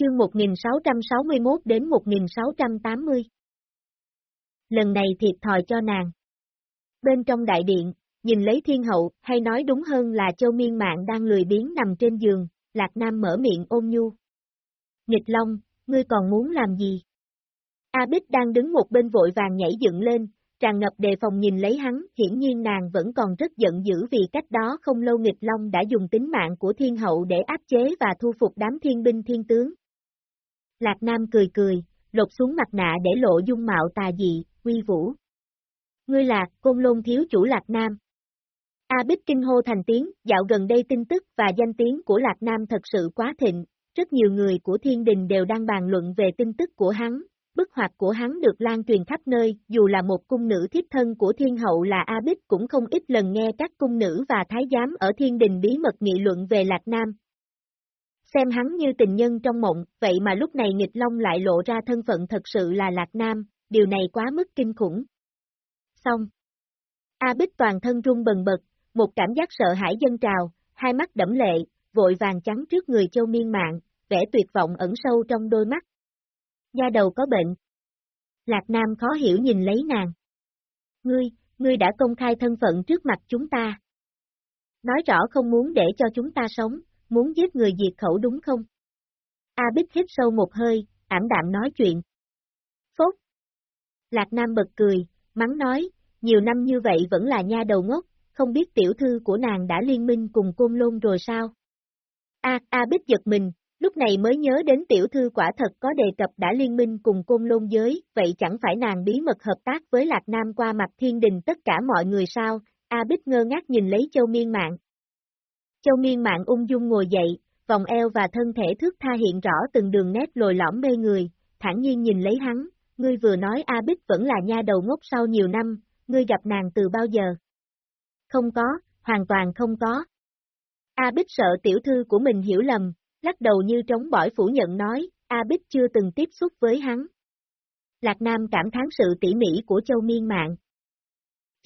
Chương 1661 đến 1680 Lần này thiệt thòi cho nàng. Bên trong đại điện, nhìn lấy thiên hậu, hay nói đúng hơn là châu miên mạng đang lười biếng nằm trên giường, Lạc Nam mở miệng ôm nhu. Nghịch Long, ngươi còn muốn làm gì? A Bích đang đứng một bên vội vàng nhảy dựng lên, tràn ngập đề phòng nhìn lấy hắn, hiển nhiên nàng vẫn còn rất giận dữ vì cách đó không lâu nghịch Long đã dùng tính mạng của thiên hậu để áp chế và thu phục đám thiên binh thiên tướng. Lạc Nam cười cười, lột xuống mặt nạ để lộ dung mạo tà dị, uy vũ. Ngươi là, côn lôn thiếu chủ Lạc Nam. A Bích kinh hô thành tiếng, dạo gần đây tin tức và danh tiếng của Lạc Nam thật sự quá thịnh, rất nhiều người của thiên đình đều đang bàn luận về tin tức của hắn, bức hoạt của hắn được lan truyền khắp nơi, dù là một cung nữ thiếp thân của thiên hậu là A Bích cũng không ít lần nghe các cung nữ và thái giám ở thiên đình bí mật nghị luận về Lạc Nam. Xem hắn như tình nhân trong mộng, vậy mà lúc này nghịch long lại lộ ra thân phận thật sự là Lạc Nam, điều này quá mức kinh khủng. Xong. A Bích toàn thân run bần bật, một cảm giác sợ hãi dân trào, hai mắt đẫm lệ, vội vàng trắng trước người châu miên mạng, vẻ tuyệt vọng ẩn sâu trong đôi mắt. Da đầu có bệnh. Lạc Nam khó hiểu nhìn lấy nàng. Ngươi, ngươi đã công khai thân phận trước mặt chúng ta. Nói rõ không muốn để cho chúng ta sống, muốn giết người diệt khẩu đúng không? A Bích hít sâu một hơi, ảm đạm nói chuyện. Phốt. Lạc Nam bật cười, mắng nói, nhiều năm như vậy vẫn là nha đầu ngốc, không biết tiểu thư của nàng đã liên minh cùng côn lôn rồi sao? A, A Bích giật mình, lúc này mới nhớ đến tiểu thư quả thật có đề cập đã liên minh cùng côn lôn giới, vậy chẳng phải nàng bí mật hợp tác với Lạc Nam qua mặt thiên đình tất cả mọi người sao? A Bích ngơ ngác nhìn lấy châu miên mạng. Châu miên mạng ung dung ngồi dậy, vòng eo và thân thể thước tha hiện rõ từng đường nét lồi lõm mê người, thản nhiên nhìn lấy hắn, ngươi vừa nói A Bích vẫn là nha đầu ngốc sau nhiều năm, ngươi gặp nàng từ bao giờ? Không có, hoàn toàn không có. A Bích sợ tiểu thư của mình hiểu lầm, lắc đầu như trống bỏi phủ nhận nói, A Bích chưa từng tiếp xúc với hắn. Lạc Nam cảm thán sự tỉ mỉ của châu miên mạng.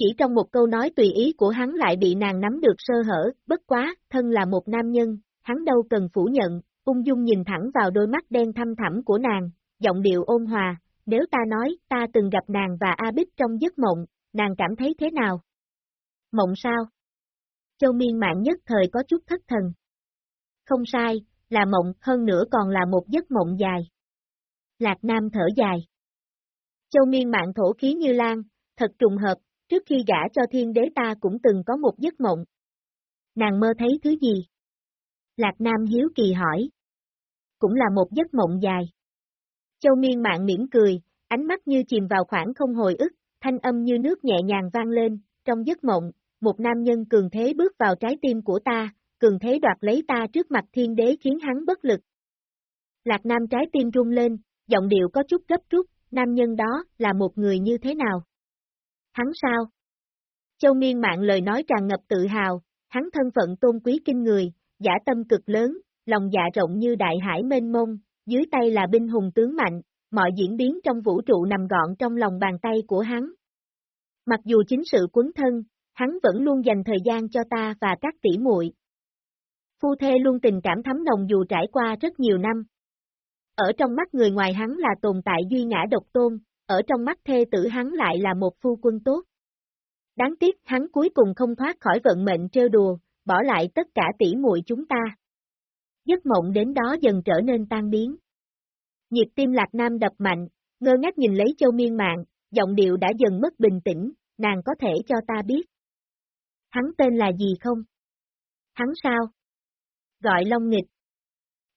Chỉ trong một câu nói tùy ý của hắn lại bị nàng nắm được sơ hở, bất quá, thân là một nam nhân, hắn đâu cần phủ nhận, ung dung nhìn thẳng vào đôi mắt đen thăm thẳm của nàng, giọng điệu ôn hòa, nếu ta nói ta từng gặp nàng và A Bích trong giấc mộng, nàng cảm thấy thế nào? Mộng sao? Châu miên mạng nhất thời có chút thất thần. Không sai, là mộng, hơn nữa còn là một giấc mộng dài. Lạc Nam thở dài. Châu miên mạng thổ khí như lan, thật trùng hợp, trước khi gả cho thiên đế ta cũng từng có một giấc mộng. Nàng mơ thấy thứ gì? Lạc Nam hiếu kỳ hỏi. Cũng là một giấc mộng dài. Châu miên mạng mỉm cười, ánh mắt như chìm vào khoảng không hồi ức, thanh âm như nước nhẹ nhàng vang lên, trong giấc mộng, một nam nhân cường thế bước vào trái tim của ta, cường thế đoạt lấy ta trước mặt thiên đế khiến hắn bất lực. Lạc Nam trái tim rung lên, giọng điệu có chút gấp rút, nam nhân đó là một người như thế nào? Hắn sao? Châu Miên mạng lời nói tràn ngập tự hào, hắn thân phận tôn quý kinh người, giả tâm cực lớn, lòng dạ rộng như đại hải mênh mông, dưới tay là binh hùng tướng mạnh, mọi diễn biến trong vũ trụ nằm gọn trong lòng bàn tay của hắn. Mặc dù chính sự quấn thân, hắn vẫn luôn dành thời gian cho ta và các tỷ muội. Phu thê luôn tình cảm thấm nồng dù trải qua rất nhiều năm. Ở trong mắt người ngoài hắn là tồn tại duy ngã độc tôn, ở trong mắt thê tử hắn lại là một phu quân tốt. Đáng tiếc hắn cuối cùng không thoát khỏi vận mệnh trêu đùa, bỏ lại tất cả tỷ muội chúng ta. Giấc mộng đến đó dần trở nên tan biến. Nhịp tim lạc nam đập mạnh, ngơ ngác nhìn lấy châu miên mạng, giọng điệu đã dần mất bình tĩnh, nàng có thể cho ta biết. Hắn tên là gì không? Hắn sao? Gọi Long Nghịch.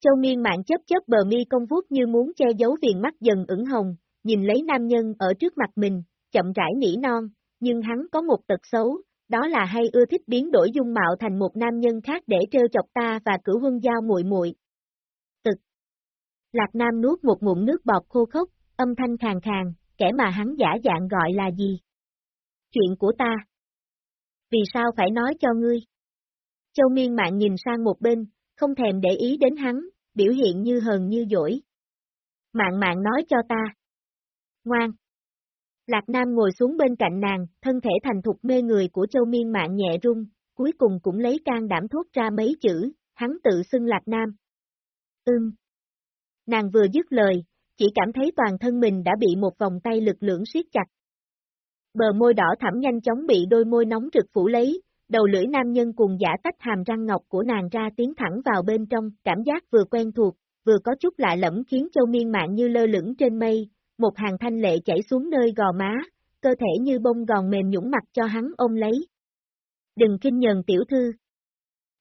Châu miên mạng chấp chấp bờ mi công vuốt như muốn che giấu viền mắt dần ửng hồng, nhìn lấy nam nhân ở trước mặt mình, chậm rãi nỉ non, nhưng hắn có một tật xấu, đó là hay ưa thích biến đổi dung mạo thành một nam nhân khác để trêu chọc ta và cửu huân giao muội muội. Tực. Lạc Nam nuốt một ngụm nước bọt khô khốc, âm thanh khàn khàn, kẻ mà hắn giả dạng gọi là gì? Chuyện của ta. Vì sao phải nói cho ngươi? Châu miên mạng nhìn sang một bên, không thèm để ý đến hắn, biểu hiện như hờn như dỗi. Mạng mạng nói cho ta. Ngoan. Lạc Nam ngồi xuống bên cạnh nàng, thân thể thành thục mê người của châu miên mạng nhẹ rung, cuối cùng cũng lấy can đảm thốt ra mấy chữ, hắn tự xưng Lạc Nam. Ưm. Nàng vừa dứt lời, chỉ cảm thấy toàn thân mình đã bị một vòng tay lực lưỡng siết chặt. Bờ môi đỏ thẳm nhanh chóng bị đôi môi nóng rực phủ lấy, đầu lưỡi nam nhân cùng giả tách hàm răng ngọc của nàng ra tiến thẳng vào bên trong, cảm giác vừa quen thuộc, vừa có chút lạ lẫm khiến châu miên mạng như lơ lửng trên mây, một hàng thanh lệ chảy xuống nơi gò má, cơ thể như bông gòn mềm nhũng mặt cho hắn ôm lấy. Đừng kinh nhờn tiểu thư.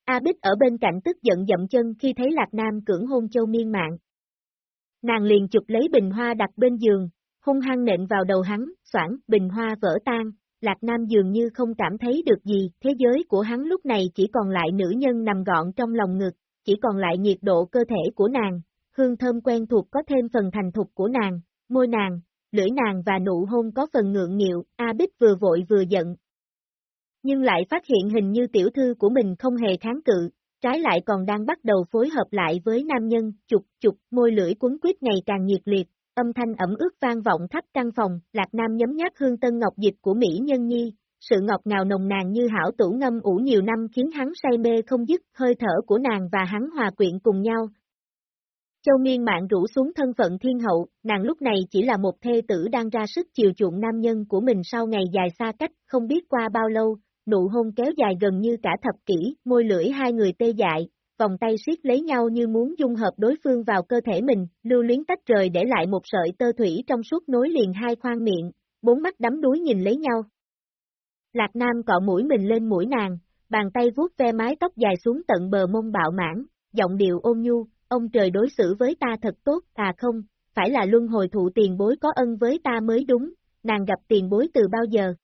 A Bích ở bên cạnh tức giận dậm chân khi thấy Lạc Nam cưỡng hôn châu miên mạng. Nàng liền chụp lấy bình hoa đặt bên giường, hung hăng nện vào đầu hắn, soảng, bình hoa vỡ tan, Lạc Nam dường như không cảm thấy được gì, thế giới của hắn lúc này chỉ còn lại nữ nhân nằm gọn trong lòng ngực, chỉ còn lại nhiệt độ cơ thể của nàng, hương thơm quen thuộc có thêm phần thành thục của nàng, môi nàng, lưỡi nàng và nụ hôn có phần ngượng nghịu, A Bích vừa vội vừa giận. Nhưng lại phát hiện hình như tiểu thư của mình không hề kháng cự, trái lại còn đang bắt đầu phối hợp lại với nam nhân, chục chục, môi lưỡi cuốn quýt ngày càng nhiệt liệt, âm thanh ẩm ướt vang vọng khắp căn phòng, Lạc Nam nhấm nháp hương tân ngọc dịch của Mỹ Nhân Nhi, sự ngọt ngào nồng nàn như hảo tủ ngâm ủ nhiều năm khiến hắn say mê không dứt, hơi thở của nàng và hắn hòa quyện cùng nhau. Châu Miên mạng rủ xuống thân phận thiên hậu, nàng lúc này chỉ là một thê tử đang ra sức chiều chuộng nam nhân của mình sau ngày dài xa cách, không biết qua bao lâu, nụ hôn kéo dài gần như cả thập kỷ, môi lưỡi hai người tê dại, vòng tay siết lấy nhau như muốn dung hợp đối phương vào cơ thể mình, lưu luyến tách rời để lại một sợi tơ thủy trong suốt nối liền hai khoang miệng, bốn mắt đắm đuối nhìn lấy nhau. Lạc Nam cọ mũi mình lên mũi nàng, bàn tay vuốt ve mái tóc dài xuống tận bờ mông bạo mãn, giọng điệu ôn nhu, ông trời đối xử với ta thật tốt, à không, phải là luân hồi thụ tiền bối có ân với ta mới đúng, nàng gặp tiền bối từ bao giờ.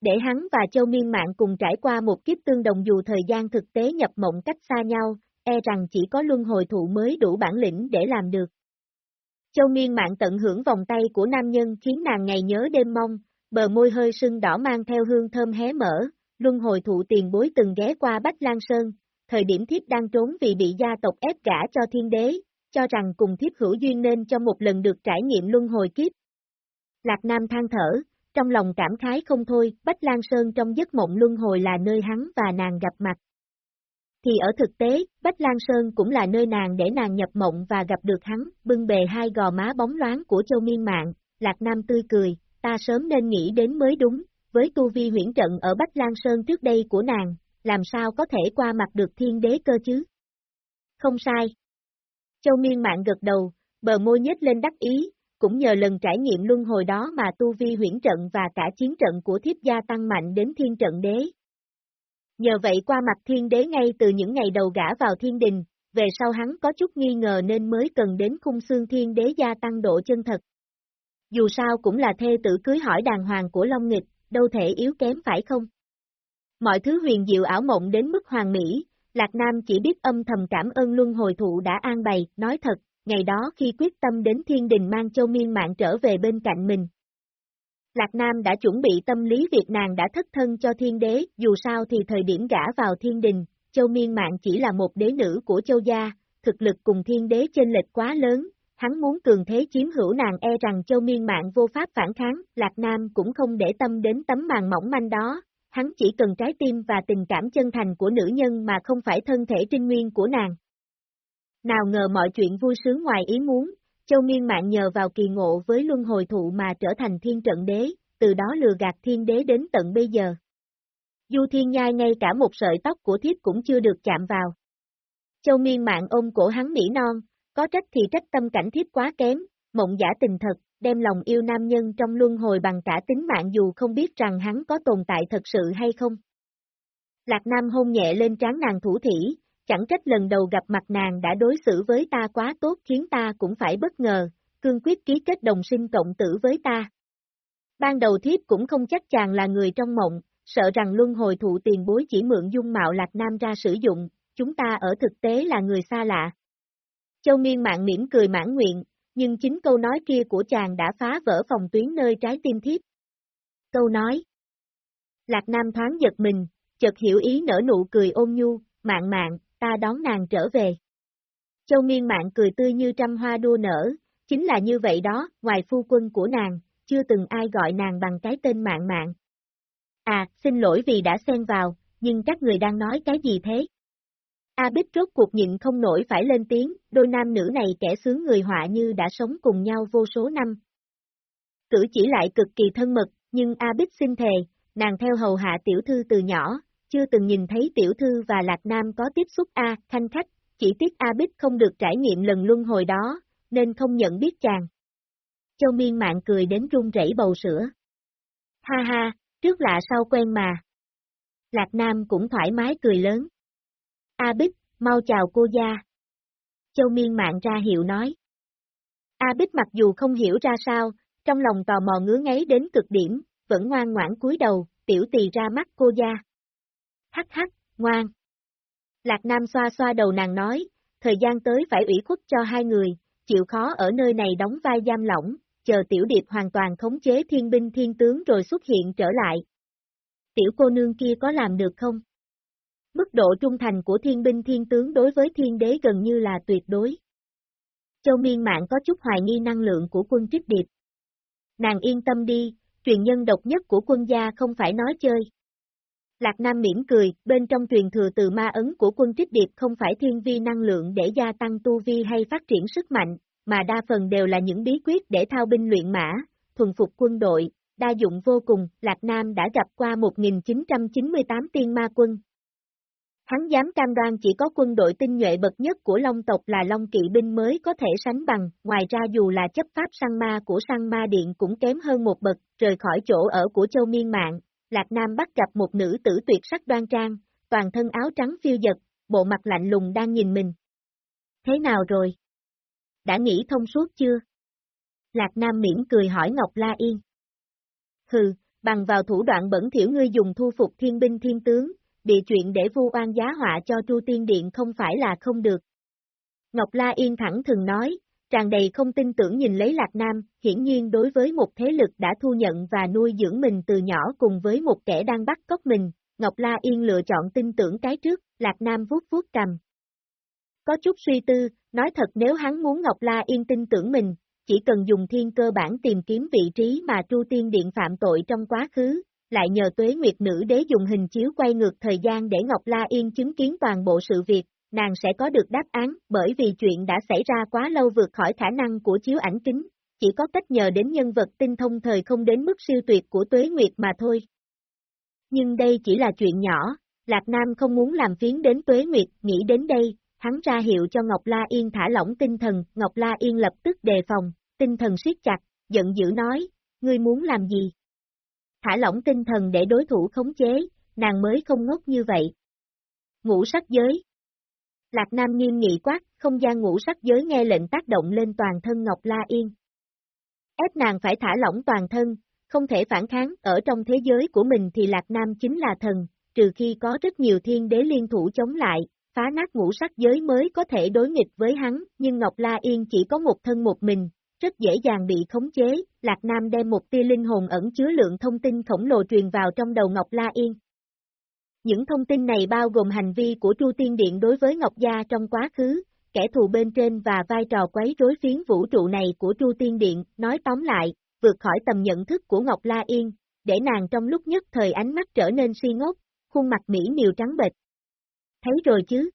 Để hắn và Châu Miên Mạng cùng trải qua một kiếp tương đồng dù thời gian thực tế nhập mộng cách xa nhau, e rằng chỉ có luân hồi thụ mới đủ bản lĩnh để làm được. Châu Miên Mạng tận hưởng vòng tay của nam nhân khiến nàng ngày nhớ đêm mong, bờ môi hơi sưng đỏ mang theo hương thơm hé mở, luân hồi thụ tiền bối từng ghé qua Bách Lan Sơn, thời điểm thiếp đang trốn vì bị gia tộc ép gả cho thiên đế, cho rằng cùng thiếp hữu duyên nên cho một lần được trải nghiệm luân hồi kiếp. Lạc Nam than thở, trong lòng cảm khái không thôi, Bách Lan Sơn trong giấc mộng luân hồi là nơi hắn và nàng gặp mặt. Thì ở thực tế, Bách Lan Sơn cũng là nơi nàng để nàng nhập mộng và gặp được hắn, bưng bề hai gò má bóng loáng của châu miên mạng, Lạc Nam tươi cười, ta sớm nên nghĩ đến mới đúng, với tu vi huyển trận ở Bách Lan Sơn trước đây của nàng, làm sao có thể qua mặt được thiên đế cơ chứ? Không sai. Châu miên mạng gật đầu, bờ môi nhếch lên đắc ý, cũng nhờ lần trải nghiệm luân hồi đó mà tu vi huyển trận và cả chiến trận của thiếp gia tăng mạnh đến thiên trận đế. Nhờ vậy qua mặt thiên đế ngay từ những ngày đầu gã vào thiên đình, về sau hắn có chút nghi ngờ nên mới cần đến khung xương thiên đế gia tăng độ chân thật. Dù sao cũng là thê tử cưới hỏi đàng hoàng của Long Nghịch, đâu thể yếu kém phải không? Mọi thứ huyền diệu ảo mộng đến mức hoàng mỹ, Lạc Nam chỉ biết âm thầm cảm ơn luân hồi thụ đã an bày, nói thật, ngày đó khi quyết tâm đến thiên đình mang châu miên mạng trở về bên cạnh mình. Lạc Nam đã chuẩn bị tâm lý việc nàng đã thất thân cho thiên đế, dù sao thì thời điểm gã vào thiên đình, châu miên mạng chỉ là một đế nữ của châu gia, thực lực cùng thiên đế chênh lệch quá lớn, hắn muốn cường thế chiếm hữu nàng e rằng châu miên mạng vô pháp phản kháng, Lạc Nam cũng không để tâm đến tấm màn mỏng manh đó, hắn chỉ cần trái tim và tình cảm chân thành của nữ nhân mà không phải thân thể trinh nguyên của nàng. Nào ngờ mọi chuyện vui sướng ngoài ý muốn, Châu Miên Mạng nhờ vào kỳ ngộ với luân hồi thụ mà trở thành thiên trận đế, từ đó lừa gạt thiên đế đến tận bây giờ. Du Thiên Nhai ngay cả một sợi tóc của thiếp cũng chưa được chạm vào. Châu Miên Mạng ôm cổ hắn nỉ non, có trách thì trách tâm cảnh thiếp quá kém, mộng giả tình thật, đem lòng yêu nam nhân trong luân hồi bằng cả tính mạng dù không biết rằng hắn có tồn tại thật sự hay không. Lạc Nam hôn nhẹ lên trán nàng thủ thỉ, chẳng trách lần đầu gặp mặt nàng đã đối xử với ta quá tốt khiến ta cũng phải bất ngờ, cương quyết ký kết đồng sinh cộng tử với ta. Ban đầu thiếp cũng không chắc chàng là người trong mộng, sợ rằng luân hồi thụ tiền bối chỉ mượn dung mạo lạc nam ra sử dụng, chúng ta ở thực tế là người xa lạ. Châu miên mạng mỉm cười mãn nguyện, nhưng chính câu nói kia của chàng đã phá vỡ phòng tuyến nơi trái tim thiếp. Câu nói Lạc Nam thoáng giật mình, chợt hiểu ý nở nụ cười ôn nhu, mạng mạng, ta đón nàng trở về. Châu miên mạng cười tươi như trăm hoa đua nở, chính là như vậy đó, ngoài phu quân của nàng, chưa từng ai gọi nàng bằng cái tên mạng mạng. À, xin lỗi vì đã xen vào, nhưng các người đang nói cái gì thế? A Bích rốt cuộc nhịn không nổi phải lên tiếng, đôi nam nữ này kẻ sướng người họa như đã sống cùng nhau vô số năm. Cử chỉ lại cực kỳ thân mật, nhưng A Bích xin thề, nàng theo hầu hạ tiểu thư từ nhỏ, chưa từng nhìn thấy tiểu thư và Lạc Nam có tiếp xúc A, thanh khách, chỉ tiếc A Bích không được trải nghiệm lần luân hồi đó, nên không nhận biết chàng. Châu Miên Mạng cười đến run rẩy bầu sữa. Ha ha, trước lạ sau quen mà. Lạc Nam cũng thoải mái cười lớn. A Bích, mau chào cô gia. Châu Miên Mạng ra hiệu nói. A Bích mặc dù không hiểu ra sao, trong lòng tò mò ngứa ngáy đến cực điểm, vẫn ngoan ngoãn cúi đầu, tiểu tỳ ra mắt cô gia. Hắc hắc, ngoan. Lạc Nam xoa xoa đầu nàng nói, thời gian tới phải ủy khuất cho hai người, chịu khó ở nơi này đóng vai giam lỏng, chờ tiểu điệp hoàn toàn khống chế thiên binh thiên tướng rồi xuất hiện trở lại. Tiểu cô nương kia có làm được không? Mức độ trung thành của thiên binh thiên tướng đối với thiên đế gần như là tuyệt đối. Châu miên mạng có chút hoài nghi năng lượng của quân trích điệp. Nàng yên tâm đi, truyền nhân độc nhất của quân gia không phải nói chơi. Lạc Nam mỉm cười, bên trong truyền thừa từ ma ấn của quân trích điệp không phải thiên vi năng lượng để gia tăng tu vi hay phát triển sức mạnh, mà đa phần đều là những bí quyết để thao binh luyện mã, thuần phục quân đội, đa dụng vô cùng, Lạc Nam đã gặp qua 1998 tiên ma quân. Hắn dám cam đoan chỉ có quân đội tinh nhuệ bậc nhất của Long tộc là Long kỵ binh mới có thể sánh bằng, ngoài ra dù là chấp pháp săn ma của săn ma điện cũng kém hơn một bậc, rời khỏi chỗ ở của châu miên mạng, Lạc Nam bắt gặp một nữ tử tuyệt sắc đoan trang, toàn thân áo trắng phiêu dật, bộ mặt lạnh lùng đang nhìn mình. Thế nào rồi? Đã nghĩ thông suốt chưa? Lạc Nam mỉm cười hỏi Ngọc La Yên. Hừ, bằng vào thủ đoạn bẩn thiểu ngươi dùng thu phục thiên binh thiên tướng, địa chuyện để vu oan giá họa cho chu Tiên Điện không phải là không được. Ngọc La Yên thẳng thường nói, tràn đầy không tin tưởng nhìn lấy Lạc Nam, hiển nhiên đối với một thế lực đã thu nhận và nuôi dưỡng mình từ nhỏ cùng với một kẻ đang bắt cóc mình, Ngọc La Yên lựa chọn tin tưởng cái trước, Lạc Nam vuốt vuốt cầm. Có chút suy tư, nói thật nếu hắn muốn Ngọc La Yên tin tưởng mình, chỉ cần dùng thiên cơ bản tìm kiếm vị trí mà chu Tiên Điện phạm tội trong quá khứ, lại nhờ tuế nguyệt nữ đế dùng hình chiếu quay ngược thời gian để Ngọc La Yên chứng kiến toàn bộ sự việc, nàng sẽ có được đáp án, bởi vì chuyện đã xảy ra quá lâu vượt khỏi khả năng của chiếu ảnh kính, chỉ có cách nhờ đến nhân vật tinh thông thời không đến mức siêu tuyệt của tuế nguyệt mà thôi. Nhưng đây chỉ là chuyện nhỏ, Lạc Nam không muốn làm phiến đến tuế nguyệt, nghĩ đến đây, hắn ra hiệu cho Ngọc La Yên thả lỏng tinh thần, Ngọc La Yên lập tức đề phòng, tinh thần siết chặt, giận dữ nói, ngươi muốn làm gì? Thả lỏng tinh thần để đối thủ khống chế, nàng mới không ngốc như vậy. Ngũ sắc giới Lạc Nam nghiêm nghị quát, không gian ngũ sắc giới nghe lệnh tác động lên toàn thân Ngọc La Yên. Ép nàng phải thả lỏng toàn thân, không thể phản kháng, ở trong thế giới của mình thì Lạc Nam chính là thần, trừ khi có rất nhiều thiên đế liên thủ chống lại, phá nát ngũ sắc giới mới có thể đối nghịch với hắn, nhưng Ngọc La Yên chỉ có một thân một mình, rất dễ dàng bị khống chế, Lạc Nam đem một tia linh hồn ẩn chứa lượng thông tin khổng lồ truyền vào trong đầu Ngọc La Yên. Những thông tin này bao gồm hành vi của Chu Tiên Điện đối với Ngọc Gia trong quá khứ, kẻ thù bên trên và vai trò quấy rối phiến vũ trụ này của Chu Tiên Điện, nói tóm lại, vượt khỏi tầm nhận thức của Ngọc La Yên, để nàng trong lúc nhất thời ánh mắt trở nên si ngốc, khuôn mặt mỹ miều trắng bệch. Thấy rồi chứ?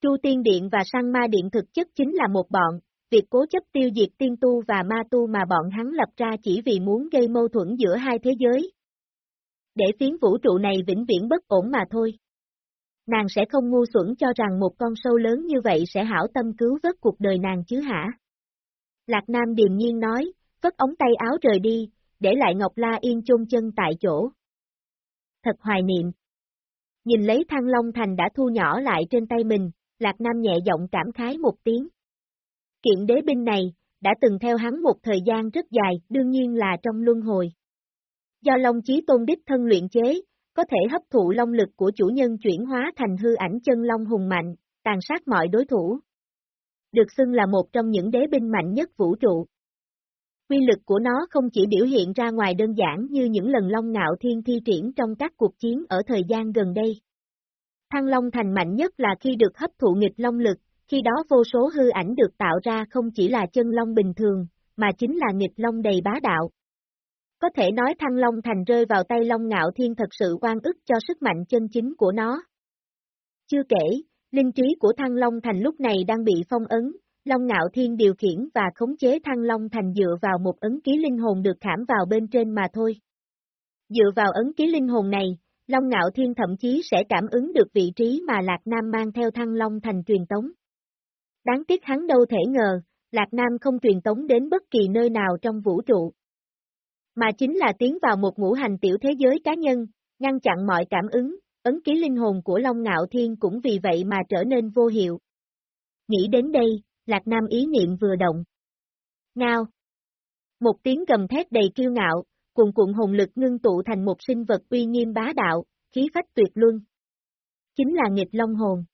Chu Tiên Điện và Sang Ma Điện thực chất chính là một bọn, việc cố chấp tiêu diệt tiên tu và ma tu mà bọn hắn lập ra chỉ vì muốn gây mâu thuẫn giữa hai thế giới. Để phiến vũ trụ này vĩnh viễn bất ổn mà thôi. Nàng sẽ không ngu xuẩn cho rằng một con sâu lớn như vậy sẽ hảo tâm cứu vớt cuộc đời nàng chứ hả? Lạc Nam điềm nhiên nói, vất ống tay áo rời đi, để lại Ngọc La Yên chôn chân tại chỗ. Thật hoài niệm. Nhìn lấy thăng long thành đã thu nhỏ lại trên tay mình, Lạc Nam nhẹ giọng cảm khái một tiếng. Kiện đế binh này, đã từng theo hắn một thời gian rất dài, đương nhiên là trong luân hồi. Do Long Chí Tôn Đích thân luyện chế, có thể hấp thụ long lực của chủ nhân chuyển hóa thành hư ảnh chân long hùng mạnh, tàn sát mọi đối thủ. Được xưng là một trong những đế binh mạnh nhất vũ trụ. Quy lực của nó không chỉ biểu hiện ra ngoài đơn giản như những lần Long Ngạo Thiên thi triển trong các cuộc chiến ở thời gian gần đây. Thăng Long thành mạnh nhất là khi được hấp thụ nghịch long lực, khi đó vô số hư ảnh được tạo ra không chỉ là chân long bình thường, mà chính là nghịch long đầy bá đạo. Có thể nói Thăng Long thành rơi vào tay Long Ngạo Thiên thật sự oan ức cho sức mạnh chân chính của nó. Chưa kể, linh trí của Thăng Long Thành lúc này đang bị phong ấn, Long Ngạo Thiên điều khiển và khống chế Thăng Long Thành dựa vào một ấn ký linh hồn được khảm vào bên trên mà thôi. Dựa vào ấn ký linh hồn này, Long Ngạo Thiên thậm chí sẽ cảm ứng được vị trí mà Lạc Nam mang theo Thăng Long Thành truyền tống. Đáng tiếc hắn đâu thể ngờ, Lạc Nam không truyền tống đến bất kỳ nơi nào trong vũ trụ. Mà chính là tiến vào một ngũ hành tiểu thế giới cá nhân, ngăn chặn mọi cảm ứng, ấn ký linh hồn của Long Ngạo Thiên cũng vì vậy mà trở nên vô hiệu. Nghĩ đến đây, Lạc Nam ý niệm vừa động. Ngao! Một tiếng gầm thét đầy kiêu ngạo, cuồn cuộn hồn lực ngưng tụ thành một sinh vật uy nghiêm bá đạo, khí phách tuyệt luân. Chính là nghịch long hồn.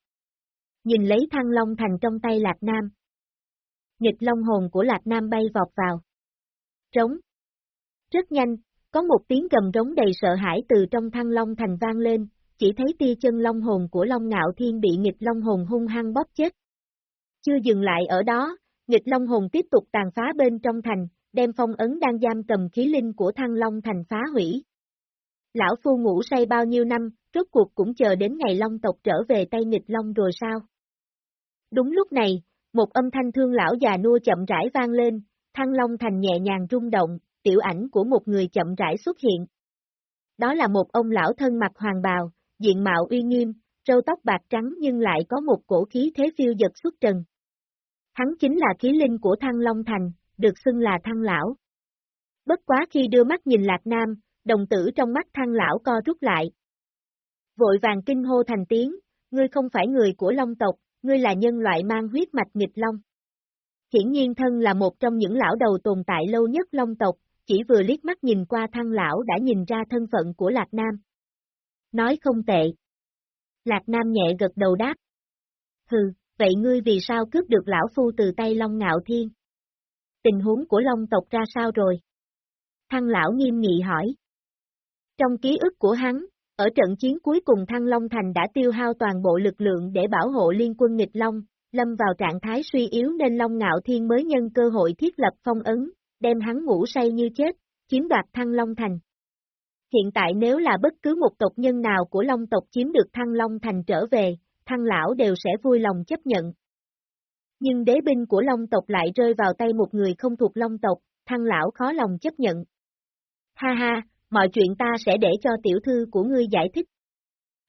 Nhìn lấy thăng long thành trong tay Lạc Nam. Nghịch long hồn của Lạc Nam bay vọt vào. Trống. Rất nhanh, có một tiếng gầm rống đầy sợ hãi từ trong thăng long thành vang lên, chỉ thấy tia chân long hồn của Long Ngạo Thiên bị nghịch long hồn hung hăng bóp chết. Chưa dừng lại ở đó, nghịch long hồn tiếp tục tàn phá bên trong thành, đem phong ấn đang giam cầm khí linh của thăng long thành phá hủy. Lão phu ngủ say bao nhiêu năm, rốt cuộc cũng chờ đến ngày long tộc trở về tay nghịch long rồi sao? Đúng lúc này, một âm thanh thương lão già nua chậm rãi vang lên, thăng long thành nhẹ nhàng rung động, tiểu ảnh của một người chậm rãi xuất hiện. Đó là một ông lão thân mặc hoàng bào, diện mạo uy nghiêm, râu tóc bạc trắng nhưng lại có một cổ khí thế phiêu dật xuất trần. Hắn chính là khí linh của Thăng Long Thành, được xưng là Thăng Lão. Bất quá khi đưa mắt nhìn Lạc Nam, đồng tử trong mắt Thăng Lão co rút lại. Vội vàng kinh hô thành tiếng, ngươi không phải người của Long tộc, ngươi là nhân loại mang huyết mạch nghịch Long. Hiển nhiên thân là một trong những lão đầu tồn tại lâu nhất Long tộc, chỉ vừa liếc mắt nhìn qua Thăng Lão đã nhìn ra thân phận của Lạc Nam. Nói không tệ. Lạc Nam nhẹ gật đầu đáp. Hừ, vậy ngươi vì sao cướp được lão phu từ tay Long Ngạo Thiên? Tình huống của Long tộc ra sao rồi? Thăng lão nghiêm nghị hỏi. Trong ký ức của hắn, ở trận chiến cuối cùng Thăng Long Thành đã tiêu hao toàn bộ lực lượng để bảo hộ liên quân nghịch Long, lâm vào trạng thái suy yếu nên Long Ngạo Thiên mới nhân cơ hội thiết lập phong ấn, đem hắn ngủ say như chết, chiếm đoạt Thăng Long Thành. Hiện tại nếu là bất cứ một tộc nhân nào của Long tộc chiếm được Thăng Long Thành trở về, Thăng Lão đều sẽ vui lòng chấp nhận. Nhưng đế binh của Long tộc lại rơi vào tay một người không thuộc Long tộc, Thăng Lão khó lòng chấp nhận. Ha ha, mọi chuyện ta sẽ để cho tiểu thư của ngươi giải thích.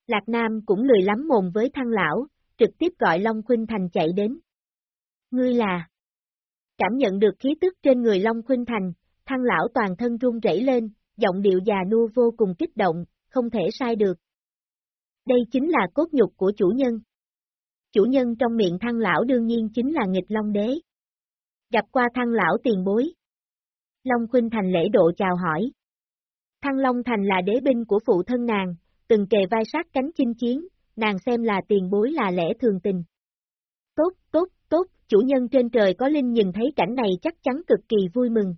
Lạc Nam cũng lười lắm mồm với Thăng Lão, trực tiếp gọi Long Khuynh Thành chạy đến. Ngươi là... Cảm nhận được khí tức trên người Long Khuynh Thành, Thăng Lão toàn thân run rẩy lên, giọng điệu già nua vô cùng kích động, không thể sai được. Đây chính là cốt nhục của chủ nhân. Chủ nhân trong miệng thăng lão đương nhiên chính là nghịch long đế. Gặp qua thăng lão tiền bối. Long Khuynh Thành lễ độ chào hỏi. Thăng Long Thành là đế binh của phụ thân nàng, từng kề vai sát cánh chinh chiến, nàng xem là tiền bối là lẽ thường tình. Tốt, tốt, tốt, chủ nhân trên trời có linh nhìn thấy cảnh này chắc chắn cực kỳ vui mừng.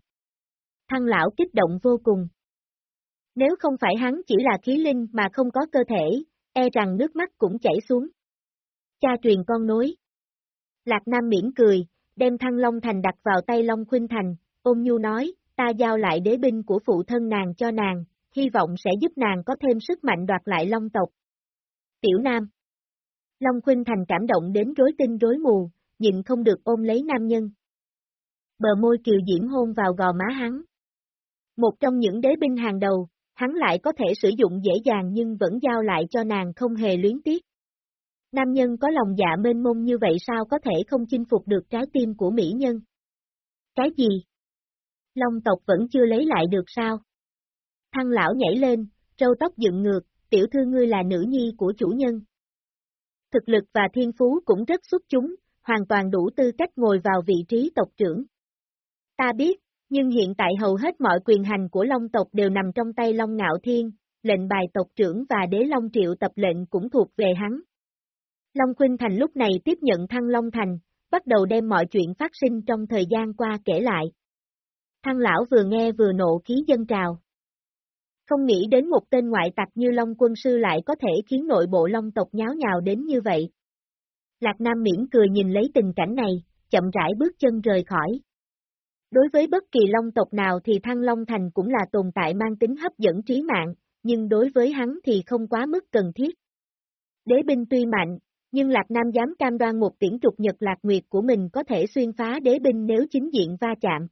Thăng lão kích động vô cùng. Nếu không phải hắn chỉ là khí linh mà không có cơ thể, e rằng nước mắt cũng chảy xuống. Cha truyền con nối. Lạc Nam miễn cười, đem thăng Long Thành đặt vào tay Long Khuynh Thành, ôm nhu nói, ta giao lại đế binh của phụ thân nàng cho nàng, hy vọng sẽ giúp nàng có thêm sức mạnh đoạt lại Long tộc. Tiểu Nam Long Khuynh Thành cảm động đến rối tinh rối mù, nhịn không được ôm lấy nam nhân. Bờ môi kiều diễm hôn vào gò má hắn. Một trong những đế binh hàng đầu, hắn lại có thể sử dụng dễ dàng nhưng vẫn giao lại cho nàng không hề luyến tiếc. Nam nhân có lòng dạ mênh mông như vậy sao có thể không chinh phục được trái tim của mỹ nhân? Cái gì? Long tộc vẫn chưa lấy lại được sao? Thăng lão nhảy lên, râu tóc dựng ngược, tiểu thư ngươi là nữ nhi của chủ nhân. Thực lực và thiên phú cũng rất xuất chúng, hoàn toàn đủ tư cách ngồi vào vị trí tộc trưởng. Ta biết, nhưng hiện tại hầu hết mọi quyền hành của Long tộc đều nằm trong tay Long Ngạo Thiên, lệnh bài tộc trưởng và đế Long Triệu tập lệnh cũng thuộc về hắn. Long Khuynh Thành lúc này tiếp nhận Thăng Long Thành, bắt đầu đem mọi chuyện phát sinh trong thời gian qua kể lại. Thăng Lão vừa nghe vừa nộ khí dân trào. Không nghĩ đến một tên ngoại tặc như Long Quân Sư lại có thể khiến nội bộ Long tộc nháo nhào đến như vậy. Lạc Nam miễn cười nhìn lấy tình cảnh này, chậm rãi bước chân rời khỏi. Đối với bất kỳ long tộc nào thì Thăng Long Thành cũng là tồn tại mang tính hấp dẫn trí mạng, nhưng đối với hắn thì không quá mức cần thiết. Đế binh tuy mạnh, Nhưng Lạc Nam dám cam đoan một tiễn trục nhật Lạc Nguyệt của mình có thể xuyên phá đế binh nếu chính diện va chạm.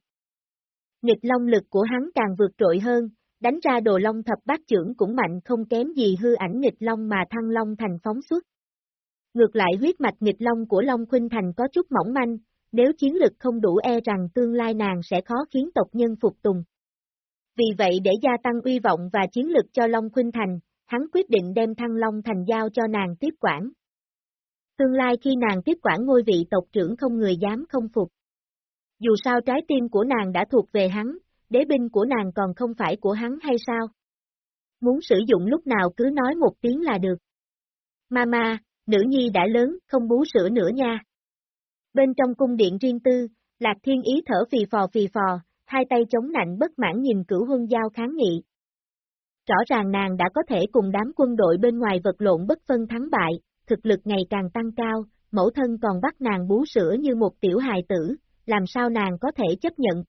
Nghịch long lực của hắn càng vượt trội hơn, đánh ra đồ long thập bát trưởng cũng mạnh không kém gì hư ảnh nghịch long mà thăng long thành phóng xuất. Ngược lại huyết mạch nghịch long của Long Khuynh Thành có chút mỏng manh, nếu chiến lực không đủ e rằng tương lai nàng sẽ khó khiến tộc nhân phục tùng. Vì vậy để gia tăng uy vọng và chiến lực cho Long Khuynh Thành, hắn quyết định đem Thăng Long Thành giao cho nàng tiếp quản. Tương lai khi nàng tiếp quản ngôi vị tộc trưởng không người dám không phục. Dù sao trái tim của nàng đã thuộc về hắn, đế binh của nàng còn không phải của hắn hay sao? Muốn sử dụng lúc nào cứ nói một tiếng là được. Mama, nữ nhi đã lớn, không bú sữa nữa nha. Bên trong cung điện riêng tư, Lạc Thiên Ý thở phì phò phì phò, hai tay chống nạnh bất mãn nhìn cửu huân giao kháng nghị. Rõ ràng nàng đã có thể cùng đám quân đội bên ngoài vật lộn bất phân thắng bại, thực lực ngày càng tăng cao, mẫu thân còn bắt nàng bú sữa như một tiểu hài tử, làm sao nàng có thể chấp nhận.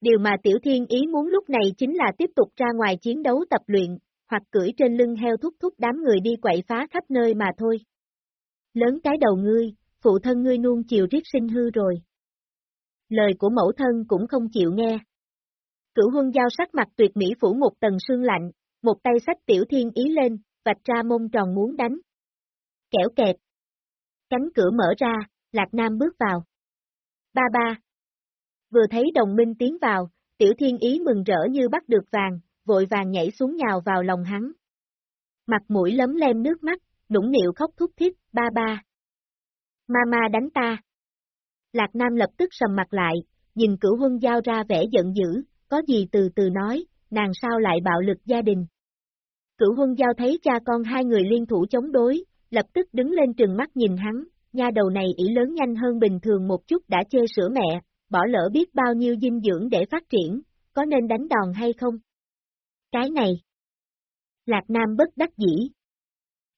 Điều mà tiểu thiên ý muốn lúc này chính là tiếp tục ra ngoài chiến đấu tập luyện, hoặc cưỡi trên lưng heo thúc thúc đám người đi quậy phá khắp nơi mà thôi. Lớn cái đầu ngươi, phụ thân ngươi nuông chiều riết sinh hư rồi. Lời của mẫu thân cũng không chịu nghe. Cửu huân giao sắc mặt tuyệt mỹ phủ một tầng sương lạnh, một tay sách tiểu thiên ý lên, vạch ra mông tròn muốn đánh. Kẻo kẹt. Cánh cửa mở ra, Lạc Nam bước vào. Ba ba. Vừa thấy đồng minh tiến vào, tiểu thiên ý mừng rỡ như bắt được vàng, vội vàng nhảy xuống nhào vào lòng hắn. Mặt mũi lấm lem nước mắt, nũng nịu khóc thúc thiết, ba ba. Mama đánh ta. Lạc Nam lập tức sầm mặt lại, nhìn cửu huân giao ra vẻ giận dữ, có gì từ từ nói, nàng sao lại bạo lực gia đình. Cửu huân giao thấy cha con hai người liên thủ chống đối, lập tức đứng lên trừng mắt nhìn hắn, nha đầu này ỷ lớn nhanh hơn bình thường một chút đã chê sữa mẹ, bỏ lỡ biết bao nhiêu dinh dưỡng để phát triển, có nên đánh đòn hay không? Cái này. Lạc Nam bất đắc dĩ.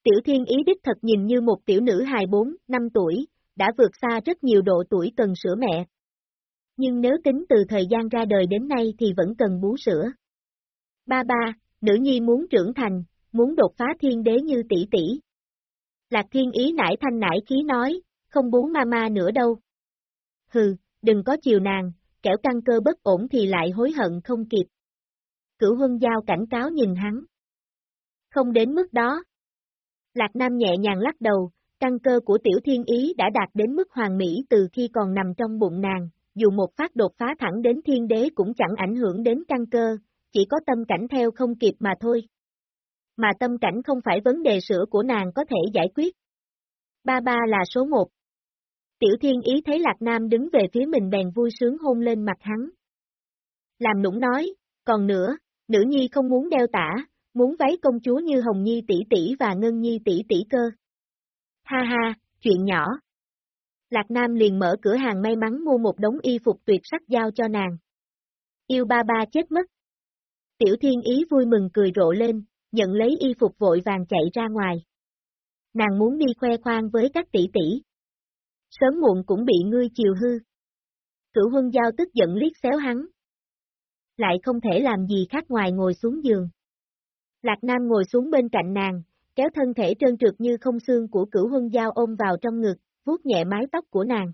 Tiểu thiên ý đích thật nhìn như một tiểu nữ hài 4, 5 tuổi, đã vượt xa rất nhiều độ tuổi cần sữa mẹ. Nhưng nếu tính từ thời gian ra đời đến nay thì vẫn cần bú sữa. Ba ba, nữ nhi muốn trưởng thành, muốn đột phá thiên đế như tỷ tỷ. Lạc thiên ý nải thanh nải khí nói, không bú mama nữa đâu. Hừ, đừng có chiều nàng, kẻo căng cơ bất ổn thì lại hối hận không kịp. Cửu huân giao cảnh cáo nhìn hắn. Không đến mức đó. Lạc Nam nhẹ nhàng lắc đầu, căng cơ của tiểu thiên ý đã đạt đến mức hoàn mỹ từ khi còn nằm trong bụng nàng, dù một phát đột phá thẳng đến thiên đế cũng chẳng ảnh hưởng đến căng cơ, chỉ có tâm cảnh theo không kịp mà thôi. Mà tâm cảnh không phải vấn đề sữa của nàng có thể giải quyết. Ba ba là số một. Tiểu thiên ý thấy Lạc Nam đứng về phía mình bèn vui sướng hôn lên mặt hắn. Làm nũng nói, còn nữa, nữ nhi không muốn đeo tả, muốn váy công chúa như Hồng Nhi tỷ tỷ và Ngân Nhi tỷ tỷ cơ. Ha ha, chuyện nhỏ. Lạc Nam liền mở cửa hàng may mắn mua một đống y phục tuyệt sắc giao cho nàng. Yêu ba ba chết mất. Tiểu thiên ý vui mừng cười rộ lên, nhận lấy y phục vội vàng chạy ra ngoài. Nàng muốn đi khoe khoang với các tỷ tỷ. Sớm muộn cũng bị ngươi chiều hư. Cửu huân giao tức giận liếc xéo hắn. Lại không thể làm gì khác ngoài ngồi xuống giường. Lạc Nam ngồi xuống bên cạnh nàng, kéo thân thể trơn trượt như không xương của cửu huân giao ôm vào trong ngực, vuốt nhẹ mái tóc của nàng.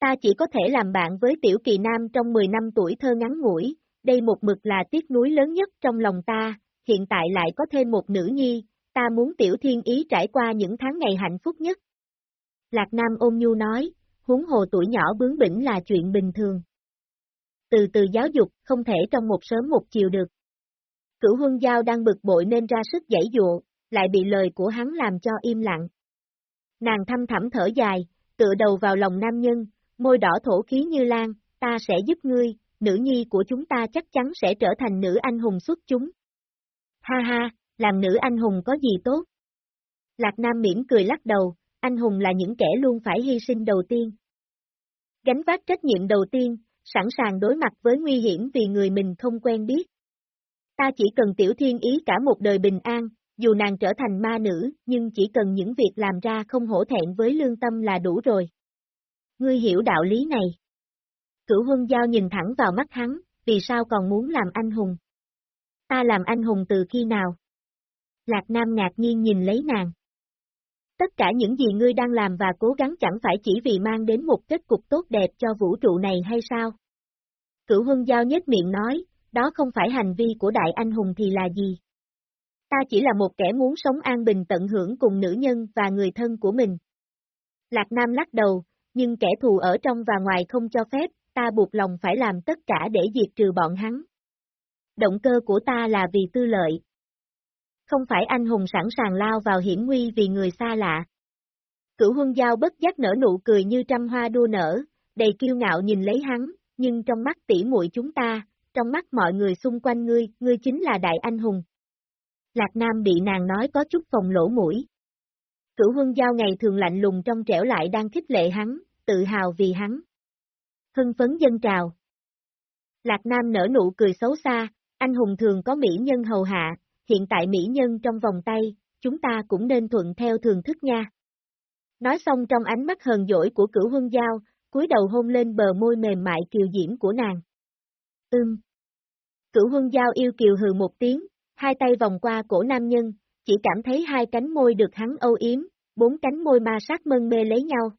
Ta chỉ có thể làm bạn với tiểu kỳ nam trong 10 năm tuổi thơ ngắn ngủi, đây một mực là tiếc núi lớn nhất trong lòng ta, hiện tại lại có thêm một nữ nhi, ta muốn tiểu thiên ý trải qua những tháng ngày hạnh phúc nhất. Lạc Nam ôm nhu nói, huống hồ tuổi nhỏ bướng bỉnh là chuyện bình thường. Từ từ giáo dục, không thể trong một sớm một chiều được. Cửu huân giao đang bực bội nên ra sức giải dụa, lại bị lời của hắn làm cho im lặng. Nàng thăm thẳm thở dài, tựa đầu vào lòng nam nhân, môi đỏ thổ khí như lan, ta sẽ giúp ngươi, nữ nhi của chúng ta chắc chắn sẽ trở thành nữ anh hùng xuất chúng. Ha ha, làm nữ anh hùng có gì tốt? Lạc Nam mỉm cười lắc đầu, anh hùng là những kẻ luôn phải hy sinh đầu tiên. Gánh vác trách nhiệm đầu tiên, sẵn sàng đối mặt với nguy hiểm vì người mình không quen biết. Ta chỉ cần tiểu thiên ý cả một đời bình an, dù nàng trở thành ma nữ, nhưng chỉ cần những việc làm ra không hổ thẹn với lương tâm là đủ rồi. Ngươi hiểu đạo lý này. Cửu huân giao nhìn thẳng vào mắt hắn, vì sao còn muốn làm anh hùng? Ta làm anh hùng từ khi nào? Lạc Nam ngạc nhiên nhìn lấy nàng. Tất cả những gì ngươi đang làm và cố gắng chẳng phải chỉ vì mang đến một kết cục tốt đẹp cho vũ trụ này hay sao? Cửu Hưng giao nhếch miệng nói, đó không phải hành vi của đại anh hùng thì là gì? Ta chỉ là một kẻ muốn sống an bình tận hưởng cùng nữ nhân và người thân của mình. Lạc Nam lắc đầu, nhưng kẻ thù ở trong và ngoài không cho phép, ta buộc lòng phải làm tất cả để diệt trừ bọn hắn. Động cơ của ta là vì tư lợi. Không phải anh hùng sẵn sàng lao vào hiểm nguy vì người xa lạ. Cửu huân giao bất giác nở nụ cười như trăm hoa đua nở, đầy kiêu ngạo nhìn lấy hắn, nhưng trong mắt tỉ muội chúng ta, trong mắt mọi người xung quanh ngươi, ngươi chính là đại anh hùng. Lạc Nam bị nàng nói có chút phòng lỗ mũi. Cửu huân giao ngày thường lạnh lùng trong trẻo lại đang khích lệ hắn, tự hào vì hắn. Hưng phấn dân trào. Lạc Nam nở nụ cười xấu xa, anh hùng thường có mỹ nhân hầu hạ, hiện tại mỹ nhân trong vòng tay, chúng ta cũng nên thuận theo thường thức nha. Nói xong trong ánh mắt hờn dỗi của cửu huân giao, cúi đầu hôn lên bờ môi mềm mại kiều diễm của nàng. Ưm. Cửu huân giao yêu kiều hừ một tiếng, hai tay vòng qua cổ nam nhân, chỉ cảm thấy hai cánh môi được hắn âu yếm, bốn cánh môi ma sát mân mê lấy nhau.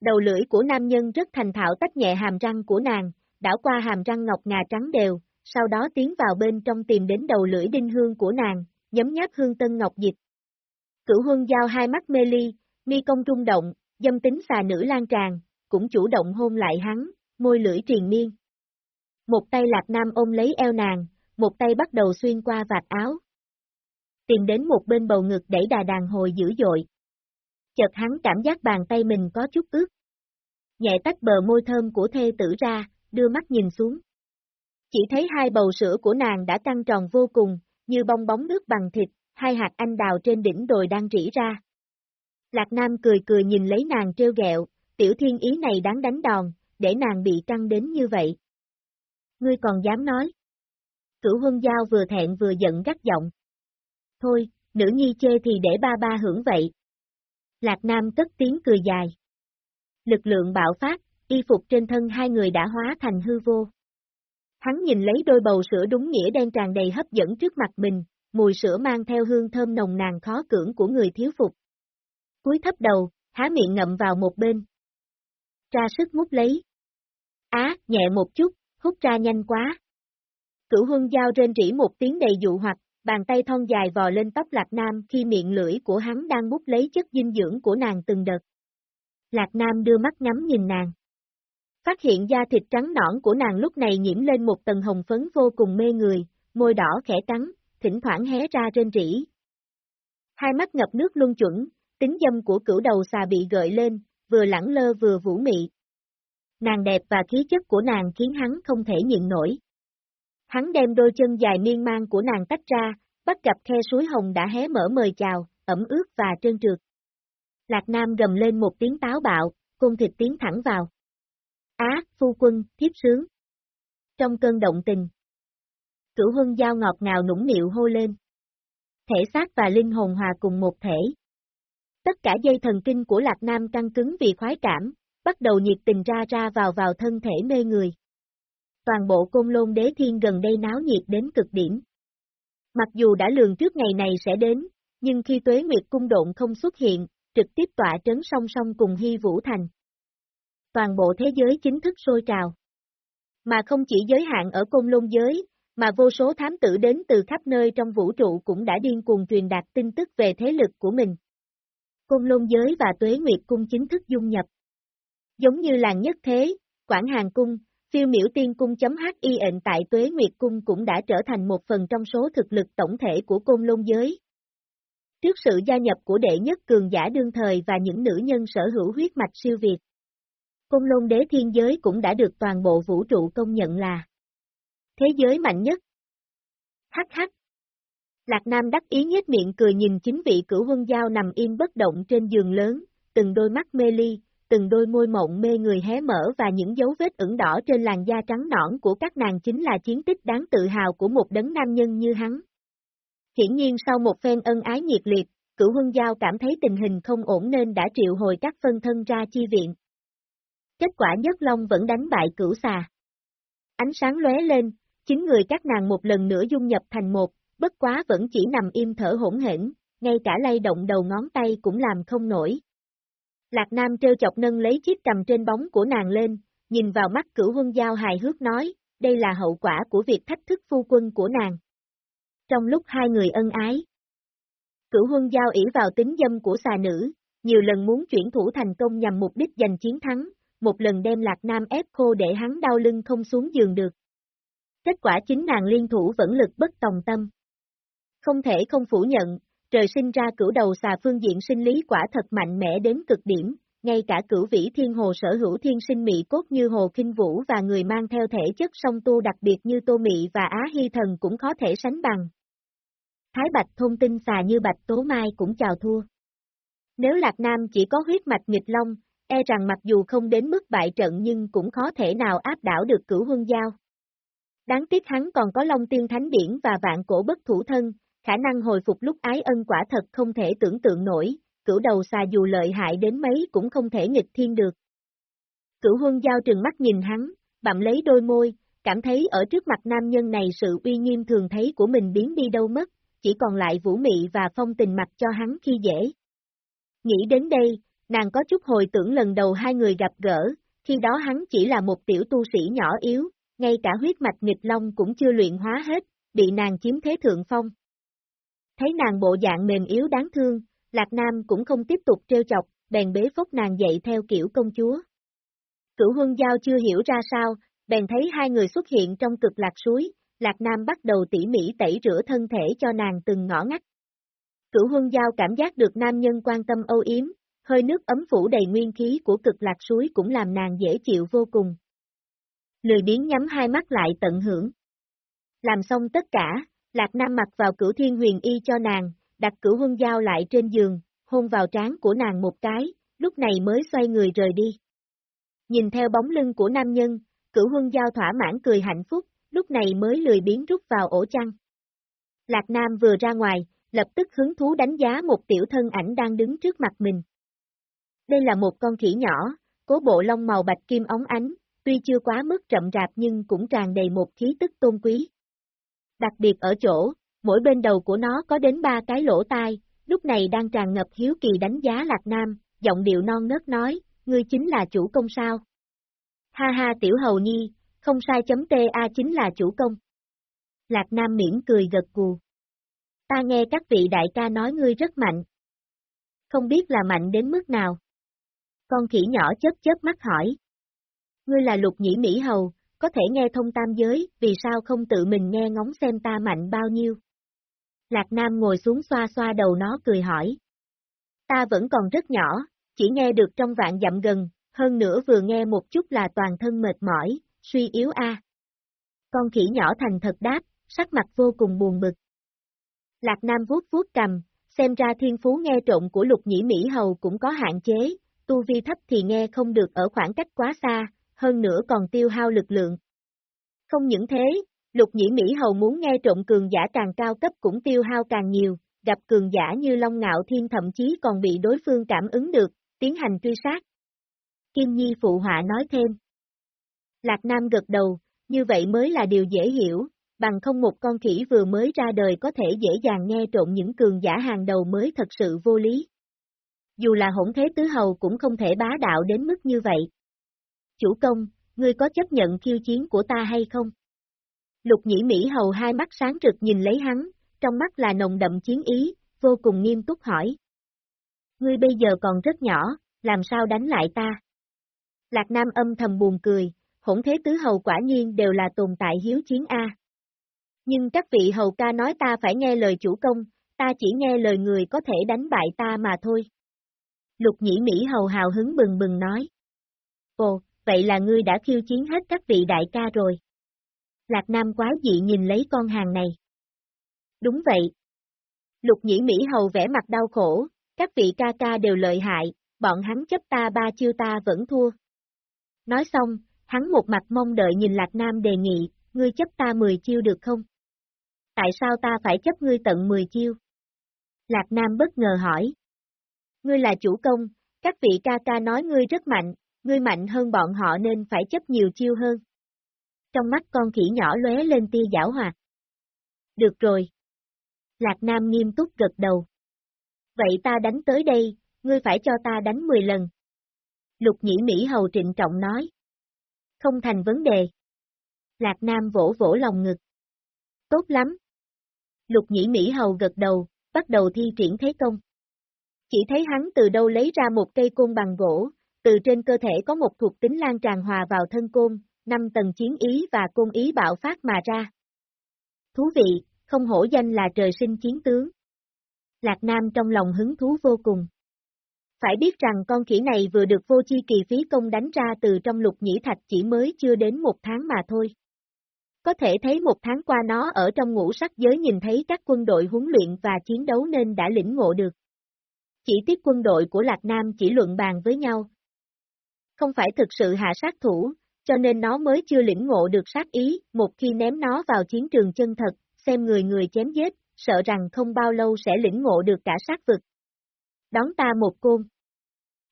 Đầu lưỡi của nam nhân rất thành thạo tách nhẹ hàm răng của nàng, đảo qua hàm răng ngọc ngà trắng đều, sau đó tiến vào bên trong tìm đến đầu lưỡi đinh hương của nàng, nhấm nháp hương tân ngọc dịch. Cửu huân giao hai mắt mê ly, mi công trung động, dâm tính xà nữ lan tràn, cũng chủ động hôn lại hắn, môi lưỡi triền miên. Một tay lạc nam ôm lấy eo nàng, một tay bắt đầu xuyên qua vạt áo. Tìm đến một bên bầu ngực đẩy đà đàn hồi dữ dội. Chợt hắn cảm giác bàn tay mình có chút ướt. Nhẹ tách bờ môi thơm của thê tử ra, đưa mắt nhìn xuống. Chỉ thấy hai bầu sữa của nàng đã căng tròn vô cùng, như bong bóng nước bằng thịt, hai hạt anh đào trên đỉnh đồi đang rỉ ra. Lạc Nam cười cười nhìn lấy nàng trêu ghẹo, tiểu thiên ý này đáng đánh đòn, để nàng bị căng đến như vậy. Ngươi còn dám nói. Cửu huân giao vừa thẹn vừa giận gắt giọng. Thôi, nữ nhi chê thì để ba ba hưởng vậy. Lạc Nam cất tiếng cười dài. Lực lượng bạo phát, y phục trên thân hai người đã hóa thành hư vô. Hắn nhìn lấy đôi bầu sữa đúng nghĩa đen tràn đầy hấp dẫn trước mặt mình, mùi sữa mang theo hương thơm nồng nàn khó cưỡng của người thiếu phục. Cúi thấp đầu, há miệng ngậm vào một bên. Ra sức mút lấy. Á, nhẹ một chút, hút ra nhanh quá. Cửu huân giao trên rỉ một tiếng đầy dụ hoặc, bàn tay thon dài vò lên tóc Lạc Nam khi miệng lưỡi của hắn đang mút lấy chất dinh dưỡng của nàng từng đợt. Lạc Nam đưa mắt ngắm nhìn nàng. Phát hiện da thịt trắng nõn của nàng lúc này nhiễm lên một tầng hồng phấn vô cùng mê người, môi đỏ khẽ cắn, thỉnh thoảng hé ra trên rỉ. Hai mắt ngập nước luân chuẩn, tính dâm của cửu đầu xà bị gợi lên, vừa lẳng lơ vừa vũ mị. Nàng đẹp và khí chất của nàng khiến hắn không thể nhịn nổi. Hắn đem đôi chân dài miên man của nàng tách ra, bắt gặp khe suối hồng đã hé mở mời chào, ẩm ướt và trơn trượt. Lạc Nam gầm lên một tiếng táo bạo, cung thịt tiến thẳng vào. Á, phu quân, thiếp sướng. Trong cơn động tình. Cửu huân giao ngọt ngào nũng nịu hô lên. Thể xác và linh hồn hòa cùng một thể. Tất cả dây thần kinh của Lạc Nam căng cứng vì khoái cảm, bắt đầu nhiệt tình ra ra vào vào thân thể mê người. Toàn bộ côn lôn đế thiên gần đây náo nhiệt đến cực điểm. Mặc dù đã lường trước ngày này sẽ đến, nhưng khi tuế nguyệt cung độn không xuất hiện, trực tiếp tọa trấn song song cùng Hy Vũ Thành. Toàn bộ thế giới chính thức sôi trào. Mà không chỉ giới hạn ở công lôn giới, mà vô số thám tử đến từ khắp nơi trong vũ trụ cũng đã điên cuồng truyền đạt tin tức về thế lực của mình. Công lôn giới và tuế nguyệt cung chính thức dung nhập. Giống như làng nhất thế, Quảng Hàng Cung, phiêu miểu tiên cung.hien tại tuế nguyệt cung cũng đã trở thành một phần trong số thực lực tổng thể của công lôn giới. Trước sự gia nhập của đệ nhất cường giả đương thời và những nữ nhân sở hữu huyết mạch siêu việt, Côn lôn đế thiên giới cũng đã được toàn bộ vũ trụ công nhận là thế giới mạnh nhất. Hắc hắc. Lạc Nam đắc ý nhếch miệng cười nhìn chính vị cửu huân giao nằm im bất động trên giường lớn, từng đôi mắt mê ly, từng đôi môi mộng mê người hé mở và những dấu vết ửng đỏ trên làn da trắng nõn của các nàng chính là chiến tích đáng tự hào của một đấng nam nhân như hắn. Hiển nhiên sau một phen ân ái nhiệt liệt, cửu huân giao cảm thấy tình hình không ổn nên đã triệu hồi các phân thân ra chi viện. Kết quả nhất long vẫn đánh bại cửu xà. Ánh sáng lóe lên, chính người các nàng một lần nữa dung nhập thành một, bất quá vẫn chỉ nằm im thở hỗn hển, ngay cả lay động đầu ngón tay cũng làm không nổi. Lạc Nam trêu chọc nâng lấy chiếc cầm trên bóng của nàng lên, nhìn vào mắt cửu huân giao hài hước nói, đây là hậu quả của việc thách thức phu quân của nàng. Trong lúc hai người ân ái, cửu huân giao ỉ vào tính dâm của xà nữ, nhiều lần muốn chuyển thủ thành công nhằm mục đích giành chiến thắng, một lần đem Lạc Nam ép khô để hắn đau lưng không xuống giường được. Kết quả chính nàng liên thủ vẫn lực bất tòng tâm. Không thể không phủ nhận, trời sinh ra cửu đầu xà phương diện sinh lý quả thật mạnh mẽ đến cực điểm, ngay cả cửu vĩ thiên hồ sở hữu thiên sinh mị cốt như hồ kinh vũ và người mang theo thể chất song tu đặc biệt như tô mị và á hy thần cũng khó thể sánh bằng. Thái Bạch thông tin xà như Bạch Tố Mai cũng chào thua. Nếu Lạc Nam chỉ có huyết mạch nghịch long, e rằng mặc dù không đến mức bại trận nhưng cũng khó thể nào áp đảo được cửu huân giao. Đáng tiếc hắn còn có Long Tiên Thánh Điển và vạn cổ bất thủ thân, khả năng hồi phục lúc ái ân quả thật không thể tưởng tượng nổi, cửu đầu xà dù lợi hại đến mấy cũng không thể nghịch thiên được. Cửu huân giao trừng mắt nhìn hắn, bặm lấy đôi môi, cảm thấy ở trước mặt nam nhân này sự uy nghiêm thường thấy của mình biến đi đâu mất, chỉ còn lại vũ mị và phong tình mặt cho hắn khi dễ. Nghĩ đến đây, nàng có chút hồi tưởng lần đầu hai người gặp gỡ, khi đó hắn chỉ là một tiểu tu sĩ nhỏ yếu, ngay cả huyết mạch nghịch long cũng chưa luyện hóa hết, bị nàng chiếm thế thượng phong. Thấy nàng bộ dạng mềm yếu đáng thương, Lạc Nam cũng không tiếp tục trêu chọc, bèn bế phốc nàng dậy theo kiểu công chúa. Cửu huân giao chưa hiểu ra sao, bèn thấy hai người xuất hiện trong cực lạc suối, Lạc Nam bắt đầu tỉ mỉ tẩy rửa thân thể cho nàng từng ngõ ngách. Cửu huân giao cảm giác được nam nhân quan tâm âu yếm, hơi nước ấm phủ đầy nguyên khí của cực lạc suối cũng làm nàng dễ chịu vô cùng. Lười biến nhắm hai mắt lại tận hưởng. Làm xong tất cả, Lạc Nam mặc vào cửu thiên huyền y cho nàng, đặt cửu huân dao lại trên giường, hôn vào trán của nàng một cái, lúc này mới xoay người rời đi. Nhìn theo bóng lưng của nam nhân, cửu huân dao thỏa mãn cười hạnh phúc, lúc này mới lười biến rút vào ổ chăn. Lạc Nam vừa ra ngoài, lập tức hứng thú đánh giá một tiểu thân ảnh đang đứng trước mặt mình. Đây là một con khỉ nhỏ, cố bộ lông màu bạch kim óng ánh, tuy chưa quá mức chậm rạp nhưng cũng tràn đầy một khí tức tôn quý. Đặc biệt ở chỗ, mỗi bên đầu của nó có đến ba cái lỗ tai, lúc này đang tràn ngập hiếu kỳ đánh giá Lạc Nam, giọng điệu non nớt nói, ngươi chính là chủ công sao. Ha ha tiểu hầu nhi, không sai chấm TA chính là chủ công. Lạc Nam miễn cười gật cù. Ta nghe các vị đại ca nói ngươi rất mạnh. Không biết là mạnh đến mức nào. Con khỉ nhỏ chớp chớp mắt hỏi. Ngươi là lục nhĩ Mỹ Hầu, có thể nghe thông tam giới, vì sao không tự mình nghe ngóng xem ta mạnh bao nhiêu? Lạc Nam ngồi xuống xoa xoa đầu nó cười hỏi. Ta vẫn còn rất nhỏ, chỉ nghe được trong vạn dặm gần, hơn nữa vừa nghe một chút là toàn thân mệt mỏi, suy yếu a. Con khỉ nhỏ thành thật đáp, sắc mặt vô cùng buồn bực. Lạc Nam vuốt vuốt cầm, xem ra thiên phú nghe trộn của lục nhĩ Mỹ Hầu cũng có hạn chế, tu vi thấp thì nghe không được ở khoảng cách quá xa, hơn nữa còn tiêu hao lực lượng. Không những thế, lục nhĩ Mỹ Hầu muốn nghe trộn cường giả càng cao cấp cũng tiêu hao càng nhiều, gặp cường giả như Long Ngạo Thiên thậm chí còn bị đối phương cảm ứng được, tiến hành truy sát. Kim Nhi phụ họa nói thêm. Lạc Nam gật đầu, như vậy mới là điều dễ hiểu, bằng không một con khỉ vừa mới ra đời có thể dễ dàng nghe trộn những cường giả hàng đầu mới thật sự vô lý. Dù là hỗn thế tứ hầu cũng không thể bá đạo đến mức như vậy. Chủ công, ngươi có chấp nhận khiêu chiến của ta hay không? Lục nhĩ Mỹ hầu hai mắt sáng rực nhìn lấy hắn, trong mắt là nồng đậm chiến ý, vô cùng nghiêm túc hỏi. Ngươi bây giờ còn rất nhỏ, làm sao đánh lại ta? Lạc Nam âm thầm buồn cười, hỗn thế tứ hầu quả nhiên đều là tồn tại hiếu chiến A. Nhưng các vị hầu ca nói ta phải nghe lời chủ công, ta chỉ nghe lời người có thể đánh bại ta mà thôi. Lục nhĩ Mỹ hầu hào hứng bừng bừng nói. Ồ, vậy là ngươi đã khiêu chiến hết các vị đại ca rồi. Lạc Nam quá dị nhìn lấy con hàng này. Đúng vậy. Lục nhĩ Mỹ hầu vẽ mặt đau khổ, các vị ca ca đều lợi hại, bọn hắn chấp ta ba chiêu ta vẫn thua. Nói xong, hắn một mặt mong đợi nhìn Lạc Nam đề nghị, ngươi chấp ta 10 chiêu được không? Tại sao ta phải chấp ngươi tận 10 chiêu? Lạc Nam bất ngờ hỏi. Ngươi là chủ công, các vị ca ca nói ngươi rất mạnh, ngươi mạnh hơn bọn họ nên phải chấp nhiều chiêu hơn. Trong mắt con khỉ nhỏ lóe lên tia giảo hoạt. Được rồi. Lạc Nam nghiêm túc gật đầu. Vậy ta đánh tới đây, ngươi phải cho ta đánh 10 lần. Lục nhĩ Mỹ Hầu trịnh trọng nói. Không thành vấn đề. Lạc Nam vỗ vỗ lòng ngực. Tốt lắm. Lục nhĩ Mỹ Hầu gật đầu, bắt đầu thi triển thế công. Chỉ thấy hắn từ đâu lấy ra một cây côn bằng gỗ, từ trên cơ thể có một thuộc tính lan tràn hòa vào thân côn, năm tầng chiến ý và côn ý bạo phát mà ra. Thú vị, không hổ danh là trời sinh chiến tướng. Lạc Nam trong lòng hứng thú vô cùng. Phải biết rằng con khỉ này vừa được vô chi kỳ phí công đánh ra từ trong lục nhĩ thạch chỉ mới chưa đến một tháng mà thôi. Có thể thấy một tháng qua nó ở trong ngũ sắc giới nhìn thấy các quân đội huấn luyện và chiến đấu nên đã lĩnh ngộ được. Chỉ tiếc quân đội của Lạc Nam chỉ luận bàn với nhau. Không phải thực sự hạ sát thủ, cho nên nó mới chưa lĩnh ngộ được sát ý, một khi ném nó vào chiến trường chân thật, xem người người chém giết, sợ rằng không bao lâu sẽ lĩnh ngộ được cả sát vực. Đón ta một côn.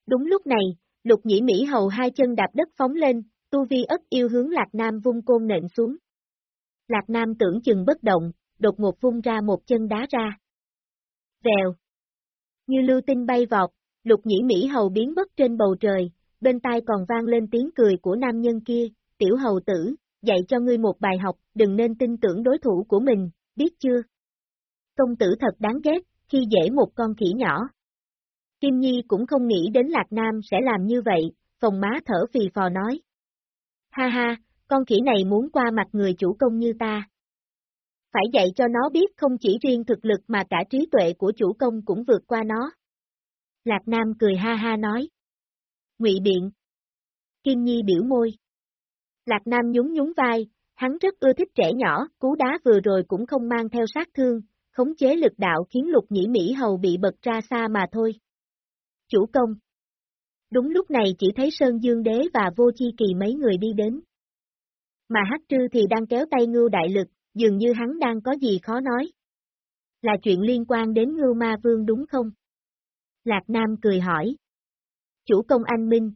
Đúng lúc này, lục nhĩ Mỹ hầu hai chân đạp đất phóng lên, tu vi ất yêu hướng Lạc Nam vung côn nện xuống. Lạc Nam tưởng chừng bất động, đột ngột vung ra một chân đá ra. Vèo. Như lưu tinh bay vọt, lục nhĩ Mỹ hầu biến mất trên bầu trời, bên tai còn vang lên tiếng cười của nam nhân kia, tiểu hầu tử, dạy cho ngươi một bài học, đừng nên tin tưởng đối thủ của mình, biết chưa? Công tử thật đáng ghét, khi dễ một con khỉ nhỏ. Kim Nhi cũng không nghĩ đến Lạc Nam sẽ làm như vậy, phòng má thở phì phò nói. Ha ha, con khỉ này muốn qua mặt người chủ công như ta. Phải dạy cho nó biết không chỉ riêng thực lực mà cả trí tuệ của chủ công cũng vượt qua nó. Lạc Nam cười ha ha nói. Ngụy biện. Kim Nhi biểu môi. Lạc Nam nhún nhún vai, hắn rất ưa thích trẻ nhỏ, cú đá vừa rồi cũng không mang theo sát thương, khống chế lực đạo khiến lục nhĩ Mỹ hầu bị bật ra xa mà thôi. Chủ công. Đúng lúc này chỉ thấy Sơn Dương Đế và Vô Chi Kỳ mấy người đi đến. Mà Hắc Trư thì đang kéo tay Ngưu Đại Lực, dường như hắn đang có gì khó nói. Là chuyện liên quan đến Ngưu Ma Vương đúng không? Lạc Nam cười hỏi. Chủ công anh Minh.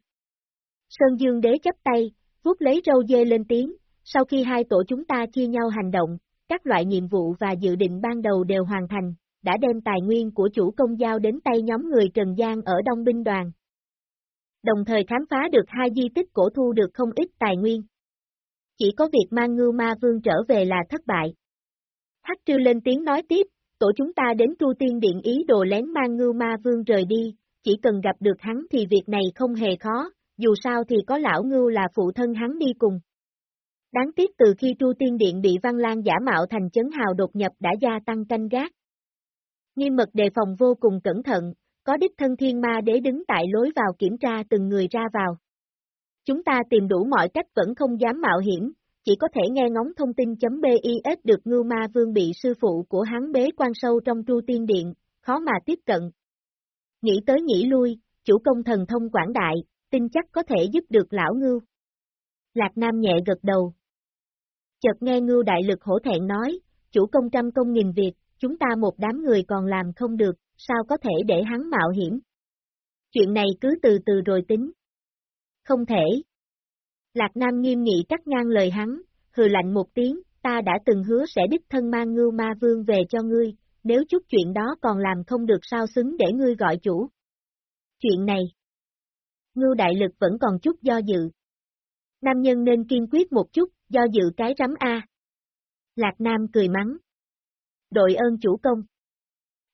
Sơn Dương Đế chấp tay, vuốt lấy râu dê lên tiếng, sau khi hai tổ chúng ta chia nhau hành động, các loại nhiệm vụ và dự định ban đầu đều hoàn thành, đã đem tài nguyên của chủ công giao đến tay nhóm người Trần Giang ở Đông Binh Đoàn. Đồng thời khám phá được hai di tích cổ thu được không ít tài nguyên. Chỉ có việc mang ngưu ma vương trở về là thất bại. Hắc trư lên tiếng nói tiếp, tổ chúng ta đến tu tiên điện ý đồ lén mang ngưu ma vương rời đi, chỉ cần gặp được hắn thì việc này không hề khó, dù sao thì có lão ngưu là phụ thân hắn đi cùng. Đáng tiếc từ khi tu tiên điện bị Văn Lan giả mạo thành chấn hào đột nhập đã gia tăng canh gác. Nghiêm mật đề phòng vô cùng cẩn thận, có đích thân thiên ma đế đứng tại lối vào kiểm tra từng người ra vào. Chúng ta tìm đủ mọi cách vẫn không dám mạo hiểm, chỉ có thể nghe ngóng thông tin chấm BIS được ngưu ma vương bị sư phụ của hắn bế quan sâu trong tru tiên điện, khó mà tiếp cận. Nghĩ tới nghĩ lui, chủ công thần thông quảng đại, tin chắc có thể giúp được lão ngưu. Lạc Nam nhẹ gật đầu. Chợt nghe ngưu đại lực hổ thẹn nói, chủ công trăm công nghìn việc, chúng ta một đám người còn làm không được, sao có thể để hắn mạo hiểm. Chuyện này cứ từ từ rồi tính. Không thể. Lạc Nam nghiêm nghị cắt ngang lời hắn, hừ lạnh một tiếng, ta đã từng hứa sẽ đích thân mang ngưu ma vương về cho ngươi, nếu chút chuyện đó còn làm không được sao xứng để ngươi gọi chủ. Chuyện này. Ngưu đại lực vẫn còn chút do dự. Nam nhân nên kiên quyết một chút, do dự cái rắm A. Lạc Nam cười mắng. Đội ơn chủ công.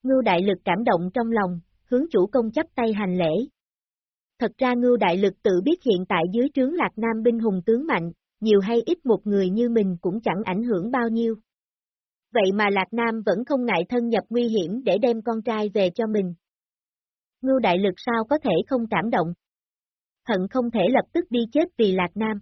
Ngưu đại lực cảm động trong lòng, hướng chủ công chấp tay hành lễ. Thật ra ngưu đại lực tự biết hiện tại dưới trướng Lạc Nam binh hùng tướng mạnh, nhiều hay ít một người như mình cũng chẳng ảnh hưởng bao nhiêu. Vậy mà Lạc Nam vẫn không ngại thân nhập nguy hiểm để đem con trai về cho mình. Ngưu đại lực sao có thể không cảm động? Hận không thể lập tức đi chết vì Lạc Nam.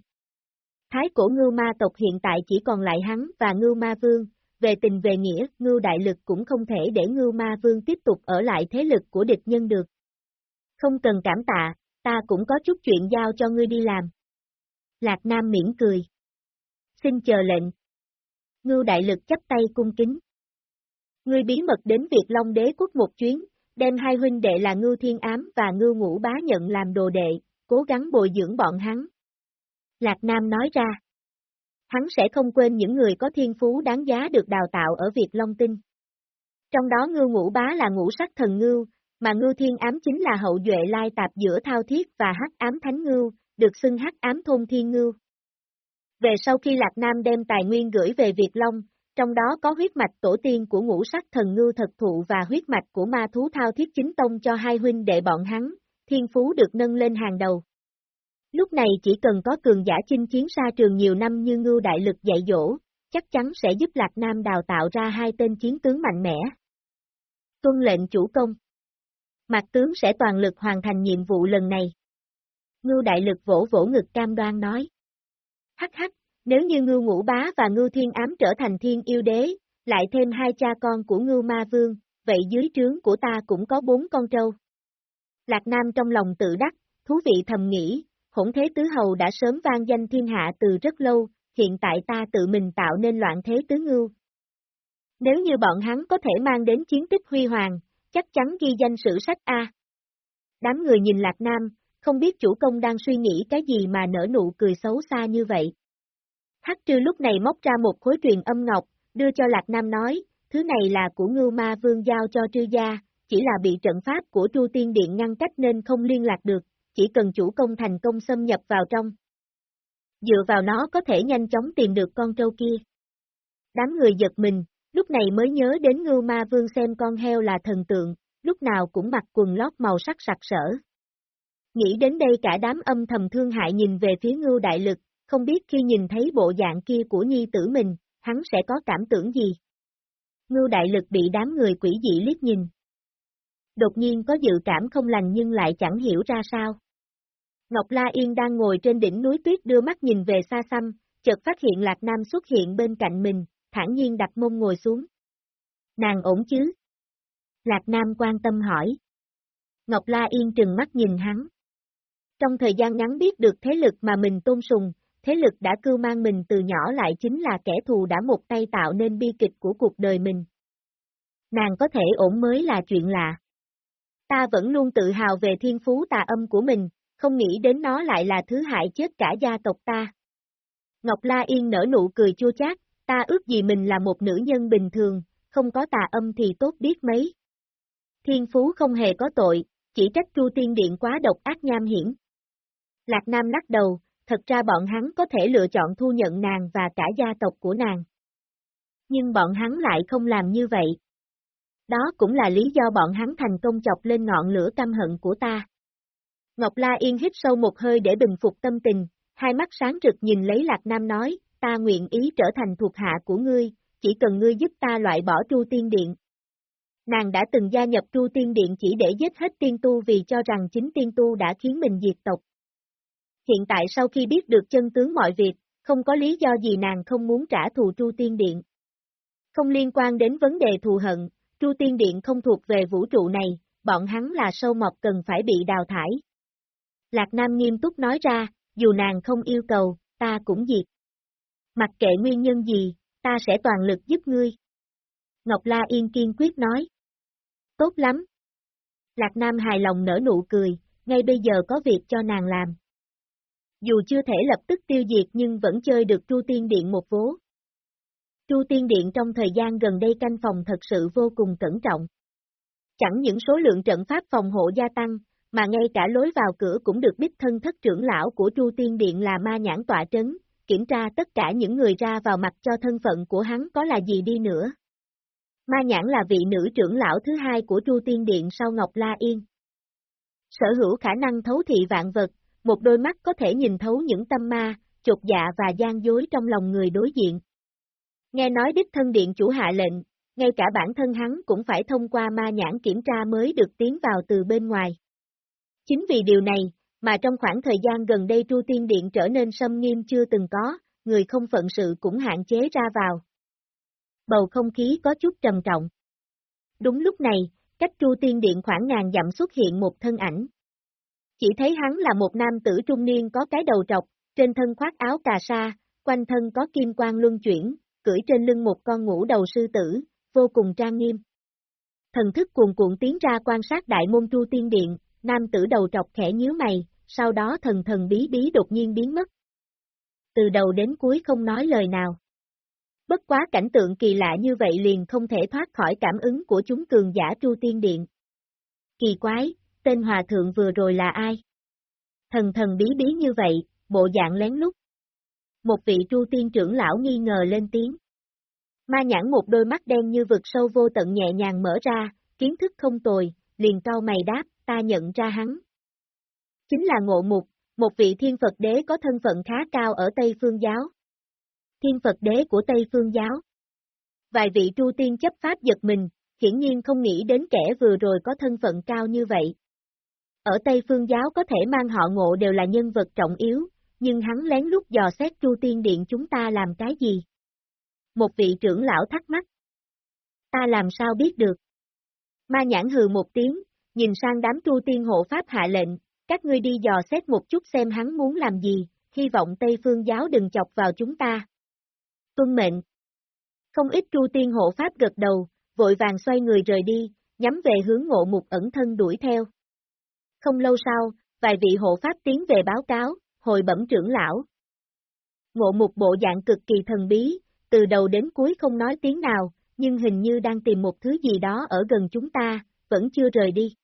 Thái cổ ngưu ma tộc hiện tại chỉ còn lại hắn và ngưu ma vương, về tình về nghĩa, ngưu đại lực cũng không thể để ngưu ma vương tiếp tục ở lại thế lực của địch nhân được. Không cần cảm tạ, ta cũng có chút chuyện giao cho ngươi đi làm. Lạc Nam miễn cười. Xin chờ lệnh. Ngưu đại lực chấp tay cung kính. Ngươi bí mật đến Việt Long đế quốc một chuyến, đem hai huynh đệ là Ngưu Thiên Ám và Ngưu Ngũ Bá nhận làm đồ đệ, cố gắng bồi dưỡng bọn hắn. Lạc Nam nói ra. Hắn sẽ không quên những người có thiên phú đáng giá được đào tạo ở Việt Long Tinh. Trong đó ngưu ngũ bá là ngũ sắc thần ngưu, mà ngưu thiên ám chính là hậu duệ lai tạp giữa thao thiết và hắc ám thánh ngưu, được xưng hắc ám thôn thiên ngưu. Về sau khi Lạc Nam đem tài nguyên gửi về Việt Long, trong đó có huyết mạch tổ tiên của ngũ sắc thần ngưu thật thụ và huyết mạch của ma thú thao thiết chính tông cho hai huynh đệ bọn hắn, thiên phú được nâng lên hàng đầu. Lúc này chỉ cần có cường giả chinh chiến xa trường nhiều năm như ngưu đại lực dạy dỗ, chắc chắn sẽ giúp Lạc Nam đào tạo ra hai tên chiến tướng mạnh mẽ. Tuân lệnh chủ công. Mạc tướng sẽ toàn lực hoàn thành nhiệm vụ lần này. Ngưu đại lực vỗ vỗ ngực cam đoan nói. Hắc hắc, nếu như ngưu ngũ bá và ngưu thiên ám trở thành thiên yêu đế, lại thêm hai cha con của ngưu ma vương, vậy dưới trướng của ta cũng có bốn con trâu. Lạc Nam trong lòng tự đắc, thú vị thầm nghĩ, hỗn thế tứ hầu đã sớm vang danh thiên hạ từ rất lâu, hiện tại ta tự mình tạo nên loạn thế tứ ngưu. Nếu như bọn hắn có thể mang đến chiến tích huy hoàng, chắc chắn ghi danh sử sách A. Đám người nhìn Lạc Nam, không biết chủ công đang suy nghĩ cái gì mà nở nụ cười xấu xa như vậy. Hắc trư lúc này móc ra một khối truyền âm ngọc, đưa cho Lạc Nam nói, thứ này là của ngưu ma vương giao cho trư gia, chỉ là bị trận pháp của chu Tiên Điện ngăn cách nên không liên lạc được, chỉ cần chủ công thành công xâm nhập vào trong. Dựa vào nó có thể nhanh chóng tìm được con trâu kia. Đám người giật mình, lúc này mới nhớ đến ngưu ma vương xem con heo là thần tượng, lúc nào cũng mặc quần lót màu sắc sặc sỡ. Nghĩ đến đây cả đám âm thầm thương hại nhìn về phía ngưu đại lực, không biết khi nhìn thấy bộ dạng kia của nhi tử mình, hắn sẽ có cảm tưởng gì. Ngưu đại lực bị đám người quỷ dị liếc nhìn. Đột nhiên có dự cảm không lành nhưng lại chẳng hiểu ra sao. Ngọc La Yên đang ngồi trên đỉnh núi tuyết đưa mắt nhìn về xa xăm, chợt phát hiện Lạc Nam xuất hiện bên cạnh mình, thản nhiên đặt mông ngồi xuống. Nàng ổn chứ? Lạc Nam quan tâm hỏi. Ngọc La Yên trừng mắt nhìn hắn. Trong thời gian ngắn biết được thế lực mà mình tôn sùng, thế lực đã cưu mang mình từ nhỏ lại chính là kẻ thù đã một tay tạo nên bi kịch của cuộc đời mình. Nàng có thể ổn mới là chuyện lạ. Ta vẫn luôn tự hào về thiên phú tà âm của mình, không nghĩ đến nó lại là thứ hại chết cả gia tộc ta. Ngọc La Yên nở nụ cười chua chát, ta ước gì mình là một nữ nhân bình thường, không có tà âm thì tốt biết mấy. Thiên phú không hề có tội, chỉ trách Chu Tiên Điện quá độc ác nham hiểm. Lạc Nam lắc đầu, thật ra bọn hắn có thể lựa chọn thu nhận nàng và cả gia tộc của nàng. Nhưng bọn hắn lại không làm như vậy. Đó cũng là lý do bọn hắn thành công chọc lên ngọn lửa căm hận của ta. Ngọc La Yên hít sâu một hơi để bình phục tâm tình, hai mắt sáng rực nhìn lấy Lạc Nam nói, ta nguyện ý trở thành thuộc hạ của ngươi, chỉ cần ngươi giúp ta loại bỏ Tru Tiên Điện. Nàng đã từng gia nhập Tru Tiên Điện chỉ để giết hết tiên tu vì cho rằng chính tiên tu đã khiến mình diệt tộc. Hiện tại sau khi biết được chân tướng mọi việc, không có lý do gì nàng không muốn trả thù Tru Tiên Điện. Không liên quan đến vấn đề thù hận, Tru Tiên Điện không thuộc về vũ trụ này, bọn hắn là sâu mọt cần phải bị đào thải. Lạc Nam nghiêm túc nói ra, dù nàng không yêu cầu, ta cũng diệt. Mặc kệ nguyên nhân gì, ta sẽ toàn lực giúp ngươi. Ngọc La Yên kiên quyết nói. Tốt lắm. Lạc Nam hài lòng nở nụ cười, ngay bây giờ có việc cho nàng làm. Dù chưa thể lập tức tiêu diệt nhưng vẫn chơi được Tru Tiên Điện một vố. Tru Tiên Điện trong thời gian gần đây canh phòng thật sự vô cùng cẩn trọng. Chẳng những số lượng trận pháp phòng hộ gia tăng, mà ngay cả lối vào cửa cũng được bích thân thất trưởng lão của Tru Tiên Điện là ma nhãn tọa trấn, kiểm tra tất cả những người ra vào mặt cho thân phận của hắn có là gì đi nữa. Ma nhãn là vị nữ trưởng lão thứ hai của Chu Tiên Điện sau Ngọc La Yên. Sở hữu khả năng thấu thị vạn vật, một đôi mắt có thể nhìn thấu những tâm ma, chột dạ và gian dối trong lòng người đối diện. Nghe nói đích thân điện chủ hạ lệnh, ngay cả bản thân hắn cũng phải thông qua ma nhãn kiểm tra mới được tiến vào từ bên ngoài. Chính vì điều này, mà trong khoảng thời gian gần đây Tru Tiên Điện trở nên xâm nghiêm chưa từng có, người không phận sự cũng hạn chế ra vào. Bầu không khí có chút trầm trọng. Đúng lúc này, cách Tru Tiên Điện khoảng ngàn dặm xuất hiện một thân ảnh. Chỉ thấy hắn là một nam tử trung niên có cái đầu trọc, trên thân khoác áo cà sa, quanh thân có kim quang luân chuyển, cưỡi trên lưng một con ngũ đầu sư tử, vô cùng trang nghiêm. Thần thức cuồn cuộn tiến ra quan sát đại môn Tru Tiên Điện, nam tử đầu trọc khẽ nhíu mày, sau đó thần thần bí bí đột nhiên biến mất. Từ đầu đến cuối không nói lời nào. Bất quá cảnh tượng kỳ lạ như vậy liền không thể thoát khỏi cảm ứng của chúng cường giả chu Tiên Điện. Kỳ quái, tên hòa thượng vừa rồi là ai? Thần thần bí bí như vậy, bộ dạng lén lút. Một vị chu tiên trưởng lão nghi ngờ lên tiếng. Ma nhãn một đôi mắt đen như vực sâu vô tận nhẹ nhàng mở ra, kiến thức không tồi, liền cao mày đáp, ta nhận ra hắn. Chính là ngộ mục, một vị thiên Phật đế có thân phận khá cao ở Tây Phương Giáo. Thiên Phật đế của Tây Phương Giáo. Vài vị tru tiên chấp pháp giật mình, hiển nhiên không nghĩ đến kẻ vừa rồi có thân phận cao như vậy. Ở Tây Phương Giáo có thể mang họ ngộ đều là nhân vật trọng yếu, nhưng hắn lén lút dò xét tru tiên điện chúng ta làm cái gì? Một vị trưởng lão thắc mắc. Ta làm sao biết được? Ma nhãn hừ một tiếng, nhìn sang đám tru tiên hộ pháp hạ lệnh, các ngươi đi dò xét một chút xem hắn muốn làm gì, hy vọng Tây Phương giáo đừng chọc vào chúng ta. Tuân mệnh. Không ít chu tiên hộ pháp gật đầu, vội vàng xoay người rời đi, nhắm về hướng ngộ mục ẩn thân đuổi theo. Không lâu sau, vài vị hộ pháp tiến về báo cáo, hồi bẩm trưởng lão. Ngộ mục bộ dạng cực kỳ thần bí, từ đầu đến cuối không nói tiếng nào, nhưng hình như đang tìm một thứ gì đó ở gần chúng ta, vẫn chưa rời đi.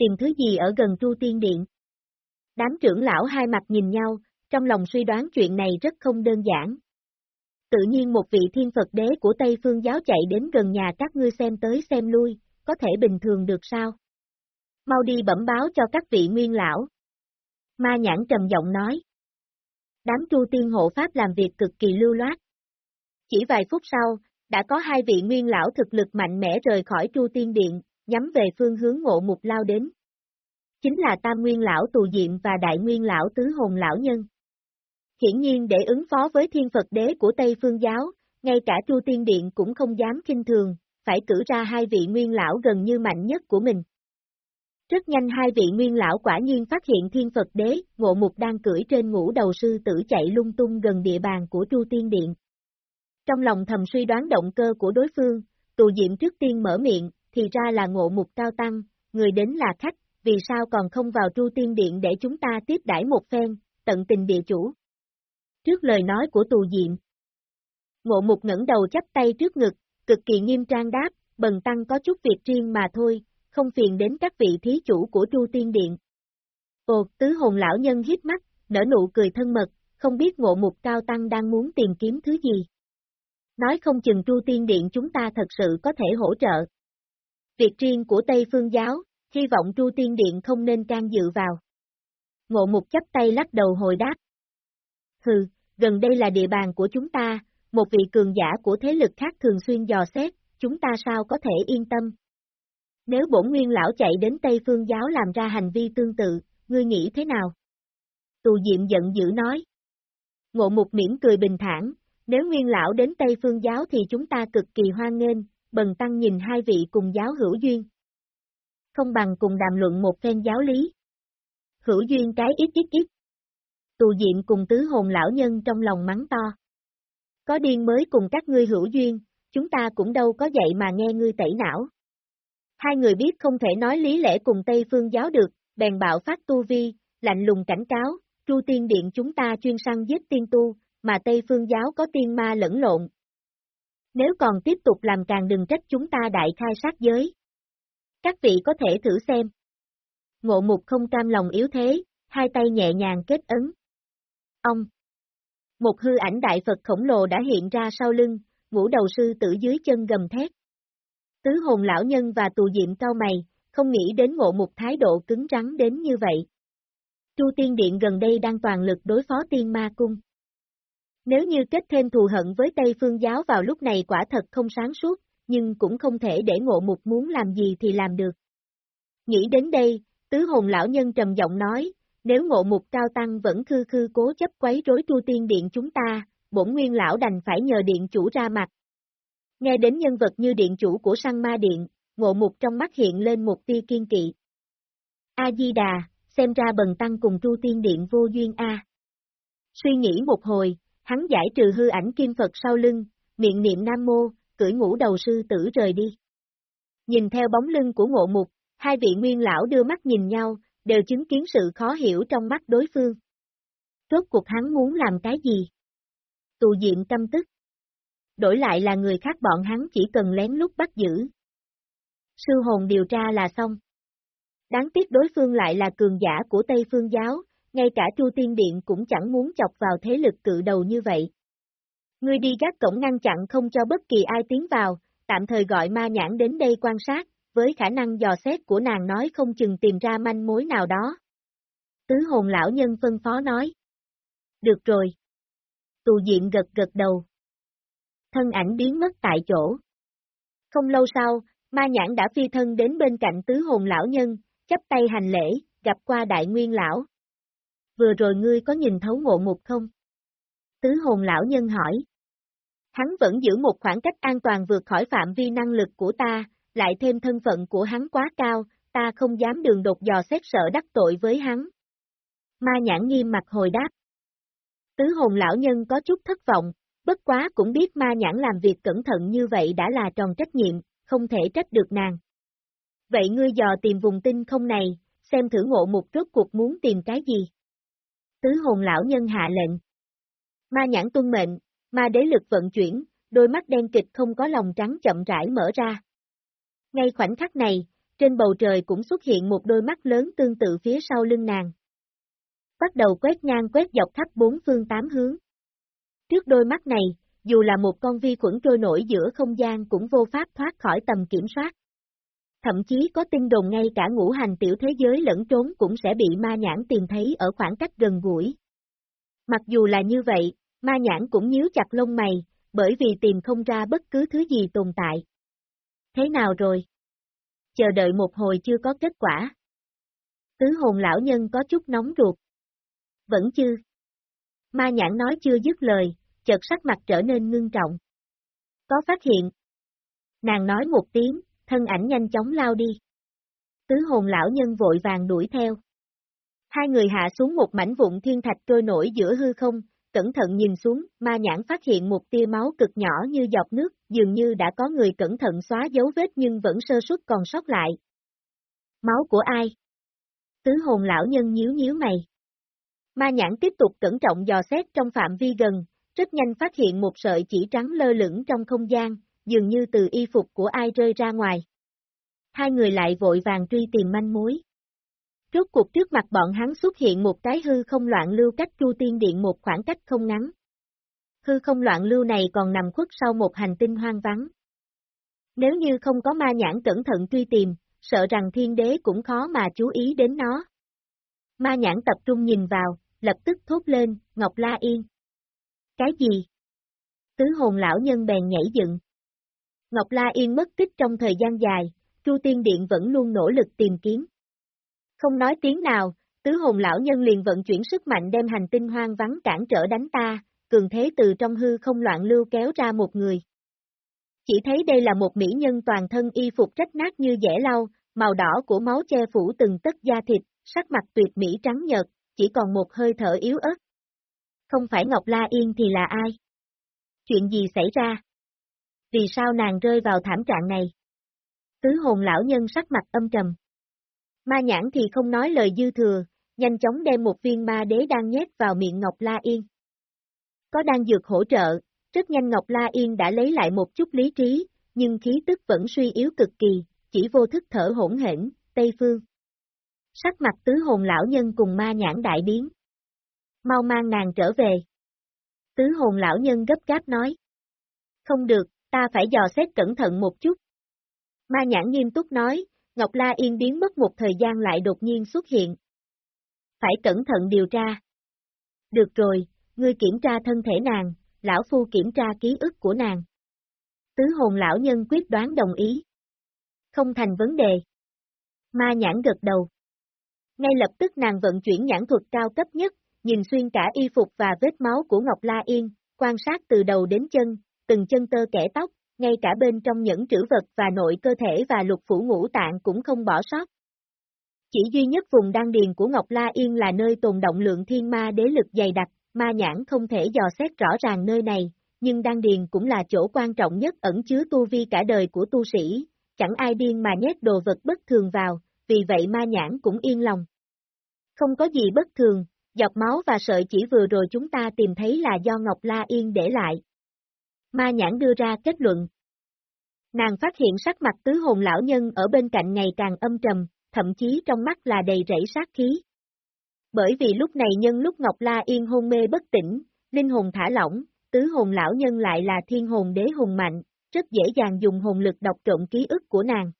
Tìm thứ gì ở gần Chu Tiên Điện? Đám trưởng lão hai mặt nhìn nhau, trong lòng suy đoán chuyện này rất không đơn giản. Tự nhiên một vị thiên Phật đế của Tây Phương giáo chạy đến gần nhà các ngươi xem tới xem lui, có thể bình thường được sao? Mau đi bẩm báo cho các vị nguyên lão. Ma nhãn trầm giọng nói. Đám Chu tiên hộ pháp làm việc cực kỳ lưu loát. Chỉ vài phút sau, đã có hai vị nguyên lão thực lực mạnh mẽ rời khỏi Chu tiên điện, nhắm về phương hướng ngộ mục lao đến. Chính là tam nguyên lão tù diệm và đại nguyên lão tứ hồn lão nhân. Hiển nhiên để ứng phó với thiên Phật đế của Tây Phương Giáo, ngay cả Chu Tiên Điện cũng không dám kinh thường, phải cử ra hai vị nguyên lão gần như mạnh nhất của mình. Rất nhanh hai vị nguyên lão quả nhiên phát hiện thiên Phật đế, ngộ mục đang cưỡi trên ngũ đầu sư tử chạy lung tung gần địa bàn của Chu Tiên Điện. Trong lòng thầm suy đoán động cơ của đối phương, tù diệm trước tiên mở miệng, thì ra là ngộ mục cao tăng, người đến là khách, vì sao còn không vào Chu Tiên Điện để chúng ta tiếp đãi một phen, tận tình địa chủ. Trước lời nói của tù diệm, ngộ mục ngẩng đầu chắp tay trước ngực, cực kỳ nghiêm trang đáp, bần tăng có chút việc riêng mà thôi, không phiền đến các vị thí chủ của Chu Tiên Điện. Ồ, tứ hồn lão nhân hít mắt, nở nụ cười thân mật, không biết ngộ mục cao tăng đang muốn tìm kiếm thứ gì. Nói không chừng Chu Tiên Điện chúng ta thật sự có thể hỗ trợ. Việc riêng của Tây Phương Giáo, hy vọng Chu Tiên Điện không nên can dự vào. Ngộ mục chấp tay lắc đầu hồi đáp. Hừ, gần đây là địa bàn của chúng ta, một vị cường giả của thế lực khác thường xuyên dò xét, chúng ta sao có thể yên tâm. Nếu bổn nguyên lão chạy đến Tây Phương Giáo làm ra hành vi tương tự, ngươi nghĩ thế nào? Tù Diệm giận dữ nói. Ngộ mục mỉm cười bình thản, nếu nguyên lão đến Tây Phương Giáo thì chúng ta cực kỳ hoan nghênh, bần tăng nhìn hai vị cùng giáo hữu duyên. Không bằng cùng đàm luận một phen giáo lý. Hữu duyên cái ít ít ít. Tù diện cùng tứ hồn lão nhân trong lòng mắng to. Có điên mới cùng các ngươi hữu duyên, chúng ta cũng đâu có dạy mà nghe ngươi tẩy não. Hai người biết không thể nói lý lẽ cùng Tây Phương giáo được, bèn bạo phát tu vi, lạnh lùng cảnh cáo, tru tiên điện chúng ta chuyên săn giết tiên tu, mà Tây Phương giáo có tiên ma lẫn lộn. Nếu còn tiếp tục làm càng đừng trách chúng ta đại khai sát giới. Các vị có thể thử xem. Ngộ mục không cam lòng yếu thế, hai tay nhẹ nhàng kết ấn. Ông! Một hư ảnh đại Phật khổng lồ đã hiện ra sau lưng, ngũ đầu sư tử dưới chân gầm thét. Tứ hồn lão nhân và tù diệm cao mày, không nghĩ đến ngộ mục thái độ cứng rắn đến như vậy. Chu Tiên Điện gần đây đang toàn lực đối phó tiên ma cung. Nếu như kết thêm thù hận với Tây Phương Giáo vào lúc này quả thật không sáng suốt, nhưng cũng không thể để ngộ mục muốn làm gì thì làm được. Nghĩ đến đây, tứ hồn lão nhân trầm giọng nói, nếu ngộ mục cao tăng vẫn khư khư cố chấp quấy rối tu Tiên Điện chúng ta, bổn nguyên lão đành phải nhờ điện chủ ra mặt, Nghe đến nhân vật như điện chủ của săn ma điện, ngộ mục trong mắt hiện lên một tia kiên kỵ. A-di-đà, xem ra bần tăng cùng tu tiên điện vô duyên A. Suy nghĩ một hồi, hắn giải trừ hư ảnh kim Phật sau lưng, miệng niệm Nam Mô, cưỡi ngũ đầu sư tử rời đi. Nhìn theo bóng lưng của ngộ mục, hai vị nguyên lão đưa mắt nhìn nhau, đều chứng kiến sự khó hiểu trong mắt đối phương. Rốt cuộc hắn muốn làm cái gì? Tù diện tâm tức đổi lại là người khác bọn hắn chỉ cần lén lút bắt giữ. Sư hồn điều tra là xong. Đáng tiếc đối phương lại là cường giả của Tây Phương Giáo, ngay cả Chu Tiên Điện cũng chẳng muốn chọc vào thế lực cự đầu như vậy. Ngươi đi gác cổng ngăn chặn không cho bất kỳ ai tiến vào, tạm thời gọi ma nhãn đến đây quan sát, với khả năng dò xét của nàng nói không chừng tìm ra manh mối nào đó. Tứ hồn lão nhân phân phó nói. Được rồi. Tù diện gật gật đầu. Thân ảnh biến mất tại chỗ. Không lâu sau, ma nhãn đã phi thân đến bên cạnh tứ hồn lão nhân, chấp tay hành lễ, gặp qua đại nguyên lão. Vừa rồi ngươi có nhìn thấu ngộ mục không? Tứ hồn lão nhân hỏi. Hắn vẫn giữ một khoảng cách an toàn vượt khỏi phạm vi năng lực của ta, lại thêm thân phận của hắn quá cao, ta không dám đường đột dò xét sợ đắc tội với hắn. Ma nhãn nghiêm mặt hồi đáp. Tứ hồn lão nhân có chút thất vọng, bất quá cũng biết ma nhãn làm việc cẩn thận như vậy đã là tròn trách nhiệm, không thể trách được nàng. Vậy ngươi dò tìm vùng tinh không này, xem thử ngộ một rốt cuộc muốn tìm cái gì. Tứ hồn lão nhân hạ lệnh. Ma nhãn tuân mệnh, ma đế lực vận chuyển, đôi mắt đen kịch không có lòng trắng chậm rãi mở ra. Ngay khoảnh khắc này, trên bầu trời cũng xuất hiện một đôi mắt lớn tương tự phía sau lưng nàng. Bắt đầu quét ngang quét dọc khắp bốn phương tám hướng. Trước đôi mắt này, dù là một con vi khuẩn trôi nổi giữa không gian cũng vô pháp thoát khỏi tầm kiểm soát. Thậm chí có tin đồn ngay cả ngũ hành tiểu thế giới lẫn trốn cũng sẽ bị ma nhãn tìm thấy ở khoảng cách gần gũi. Mặc dù là như vậy, ma nhãn cũng nhíu chặt lông mày, bởi vì tìm không ra bất cứ thứ gì tồn tại. Thế nào rồi? Chờ đợi một hồi chưa có kết quả. Tứ hồn lão nhân có chút nóng ruột. Vẫn chưa. Ma nhãn nói chưa dứt lời, chợt sắc mặt trở nên ngưng trọng. Có phát hiện. Nàng nói một tiếng, thân ảnh nhanh chóng lao đi. Tứ hồn lão nhân vội vàng đuổi theo. Hai người hạ xuống một mảnh vụn thiên thạch trôi nổi giữa hư không, cẩn thận nhìn xuống, ma nhãn phát hiện một tia máu cực nhỏ như giọt nước, dường như đã có người cẩn thận xóa dấu vết nhưng vẫn sơ suất còn sót lại. Máu của ai? Tứ hồn lão nhân nhíu nhíu mày. Ma nhãn tiếp tục cẩn trọng dò xét trong phạm vi gần, rất nhanh phát hiện một sợi chỉ trắng lơ lửng trong không gian, dường như từ y phục của ai rơi ra ngoài. Hai người lại vội vàng truy tìm manh mối. Rốt cuộc trước mặt bọn hắn xuất hiện một cái hư không loạn lưu cách Chu Tiên Điện một khoảng cách không ngắn. Hư không loạn lưu này còn nằm khuất sau một hành tinh hoang vắng. Nếu như không có ma nhãn cẩn thận truy tìm, sợ rằng thiên đế cũng khó mà chú ý đến nó. Ma nhãn tập trung nhìn vào, lập tức thốt lên, Ngọc La Yên. Cái gì? Tứ hồn lão nhân bèn nhảy dựng. Ngọc La Yên mất tích trong thời gian dài, Chu Tiên Điện vẫn luôn nỗ lực tìm kiếm. Không nói tiếng nào, tứ hồn lão nhân liền vận chuyển sức mạnh đem hành tinh hoang vắng cản trở đánh ta, cường thế từ trong hư không loạn lưu kéo ra một người. Chỉ thấy đây là một mỹ nhân toàn thân y phục rách nát như dẻ lau, màu đỏ của máu che phủ từng tất da thịt, sắc mặt tuyệt mỹ trắng nhợt, chỉ còn một hơi thở yếu ớt. Không phải Ngọc La Yên thì là ai? Chuyện gì xảy ra? Vì sao nàng rơi vào thảm trạng này? Tứ hồn lão nhân sắc mặt âm trầm. Ma nhãn thì không nói lời dư thừa, nhanh chóng đem một viên ma đế đang nhét vào miệng Ngọc La Yên. Có đang dược hỗ trợ, rất nhanh Ngọc La Yên đã lấy lại một chút lý trí, nhưng khí tức vẫn suy yếu cực kỳ, chỉ vô thức thở hỗn hển, Tây Phương. Sắc mặt tứ hồn lão nhân cùng ma nhãn đại biến. Mau mang nàng trở về. Tứ hồn lão nhân gấp gáp nói. Không được, ta phải dò xét cẩn thận một chút. Ma nhãn nghiêm túc nói, Ngọc La Yên biến mất một thời gian lại đột nhiên xuất hiện. Phải cẩn thận điều tra. Được rồi, ngươi kiểm tra thân thể nàng, lão phu kiểm tra ký ức của nàng. Tứ hồn lão nhân quyết đoán đồng ý. Không thành vấn đề. Ma nhãn gật đầu. Ngay lập tức nàng vận chuyển nhãn thuật cao cấp nhất, nhìn xuyên cả y phục và vết máu của Ngọc La Yên, quan sát từ đầu đến chân, từng chân tơ kẻ tóc, ngay cả bên trong những trữ vật và nội cơ thể và lục phủ ngũ tạng cũng không bỏ sót. Chỉ duy nhất vùng đan điền của Ngọc La Yên là nơi tồn động lượng thiên ma đế lực dày đặc, ma nhãn không thể dò xét rõ ràng nơi này, nhưng đan điền cũng là chỗ quan trọng nhất ẩn chứa tu vi cả đời của tu sĩ, chẳng ai điên mà nhét đồ vật bất thường vào, vì vậy ma nhãn cũng yên lòng. Không có gì bất thường, dọc máu và sợi chỉ vừa rồi chúng ta tìm thấy là do Ngọc La Yên để lại. Ma nhãn đưa ra kết luận. Nàng phát hiện sắc mặt tứ hồn lão nhân ở bên cạnh ngày càng âm trầm, thậm chí trong mắt là đầy rẫy sát khí. Bởi vì lúc này nhân lúc Ngọc La Yên hôn mê bất tỉnh, linh hồn thả lỏng, tứ hồn lão nhân lại là thiên hồn đế hùng mạnh, rất dễ dàng dùng hồn lực đọc trộm ký ức của nàng.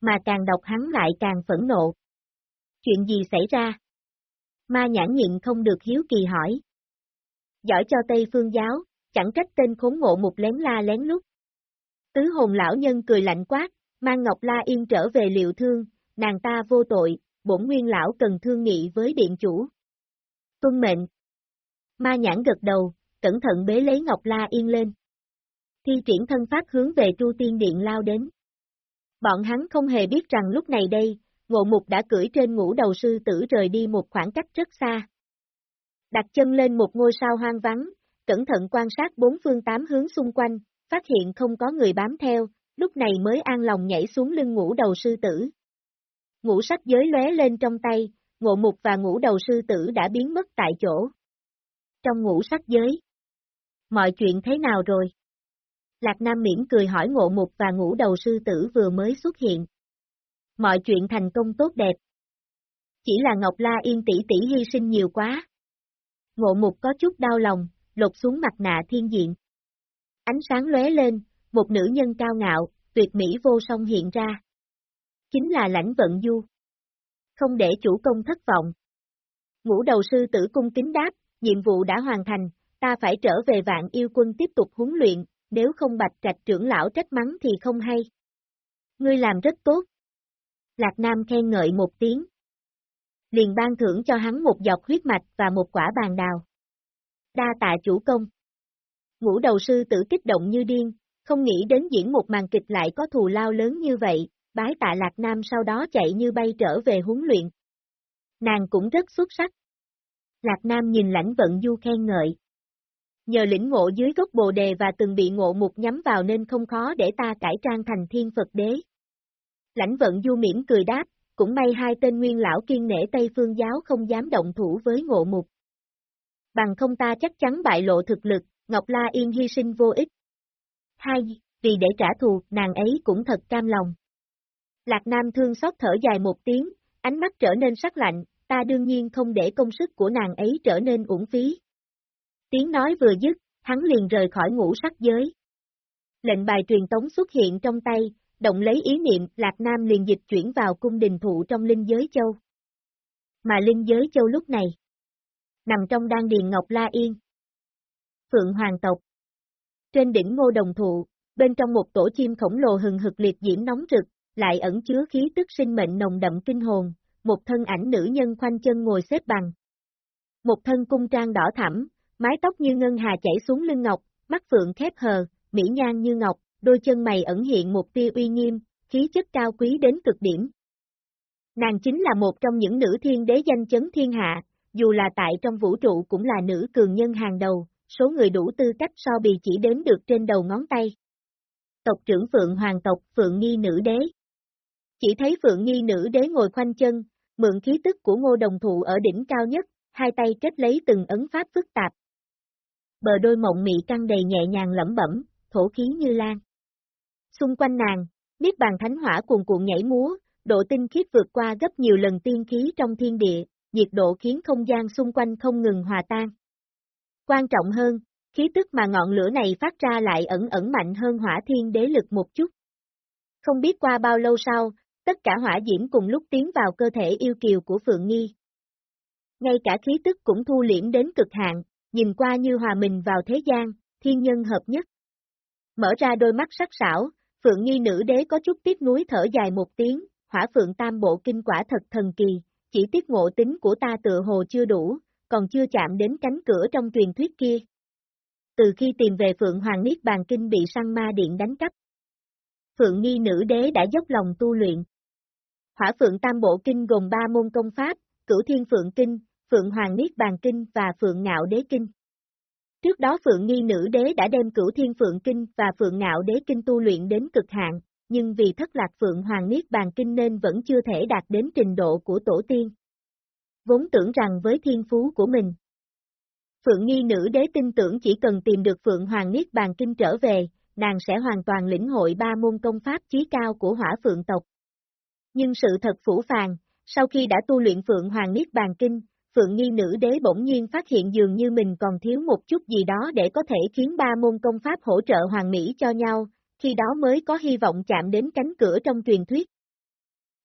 Mà càng đọc hắn lại càng phẫn nộ. Chuyện gì xảy ra? Ma nhãn nhịn không được hiếu kỳ hỏi. Giỏi cho Tây Phương giáo, chẳng trách tên khốn ngộ một lén la lén lút. Tứ hồn lão nhân cười lạnh quát, mang Ngọc La Yên trở về liệu thương, nàng ta vô tội, bổn nguyên lão cần thương nghị với điện chủ. Tuân mệnh. Ma nhãn gật đầu, cẩn thận bế lấy Ngọc La Yên lên. Thi triển thân pháp hướng về Tru Tiên Điện lao đến. Bọn hắn không hề biết rằng lúc này đây, ngộ mục đã cưỡi trên ngũ đầu sư tử rời đi một khoảng cách rất xa. Đặt chân lên một ngôi sao hoang vắng, cẩn thận quan sát bốn phương tám hướng xung quanh, phát hiện không có người bám theo, lúc này mới an lòng nhảy xuống lưng ngũ đầu sư tử. Ngũ sắc giới lóe lên trong tay, ngộ mục và ngũ đầu sư tử đã biến mất tại chỗ. Trong ngũ sắc giới. Mọi chuyện thế nào rồi? Lạc Nam miễn cười hỏi ngộ mục và ngũ đầu sư tử vừa mới xuất hiện. Mọi chuyện thành công tốt đẹp. Chỉ là Ngọc La Yên tỷ tỷ hy sinh nhiều quá. Ngộ mục có chút đau lòng, lột xuống mặt nạ thiên diện. Ánh sáng lóe lên, một nữ nhân cao ngạo, tuyệt mỹ vô song hiện ra. Chính là lãnh vận du. Không để chủ công thất vọng. Ngũ đầu sư tử cung kính đáp, nhiệm vụ đã hoàn thành, ta phải trở về vạn yêu quân tiếp tục huấn luyện, nếu không bạch trạch trưởng lão trách mắng thì không hay. Ngươi làm rất tốt. Lạc Nam khen ngợi một tiếng. Liền ban thưởng cho hắn một giọt huyết mạch và một quả bàn đào. Đa tạ chủ công. Ngũ đầu sư tử kích động như điên, không nghĩ đến diễn một màn kịch lại có thù lao lớn như vậy, bái tạ Lạc Nam sau đó chạy như bay trở về huấn luyện. Nàng cũng rất xuất sắc. Lạc Nam nhìn lãnh vận du khen ngợi. Nhờ lĩnh ngộ dưới gốc bồ đề và từng bị ngộ mục nhắm vào nên không khó để ta cải trang thành thiên Phật đế. Lãnh vận du mỉm cười đáp, cũng may hai tên nguyên lão kiên nể Tây Phương giáo không dám động thủ với ngộ mục. Bằng không ta chắc chắn bại lộ thực lực, Ngọc La Yên hy sinh vô ích. Hai, vì để trả thù, nàng ấy cũng thật cam lòng. Lạc Nam thương xót thở dài một tiếng, ánh mắt trở nên sắc lạnh, ta đương nhiên không để công sức của nàng ấy trở nên uổng phí. Tiếng nói vừa dứt, hắn liền rời khỏi ngũ sắc giới. Lệnh bài truyền tống xuất hiện trong tay, động lấy ý niệm, Lạc Nam liền dịch chuyển vào cung đình thụ trong linh giới châu. Mà linh giới châu lúc này, nằm trong đan điền Ngọc La Yên. Phượng Hoàng tộc Trên đỉnh ngô đồng thụ, bên trong một tổ chim khổng lồ hừng hực liệt diễm nóng rực, lại ẩn chứa khí tức sinh mệnh nồng đậm kinh hồn, một thân ảnh nữ nhân khoanh chân ngồi xếp bằng. Một thân cung trang đỏ thẳm, mái tóc như ngân hà chảy xuống lưng ngọc, mắt phượng khép hờ, mỹ nhan như ngọc, đôi chân mày ẩn hiện một tia uy nghiêm, khí chất cao quý đến cực điểm. Nàng chính là một trong những nữ thiên đế danh chấn thiên hạ, dù là tại trong vũ trụ cũng là nữ cường nhân hàng đầu, số người đủ tư cách so bì chỉ đếm được trên đầu ngón tay. Tộc trưởng Phượng Hoàng tộc Phượng Nghi nữ đế. Chỉ thấy Phượng Nghi nữ đế ngồi khoanh chân, mượn khí tức của ngô đồng thụ ở đỉnh cao nhất, hai tay kết lấy từng ấn pháp phức tạp. Bờ đôi mộng mị căng đầy nhẹ nhàng lẩm bẩm, thổ khí như lan. Xung quanh nàng, Niết bàn thánh hỏa cuồn cuộn nhảy múa, độ tinh khiết vượt qua gấp nhiều lần tiên khí trong thiên địa, nhiệt độ khiến không gian xung quanh không ngừng hòa tan. Quan trọng hơn, khí tức mà ngọn lửa này phát ra lại ẩn ẩn mạnh hơn hỏa thiên đế lực một chút. Không biết qua bao lâu sau, tất cả hỏa diễm cùng lúc tiến vào cơ thể yêu kiều của Phượng Nghi. Ngay cả khí tức cũng thu liễm đến cực hạn, nhìn qua như hòa mình vào thế gian, thiên nhân hợp nhất. Mở ra đôi mắt sắc sảo, Phượng Nghi nữ đế có chút tiếc nuối thở dài một tiếng, hỏa phượng tam bộ kinh quả thật thần kỳ, chỉ tiếc ngộ tính của ta tựa hồ chưa đủ, còn chưa chạm đến cánh cửa trong truyền thuyết kia. Từ khi tìm về Phượng Hoàng Niết Bàn Kinh bị săn ma điện đánh cắp, Phượng Nghi nữ đế đã dốc lòng tu luyện. Hỏa Phượng Tam Bộ Kinh gồm ba môn công pháp, Cửu Thiên Phượng Kinh, Phượng Hoàng Niết Bàn Kinh và Phượng Ngạo Đế Kinh. Trước đó Phượng Nghi Nữ Đế đã đem Cửu Thiên Phượng Kinh và Phượng Ngạo Đế Kinh tu luyện đến cực hạn, nhưng vì thất lạc Phượng Hoàng Niết Bàn Kinh nên vẫn chưa thể đạt đến trình độ của Tổ tiên. Vốn tưởng rằng với thiên phú của mình, Phượng Nghi Nữ Đế tin tưởng chỉ cần tìm được Phượng Hoàng Niết Bàn Kinh trở về, nàng sẽ hoàn toàn lĩnh hội ba môn công pháp chí cao của hỏa phượng tộc. Nhưng sự thật phủ phàng, sau khi đã tu luyện Phượng Hoàng Niết Bàn Kinh, Phượng Nghi Nữ Đế bỗng nhiên phát hiện dường như mình còn thiếu một chút gì đó để có thể khiến ba môn công pháp hỗ trợ Hoàng Mỹ cho nhau, khi đó mới có hy vọng chạm đến cánh cửa trong truyền thuyết.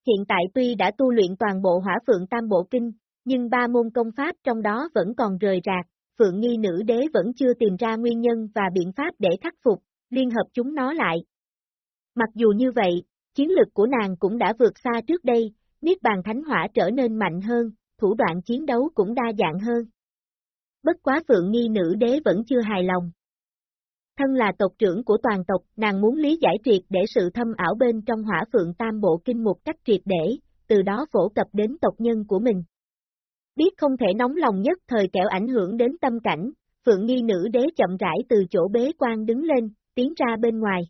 Hiện tại tuy đã tu luyện toàn bộ hỏa Phượng Tam Bộ Kinh, nhưng ba môn công pháp trong đó vẫn còn rời rạc, Phượng Nghi Nữ Đế vẫn chưa tìm ra nguyên nhân và biện pháp để khắc phục, liên hợp chúng nó lại. Mặc dù như vậy, chiến lực của nàng cũng đã vượt xa trước đây, Niết bàn thánh hỏa trở nên mạnh hơn, thủ đoạn chiến đấu cũng đa dạng hơn. Bất quá Phượng Nghi Nữ Đế vẫn chưa hài lòng. Thân là tộc trưởng của toàn tộc, nàng muốn lý giải triệt để sự thâm ảo bên trong hỏa Phượng Tam Bộ Kinh một cách triệt để, từ đó phổ cập đến tộc nhân của mình. Biết không thể nóng lòng nhất thời kẻo ảnh hưởng đến tâm cảnh, Phượng Nghi Nữ Đế chậm rãi từ chỗ bế quan đứng lên, tiến ra bên ngoài.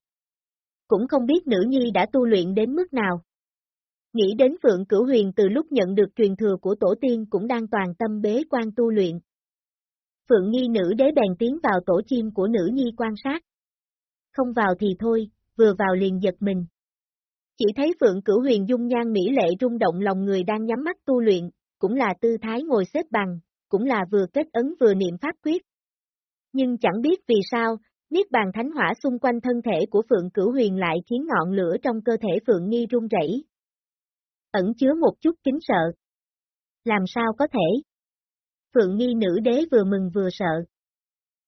Cũng không biết nữ nhi đã tu luyện đến mức nào. Nghĩ đến Phượng Cửu Huyền từ lúc nhận được truyền thừa của tổ tiên cũng đang toàn tâm bế quan tu luyện. Phượng Nghi nữ đế bèn tiến vào tổ chim của nữ nhi quan sát. Không vào thì thôi, vừa vào liền giật mình. Chỉ thấy Phượng Cửu Huyền dung nhan mỹ lệ rung động lòng người đang nhắm mắt tu luyện, cũng là tư thái ngồi xếp bằng, cũng là vừa kết ấn vừa niệm pháp quyết. Nhưng chẳng biết vì sao, Niết bàn thánh hỏa xung quanh thân thể của Phượng Cửu Huyền lại khiến ngọn lửa trong cơ thể Phượng Nghi rung rẩy. Ẩn chứa một chút kính sợ. Làm sao có thể? Phượng Nghi nữ đế vừa mừng vừa sợ.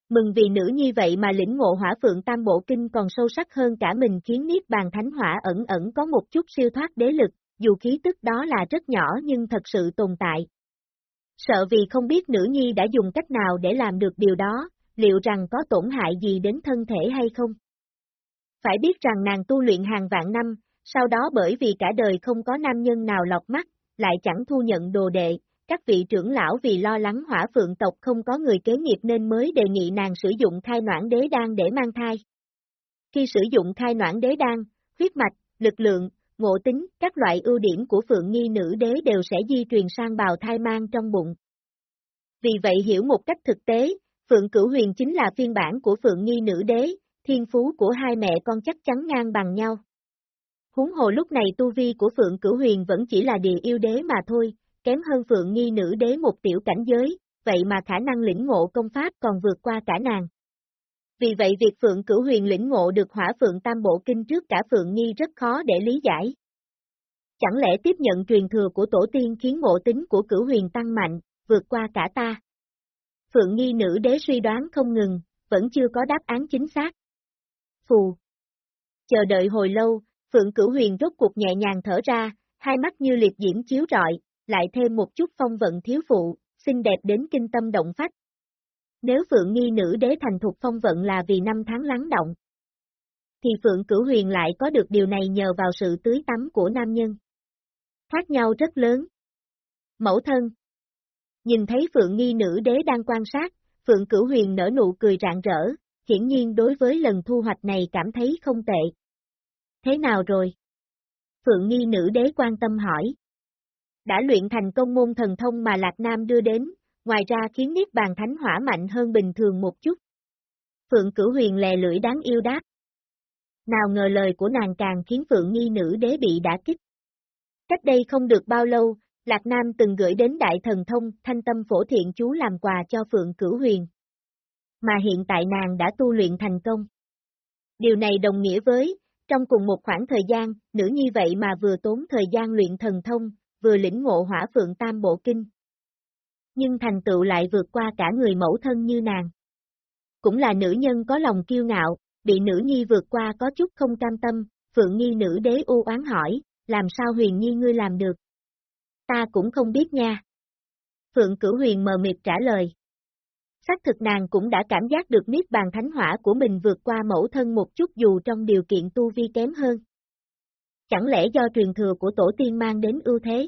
Mừng vì nữ như vậy mà lĩnh ngộ hỏa Phượng Tam Bộ Kinh còn sâu sắc hơn cả mình khiến Niết bàn thánh hỏa ẩn ẩn có một chút siêu thoát đế lực, dù khí tức đó là rất nhỏ nhưng thật sự tồn tại. Sợ vì không biết nữ nhi đã dùng cách nào để làm được điều đó, liệu rằng có tổn hại gì đến thân thể hay không? Phải biết rằng nàng tu luyện hàng vạn năm, sau đó bởi vì cả đời không có nam nhân nào lọt mắt, lại chẳng thu nhận đồ đệ, các vị trưởng lão vì lo lắng hỏa phượng tộc không có người kế nghiệp nên mới đề nghị nàng sử dụng khai noãn đế đan để mang thai. Khi sử dụng khai noãn đế đan, huyết mạch, lực lượng, ngộ tính, các loại ưu điểm của phượng nghi nữ đế đều sẽ di truyền sang bào thai mang trong bụng. Vì vậy hiểu một cách thực tế, Phượng Cửu Huyền chính là phiên bản của Phượng Nghi Nữ Đế, thiên phú của hai mẹ con chắc chắn ngang bằng nhau. Huống hồ lúc này tu vi của Phượng Cửu Huyền vẫn chỉ là địa yêu đế mà thôi, kém hơn Phượng Nghi Nữ Đế một tiểu cảnh giới, vậy mà khả năng lĩnh ngộ công pháp còn vượt qua cả nàng. Vì vậy việc Phượng Cửu Huyền lĩnh ngộ được hỏa Phượng Tam Bộ Kinh trước cả Phượng Nghi rất khó để lý giải. Chẳng lẽ tiếp nhận truyền thừa của tổ tiên khiến ngộ tính của Cửu Huyền tăng mạnh, vượt qua cả ta? Phượng Nghi nữ đế suy đoán không ngừng, vẫn chưa có đáp án chính xác. Phù. Chờ đợi hồi lâu, Phượng Cửu Huyền rốt cuộc nhẹ nhàng thở ra, hai mắt như liệt diễm chiếu rọi, lại thêm một chút phong vận thiếu phụ, xinh đẹp đến kinh tâm động phách. Nếu Phượng Nghi nữ đế thành thục phong vận là vì năm tháng lắng động, thì Phượng Cửu Huyền lại có được điều này nhờ vào sự tưới tắm của nam nhân. Khác nhau rất lớn. Mẫu thân, Nhìn thấy Phượng Nghi nữ đế đang quan sát, Phượng Cửu Huyền nở nụ cười rạng rỡ, hiển nhiên đối với lần thu hoạch này cảm thấy không tệ. Thế nào rồi? Phượng Nghi nữ đế quan tâm hỏi. Đã luyện thành công môn thần thông mà Lạc Nam đưa đến, ngoài ra khiến Niết Bàn Thánh Hỏa mạnh hơn bình thường một chút. Phượng Cửu Huyền lè lưỡi đáng yêu đáp. Nào ngờ lời của nàng càng khiến Phượng Nghi nữ đế bị đả kích. Cách đây không được bao lâu, Lạc Nam từng gửi đến Đại Thần Thông thanh tâm phổ thiện chú làm quà cho Phượng Cửu Huyền. Mà hiện tại nàng đã tu luyện thành công. Điều này đồng nghĩa với, trong cùng một khoảng thời gian, nữ như vậy mà vừa tốn thời gian luyện thần thông, vừa lĩnh ngộ hỏa Phượng Tam Bộ Kinh. Nhưng thành tựu lại vượt qua cả người mẫu thân như nàng. Cũng là nữ nhân có lòng kiêu ngạo, bị nữ nhi vượt qua có chút không cam tâm, Phượng Nhi nữ đế u oán hỏi, làm sao huyền nhi ngươi làm được? Ta cũng không biết nha. Phượng Cửu Huyền mờ mịt trả lời. Xác thực nàng cũng đã cảm giác được niết bàn thánh hỏa của mình vượt qua mẫu thân một chút dù trong điều kiện tu vi kém hơn. Chẳng lẽ do truyền thừa của tổ tiên mang đến ưu thế?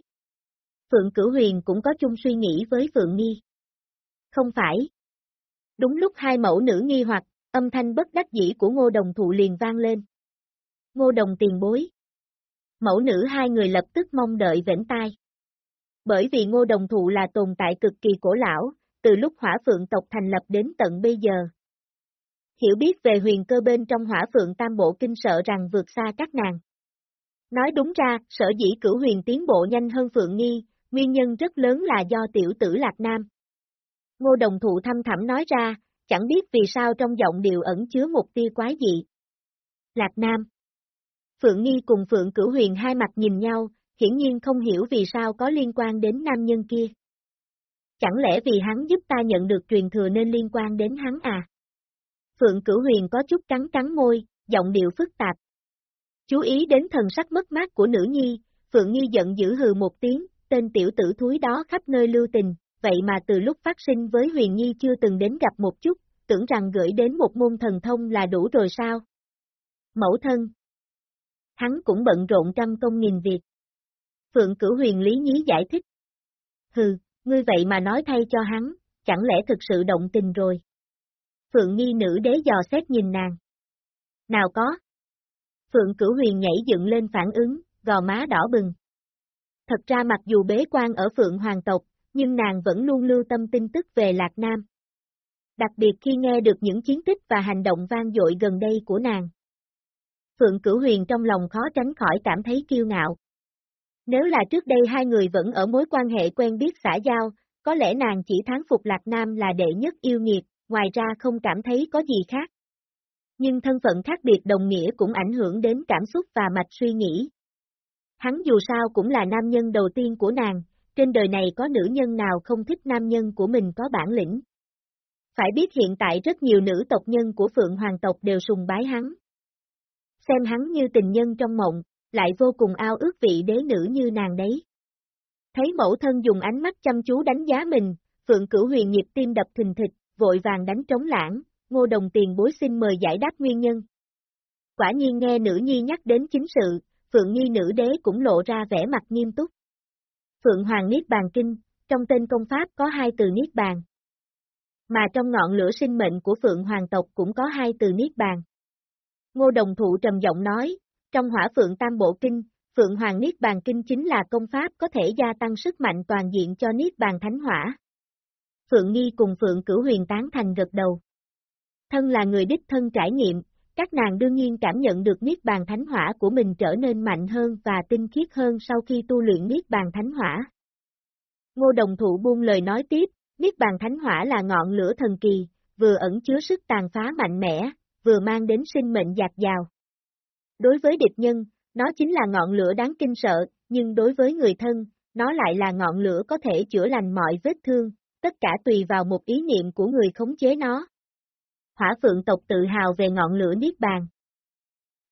Phượng Cửu Huyền cũng có chung suy nghĩ với Phượng Nghi. Không phải. Đúng lúc hai mẫu nữ nghi hoặc, âm thanh bất đắc dĩ của ngô đồng thụ liền vang lên. Ngô đồng tiền bối. Mẫu nữ hai người lập tức mong đợi vĩnh tai bởi vì ngô đồng thụ là tồn tại cực kỳ cổ lão, từ lúc hỏa phượng tộc thành lập đến tận bây giờ. Hiểu biết về huyền cơ bên trong hỏa phượng tam bộ kinh sợ rằng vượt xa các nàng. Nói đúng ra, sở dĩ cửu huyền tiến bộ nhanh hơn Phượng Nghi, nguyên nhân rất lớn là do tiểu tử Lạc Nam. Ngô đồng thụ thăm thẳm nói ra, chẳng biết vì sao trong giọng điệu ẩn chứa một tia quái dị. Lạc Nam Phượng Nghi cùng Phượng Cửu Huyền hai mặt nhìn nhau, hiển nhiên không hiểu vì sao có liên quan đến nam nhân kia. Chẳng lẽ vì hắn giúp ta nhận được truyền thừa nên liên quan đến hắn à? Phượng Cửu Huyền có chút cắn cắn môi, giọng điệu phức tạp. Chú ý đến thần sắc mất mát của nữ nhi, Phượng Nhi giận dữ hừ một tiếng, tên tiểu tử thúi đó khắp nơi lưu tình, vậy mà từ lúc phát sinh với Huyền Nhi chưa từng đến gặp một chút, tưởng rằng gửi đến một môn thần thông là đủ rồi sao? Mẫu thân Hắn cũng bận rộn trăm công nghìn việc. Phượng cửu huyền lý nhí giải thích. Hừ, ngươi vậy mà nói thay cho hắn, chẳng lẽ thực sự động tình rồi? Phượng nghi nữ đế dò xét nhìn nàng. Nào có. Phượng cửu huyền nhảy dựng lên phản ứng, gò má đỏ bừng. Thật ra mặc dù bế quan ở Phượng Hoàng tộc, nhưng nàng vẫn luôn lưu tâm tin tức về Lạc Nam. Đặc biệt khi nghe được những chiến tích và hành động vang dội gần đây của nàng. Phượng Cửu Huyền trong lòng khó tránh khỏi cảm thấy kiêu ngạo. Nếu là trước đây hai người vẫn ở mối quan hệ quen biết xã giao, có lẽ nàng chỉ thắng phục Lạc Nam là đệ nhất yêu nghiệt, ngoài ra không cảm thấy có gì khác. Nhưng thân phận khác biệt đồng nghĩa cũng ảnh hưởng đến cảm xúc và mạch suy nghĩ. Hắn dù sao cũng là nam nhân đầu tiên của nàng, trên đời này có nữ nhân nào không thích nam nhân của mình có bản lĩnh. Phải biết hiện tại rất nhiều nữ tộc nhân của Phượng Hoàng tộc đều sùng bái hắn. Xem hắn như tình nhân trong mộng, lại vô cùng ao ước vị đế nữ như nàng đấy. Thấy mẫu thân dùng ánh mắt chăm chú đánh giá mình, Phượng Cửu Huyền nhịp tim đập thình thịch, vội vàng đánh trống lãng, ngô đồng tiền bối xin mời giải đáp nguyên nhân. Quả nhiên nghe nữ nhi nhắc đến chính sự, Phượng Nhi nữ đế cũng lộ ra vẻ mặt nghiêm túc. Phượng Hoàng Niết Bàn Kinh, trong tên công pháp có hai từ Niết Bàn. Mà trong ngọn lửa sinh mệnh của Phượng Hoàng tộc cũng có hai từ Niết Bàn. Ngô Đồng Thụ trầm giọng nói, trong hỏa Phượng Tam Bộ Kinh, Phượng Hoàng Niết Bàn Kinh chính là công pháp có thể gia tăng sức mạnh toàn diện cho Niết Bàn Thánh Hỏa. Phượng Nghi cùng Phượng Cửu Huyền tán thành gật đầu. Thân là người đích thân trải nghiệm, các nàng đương nhiên cảm nhận được Niết Bàn Thánh Hỏa của mình trở nên mạnh hơn và tinh khiết hơn sau khi tu luyện Niết Bàn Thánh Hỏa. Ngô Đồng Thụ buông lời nói tiếp, Niết Bàn Thánh Hỏa là ngọn lửa thần kỳ, vừa ẩn chứa sức tàn phá mạnh mẽ, vừa mang đến sinh mệnh dạt dào. Đối với địch nhân, nó chính là ngọn lửa đáng kinh sợ, nhưng đối với người thân, nó lại là ngọn lửa có thể chữa lành mọi vết thương, tất cả tùy vào một ý niệm của người khống chế nó. Hỏa phượng tộc tự hào về ngọn lửa Niết Bàn.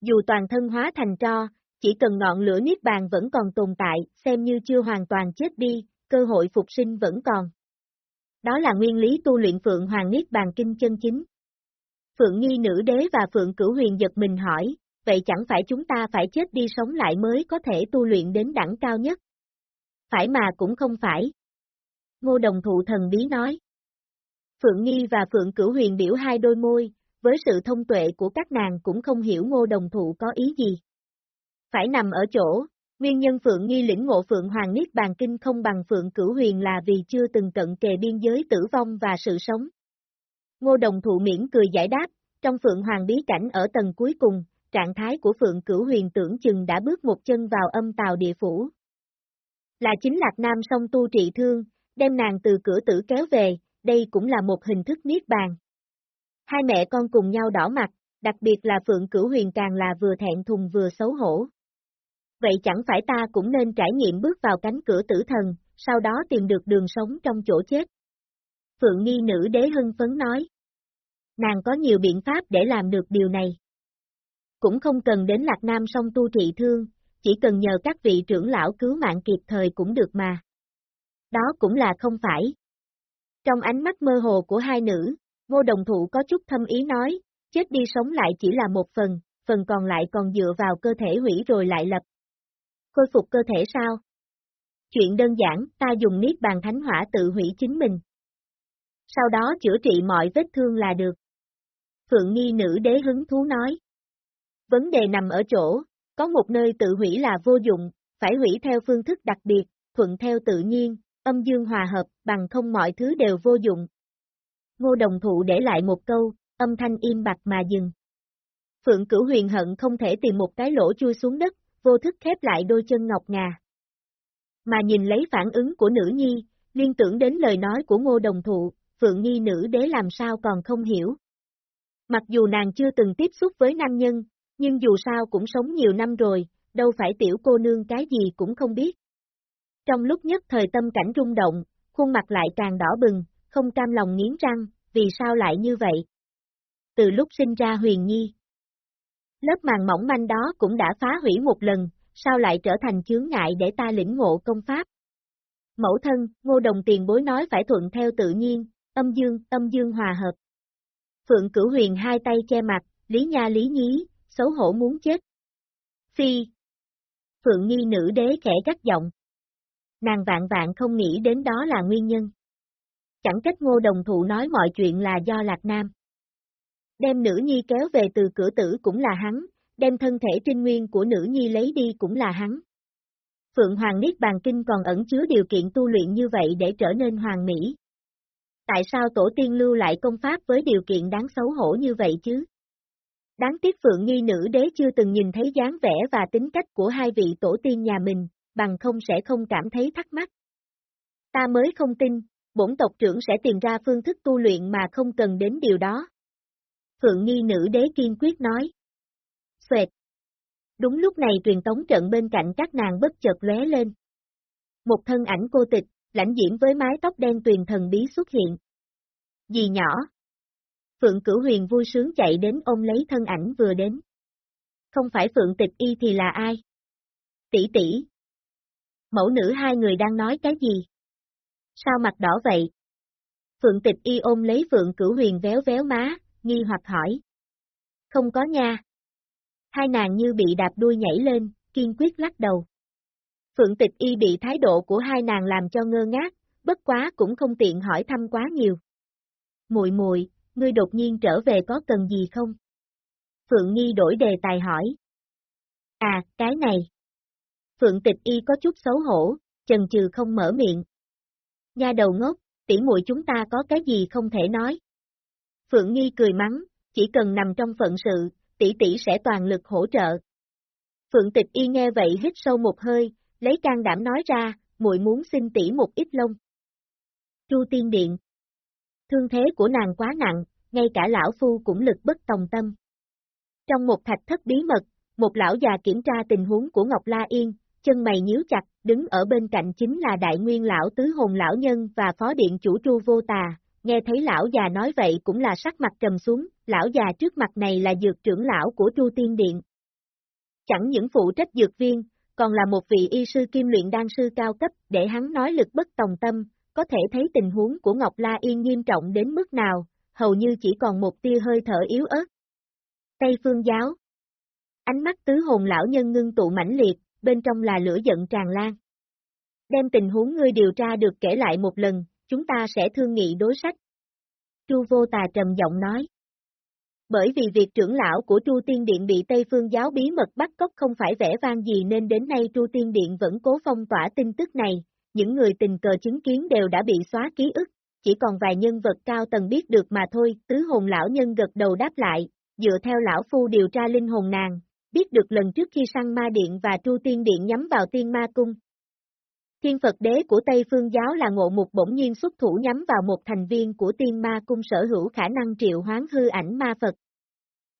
Dù toàn thân hóa thành tro, chỉ cần ngọn lửa Niết Bàn vẫn còn tồn tại, xem như chưa hoàn toàn chết đi, cơ hội phục sinh vẫn còn. Đó là nguyên lý tu luyện Phượng Hoàng Niết Bàn Kinh chân chính. Phượng Nghi Nữ Đế và Phượng Cửu Huyền giật mình hỏi, vậy chẳng phải chúng ta phải chết đi sống lại mới có thể tu luyện đến đẳng cao nhất? Phải mà cũng không phải. Ngô Đồng Thụ thần bí nói. Phượng Nghi và Phượng Cửu Huyền biểu hai đôi môi, với sự thông tuệ của các nàng cũng không hiểu Ngô Đồng Thụ có ý gì. Phải nằm ở chỗ, nguyên nhân Phượng Nghi lĩnh ngộ Phượng Hoàng Niết Bàn Kinh không bằng Phượng Cửu Huyền là vì chưa từng cận kề biên giới tử vong và sự sống. Ngô Đồng Thụ miễn cười giải đáp, trong Phượng Hoàng bí cảnh ở tầng cuối cùng, trạng thái của Phượng Cửu Huyền tưởng chừng đã bước một chân vào âm tàu địa phủ. Là chính Lạc Nam song tu trị thương, đem nàng từ cửa tử kéo về, đây cũng là một hình thức niết bàn. Hai mẹ con cùng nhau đỏ mặt, đặc biệt là Phượng Cửu Huyền càng là vừa thẹn thùng vừa xấu hổ. Vậy chẳng phải ta cũng nên trải nghiệm bước vào cánh cửa tử thần, sau đó tìm được đường sống trong chỗ chết. Phượng Nghi nữ đế hưng phấn nói. Nàng có nhiều biện pháp để làm được điều này. Cũng không cần đến Lạc Nam song tu trị thương, chỉ cần nhờ các vị trưởng lão cứu mạng kịp thời cũng được mà. Đó cũng là không phải. Trong ánh mắt mơ hồ của hai nữ, ngô đồng thụ có chút thâm ý nói, chết đi sống lại chỉ là một phần, phần còn lại còn dựa vào cơ thể hủy rồi lại lập. Khôi phục cơ thể sao? Chuyện đơn giản, ta dùng niết bàn thánh hỏa tự hủy chính mình. Sau đó chữa trị mọi vết thương là được. Phượng nghi nữ đế hứng thú nói. Vấn đề nằm ở chỗ, có một nơi tự hủy là vô dụng, phải hủy theo phương thức đặc biệt, thuận theo tự nhiên, âm dương hòa hợp, bằng không mọi thứ đều vô dụng. Ngô đồng thụ để lại một câu, âm thanh im bặt mà dừng. Phượng cửu huyền hận không thể tìm một cái lỗ chui xuống đất, vô thức khép lại đôi chân ngọc ngà. Mà nhìn lấy phản ứng của nữ nhi, liên tưởng đến lời nói của ngô đồng thụ, Phượng Nhi nữ đế làm sao còn không hiểu. Mặc dù nàng chưa từng tiếp xúc với nam nhân, nhưng dù sao cũng sống nhiều năm rồi, đâu phải tiểu cô nương cái gì cũng không biết. Trong lúc nhất thời tâm cảnh rung động, khuôn mặt lại càng đỏ bừng, không cam lòng nghiến răng, vì sao lại như vậy? Từ lúc sinh ra huyền nhi, lớp màng mỏng manh đó cũng đã phá hủy một lần, sao lại trở thành chướng ngại để ta lĩnh ngộ công pháp? Mẫu thân, ngô đồng tiền bối nói phải thuận theo tự nhiên, âm dương, âm dương hòa hợp. Phượng cửu huyền hai tay che mặt, lý nha lý nhí, xấu hổ muốn chết. Phi. Phượng nghi nữ đế khẽ gắt giọng. Nàng vạn vạn không nghĩ đến đó là nguyên nhân. Chẳng trách ngô đồng thụ nói mọi chuyện là do Lạc Nam. Đem nữ nhi kéo về từ cửa tử cũng là hắn, đem thân thể trinh nguyên của nữ nhi lấy đi cũng là hắn. Phượng Hoàng Niết Bàn Kinh còn ẩn chứa điều kiện tu luyện như vậy để trở nên hoàng mỹ. Tại sao tổ tiên lưu lại công pháp với điều kiện đáng xấu hổ như vậy chứ? Đáng tiếc Phượng Nghi nữ đế chưa từng nhìn thấy dáng vẻ và tính cách của hai vị tổ tiên nhà mình, bằng không sẽ không cảm thấy thắc mắc. Ta mới không tin, bổn tộc trưởng sẽ tìm ra phương thức tu luyện mà không cần đến điều đó. Phượng Nghi nữ đế kiên quyết nói. Xoẹt. Đúng lúc này truyền tống trận bên cạnh các nàng bất chợt lóe lên. Một thân ảnh cô tịch, lãnh diễm với mái tóc đen tuyền thần bí xuất hiện. Dì nhỏ. Phượng Cửu Huyền vui sướng chạy đến ôm lấy thân ảnh vừa đến. Không phải Phượng Tịch Y thì là ai? Tỷ tỷ. Mẫu nữ hai người đang nói cái gì? Sao mặt đỏ vậy? Phượng Tịch Y ôm lấy Phượng Cửu Huyền véo véo má, nghi hoặc hỏi. Không có nha. Hai nàng như bị đạp đuôi nhảy lên, kiên quyết lắc đầu. Phượng Tịch Y bị thái độ của hai nàng làm cho ngơ ngác, bất quá cũng không tiện hỏi thăm quá nhiều. Muội muội, ngươi đột nhiên trở về có cần gì không? Phượng Nghi đổi đề tài hỏi. À, cái này. Phượng Tịch Y có chút xấu hổ, chần chừ không mở miệng. Nha đầu ngốc, tỷ muội chúng ta có cái gì không thể nói. Phượng Nghi cười mắng, chỉ cần nằm trong phận sự, tỷ tỷ sẽ toàn lực hỗ trợ. Phượng Tịch Y nghe vậy hít sâu một hơi, lấy can đảm nói ra, muội muốn xin tỷ một ít lông. Chu Tiên Điện Thương thế của nàng quá nặng, ngay cả lão phu cũng lực bất tòng tâm. Trong một thạch thất bí mật, một lão già kiểm tra tình huống của Ngọc La Yên, chân mày nhíu chặt, đứng ở bên cạnh chính là đại nguyên lão tứ hồn lão nhân và phó điện chủ tru vô tà, nghe thấy lão già nói vậy cũng là sắc mặt trầm xuống, lão già trước mặt này là dược trưởng lão của tru tiên điện. Chẳng những phụ trách dược viên, còn là một vị y sư kim luyện đan sư cao cấp, để hắn nói lực bất tòng tâm, có thể thấy tình huống của Ngọc La Yên nghiêm trọng đến mức nào, hầu như chỉ còn một tia hơi thở yếu ớt. Tây Phương Giáo Ánh mắt tứ hồn lão nhân ngưng tụ mãnh liệt, bên trong là lửa giận tràn lan. Đem tình huống ngươi điều tra được kể lại một lần, chúng ta sẽ thương nghị đối sách. Chu vô tà trầm giọng nói. Bởi vì việc trưởng lão của Chu Tiên Điện bị Tây Phương giáo bí mật bắt cóc không phải vẻ vang gì nên đến nay Chu Tiên Điện vẫn cố phong tỏa tin tức này, những người tình cờ chứng kiến đều đã bị xóa ký ức, chỉ còn vài nhân vật cao tầng biết được mà thôi, tứ hồn lão nhân gật đầu đáp lại, dựa theo lão phu điều tra linh hồn nàng, biết được lần trước khi săn ma điện và Chu Tiên Điện nhắm vào tiên ma cung. Thiên Phật đế của Tây Phương giáo là ngộ mục bỗng nhiên xuất thủ nhắm vào một thành viên của tiên ma cung sở hữu khả năng triệu hoán hư ảnh ma Phật.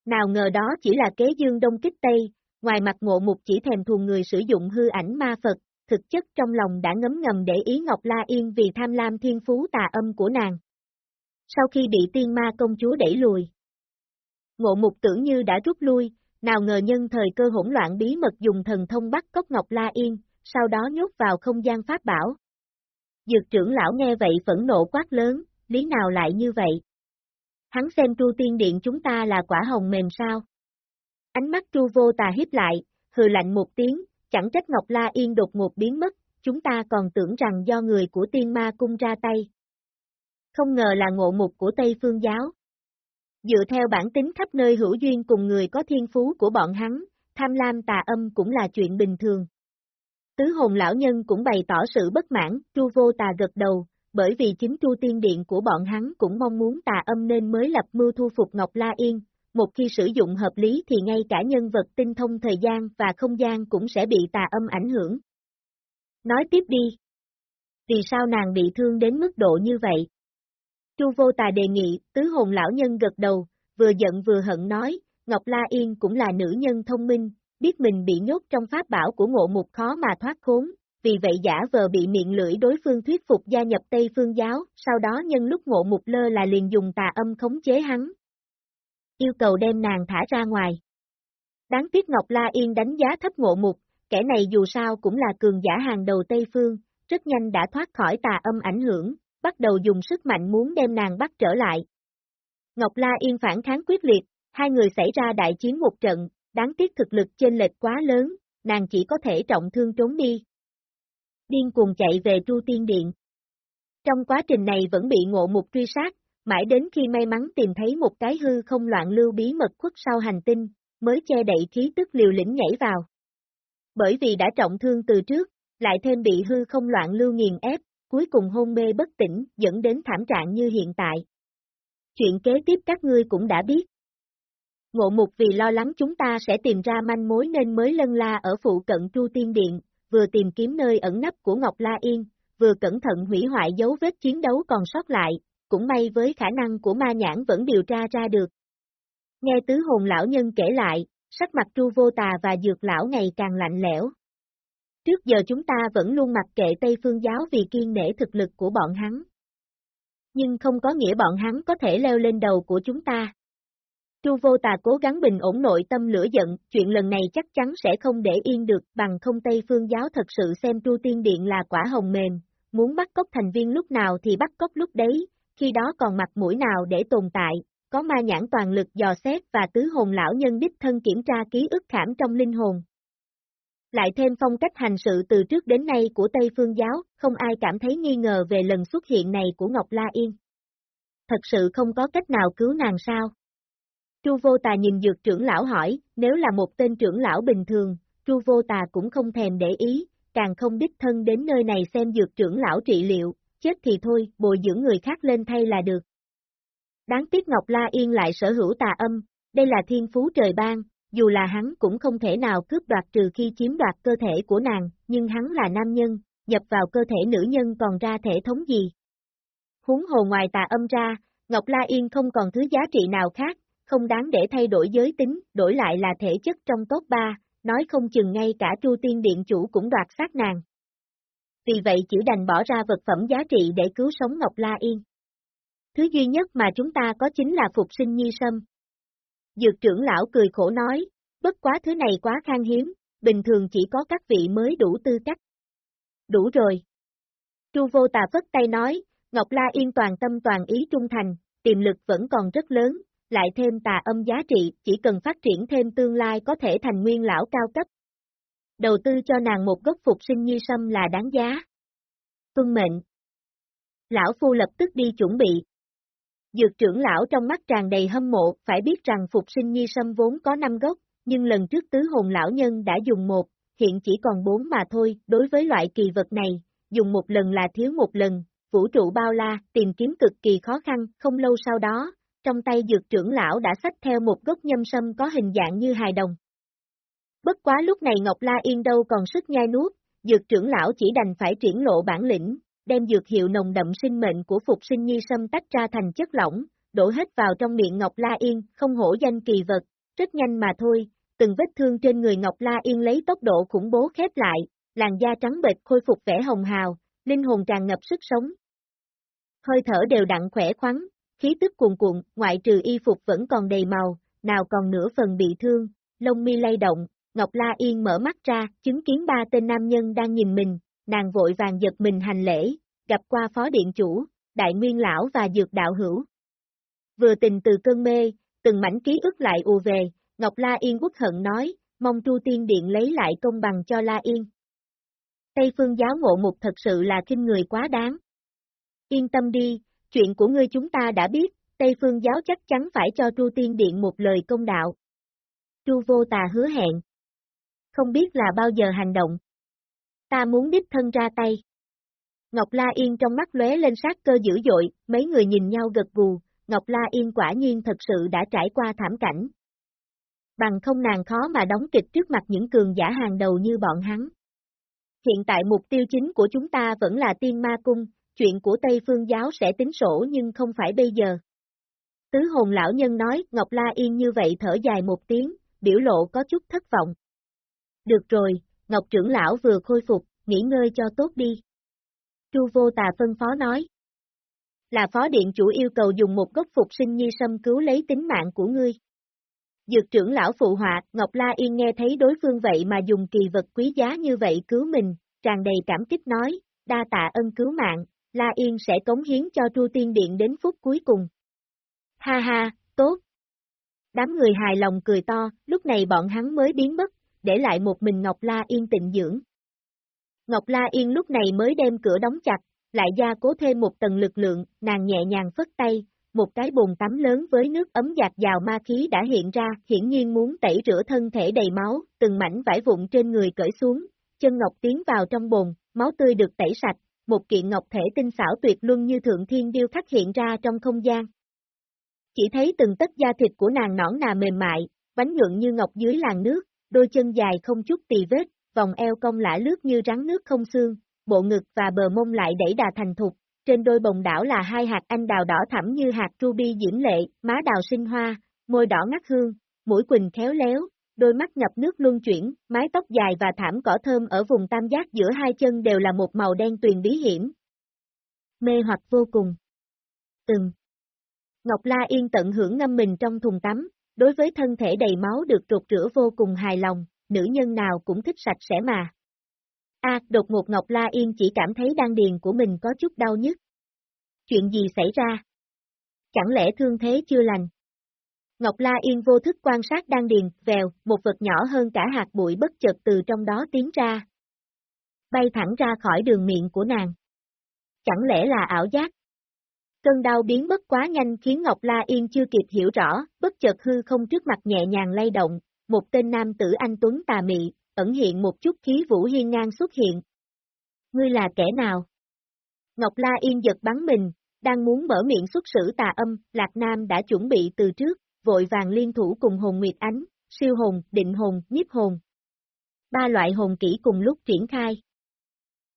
Nào ngờ đó chỉ là kế dương đông kích Tây, ngoài mặt ngộ mục chỉ thèm thuồng người sử dụng hư ảnh ma Phật, thực chất trong lòng đã ngấm ngầm để ý Ngọc La Yên vì tham lam thiên phú tà âm của nàng. Sau khi bị tiên ma công chúa đẩy lùi, ngộ mục tưởng như đã rút lui, nào ngờ nhân thời cơ hỗn loạn bí mật dùng thần thông bắt cóc Ngọc La Yên, sau đó nhốt vào không gian pháp bảo. Dược trưởng lão nghe vậy phẫn nộ quát lớn, lý nào lại như vậy? Hắn xem tru tiên điện chúng ta là quả hồng mềm sao? Ánh mắt tru vô tà hiếp lại, hừ lạnh một tiếng, chẳng trách Ngọc La Yên đột ngột biến mất, chúng ta còn tưởng rằng do người của tiên ma cung ra tay. Không ngờ là ngộ mục của Tây Phương Giáo. Dựa theo bản tính khắp nơi hữu duyên cùng người có thiên phú của bọn hắn, tham lam tà âm cũng là chuyện bình thường. Tứ hồn lão nhân cũng bày tỏ sự bất mãn, Chu vô tà gật đầu, bởi vì chính Chu tiên điện của bọn hắn cũng mong muốn tà âm nên mới lập mưu thu phục Ngọc La Yên, một khi sử dụng hợp lý thì ngay cả nhân vật tinh thông thời gian và không gian cũng sẽ bị tà âm ảnh hưởng. Nói tiếp đi. Vì sao nàng bị thương đến mức độ như vậy? Chu vô tà đề nghị, tứ hồn lão nhân gật đầu, vừa giận vừa hận nói, Ngọc La Yên cũng là nữ nhân thông minh, biết mình bị nhốt trong pháp bảo của ngộ mục khó mà thoát khốn, vì vậy giả vờ bị miệng lưỡi đối phương thuyết phục gia nhập Tây Phương giáo, sau đó nhân lúc ngộ mục lơ là liền dùng tà âm khống chế hắn. Yêu cầu đem nàng thả ra ngoài. Đáng tiếc Ngọc La Yên đánh giá thấp ngộ mục, kẻ này dù sao cũng là cường giả hàng đầu Tây Phương, rất nhanh đã thoát khỏi tà âm ảnh hưởng, bắt đầu dùng sức mạnh muốn đem nàng bắt trở lại. Ngọc La Yên phản kháng quyết liệt, hai người xảy ra đại chiến một trận, đáng tiếc thực lực trên lệch quá lớn, nàng chỉ có thể trọng thương trốn đi. Điên cuồng chạy về Tru Tiên Điện. Trong quá trình này vẫn bị ngộ mục truy sát, mãi đến khi may mắn tìm thấy một cái hư không loạn lưu bí mật khuất sau hành tinh, mới che đậy khí tức liều lĩnh nhảy vào. Bởi vì đã trọng thương từ trước, lại thêm bị hư không loạn lưu nghiền ép, cuối cùng hôn mê bất tỉnh, dẫn đến thảm trạng như hiện tại. Chuyện kế tiếp các ngươi cũng đã biết. Ngộ mục vì lo lắng chúng ta sẽ tìm ra manh mối nên mới lân la ở phụ cận chu Tiên Điện, vừa tìm kiếm nơi ẩn nấp của Ngọc La Yên, vừa cẩn thận hủy hoại dấu vết chiến đấu còn sót lại, cũng may với khả năng của ma nhãn vẫn điều tra ra được. Nghe tứ hồn lão nhân kể lại, sắc mặt chu vô tà và dược lão ngày càng lạnh lẽo. Trước giờ chúng ta vẫn luôn mặc kệ Tây Phương giáo vì kiên nể thực lực của bọn hắn. Nhưng không có nghĩa bọn hắn có thể leo lên đầu của chúng ta. Chu vô tà cố gắng bình ổn nội tâm lửa giận, chuyện lần này chắc chắn sẽ không để yên được bằng không Tây Phương giáo thật sự xem Chu Tiên Điện là quả hồng mềm, muốn bắt cóc thành viên lúc nào thì bắt cóc lúc đấy, khi đó còn mặt mũi nào để tồn tại, có ma nhãn toàn lực dò xét và tứ hồn lão nhân đích thân kiểm tra ký ức khảm trong linh hồn. Lại thêm phong cách hành sự từ trước đến nay của Tây Phương giáo, không ai cảm thấy nghi ngờ về lần xuất hiện này của Ngọc La Yên. Thật sự không có cách nào cứu nàng sao? Chu vô tà nhìn dược trưởng lão hỏi, nếu là một tên trưởng lão bình thường, Chu vô tà cũng không thèm để ý, càng không đích thân đến nơi này xem dược trưởng lão trị liệu, chết thì thôi, bồi dưỡng người khác lên thay là được. Đáng tiếc Ngọc La Yên lại sở hữu tà âm, đây là thiên phú trời ban, dù là hắn cũng không thể nào cướp đoạt trừ khi chiếm đoạt cơ thể của nàng, nhưng hắn là nam nhân, nhập vào cơ thể nữ nhân còn ra thể thống gì. Huống hồ ngoài tà âm ra, Ngọc La Yên không còn thứ giá trị nào khác, không đáng để thay đổi giới tính, đổi lại là thể chất trong top 3, nói không chừng ngay cả Chu Tiên Điện chủ cũng đoạt sát nàng. Vì vậy chỉ đành bỏ ra vật phẩm giá trị để cứu sống Ngọc La Yên. Thứ duy nhất mà chúng ta có chính là phục sinh nhi sâm. Dược trưởng lão cười khổ nói, bất quá thứ này quá khan hiếm, bình thường chỉ có các vị mới đủ tư cách. Đủ rồi. Chu vô tà vất tay nói, Ngọc La Yên toàn tâm toàn ý trung thành, tiềm lực vẫn còn rất lớn, lại thêm tà âm giá trị, chỉ cần phát triển thêm tương lai có thể thành nguyên lão cao cấp. Đầu tư cho nàng một gốc phục sinh như sâm là đáng giá. Tuân mệnh. Lão Phu lập tức đi chuẩn bị. Dược trưởng lão trong mắt tràn đầy hâm mộ, phải biết rằng phục sinh nhi sâm vốn có 5 gốc, nhưng lần trước tứ hồn lão nhân đã dùng một, hiện chỉ còn 4 mà thôi, đối với loại kỳ vật này, dùng một lần là thiếu một lần, vũ trụ bao la, tìm kiếm cực kỳ khó khăn, không lâu sau đó, trong tay dược trưởng lão đã xách theo một gốc nhâm sâm có hình dạng như hài đồng. Bất quá lúc này Ngọc La Yên đâu còn sức nhai nuốt, dược trưởng lão chỉ đành phải triển lộ bản lĩnh, đem dược hiệu nồng đậm sinh mệnh của phục sinh nhi sâm tách ra thành chất lỏng, đổ hết vào trong miệng Ngọc La Yên, không hổ danh kỳ vật, rất nhanh mà thôi, từng vết thương trên người Ngọc La Yên lấy tốc độ khủng bố khép lại, làn da trắng bệch khôi phục vẻ hồng hào, linh hồn tràn ngập sức sống. Hơi thở đều đặn khỏe khoắn, khí tức cuồn cuộn, ngoại trừ y phục vẫn còn đầy màu, nào còn nửa phần bị thương, lông mi lay động, Ngọc La Yên mở mắt ra, chứng kiến ba tên nam nhân đang nhìn mình, nàng vội vàng giật mình hành lễ, gặp qua phó điện chủ, đại nguyên lão và dược đạo hữu. Vừa tình từ cơn mê, từng mảnh ký ức lại ù về, Ngọc La Yên quốc hận nói, mong Tru Tiên Điện lấy lại công bằng cho La Yên. Tây phương giáo ngộ mục thật sự là kinh người quá đáng. Yên tâm đi, chuyện của ngươi chúng ta đã biết, Tây phương giáo chắc chắn phải cho Tru Tiên Điện một lời công đạo. Tru vô tà hứa hẹn. Không biết là bao giờ hành động. Ta muốn đích thân ra tay. Ngọc La Yên trong mắt lóe lên sát cơ dữ dội, mấy người nhìn nhau gật gù, Ngọc La Yên quả nhiên thật sự đã trải qua thảm cảnh. Bằng không nàng khó mà đóng kịch trước mặt những cường giả hàng đầu như bọn hắn. Hiện tại mục tiêu chính của chúng ta vẫn là tiên ma cung, chuyện của Tây Phương giáo sẽ tính sổ nhưng không phải bây giờ. Tứ hồn lão nhân nói Ngọc La Yên như vậy thở dài một tiếng, biểu lộ có chút thất vọng. Được rồi, Ngọc trưởng lão vừa khôi phục, nghỉ ngơi cho tốt đi. Chu vô tà phân phó nói. Là phó điện chủ yêu cầu dùng một gốc phục sinh nhi sâm cứu lấy tính mạng của ngươi. Dược trưởng lão phụ họa, Ngọc La Yên nghe thấy đối phương vậy mà dùng kỳ vật quý giá như vậy cứu mình, tràn đầy cảm kích nói, đa tạ ân cứu mạng, La Yên sẽ cống hiến cho Chu Tiên Điện đến phút cuối cùng. Ha ha, tốt. Đám người hài lòng cười to, lúc này bọn hắn mới biến mất, để lại một mình Ngọc La Yên tịnh dưỡng. Ngọc La Yên lúc này mới đem cửa đóng chặt, lại gia cố thêm một tầng lực lượng, nàng nhẹ nhàng phất tay, một cái bồn tắm lớn với nước ấm giặt dào ma khí đã hiện ra, hiển nhiên muốn tẩy rửa thân thể đầy máu, từng mảnh vải vụn trên người cởi xuống, chân ngọc tiến vào trong bồn, máu tươi được tẩy sạch, một kiện ngọc thể tinh xảo tuyệt luân như thượng thiên điêu khắc hiện ra trong không gian. Chỉ thấy từng tất da thịt của nàng nõn nà mềm mại, bánh nhuận như ngọc dưới làn nước, đôi chân dài không chút tì vết, vòng eo cong lả lướt như rắn nước không xương, bộ ngực và bờ mông lại đẩy đà thành thục, trên đôi bồng đảo là hai hạt anh đào đỏ thẳm như hạt ruby diễm lệ, má đào sinh hoa, môi đỏ ngắt hương, mũi quỳnh khéo léo, đôi mắt ngập nước luân chuyển, mái tóc dài và thảm cỏ thơm ở vùng tam giác giữa hai chân đều là một màu đen tuyền bí hiểm. Mê hoặc vô cùng. Từng. Ngọc La Yên tận hưởng ngâm mình trong thùng tắm, đối với thân thể đầy máu được trục rửa vô cùng hài lòng, nữ nhân nào cũng thích sạch sẽ mà. A, đột ngột Ngọc La Yên chỉ cảm thấy đan điền của mình có chút đau nhức. Chuyện gì xảy ra? Chẳng lẽ thương thế chưa lành? Ngọc La Yên vô thức quan sát đan điền, vèo, một vật nhỏ hơn cả hạt bụi bất chợt từ trong đó tiến ra. Bay thẳng ra khỏi đường miệng của nàng. Chẳng lẽ là ảo giác? Cơn đau biến mất quá nhanh khiến Ngọc La Yên chưa kịp hiểu rõ, bất chợt hư không trước mặt nhẹ nhàng lay động, một tên nam tử anh Tuấn tà mị, ẩn hiện một chút khí vũ hiên ngang xuất hiện. Ngươi là kẻ nào? Ngọc La Yên giật bắn mình, đang muốn mở miệng xuất sử tà âm, Lạc Nam đã chuẩn bị từ trước, vội vàng liên thủ cùng hồn Nguyệt Ánh, siêu hồn, định hồn, nhiếp hồn. Ba loại hồn kỹ cùng lúc triển khai.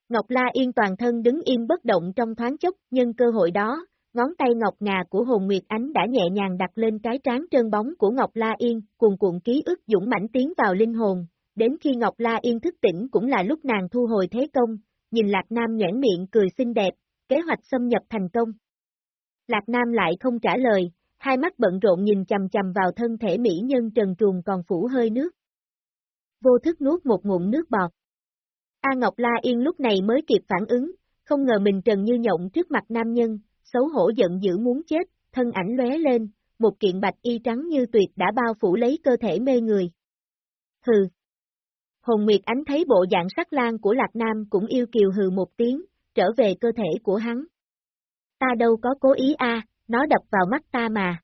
Ngọc La Yên toàn thân đứng im bất động trong thoáng chốc, nhân cơ hội đó, ngón tay ngọc ngà của hồn Nguyệt Ánh đã nhẹ nhàng đặt lên cái trán trơn bóng của Ngọc La Yên, cuồn cuộn ký ức dũng mãnh tiến vào linh hồn, đến khi Ngọc La Yên thức tỉnh cũng là lúc nàng thu hồi thế công, nhìn Lạc Nam nhãn miệng cười xinh đẹp, kế hoạch xâm nhập thành công. Lạc Nam lại không trả lời, hai mắt bận rộn nhìn chầm chầm vào thân thể mỹ nhân trần truồng còn phủ hơi nước. Vô thức nuốt một ngụm nước bọt. A Ngọc La Yên lúc này mới kịp phản ứng, không ngờ mình trần như nhộng trước mặt nam nhân, xấu hổ giận dữ muốn chết, thân ảnh lóe lên, một kiện bạch y trắng như tuyệt đã bao phủ lấy cơ thể mê người. Hừ. Hồng Nguyệt Ánh thấy bộ dạng sắc lan của Lạc Nam cũng yêu kiều hừ một tiếng, trở về cơ thể của hắn. Ta đâu có cố ý a, nó đập vào mắt ta mà.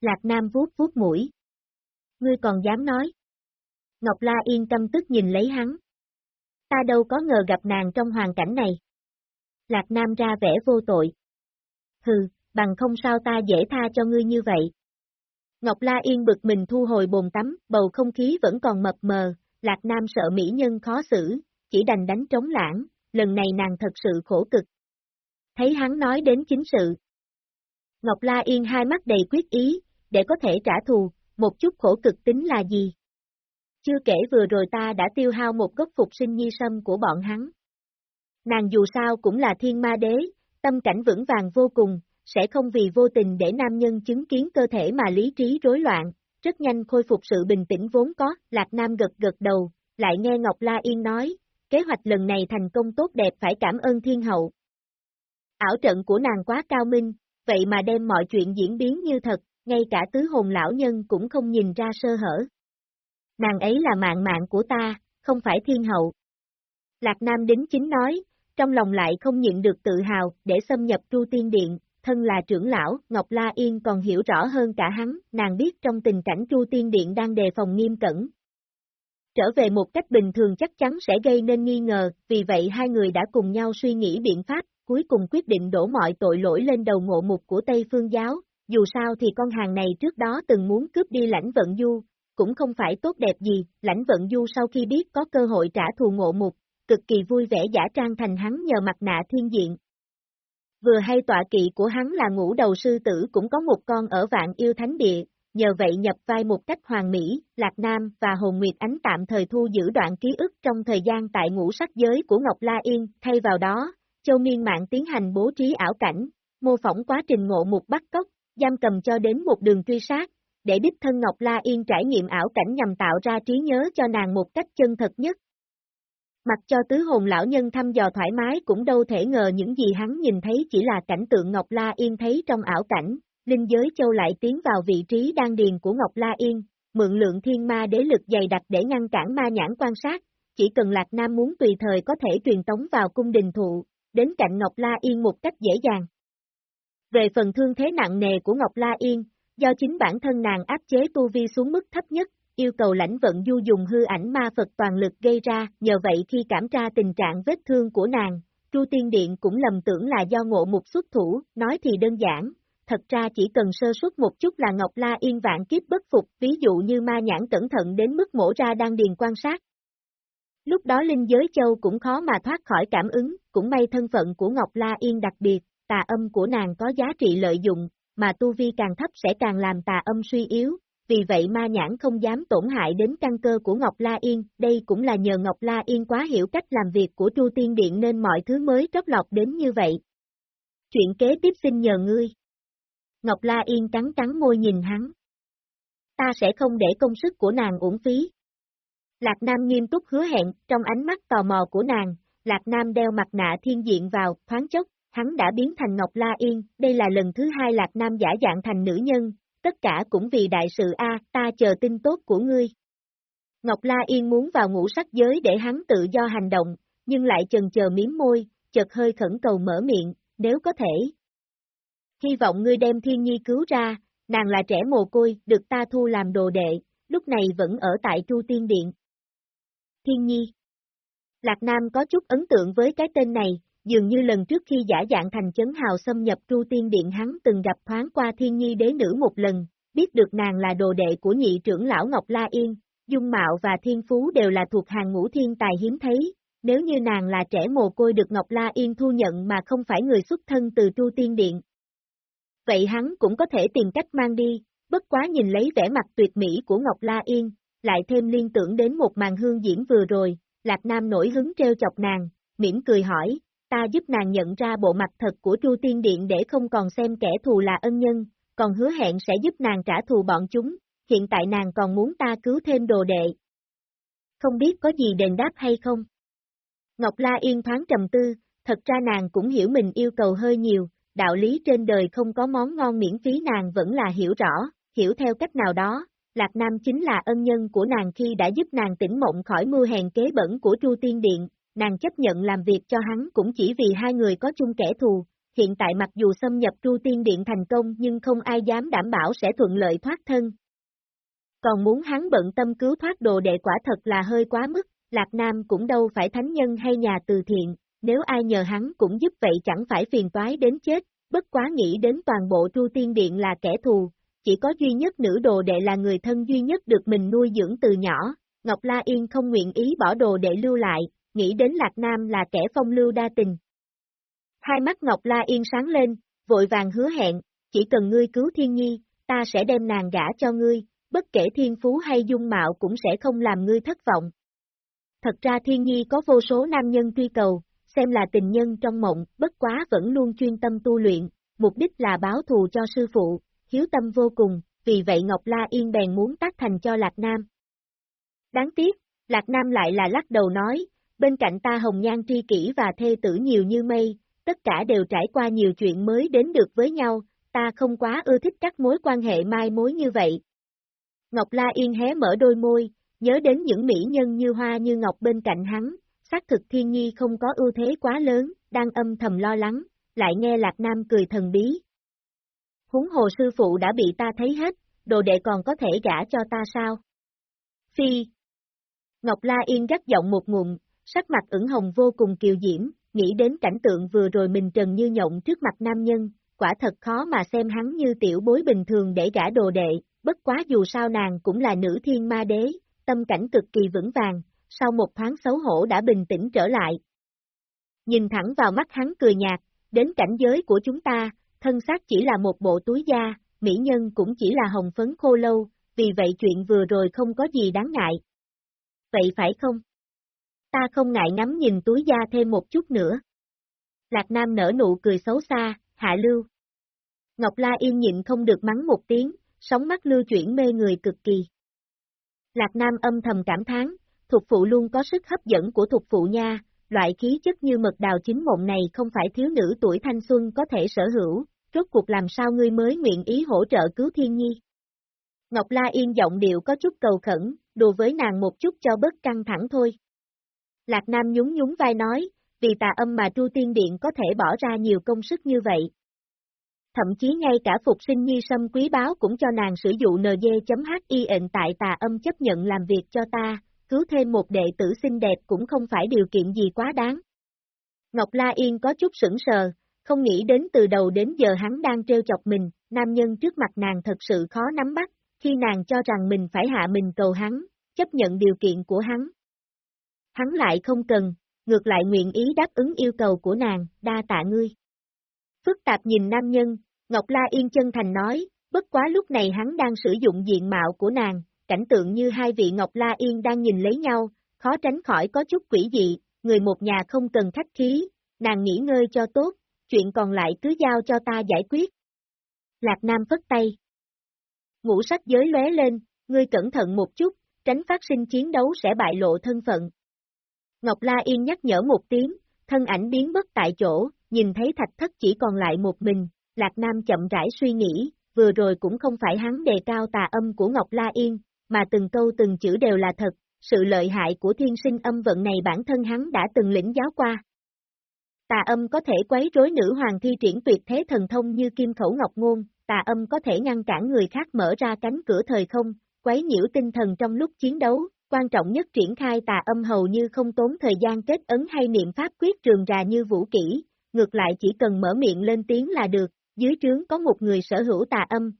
Lạc Nam vuốt vuốt mũi. Ngươi còn dám nói. Ngọc La yên tâm tức nhìn lấy hắn. Ta đâu có ngờ gặp nàng trong hoàn cảnh này. Lạc Nam ra vẻ vô tội. Hừ, bằng không sao ta dễ tha cho ngươi như vậy. Ngọc La Yên bực mình thu hồi bồn tắm, bầu không khí vẫn còn mập mờ, Lạc Nam sợ mỹ nhân khó xử, chỉ đành đánh trống lãng, lần này nàng thật sự khổ cực. Thấy hắn nói đến chính sự. Ngọc La Yên hai mắt đầy quyết ý, để có thể trả thù, một chút khổ cực tính là gì? Chưa kể vừa rồi ta đã tiêu hao một gốc phục sinh nhi sâm của bọn hắn. Nàng dù sao cũng là thiên ma đế, tâm cảnh vững vàng vô cùng, sẽ không vì vô tình để nam nhân chứng kiến cơ thể mà lý trí rối loạn, rất nhanh khôi phục sự bình tĩnh vốn có, Lạc Nam gật gật đầu, lại nghe Ngọc La Yên nói, kế hoạch lần này thành công tốt đẹp phải cảm ơn thiên hậu. Ảo trận của nàng quá cao minh, vậy mà đem mọi chuyện diễn biến như thật, ngay cả tứ hồn lão nhân cũng không nhìn ra sơ hở. Nàng ấy là mạng mạng của ta, không phải thiên hậu. Lạc Nam đính chính nói, trong lòng lại không nhịn được tự hào, để xâm nhập chu tiên điện, thân là trưởng lão, Ngọc La Yên còn hiểu rõ hơn cả hắn, nàng biết trong tình cảnh Chu Tiên Điện đang đề phòng nghiêm cẩn. Trở về một cách bình thường chắc chắn sẽ gây nên nghi ngờ, vì vậy hai người đã cùng nhau suy nghĩ biện pháp, cuối cùng quyết định đổ mọi tội lỗi lên đầu ngộ mục của Tây Phương Giáo, dù sao thì con hàng này trước đó từng muốn cướp đi lãnh vận du, cũng không phải tốt đẹp gì, lãnh vận du sau khi biết có cơ hội trả thù ngộ mục, cực kỳ vui vẻ giả trang thành hắn nhờ mặt nạ thiên diện. Vừa hay tọa kỵ của hắn là ngũ đầu sư tử cũng có một con ở vạn yêu thánh địa, nhờ vậy nhập vai một cách hoàn mỹ, Lạc Nam và Hồn Nguyệt Ánh tạm thời thu giữ đoạn ký ức trong thời gian tại ngũ sắc giới của Ngọc La Yên, thay vào đó, Châu Miên Mạng tiến hành bố trí ảo cảnh, mô phỏng quá trình ngộ mục bắt cóc, giam cầm cho đến một đường truy sát, để đích thân Ngọc La Yên trải nghiệm ảo cảnh nhằm tạo ra trí nhớ cho nàng một cách chân thật nhất. Mặc cho tứ hồn lão nhân thăm dò thoải mái cũng đâu thể ngờ những gì hắn nhìn thấy chỉ là cảnh tượng Ngọc La Yên thấy trong ảo cảnh, linh giới châu lại tiến vào vị trí đan điền của Ngọc La Yên, mượn lượng thiên ma đế lực dày đặc để ngăn cản ma nhãn quan sát, chỉ cần Lạc Nam muốn tùy thời có thể truyền tống vào cung đình thụ, đến cạnh Ngọc La Yên một cách dễ dàng. Về phần thương thế nặng nề của Ngọc La Yên, do chính bản thân nàng áp chế tu vi xuống mức thấp nhất, yêu cầu lãnh vận du dùng hư ảnh ma Phật toàn lực gây ra, nhờ vậy khi cảm tra tình trạng vết thương của nàng, Chu Tiên Điện cũng lầm tưởng là do ngộ mục xuất thủ, nói thì đơn giản, thật ra chỉ cần sơ suất một chút là Ngọc La Yên vạn kiếp bất phục, ví dụ như ma nhãn cẩn thận đến mức mổ ra đang điền quan sát. Lúc đó Linh Giới Châu cũng khó mà thoát khỏi cảm ứng, cũng may thân phận của Ngọc La Yên đặc biệt, tà âm của nàng có giá trị lợi dụng, mà tu vi càng thấp sẽ càng làm tà âm suy yếu, vì vậy ma nhãn không dám tổn hại đến căn cơ của Ngọc La Yên, đây cũng là nhờ Ngọc La Yên quá hiểu cách làm việc của Chu Tiên Điện nên mọi thứ mới trót lọt đến như vậy. Chuyện kế tiếp xin nhờ ngươi. Ngọc La Yên cắn cắn môi nhìn hắn. Ta sẽ không để công sức của nàng uổng phí. Lạc Nam nghiêm túc hứa hẹn, trong ánh mắt tò mò của nàng, Lạc Nam đeo mặt nạ thiên diện vào, thoáng chốc, hắn đã biến thành Ngọc La Yên, đây là lần thứ hai Lạc Nam giả dạng thành nữ nhân, tất cả cũng vì đại sự A, ta chờ tin tốt của ngươi. Ngọc La Yên muốn vào ngũ sắc giới để hắn tự do hành động, nhưng lại chần chờ miếm môi, chợt hơi khẩn cầu mở miệng, nếu có thể. Hy vọng ngươi đem thiên nhi cứu ra, nàng là trẻ mồ côi, được ta thu làm đồ đệ, lúc này vẫn ở tại Chu Tiên Điện. Thiên nhi Lạc Nam có chút ấn tượng với cái tên này, dường như lần trước khi giả dạng thành chấn hào xâm nhập Tru Tiên Điện hắn từng gặp thoáng qua thiên nhi đế nữ một lần, biết được nàng là đồ đệ của nhị trưởng lão Ngọc La Yên, dung mạo và thiên phú đều là thuộc hàng ngũ thiên tài hiếm thấy, nếu như nàng là trẻ mồ côi được Ngọc La Yên thu nhận mà không phải người xuất thân từ Tru Tiên Điện. Vậy hắn cũng có thể tìm cách mang đi, bất quá nhìn lấy vẻ mặt tuyệt mỹ của Ngọc La Yên, lại thêm liên tưởng đến một màn hương diễn vừa rồi, Lạc Nam nổi hứng treo chọc nàng, mỉm cười hỏi, ta giúp nàng nhận ra bộ mặt thật của Chu Tiên Điện để không còn xem kẻ thù là ân nhân, còn hứa hẹn sẽ giúp nàng trả thù bọn chúng, hiện tại nàng còn muốn ta cứu thêm đồ đệ. Không biết có gì đền đáp hay không? Ngọc La Yên thoáng trầm tư, thật ra nàng cũng hiểu mình yêu cầu hơi nhiều, đạo lý trên đời không có món ngon miễn phí nàng vẫn là hiểu rõ, hiểu theo cách nào đó, Lạc Nam chính là ân nhân của nàng khi đã giúp nàng tỉnh mộng khỏi mưu hèn kế bẩn của Chu Tiên Điện, nàng chấp nhận làm việc cho hắn cũng chỉ vì hai người có chung kẻ thù, hiện tại mặc dù xâm nhập tru Tiên Điện thành công nhưng không ai dám đảm bảo sẽ thuận lợi thoát thân. Còn muốn hắn bận tâm cứu thoát đồ đệ quả thật là hơi quá mức, Lạc Nam cũng đâu phải thánh nhân hay nhà từ thiện, nếu ai nhờ hắn cũng giúp vậy chẳng phải phiền toái đến chết, bất quá nghĩ đến toàn bộ tru Tiên Điện là kẻ thù, chỉ có duy nhất nữ đồ đệ là người thân duy nhất được mình nuôi dưỡng từ nhỏ, Ngọc La Yên không nguyện ý bỏ đồ đệ lưu lại, nghĩ đến Lạc Nam là kẻ phong lưu đa tình. Hai mắt Ngọc La Yên sáng lên, vội vàng hứa hẹn, chỉ cần ngươi cứu thiên nhi, ta sẽ đem nàng gả cho ngươi, bất kể thiên phú hay dung mạo cũng sẽ không làm ngươi thất vọng. Thật ra thiên nhi có vô số nam nhân truy cầu, xem là tình nhân trong mộng, bất quá vẫn luôn chuyên tâm tu luyện, mục đích là báo thù cho sư phụ, hiếu tâm vô cùng, vì vậy Ngọc La Yên bèn muốn tác thành cho Lạc Nam. Đáng tiếc, Lạc Nam lại là lắc đầu nói, bên cạnh ta hồng nhan tri kỷ và thê tử nhiều như mây, tất cả đều trải qua nhiều chuyện mới đến được với nhau, ta không quá ưa thích các mối quan hệ mai mối như vậy. Ngọc La Yên hé mở đôi môi, nhớ đến những mỹ nhân như hoa như ngọc bên cạnh hắn, xác thực thiên nhi không có ưu thế quá lớn, đang âm thầm lo lắng, lại nghe Lạc Nam cười thần bí. Húng hồ sư phụ đã bị ta thấy hết, đồ đệ còn có thể gả cho ta sao? Phi Ngọc La Yên gắt giọng một ngụm, sắc mặt ửng hồng vô cùng kiều diễm, nghĩ đến cảnh tượng vừa rồi mình trần như nhộng trước mặt nam nhân, quả thật khó mà xem hắn như tiểu bối bình thường để gã đồ đệ, bất quá dù sao nàng cũng là nữ thiên ma đế, tâm cảnh cực kỳ vững vàng, sau một thoáng xấu hổ đã bình tĩnh trở lại. Nhìn thẳng vào mắt hắn cười nhạt, đến cảnh giới của chúng ta, thân xác chỉ là một bộ túi da, mỹ nhân cũng chỉ là hồng phấn khô lâu, vì vậy chuyện vừa rồi không có gì đáng ngại. Vậy phải không? Ta không ngại ngắm nhìn túi da thêm một chút nữa. Lạc Nam nở nụ cười xấu xa, hạ lưu. Ngọc La Yên nhịn không được mắng một tiếng, sóng mắt lưu chuyển mê người cực kỳ. Lạc Nam âm thầm cảm thán, thuộc phụ luôn có sức hấp dẫn của thuộc phụ nha, loại khí chất như mật đào chính mộng này không phải thiếu nữ tuổi thanh xuân có thể sở hữu, rốt cuộc làm sao ngươi mới nguyện ý hỗ trợ cứu thiên nhi. Ngọc La Yên giọng điệu có chút cầu khẩn, đùa với nàng một chút cho bớt căng thẳng thôi. Lạc Nam nhún nhún vai nói, vì tà âm mà Tru Tiên Điện có thể bỏ ra nhiều công sức như vậy. Thậm chí ngay cả Phục sinh nhi sâm quý báo cũng cho nàng sử dụng nd.hi tại tà âm chấp nhận làm việc cho ta, cứu thêm một đệ tử xinh đẹp cũng không phải điều kiện gì quá đáng. Ngọc La Yên có chút sững sờ, không nghĩ đến từ đầu đến giờ hắn đang trêu chọc mình, nam nhân trước mặt nàng thật sự khó nắm bắt, khi nàng cho rằng mình phải hạ mình cầu hắn, chấp nhận điều kiện của hắn. Hắn lại không cần, ngược lại nguyện ý đáp ứng yêu cầu của nàng, đa tạ ngươi. Phức tạp nhìn nam nhân, Ngọc La Yên chân thành nói, bất quá lúc này hắn đang sử dụng diện mạo của nàng, cảnh tượng như hai vị Ngọc La Yên đang nhìn lấy nhau, khó tránh khỏi có chút quỷ dị, người một nhà không cần khách khí, nàng nghỉ ngơi cho tốt, chuyện còn lại cứ giao cho ta giải quyết. Lạc Nam phất tay. Ngũ sắc giới lóe lên, ngươi cẩn thận một chút, tránh phát sinh chiến đấu sẽ bại lộ thân phận. Ngọc La Yên nhắc nhở một tiếng, thân ảnh biến mất tại chỗ, nhìn thấy thạch thất chỉ còn lại một mình, Lạc Nam chậm rãi suy nghĩ, vừa rồi cũng không phải hắn đề cao tà âm của Ngọc La Yên, mà từng câu từng chữ đều là thật, sự lợi hại của thiên sinh âm vận này bản thân hắn đã từng lĩnh giáo qua. Tà âm có thể quấy rối nữ hoàng thi triển tuyệt thế thần thông như kim khẩu ngọc ngôn, tà âm có thể ngăn cản người khác mở ra cánh cửa thời không, quấy nhiễu tinh thần trong lúc chiến đấu, quan trọng nhất triển khai tà âm hầu như không tốn thời gian kết ấn hay niệm pháp quyết trường ra như vũ kỹ, ngược lại chỉ cần mở miệng lên tiếng là được, dưới trướng có một người sở hữu tà âm.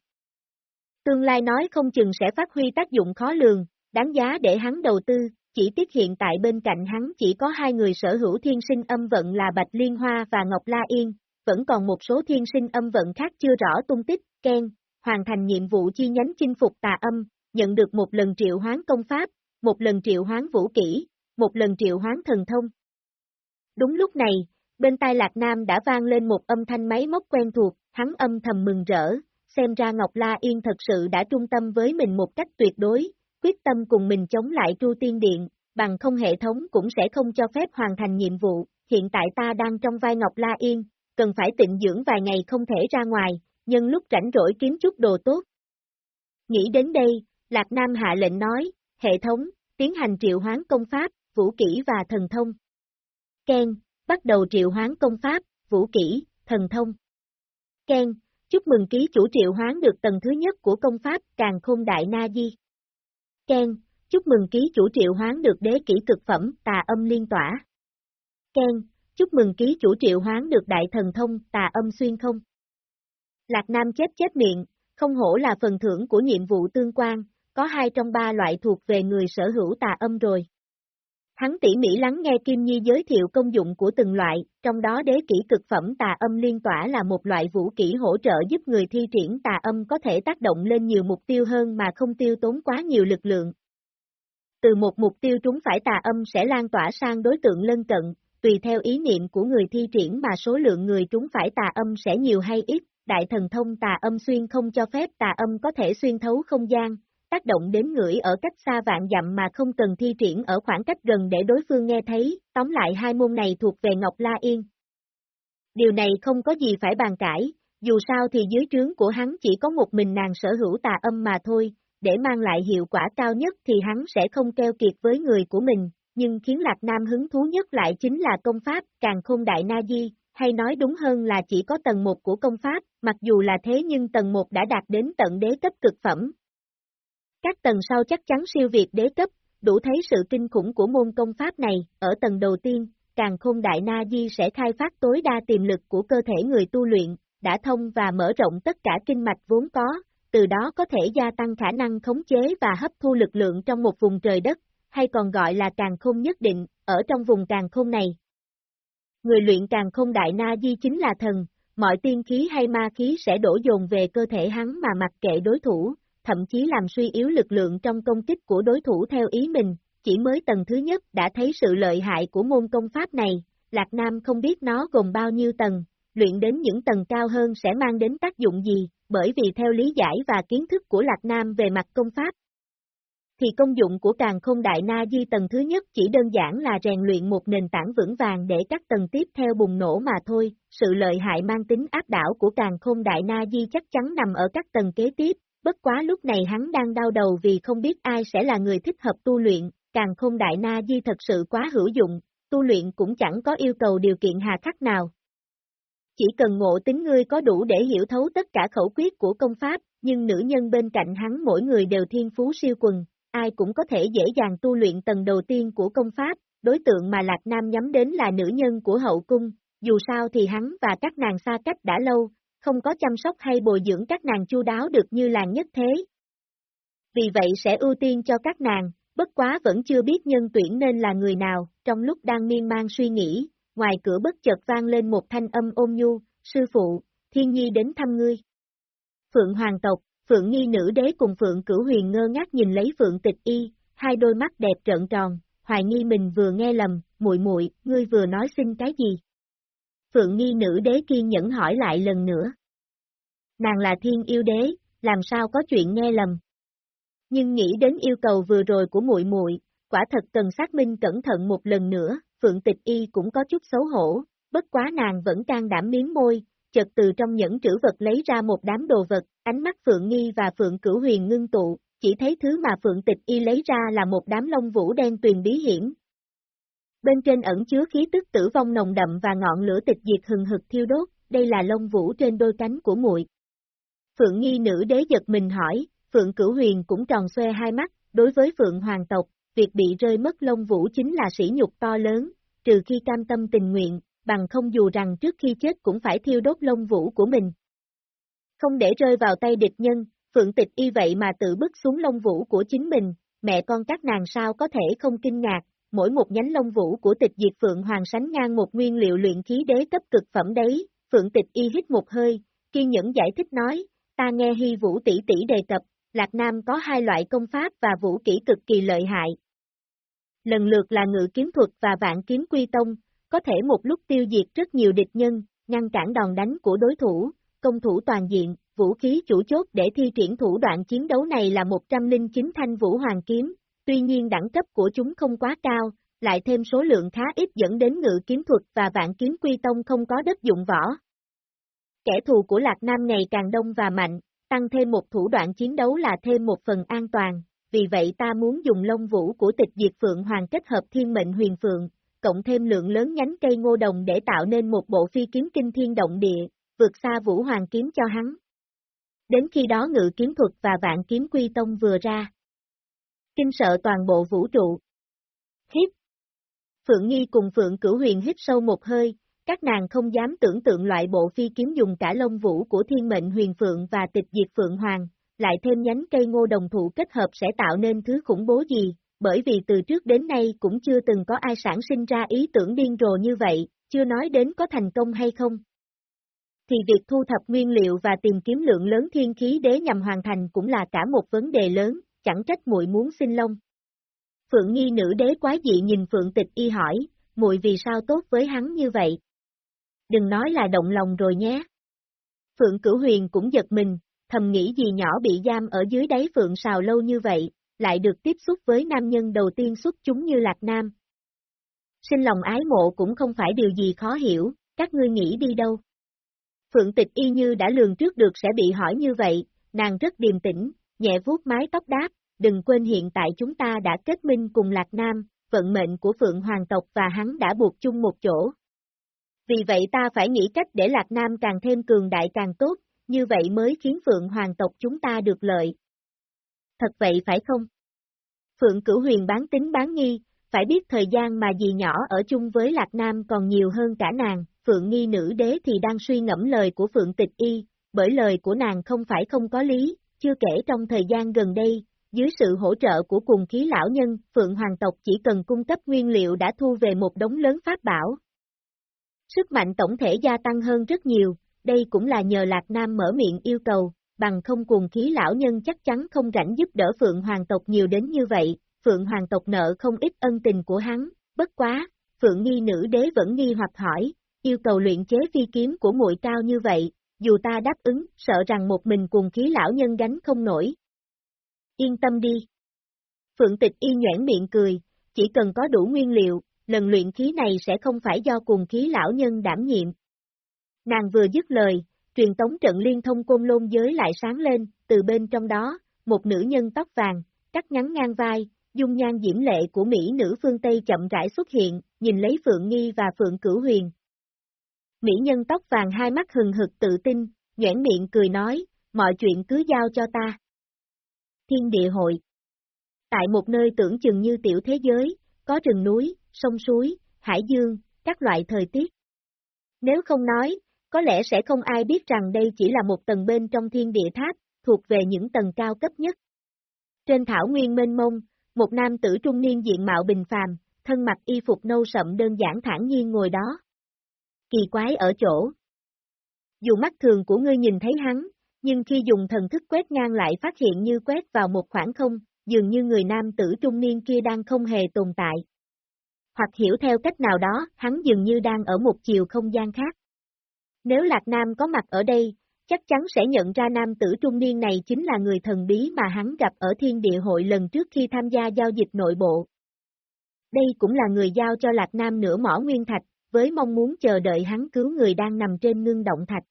Tương lai nói không chừng sẽ phát huy tác dụng khó lường, đáng giá để hắn đầu tư, chỉ tiếc hiện tại bên cạnh hắn chỉ có hai người sở hữu thiên sinh âm vận là Bạch Liên Hoa và Ngọc La Yên, vẫn còn một số thiên sinh âm vận khác chưa rõ tung tích, Ken, hoàn thành nhiệm vụ chi nhánh chinh phục tà âm, nhận được một lần triệu hoán công pháp, một lần triệu hoán vũ kỹ, một lần triệu hoán thần thông. Đúng lúc này, bên tai Lạc Nam đã vang lên một âm thanh máy móc quen thuộc, hắn âm thầm mừng rỡ, xem ra Ngọc La Yên thật sự đã trung tâm với mình một cách tuyệt đối, quyết tâm cùng mình chống lại Tru Tiên Điện, bằng không hệ thống cũng sẽ không cho phép hoàn thành nhiệm vụ, hiện tại ta đang trong vai Ngọc La Yên, cần phải tịnh dưỡng vài ngày không thể ra ngoài, nhân lúc rảnh rỗi kiếm chút đồ tốt. Nghĩ đến đây, Lạc Nam hạ lệnh nói, hệ thống, tiến hành triệu hoán công pháp, vũ kỹ và thần thông. Ken, bắt đầu triệu hoán công pháp, vũ kỹ, thần thông. Ken, chúc mừng ký chủ triệu hoán được tầng thứ nhất của công pháp Càng Khôn Đại Na Di. Ken, chúc mừng ký chủ triệu hoán được đế kỹ cực phẩm Tà Âm Liên Tỏa. Ken, chúc mừng ký chủ triệu hoán được đại thần thông Tà Âm Xuyên Không. Lạc Nam chết chết miệng, không hổ là phần thưởng của nhiệm vụ tương quan, có hai trong ba loại thuộc về người sở hữu tà âm rồi. Hắn tỉ mỉ lắng nghe Kim Nhi giới thiệu công dụng của từng loại, trong đó đế kỹ cực phẩm tà âm liên tỏa là một loại vũ kỹ hỗ trợ giúp người thi triển tà âm có thể tác động lên nhiều mục tiêu hơn mà không tiêu tốn quá nhiều lực lượng. Từ một mục tiêu trúng phải tà âm sẽ lan tỏa sang đối tượng lân cận, tùy theo ý niệm của người thi triển mà số lượng người trúng phải tà âm sẽ nhiều hay ít, đại thần thông tà âm xuyên không cho phép tà âm có thể xuyên thấu không gian, tác động đến ngửi ở cách xa vạn dặm mà không cần thi triển ở khoảng cách gần để đối phương nghe thấy, tóm lại hai môn này thuộc về Ngọc La Yên. Điều này không có gì phải bàn cãi, dù sao thì dưới trướng của hắn chỉ có một mình nàng sở hữu tà âm mà thôi, để mang lại hiệu quả cao nhất thì hắn sẽ không keo kiệt với người của mình, nhưng khiến Lạc Nam hứng thú nhất lại chính là công pháp càng khôn đại na di, hay nói đúng hơn là chỉ có tầng 1 của công pháp, mặc dù là thế nhưng tầng 1 đã đạt đến tận đế cấp cực phẩm, các tầng sau chắc chắn siêu việt đế cấp, đủ thấy sự kinh khủng của môn công pháp này, ở tầng đầu tiên, càng khôn đại na di sẽ khai phát tối đa tiềm lực của cơ thể người tu luyện, đã thông và mở rộng tất cả kinh mạch vốn có, từ đó có thể gia tăng khả năng khống chế và hấp thu lực lượng trong một vùng trời đất, hay còn gọi là càng khôn nhất định, ở trong vùng càng khôn này. Người luyện càng khôn đại na di chính là thần, mọi tiên khí hay ma khí sẽ đổ dồn về cơ thể hắn mà mặc kệ đối thủ, thậm chí làm suy yếu lực lượng trong công kích của đối thủ theo ý mình, chỉ mới tầng thứ nhất đã thấy sự lợi hại của môn công pháp này, Lạc Nam không biết nó gồm bao nhiêu tầng, luyện đến những tầng cao hơn sẽ mang đến tác dụng gì, bởi vì theo lý giải và kiến thức của Lạc Nam về mặt công pháp, thì công dụng của càng không đại na di tầng thứ nhất chỉ đơn giản là rèn luyện một nền tảng vững vàng để các tầng tiếp theo bùng nổ mà thôi, sự lợi hại mang tính áp đảo của càng không đại na di chắc chắn nằm ở các tầng kế tiếp, bất quá lúc này hắn đang đau đầu vì không biết ai sẽ là người thích hợp tu luyện, càng không đại na di thật sự quá hữu dụng, tu luyện cũng chẳng có yêu cầu điều kiện hà khắc nào. Chỉ cần ngộ tính ngươi có đủ để hiểu thấu tất cả khẩu quyết của công pháp, nhưng nữ nhân bên cạnh hắn mỗi người đều thiên phú siêu quần, ai cũng có thể dễ dàng tu luyện tầng đầu tiên của công pháp, đối tượng mà Lạc Nam nhắm đến là nữ nhân của hậu cung, dù sao thì hắn và các nàng xa cách đã lâu, không có chăm sóc hay bồi dưỡng các nàng chu đáo được như làng nhất thế. Vì vậy sẽ ưu tiên cho các nàng, bất quá vẫn chưa biết nhân tuyển nên là người nào, trong lúc đang miên man suy nghĩ, ngoài cửa bất chợt vang lên một thanh âm ôm nhu, sư phụ, thiên nhi đến thăm ngươi. Phượng Hoàng tộc, Phượng Nghi nữ đế cùng Phượng Cửu Huyền ngơ ngác nhìn lấy Phượng Tịch Y, hai đôi mắt đẹp trợn tròn, hoài nghi mình vừa nghe lầm, muội muội, ngươi vừa nói xin cái gì? Phượng Nghi nữ đế kiên nhẫn hỏi lại lần nữa. Nàng là thiên yêu đế, làm sao có chuyện nghe lầm? Nhưng nghĩ đến yêu cầu vừa rồi của muội muội, quả thật cần xác minh cẩn thận một lần nữa, Phượng Tịch Y cũng có chút xấu hổ, bất quá nàng vẫn can đảm miếng môi, chợt từ trong những trữ vật lấy ra một đám đồ vật, ánh mắt Phượng Nghi và Phượng Cửu Huyền ngưng tụ, chỉ thấy thứ mà Phượng Tịch Y lấy ra là một đám lông vũ đen tuyền bí hiểm. Bên trên ẩn chứa khí tức tử vong nồng đậm và ngọn lửa tịch diệt hừng hực thiêu đốt, đây là lông vũ trên đôi cánh của muội. Phượng Nghi nữ đế giật mình hỏi, Phượng Cửu Huyền cũng tròn xoe hai mắt, đối với Phượng Hoàng tộc, việc bị rơi mất lông vũ chính là sỉ nhục to lớn, trừ khi cam tâm tình nguyện, bằng không dù rằng trước khi chết cũng phải thiêu đốt lông vũ của mình. Không để rơi vào tay địch nhân, Phượng Tịch y vậy mà tự bức xuống lông vũ của chính mình, mẹ con các nàng sao có thể không kinh ngạc, mỗi một nhánh lông vũ của tịch diệt Phượng Hoàng sánh ngang một nguyên liệu luyện khí đế cấp cực phẩm đấy, Phượng Tịch y hít một hơi, kiên nhẫn giải thích nói, ta nghe Hy Vũ tỷ tỷ đề cập, Lạc Nam có hai loại công pháp và vũ kỹ cực kỳ lợi hại. Lần lượt là ngự kiếm thuật và vạn kiếm quy tông, có thể một lúc tiêu diệt rất nhiều địch nhân, ngăn cản đòn đánh của đối thủ, công thủ toàn diện, vũ khí chủ chốt để thi triển thủ đoạn chiến đấu này là 109 thanh vũ hoàng kiếm, tuy nhiên đẳng cấp của chúng không quá cao, lại thêm số lượng khá ít dẫn đến ngự kiếm thuật và vạn kiếm quy tông không có đất dụng võ. Kẻ thù của Lạc Nam ngày càng đông và mạnh, tăng thêm một thủ đoạn chiến đấu là thêm một phần an toàn, vì vậy ta muốn dùng lông vũ của tịch diệt Phượng Hoàng kết hợp thiên mệnh huyền Phượng, cộng thêm lượng lớn nhánh cây ngô đồng để tạo nên một bộ phi kiếm kinh thiên động địa, vượt xa vũ hoàng kiếm cho hắn. Đến khi đó ngự kiếm thuật và vạn kiếm quy tông vừa ra. Kinh sợ toàn bộ vũ trụ. Hít. Phượng Nghi cùng Phượng Cửu Huyền hít sâu một hơi, các nàng không dám tưởng tượng loại bộ phi kiếm dùng cả lông vũ của thiên mệnh huyền Phượng và tịch diệt Phượng Hoàng, lại thêm nhánh cây ngô đồng thụ kết hợp sẽ tạo nên thứ khủng bố gì, bởi vì từ trước đến nay cũng chưa từng có ai sản sinh ra ý tưởng điên rồ như vậy, chưa nói đến có thành công hay không. Thì việc thu thập nguyên liệu và tìm kiếm lượng lớn thiên khí đế nhằm hoàn thành cũng là cả một vấn đề lớn, chẳng trách muội muốn sinh lông. Phượng nghi nữ đế quái dị nhìn Phượng tịch y hỏi, muội vì sao tốt với hắn như vậy? Đừng nói là động lòng rồi nhé. Phượng cửu huyền cũng giật mình, thầm nghĩ gì nhỏ bị giam ở dưới đáy Phượng sào lâu như vậy, lại được tiếp xúc với nam nhân đầu tiên xuất chúng như Lạc Nam. Sinh lòng ái mộ cũng không phải điều gì khó hiểu, các ngươi nghĩ đi đâu. Phượng tịch y như đã lường trước được sẽ bị hỏi như vậy, nàng rất điềm tĩnh, nhẹ vuốt mái tóc đáp, đừng quên hiện tại chúng ta đã kết minh cùng Lạc Nam, vận mệnh của Phượng Hoàng tộc và hắn đã buộc chung một chỗ. Vì vậy ta phải nghĩ cách để Lạc Nam càng thêm cường đại càng tốt, như vậy mới khiến Phượng Hoàng tộc chúng ta được lợi. Thật vậy phải không? Phượng Cửu Huyền bán tính bán nghi, phải biết thời gian mà dì nhỏ ở chung với Lạc Nam còn nhiều hơn cả nàng, Phượng Nghi nữ đế thì đang suy ngẫm lời của Phượng Tịch Y, bởi lời của nàng không phải không có lý, chưa kể trong thời gian gần đây, dưới sự hỗ trợ của cùng khí lão nhân, Phượng Hoàng tộc chỉ cần cung cấp nguyên liệu đã thu về một đống lớn pháp bảo. Sức mạnh tổng thể gia tăng hơn rất nhiều, đây cũng là nhờ Lạc Nam mở miệng yêu cầu, bằng không cùng khí lão nhân chắc chắn không rảnh giúp đỡ Phượng Hoàng tộc nhiều đến như vậy, Phượng Hoàng tộc nợ không ít ân tình của hắn, bất quá, Phượng Nghi nữ đế vẫn nghi hoặc hỏi, yêu cầu luyện chế phi kiếm của muội cao như vậy, dù ta đáp ứng, sợ rằng một mình cùng khí lão nhân gánh không nổi. Yên tâm đi. Phượng tịch y nhoảng miệng cười, chỉ cần có đủ nguyên liệu, lần luyện khí này sẽ không phải do cùng khí lão nhân đảm nhiệm. Nàng vừa dứt lời, truyền tống trận liên thông côn lôn giới lại sáng lên, từ bên trong đó, một nữ nhân tóc vàng, cắt ngắn ngang vai, dung nhan diễm lệ của Mỹ nữ phương Tây chậm rãi xuất hiện, nhìn lấy Phượng Nghi và Phượng Cửu Huyền, Mỹ nhân tóc vàng hai mắt hừng hực tự tin, nhoảng miệng cười nói, mọi chuyện cứ giao cho ta. Thiên địa hội Tại một nơi tưởng chừng như tiểu thế giới, có rừng núi, sông suối, hải dương, các loại thời tiết. Nếu không nói, có lẽ sẽ không ai biết rằng đây chỉ là một tầng bên trong thiên địa tháp, thuộc về những tầng cao cấp nhất. Trên thảo nguyên mênh mông, một nam tử trung niên diện mạo bình phàm, thân mặc y phục nâu sậm đơn giản thản nhiên ngồi đó, kỳ quái ở chỗ. Dù mắt thường của ngươi nhìn thấy hắn, nhưng khi dùng thần thức quét ngang lại phát hiện như quét vào một khoảng không, dường như người nam tử trung niên kia đang không hề tồn tại. Hoặc hiểu theo cách nào đó, hắn dường như đang ở một chiều không gian khác. Nếu Lạc Nam có mặt ở đây, chắc chắn sẽ nhận ra nam tử trung niên này chính là người thần bí mà hắn gặp ở thiên địa hội lần trước khi tham gia giao dịch nội bộ. Đây cũng là người giao cho Lạc Nam nửa mỏ nguyên thạch, với mong muốn chờ đợi hắn cứu người đang nằm trên ngưng động thạch.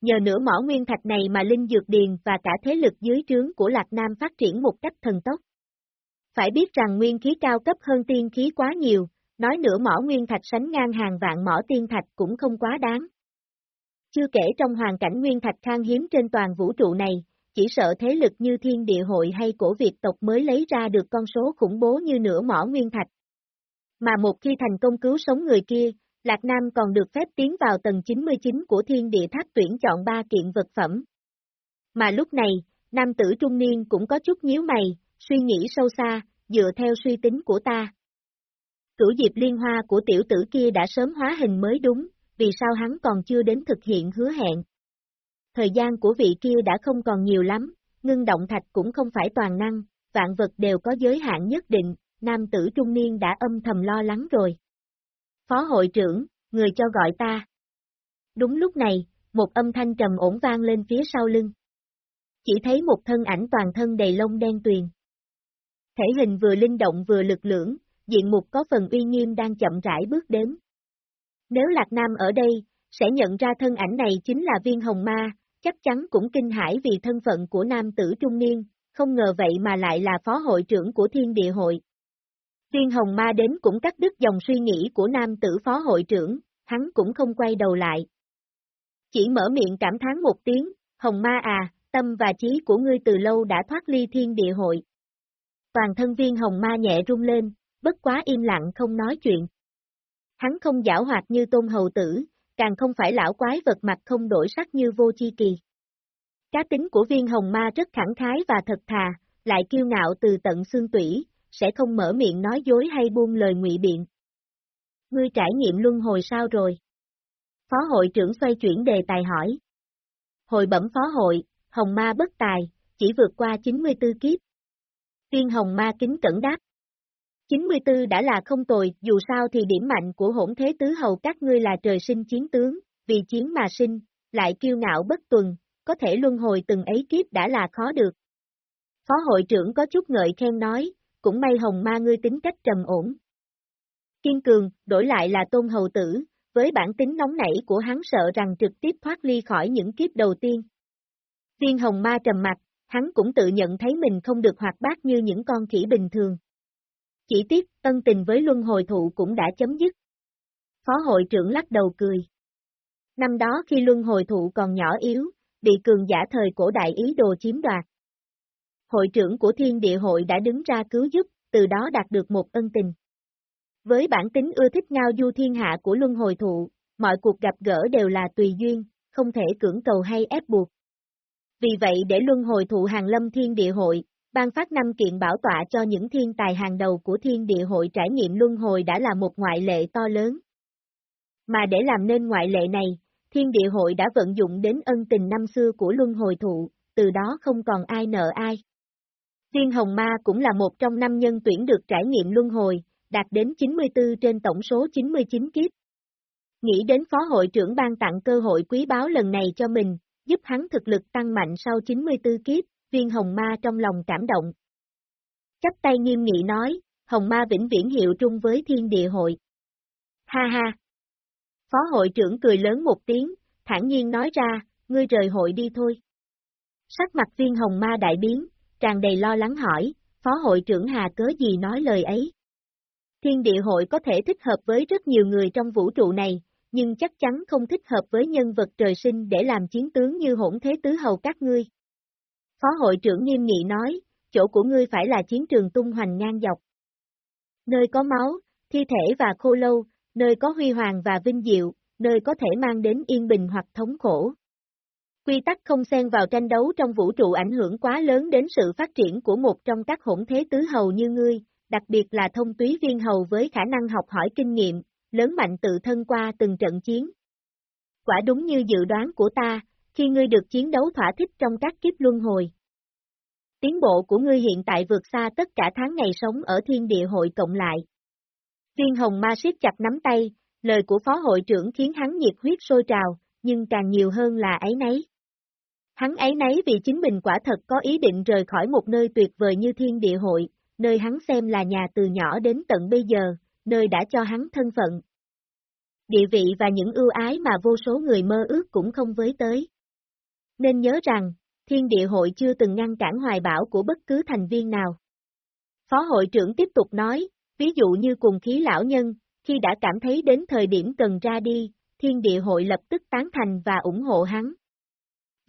Nhờ nửa mỏ nguyên thạch này mà Linh Dược Điền và cả thế lực dưới trướng của Lạc Nam phát triển một cách thần tốc. Phải biết rằng nguyên khí cao cấp hơn tiên khí quá nhiều, nói nửa mỏ nguyên thạch sánh ngang hàng vạn mỏ tiên thạch cũng không quá đáng. Chưa kể trong hoàn cảnh nguyên thạch khan hiếm trên toàn vũ trụ này, chỉ sợ thế lực như thiên địa hội hay cổ Việt tộc mới lấy ra được con số khủng bố như nửa mỏ nguyên thạch. Mà một khi thành công cứu sống người kia, Lạc Nam còn được phép tiến vào tầng 99 của thiên địa tháp tuyển chọn ba kiện vật phẩm. Mà lúc này, nam tử trung niên cũng có chút nhíu mày, suy nghĩ sâu xa, dựa theo suy tính của ta. Cửu diệp liên hoa của tiểu tử kia đã sớm hóa hình mới đúng, vì sao hắn còn chưa đến thực hiện hứa hẹn. Thời gian của vị kia đã không còn nhiều lắm, ngưng động thạch cũng không phải toàn năng, vạn vật đều có giới hạn nhất định, nam tử trung niên đã âm thầm lo lắng rồi. Phó hội trưởng, người cho gọi ta. Đúng lúc này, một âm thanh trầm ổn vang lên phía sau lưng. Chỉ thấy một thân ảnh toàn thân đầy lông đen tuyền. Thể hình vừa linh động vừa lực lưỡng, diện mục có phần uy nghiêm đang chậm rãi bước đến. Nếu Lạc Nam ở đây, sẽ nhận ra thân ảnh này chính là viên hồng ma, chắc chắn cũng kinh hãi vì thân phận của nam tử trung niên, không ngờ vậy mà lại là phó hội trưởng của thiên địa hội. Viên hồng ma đến cũng cắt đứt dòng suy nghĩ của nam tử phó hội trưởng, hắn cũng không quay đầu lại. Chỉ mở miệng cảm thán một tiếng, hồng ma à, tâm và trí của ngươi từ lâu đã thoát ly thiên địa hội. Toàn thân viên hồng ma nhẹ rung lên, bất quá im lặng không nói chuyện. Hắn không giảo hoạt như tôn hầu tử, càng không phải lão quái vật mặt không đổi sắc như vô chi kỳ. Cá tính của viên hồng ma rất khẳng khái và thật thà, lại kiêu ngạo từ tận xương tủy, sẽ không mở miệng nói dối hay buông lời ngụy biện. Ngươi trải nghiệm luân hồi sao rồi? Phó hội trưởng xoay chuyển đề tài hỏi. Hội bẩm phó hội, hồng ma bất tài, chỉ vượt qua 94 kiếp. Tuyên hồng ma kính cẩn đáp. 94 đã là không tồi, dù sao thì điểm mạnh của hỗn thế tứ hầu các ngươi là trời sinh chiến tướng, vì chiến mà sinh, lại kiêu ngạo bất tuần, có thể luân hồi từng ấy kiếp đã là khó được. Phó hội trưởng có chút ngợi khen nói, cũng may hồng ma ngươi tính cách trầm ổn. Kiên cường, đổi lại là tôn hầu tử, với bản tính nóng nảy của hắn sợ rằng trực tiếp thoát ly khỏi những kiếp đầu tiên. Viên hồng ma trầm mặt, hắn cũng tự nhận thấy mình không được hoạt bát như những con khỉ bình thường. Chỉ tiếc, tân tình với luân hồi thụ cũng đã chấm dứt. Phó hội trưởng lắc đầu cười. Năm đó khi luân hồi thụ còn nhỏ yếu, bị cường giả thời cổ đại ý đồ chiếm đoạt hội trưởng của thiên địa hội đã đứng ra cứu giúp, từ đó đạt được một ân tình. Với bản tính ưa thích ngao du thiên hạ của luân hồi thụ, mọi cuộc gặp gỡ đều là tùy duyên, không thể cưỡng cầu hay ép buộc. Vì vậy để luân hồi thụ hàng lâm thiên địa hội, ban phát năm kiện bảo tọa cho những thiên tài hàng đầu của thiên địa hội trải nghiệm luân hồi đã là một ngoại lệ to lớn. Mà để làm nên ngoại lệ này, thiên địa hội đã vận dụng đến ân tình năm xưa của luân hồi thụ, từ đó không còn ai nợ ai. Viên Hồng Ma cũng là một trong năm nhân tuyển được trải nghiệm luân hồi, đạt đến 94 trên tổng số 99 kiếp. Nghĩ đến phó hội trưởng ban tặng cơ hội quý báu lần này cho mình, giúp hắn thực lực tăng mạnh sau 94 kiếp, viên hồng ma trong lòng cảm động. Chắp tay nghiêm nghị nói, hồng ma vĩnh viễn hiệu trung với thiên địa hội. Ha ha! Phó hội trưởng cười lớn một tiếng, thản nhiên nói ra, ngươi rời hội đi thôi. Sắc mặt viên hồng ma đại biến, tràn đầy lo lắng hỏi, phó hội trưởng hà cớ gì nói lời ấy. Thiên địa hội có thể thích hợp với rất nhiều người trong vũ trụ này, nhưng chắc chắn không thích hợp với nhân vật trời sinh để làm chiến tướng như hỗn thế tứ hầu các ngươi. Phó hội trưởng nghiêm nghị nói, chỗ của ngươi phải là chiến trường tung hoành ngang dọc. Nơi có máu, thi thể và khô lâu, nơi có huy hoàng và vinh diệu, nơi có thể mang đến yên bình hoặc thống khổ. Quy tắc không xen vào tranh đấu trong vũ trụ ảnh hưởng quá lớn đến sự phát triển của một trong các hỗn thế tứ hầu như ngươi, đặc biệt là thông túy viên hầu với khả năng học hỏi kinh nghiệm, lớn mạnh tự thân qua từng trận chiến. Quả đúng như dự đoán của ta, khi ngươi được chiến đấu thỏa thích trong các kiếp luân hồi. Tiến bộ của ngươi hiện tại vượt xa tất cả tháng ngày sống ở thiên địa hội cộng lại. Viên hồng ma siết chặt nắm tay, lời của phó hội trưởng khiến hắn nhiệt huyết sôi trào, nhưng càng nhiều hơn là ấy nấy. Hắn ấy nấy vì chính mình quả thật có ý định rời khỏi một nơi tuyệt vời như thiên địa hội, nơi hắn xem là nhà từ nhỏ đến tận bây giờ, nơi đã cho hắn thân phận. Địa vị và những ưu ái mà vô số người mơ ước cũng không với tới. Nên nhớ rằng, thiên địa hội chưa từng ngăn cản hoài bão của bất cứ thành viên nào. Phó hội trưởng tiếp tục nói, ví dụ như cùng khí lão nhân, khi đã cảm thấy đến thời điểm cần ra đi, thiên địa hội lập tức tán thành và ủng hộ hắn.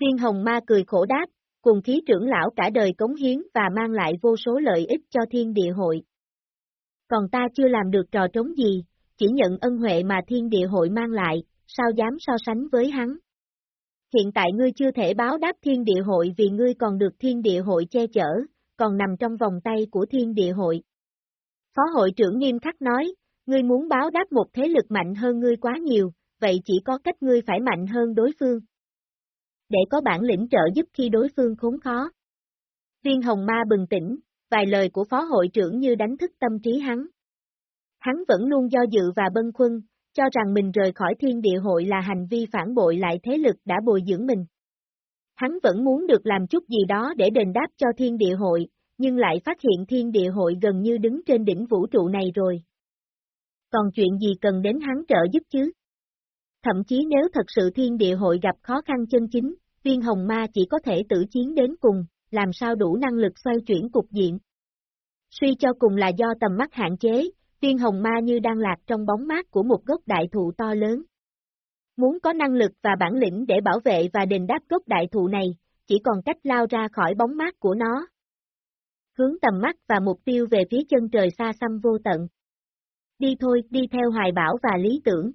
Viên hồng ma cười khổ đáp, cùng khí trưởng lão cả đời cống hiến và mang lại vô số lợi ích cho thiên địa hội. Còn ta chưa làm được trò trống gì, chỉ nhận ân huệ mà thiên địa hội mang lại, sao dám so sánh với hắn. Hiện tại ngươi chưa thể báo đáp thiên địa hội vì ngươi còn được thiên địa hội che chở, còn nằm trong vòng tay của thiên địa hội. Phó hội trưởng nghiêm khắc nói, ngươi muốn báo đáp một thế lực mạnh hơn ngươi quá nhiều, vậy chỉ có cách ngươi phải mạnh hơn đối phương. Để có bản lĩnh trợ giúp khi đối phương khốn khó. Viên hồng ma bừng tỉnh, vài lời của phó hội trưởng như đánh thức tâm trí hắn. Hắn vẫn luôn do dự và bân khuân, cho rằng mình rời khỏi thiên địa hội là hành vi phản bội lại thế lực đã bồi dưỡng mình. Hắn vẫn muốn được làm chút gì đó để đền đáp cho thiên địa hội, nhưng lại phát hiện thiên địa hội gần như đứng trên đỉnh vũ trụ này rồi. Còn chuyện gì cần đến hắn trợ giúp chứ? Thậm chí nếu thật sự thiên địa hội gặp khó khăn chân chính, viên hồng ma chỉ có thể tử chiến đến cùng, làm sao đủ năng lực xoay chuyển cục diện. Suy cho cùng là do tầm mắt hạn chế, viên hồng ma như đang lạc trong bóng mát của một gốc đại thụ to lớn. Muốn có năng lực và bản lĩnh để bảo vệ và đền đáp gốc đại thụ này, chỉ còn cách lao ra khỏi bóng mát của nó. Hướng tầm mắt và mục tiêu về phía chân trời xa xăm vô tận. Đi thôi, đi theo hoài bảo và lý tưởng.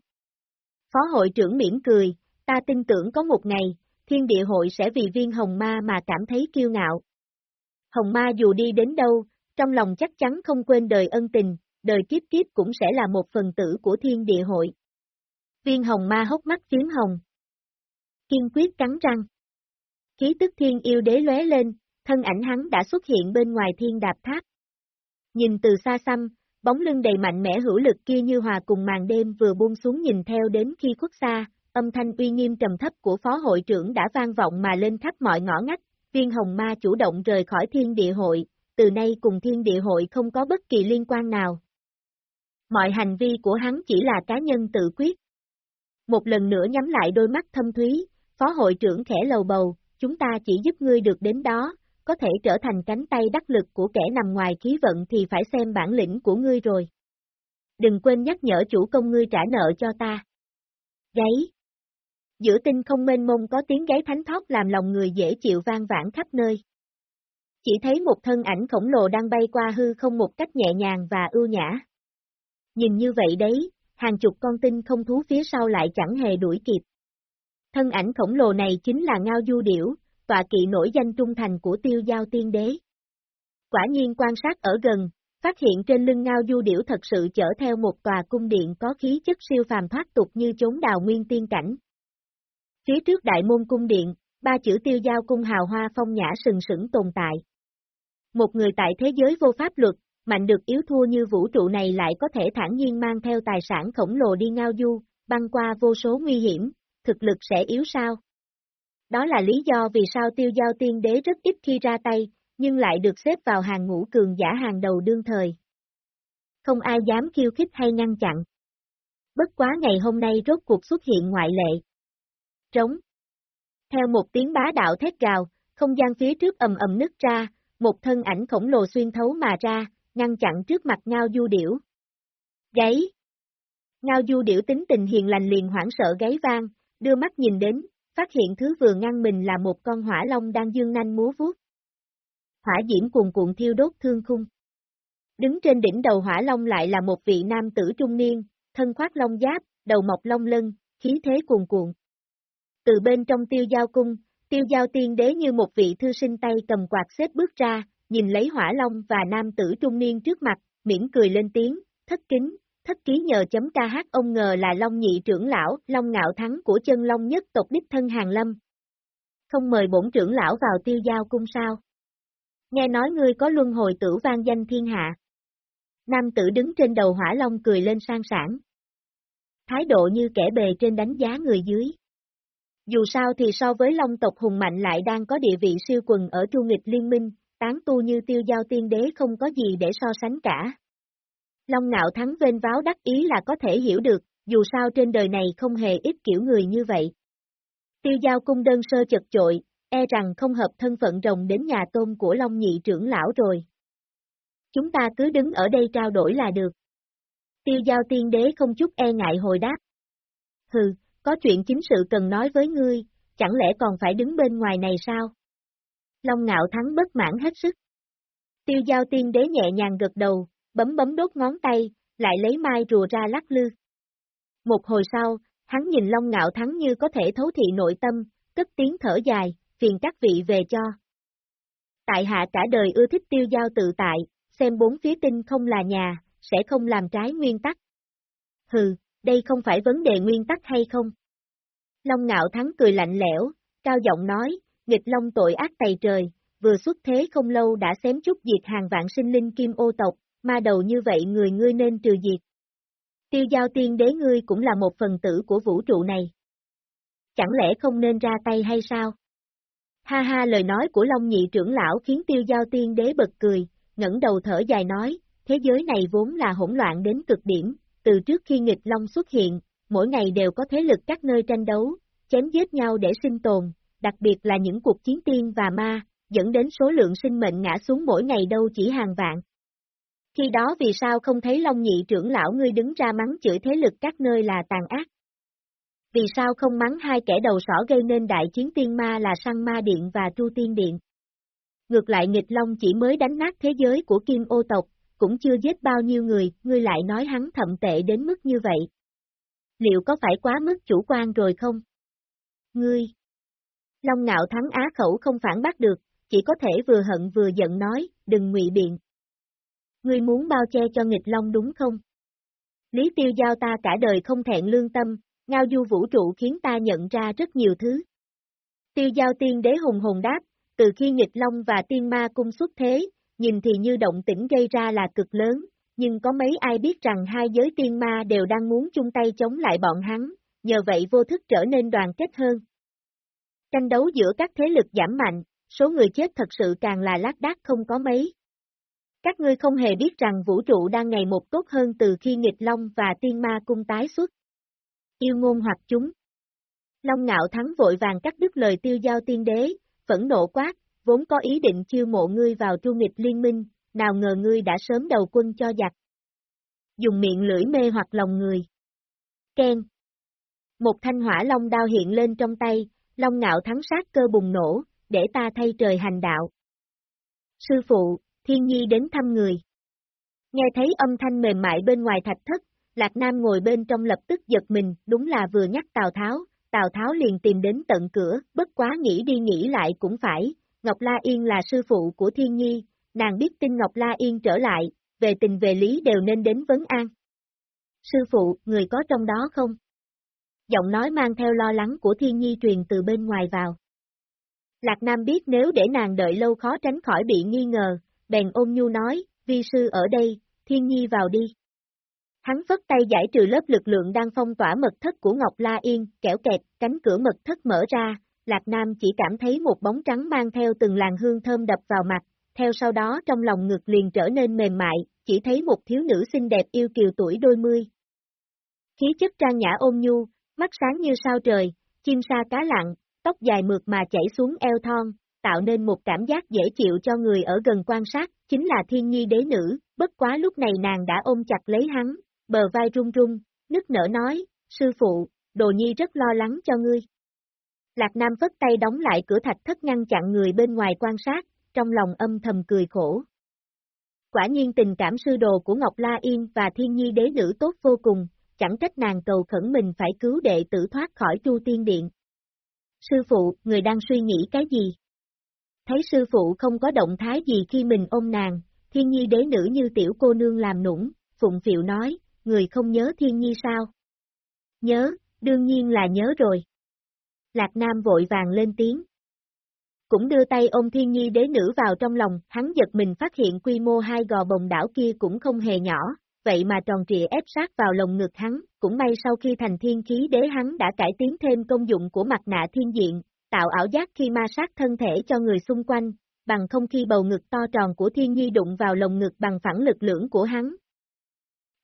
Phó hội trưởng mỉm cười, ta tin tưởng có một ngày, thiên địa hội sẽ vì viên hồng ma mà cảm thấy kiêu ngạo. Hồng ma dù đi đến đâu, trong lòng chắc chắn không quên đời ân tình, đời kiếp kiếp cũng sẽ là một phần tử của thiên địa hội. Viên hồng ma hốc mắt phiếm hồng. Kiên quyết cắn răng. Khí tức thiên yêu đế lóe lên, thân ảnh hắn đã xuất hiện bên ngoài thiên đạp tháp. Nhìn từ xa xăm, bóng lưng đầy mạnh mẽ hữu lực kia như hòa cùng màn đêm vừa buông xuống nhìn theo đến khi khuất xa, âm thanh uy nghiêm trầm thấp của phó hội trưởng đã vang vọng mà lên khắp mọi ngõ ngách, viên hồng ma chủ động rời khỏi thiên địa hội, từ nay cùng thiên địa hội không có bất kỳ liên quan nào. Mọi hành vi của hắn chỉ là cá nhân tự quyết. Một lần nữa nhắm lại đôi mắt thâm thúy, phó hội trưởng khẽ lầu bầu, chúng ta chỉ giúp ngươi được đến đó, có thể trở thành cánh tay đắc lực của kẻ nằm ngoài khí vận thì phải xem bản lĩnh của ngươi rồi. Đừng quên nhắc nhở chủ công ngươi trả nợ cho ta. Gáy Giữa tinh không mênh mông có tiếng gáy thánh thót làm lòng người dễ chịu vang vãn khắp nơi. Chỉ thấy một thân ảnh khổng lồ đang bay qua hư không một cách nhẹ nhàng và ưu nhã. Nhìn như vậy đấy, hàng chục con tinh không thú phía sau lại chẳng hề đuổi kịp. Thân ảnh khổng lồ này chính là Ngao Du Điểu, tọa kỵ nổi danh trung thành của tiêu giao tiên đế. Quả nhiên quan sát ở gần, phát hiện trên lưng Ngao Du Điểu thật sự chở theo một tòa cung điện có khí chất siêu phàm thoát tục như chốn đào nguyên tiên cảnh. Phía trước đại môn cung điện, ba chữ tiêu giao cung hào hoa phong nhã sừng sững tồn tại. Một người tại thế giới vô pháp luật, mạnh được yếu thua như vũ trụ này lại có thể thản nhiên mang theo tài sản khổng lồ đi ngao du, băng qua vô số nguy hiểm, thực lực sẽ yếu sao? Đó là lý do vì sao tiêu giao tiên đế rất ít khi ra tay, nhưng lại được xếp vào hàng ngũ cường giả hàng đầu đương thời. Không ai dám khiêu khích hay ngăn chặn. Bất quá ngày hôm nay rốt cuộc xuất hiện ngoại lệ. Trống. Theo một tiếng bá đạo thét gào, không gian phía trước ầm ầm nứt ra, một thân ảnh khổng lồ xuyên thấu mà ra, ngăn chặn trước mặt ngao du điểu. Gáy! Ngao du điểu tính tình hiền lành liền hoảng sợ gáy vang, đưa mắt nhìn đến, phát hiện thứ vừa ngăn mình là một con hỏa long đang dương nanh múa vuốt. Hỏa diễm cuồn cuộn thiêu đốt thương khung. Đứng trên đỉnh đầu hỏa long lại là một vị nam tử trung niên, thân khoác long giáp, đầu mọc long lân, khí thế cuồn cuộn. Từ bên trong tiêu giao cung, tiêu giao tiên đế như một vị thư sinh tay cầm quạt xếp bước ra, nhìn lấy hỏa long và nam tử trung niên trước mặt, miễn cười lên tiếng, thất kính, thất ký nhờ chấm ca hát ông ngờ là Long nhị trưởng lão, Long ngạo thắng của chân Long nhất tộc đích thân hàng lâm. Không mời bổn trưởng lão vào tiêu giao cung sao? Nghe nói ngươi có luân hồi tử vang danh thiên hạ. Nam tử đứng trên đầu hỏa long cười lên sang sản. Thái độ như kẻ bề trên đánh giá người dưới. Dù sao thì so với long tộc hùng mạnh lại đang có địa vị siêu quần ở chu nghịch liên minh, tán tu như tiêu giao tiên đế không có gì để so sánh cả. Long ngạo thắng vên váo đắc ý là có thể hiểu được, dù sao trên đời này không hề ít kiểu người như vậy. Tiêu giao cung đơn sơ chật chội, e rằng không hợp thân phận rồng đến nhà tôn của Long nhị trưởng lão rồi. Chúng ta cứ đứng ở đây trao đổi là được. Tiêu giao tiên đế không chút e ngại hồi đáp. Hừ, có chuyện chính sự cần nói với ngươi, chẳng lẽ còn phải đứng bên ngoài này sao? Long ngạo thắng bất mãn hết sức. Tiêu giao tiên đế nhẹ nhàng gật đầu, bấm bấm đốt ngón tay, lại lấy mai rùa ra lắc lư. Một hồi sau, hắn nhìn Long ngạo thắng như có thể thấu thị nội tâm, cất tiếng thở dài, phiền các vị về cho. Tại hạ cả đời ưa thích tiêu giao tự tại, xem bốn phía tinh không là nhà, sẽ không làm trái nguyên tắc. Hừ, đây không phải vấn đề nguyên tắc hay không? Long ngạo thắng cười lạnh lẽo, cao giọng nói, nghịch long tội ác tày trời, vừa xuất thế không lâu đã xém chút diệt hàng vạn sinh linh kim ô tộc, ma đầu như vậy người ngươi nên trừ diệt. Tiêu giao tiên đế ngươi cũng là một phần tử của vũ trụ này. Chẳng lẽ không nên ra tay hay sao? Ha ha lời nói của Long nhị trưởng lão khiến tiêu giao tiên đế bật cười, ngẩng đầu thở dài nói, thế giới này vốn là hỗn loạn đến cực điểm, từ trước khi nghịch Long xuất hiện, mỗi ngày đều có thế lực các nơi tranh đấu, chém giết nhau để sinh tồn, đặc biệt là những cuộc chiến tiên và ma, dẫn đến số lượng sinh mệnh ngã xuống mỗi ngày đâu chỉ hàng vạn. Khi đó vì sao không thấy Long nhị trưởng lão ngươi đứng ra mắng chửi thế lực các nơi là tàn ác? Vì sao không mắng hai kẻ đầu sỏ gây nên đại chiến tiên ma là Săn Ma Điện và Tru Tiên Điện? Ngược lại nghịch Long chỉ mới đánh nát thế giới của Kim ô tộc, cũng chưa giết bao nhiêu người, ngươi lại nói hắn thậm tệ đến mức như vậy. Liệu có phải quá mức chủ quan rồi không? Ngươi! Long ngạo thắng á khẩu không phản bác được, chỉ có thể vừa hận vừa giận nói, đừng ngụy biện. Ngươi muốn bao che cho nghịch long đúng không? Lý tiêu giao ta cả đời không thẹn lương tâm, ngao du vũ trụ khiến ta nhận ra rất nhiều thứ. Tiêu giao tiên đế hùng hồn đáp, từ khi nghịch long và tiên ma cung xuất thế, nhìn thì như động tĩnh gây ra là cực lớn, nhưng có mấy ai biết rằng hai giới tiên ma đều đang muốn chung tay chống lại bọn hắn, nhờ vậy vô thức trở nên đoàn kết hơn. Tranh đấu giữa các thế lực giảm mạnh, số người chết thật sự càng là lác đác không có mấy. Các ngươi không hề biết rằng vũ trụ đang ngày một tốt hơn từ khi nghịch long và tiên ma cung tái xuất. Yêu ngôn hoặc chúng. Long ngạo thắng vội vàng cắt đứt lời tiêu giao tiên đế, phẫn nộ quát, vốn có ý định chiêu mộ ngươi vào tru nghịch liên minh, nào ngờ ngươi đã sớm đầu quân cho giặc. Dùng miệng lưỡi mê hoặc lòng người. Ken. Một thanh hỏa long đao hiện lên trong tay, long ngạo thắng sát cơ bùng nổ, để ta thay trời hành đạo. Sư phụ, thiên nhi đến thăm người. Nghe thấy âm thanh mềm mại bên ngoài thạch thất, Lạc Nam ngồi bên trong lập tức giật mình, đúng là vừa nhắc Tào Tháo, Tào Tháo liền tìm đến tận cửa, bất quá nghĩ đi nghĩ lại cũng phải, Ngọc La Yên là sư phụ của Thiên Nhi, nàng biết tin Ngọc La Yên trở lại, về tình về lý đều nên đến vấn an. Sư phụ, người có trong đó không? Giọng nói mang theo lo lắng của Thiên Nhi truyền từ bên ngoài vào. Lạc Nam biết nếu để nàng đợi lâu khó tránh khỏi bị nghi ngờ, bèn ôm nhu nói, vi sư ở đây, Thiên Nhi vào đi. Hắn phất tay giải trừ lớp lực lượng đang phong tỏa mật thất của Ngọc La Yên, kẻo kẹt, cánh cửa mật thất mở ra, Lạc Nam chỉ cảm thấy một bóng trắng mang theo từng làn hương thơm đập vào mặt, theo sau đó trong lòng ngực liền trở nên mềm mại, chỉ thấy một thiếu nữ xinh đẹp yêu kiều tuổi đôi mươi. Khí chất trang nhã ôn nhu, mắt sáng như sao trời, chim sa cá lặng, tóc dài mượt mà chảy xuống eo thon, tạo nên một cảm giác dễ chịu cho người ở gần quan sát, chính là thiên nhi đế nữ, bất quá lúc này nàng đã ôm chặt lấy hắn, bờ vai run run, nức nở nói, sư phụ, đồ nhi rất lo lắng cho ngươi. Lạc Nam vất tay đóng lại cửa thạch thất ngăn chặn người bên ngoài quan sát, trong lòng âm thầm cười khổ. Quả nhiên tình cảm sư đồ của Ngọc La Yên và Thiên Nhi đế nữ tốt vô cùng, chẳng trách nàng cầu khẩn mình phải cứu đệ tử thoát khỏi Chu Tiên Điện. Sư phụ, người đang suy nghĩ cái gì? Thấy sư phụ không có động thái gì khi mình ôm nàng, Thiên Nhi đế nữ như tiểu cô nương làm nũng, Phụng Phiệu nói, người không nhớ Thiên Nhi sao? Nhớ, đương nhiên là nhớ rồi. Lạc Nam vội vàng lên tiếng. Cũng đưa tay ôm thiên nhi đế nữ vào trong lòng, hắn giật mình phát hiện quy mô hai gò bồng đảo kia cũng không hề nhỏ, vậy mà tròn trịa ép sát vào lồng ngực hắn, cũng may sau khi thành thiên khí đế hắn đã cải tiến thêm công dụng của mặt nạ thiên diện, tạo ảo giác khi ma sát thân thể cho người xung quanh, bằng không khi bầu ngực to tròn của thiên nhi đụng vào lồng ngực bằng phẳng lực lưỡng của hắn,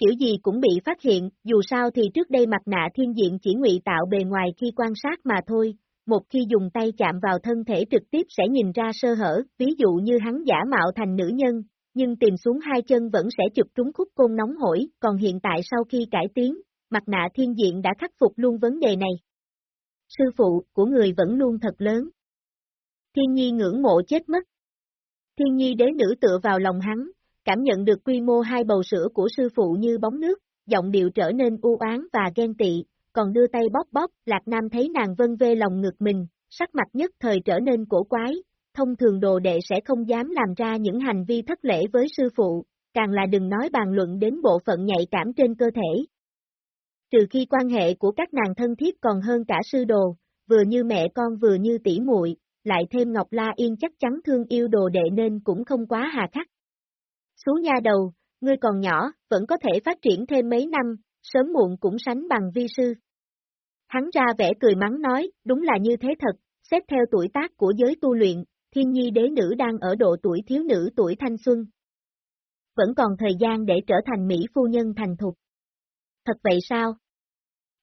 kiểu gì cũng bị phát hiện, dù sao thì trước đây mặt nạ thiên diện chỉ ngụy tạo bề ngoài khi quan sát mà thôi, một khi dùng tay chạm vào thân thể trực tiếp sẽ nhìn ra sơ hở, ví dụ như hắn giả mạo thành nữ nhân, nhưng tìm xuống hai chân vẫn sẽ chụp trúng khúc côn nóng hổi, còn hiện tại sau khi cải tiến, mặt nạ thiên diện đã khắc phục luôn vấn đề này. Sư phụ của người vẫn luôn thật lớn. Thiên nhi ngưỡng mộ chết mất. Thiên nhi đế nữ tựa vào lòng hắn, cảm nhận được quy mô hai bầu sữa của sư phụ như bóng nước, giọng điệu trở nên u oán và ghen tị, còn đưa tay bóp bóp, Lạc Nam thấy nàng vân vê lòng ngực mình, sắc mặt nhất thời trở nên cổ quái, thông thường đồ đệ sẽ không dám làm ra những hành vi thất lễ với sư phụ, càng là đừng nói bàn luận đến bộ phận nhạy cảm trên cơ thể. Trừ khi quan hệ của các nàng thân thiết còn hơn cả sư đồ, vừa như mẹ con vừa như tỷ muội, lại thêm Ngọc La Yên chắc chắn thương yêu đồ đệ nên cũng không quá hà khắc. Xú nha đầu, ngươi còn nhỏ, vẫn có thể phát triển thêm mấy năm, sớm muộn cũng sánh bằng vi sư. Hắn ra vẻ cười mắng nói, đúng là như thế thật, xét theo tuổi tác của giới tu luyện, thiên nhi đế nữ đang ở độ tuổi thiếu nữ tuổi thanh xuân. Vẫn còn thời gian để trở thành Mỹ phu nhân thành thục. Thật vậy sao?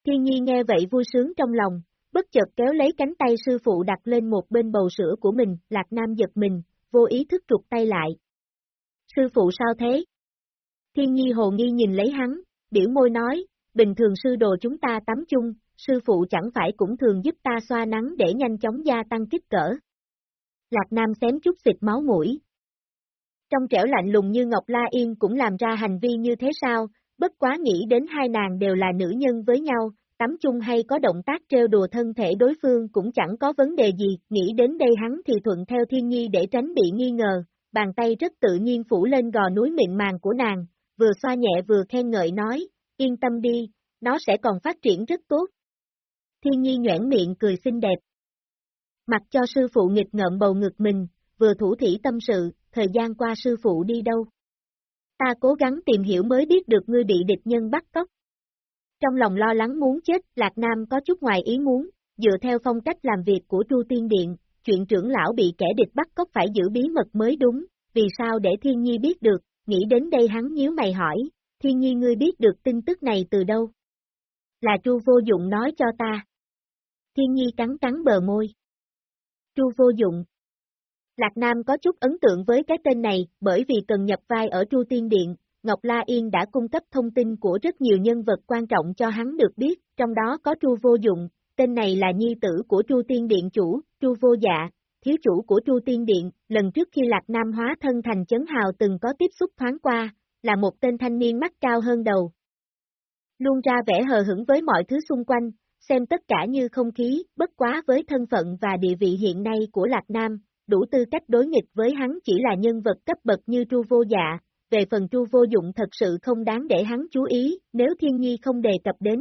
Thiên nhi nghe vậy vui sướng trong lòng, bất chợt kéo lấy cánh tay sư phụ đặt lên một bên bầu sữa của mình, lạc nam giật mình, vô ý thức trục tay lại, sư phụ sao thế? Thiên nhi hồ nghi nhìn lấy hắn, biểu môi nói, bình thường sư đồ chúng ta tắm chung, sư phụ chẳng phải cũng thường giúp ta xoa nắng để nhanh chóng gia tăng kích cỡ. Lạc Nam xém chút xịt máu mũi. Trong trẻo lạnh lùng như Ngọc La Yên cũng làm ra hành vi như thế sao, bất quá nghĩ đến hai nàng đều là nữ nhân với nhau, tắm chung hay có động tác trêu đùa thân thể đối phương cũng chẳng có vấn đề gì, nghĩ đến đây hắn thì thuận theo thiên nhi để tránh bị nghi ngờ, bàn tay rất tự nhiên phủ lên gò núi mịn màng của nàng, vừa xoa nhẹ vừa khen ngợi nói, yên tâm đi, nó sẽ còn phát triển rất tốt. Thiên nhi nhoảng miệng cười xinh đẹp. Mặc cho sư phụ nghịch ngợm bầu ngực mình, vừa thủ thỉ tâm sự, thời gian qua sư phụ đi đâu. Ta cố gắng tìm hiểu mới biết được ngươi bị địch nhân bắt cóc. Trong lòng lo lắng muốn chết, Lạc Nam có chút ngoài ý muốn, dựa theo phong cách làm việc của Chu Tiên Điện, chuyện trưởng lão bị kẻ địch bắt cóc phải giữ bí mật mới đúng, vì sao để Thiên Nhi biết được, nghĩ đến đây hắn nhíu mày hỏi, Thiên Nhi ngươi biết được tin tức này từ đâu? Là Chu Vô Dụng nói cho ta. Thiên Nhi cắn cắn bờ môi. Chu Vô Dụng. Lạc Nam có chút ấn tượng với cái tên này, bởi vì cần nhập vai ở Chu Tiên Điện, Ngọc La Yên đã cung cấp thông tin của rất nhiều nhân vật quan trọng cho hắn được biết, trong đó có Chu Vô Dụng, tên này là nhi tử của Chu Tiên Điện chủ, Chu Vô Dạ, thiếu chủ của Chu Tiên Điện, lần trước khi Lạc Nam hóa thân thành chấn hào từng có tiếp xúc thoáng qua, là một tên thanh niên mắt cao hơn đầu. Luôn ra vẻ hờ hững với mọi thứ xung quanh, xem tất cả như không khí, bất quá với thân phận và địa vị hiện nay của Lạc Nam, đủ tư cách đối nghịch với hắn chỉ là nhân vật cấp bậc như Chu Vô Dạ, về phần Chu Vô Dụng thật sự không đáng để hắn chú ý, nếu Thiên Nhi không đề cập đến,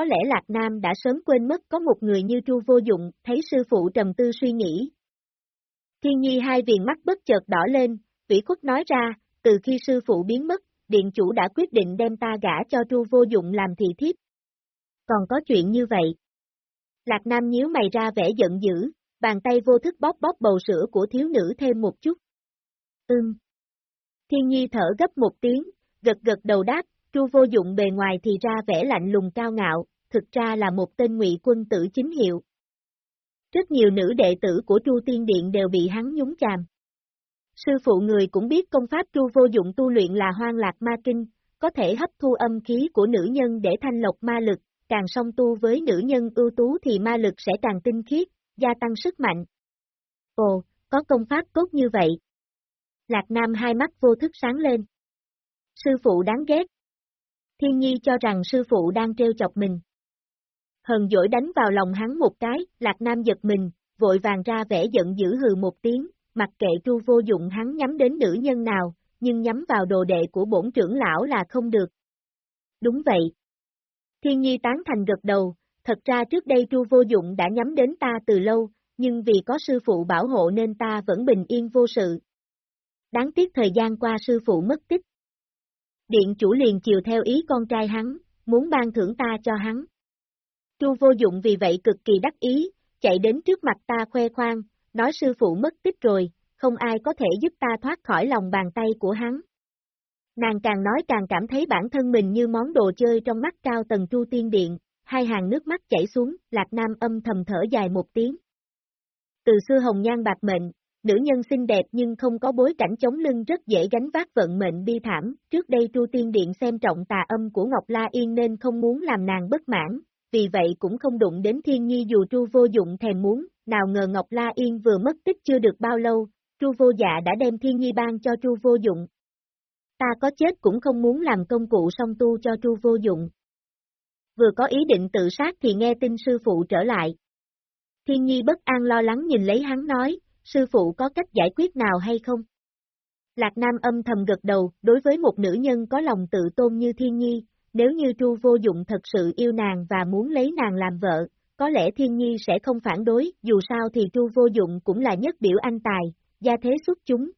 có lẽ Lạc Nam đã sớm quên mất có một người như chu Vô Dụng, thấy sư phụ trầm tư suy nghĩ. Thiên Nhi hai viền mắt bất chợt đỏ lên, vĩ khuất nói ra, từ khi sư phụ biến mất, điện chủ đã quyết định đem ta gả cho chu Vô Dụng làm thị thiếp. Còn có chuyện như vậy. Lạc Nam nhíu mày ra vẻ giận dữ, bàn tay vô thức bóp bóp bầu sữa của thiếu nữ thêm một chút. Ừm. Thiên Nhi thở gấp một tiếng, gật gật đầu đáp, chu vô dụng bề ngoài thì ra vẻ lạnh lùng cao ngạo, thực ra là một tên ngụy quân tử chính hiệu. Rất nhiều nữ đệ tử của chu Tiên Điện đều bị hắn nhúng chàm. Sư phụ người cũng biết công pháp chu vô dụng tu luyện là hoang lạc ma kinh, có thể hấp thu âm khí của nữ nhân để thanh lọc ma lực, càng song tu với nữ nhân ưu tú thì ma lực sẽ càng tinh khiết, gia tăng sức mạnh. Ồ, có công pháp tốt như vậy. Lạc Nam hai mắt vô thức sáng lên. Sư phụ đáng ghét. Thiên Nhi cho rằng sư phụ đang trêu chọc mình. Hờn dỗi đánh vào lòng hắn một cái, Lạc Nam giật mình, vội vàng ra vẻ giận dữ hừ một tiếng, mặc kệ tru vô dụng hắn nhắm đến nữ nhân nào, nhưng nhắm vào đồ đệ của bổn trưởng lão là không được. Đúng vậy. Thiên Nhi tán thành gật đầu, thật ra trước đây tru vô dụng đã nhắm đến ta từ lâu, nhưng vì có sư phụ bảo hộ nên ta vẫn bình yên vô sự. Đáng tiếc thời gian qua sư phụ mất tích. Điện chủ liền chiều theo ý con trai hắn, muốn ban thưởng ta cho hắn. Tru vô dụng vì vậy cực kỳ đắc ý, chạy đến trước mặt ta khoe khoang, nói sư phụ mất tích rồi, không ai có thể giúp ta thoát khỏi lòng bàn tay của hắn. Nàng càng nói càng cảm thấy bản thân mình như món đồ chơi trong mắt cao tầng tru tiên điện, hai hàng nước mắt chảy xuống, Lạc Nam âm thầm thở dài một tiếng. Từ xưa hồng nhan bạc mệnh, nữ nhân xinh đẹp nhưng không có bối cảnh chống lưng rất dễ gánh vác vận mệnh bi thảm, trước đây Tru Tiên Điện xem trọng tà âm của Ngọc La Yên nên không muốn làm nàng bất mãn, vì vậy cũng không đụng đến Thiên Nhi dù Tru vô dụng thèm muốn, nào ngờ Ngọc La Yên vừa mất tích chưa được bao lâu, Tru vô dạ đã đem Thiên Nhi ban cho Tru vô dụng. Ta có chết cũng không muốn làm công cụ song tu cho Tru vô dụng, vừa có ý định tự sát thì nghe tin sư phụ trở lại. Thiên nhi bất an lo lắng nhìn lấy hắn nói, sư phụ có cách giải quyết nào hay không? Lạc Nam âm thầm gật đầu, đối với một nữ nhân có lòng tự tôn như Thiên Nhi, nếu như chu vô dụng thật sự yêu nàng và muốn lấy nàng làm vợ, có lẽ Thiên Nhi sẽ không phản đối, dù sao thì chu vô dụng cũng là nhất biểu anh tài, gia thế xuất chúng.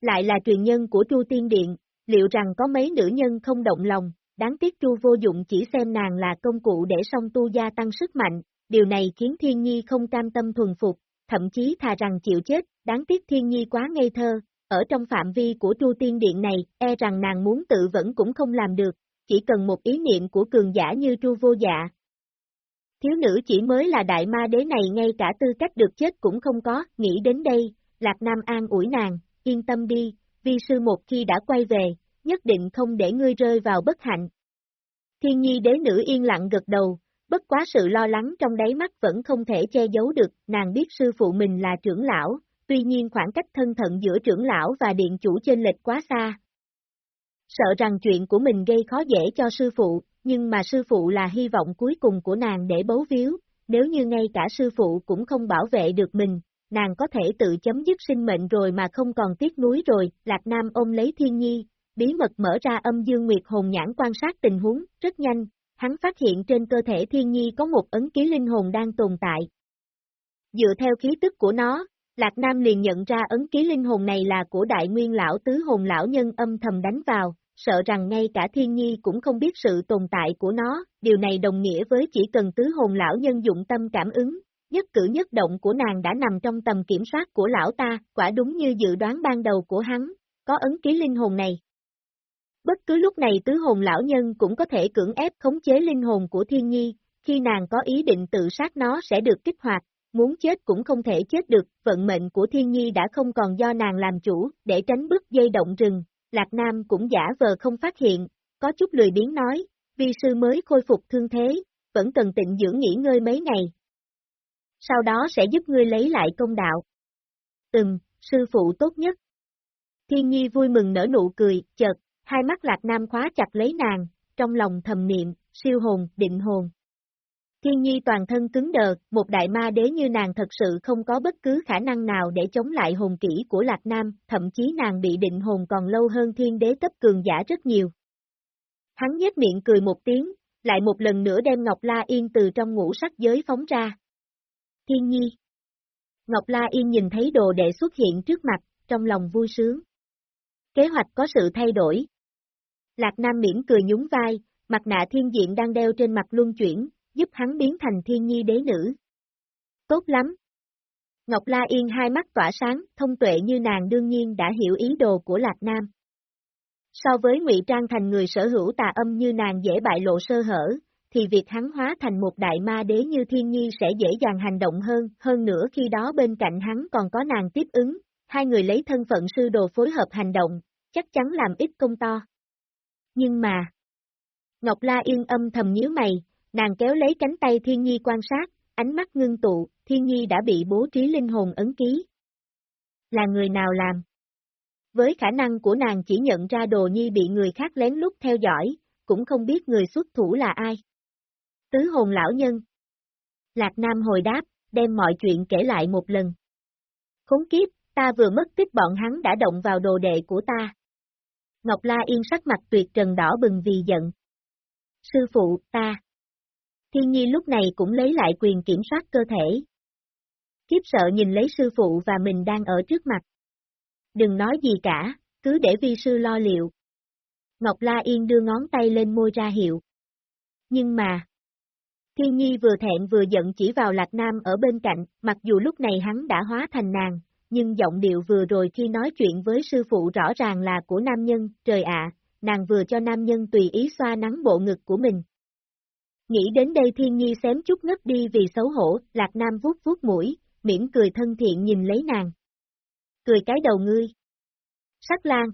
Lại là truyền nhân của chu Tiên Điện, liệu rằng có mấy nữ nhân không động lòng, đáng tiếc Chu vô dụng chỉ xem nàng là công cụ để song tu gia tăng sức mạnh, điều này khiến Thiên Nhi không cam tâm thuần phục, thậm chí thà rằng chịu chết, đáng tiếc Thiên Nhi quá ngây thơ, ở trong phạm vi của Chu Tiên Điện này, e rằng nàng muốn tự vẫn cũng không làm được, chỉ cần một ý niệm của cường giả như tru vô dạ. Thiếu nữ chỉ mới là đại ma đế này ngay cả tư cách được chết cũng không có, nghĩ đến đây, Lạc Nam an ủi nàng, yên tâm đi, vi sư một khi đã quay về, nhất định không để ngươi rơi vào bất hạnh. Thiên nhi đế nữ yên lặng gật đầu, bất quá sự lo lắng trong đáy mắt vẫn không thể che giấu được, nàng biết sư phụ mình là trưởng lão, tuy nhiên khoảng cách thân thận giữa trưởng lão và điện chủ trên lệch quá xa. Sợ rằng chuyện của mình gây khó dễ cho sư phụ, nhưng mà sư phụ là hy vọng cuối cùng của nàng để bấu víu, nếu như ngay cả sư phụ cũng không bảo vệ được mình, nàng có thể tự chấm dứt sinh mệnh rồi mà không còn tiếc nuối rồi, Lạc Nam ôm lấy thiên nhi, bí mật mở ra âm dương nguyệt hồn nhãn quan sát tình huống, rất nhanh, hắn phát hiện trên cơ thể thiên nhi có một ấn ký linh hồn đang tồn tại. Dựa theo khí tức của nó, Lạc Nam liền nhận ra ấn ký linh hồn này là của đại nguyên lão tứ hồn lão nhân âm thầm đánh vào, sợ rằng ngay cả thiên nhi cũng không biết sự tồn tại của nó, điều này đồng nghĩa với chỉ cần tứ hồn lão nhân dụng tâm cảm ứng, nhất cử nhất động của nàng đã nằm trong tầm kiểm soát của lão ta, quả đúng như dự đoán ban đầu của hắn, có ấn ký linh hồn này. Bất cứ lúc này tứ hồn lão nhân cũng có thể cưỡng ép khống chế linh hồn của thiên nhi, khi nàng có ý định tự sát nó sẽ được kích hoạt, muốn chết cũng không thể chết được, vận mệnh của thiên nhi đã không còn do nàng làm chủ, để tránh bước dây động rừng, Lạc Nam cũng giả vờ không phát hiện, có chút lười biến nói, vi sư mới khôi phục thương thế, vẫn cần tịnh dưỡng nghỉ ngơi mấy ngày. Sau đó sẽ giúp ngươi lấy lại công đạo. Ừm, sư phụ tốt nhất. Thiên nhi vui mừng nở nụ cười, chợt, hai mắt lạc nam khóa chặt lấy nàng, trong lòng thầm niệm, siêu hồn, định hồn. Thiên nhi toàn thân cứng đờ, một đại ma đế như nàng thật sự không có bất cứ khả năng nào để chống lại hồn kỹ của Lạc Nam, thậm chí nàng bị định hồn còn lâu hơn thiên đế cấp cường giả rất nhiều. Hắn nhếch miệng cười một tiếng, lại một lần nữa đem Ngọc La Yên từ trong ngũ sắc giới phóng ra. Thiên nhi Ngọc La Yên nhìn thấy đồ đệ xuất hiện trước mặt, trong lòng vui sướng. Kế hoạch có sự thay đổi. Lạc Nam miễn cười nhún vai, mặt nạ thiên diện đang đeo trên mặt luân chuyển, giúp hắn biến thành thiên nhi đế nữ. Tốt lắm. Ngọc La Yên hai mắt tỏa sáng, thông tuệ như nàng đương nhiên đã hiểu ý đồ của Lạc Nam. So với ngụy trang thành người sở hữu tà âm như nàng dễ bại lộ sơ hở, thì việc hắn hóa thành một đại ma đế như thiên nhi sẽ dễ dàng hành động hơn, hơn nữa khi đó bên cạnh hắn còn có nàng tiếp ứng, hai người lấy thân phận sư đồ phối hợp hành động, chắc chắn làm ít công to. Nhưng mà, Ngọc La Yên âm thầm nhíu mày, nàng kéo lấy cánh tay Thiên Nhi quan sát, ánh mắt ngưng tụ, Thiên Nhi đã bị bố trí linh hồn ấn ký. Là người nào làm? Với khả năng của nàng chỉ nhận ra đồ nhi bị người khác lén lút theo dõi, cũng không biết người xuất thủ là ai. Tứ hồn lão nhân. Lạc Nam hồi đáp, đem mọi chuyện kể lại một lần. Khốn kiếp, ta vừa mất tích bọn hắn đã động vào đồ đệ của ta. Ngọc La Yên sắc mặt tuyệt trần đỏ bừng vì giận. Sư phụ, ta. Thiên Nhi lúc này cũng lấy lại quyền kiểm soát cơ thể. Kiếp sợ nhìn lấy sư phụ và mình đang ở trước mặt. Đừng nói gì cả, cứ để vi sư lo liệu. Ngọc La Yên đưa ngón tay lên môi ra hiệu. Nhưng mà... Thiên Nhi vừa thẹn vừa giận chỉ vào Lạc Nam ở bên cạnh, mặc dù lúc này hắn đã hóa thành nàng, nhưng giọng điệu vừa rồi khi nói chuyện với sư phụ rõ ràng là của nam nhân, trời ạ, nàng vừa cho nam nhân tùy ý xoa nắng bộ ngực của mình. Nghĩ đến đây thiên nhi xém chút ngất đi vì xấu hổ, lạc nam vuốt vuốt mũi, mỉm cười thân thiện nhìn lấy nàng. Cười cái đầu ngươi. Sắc lan.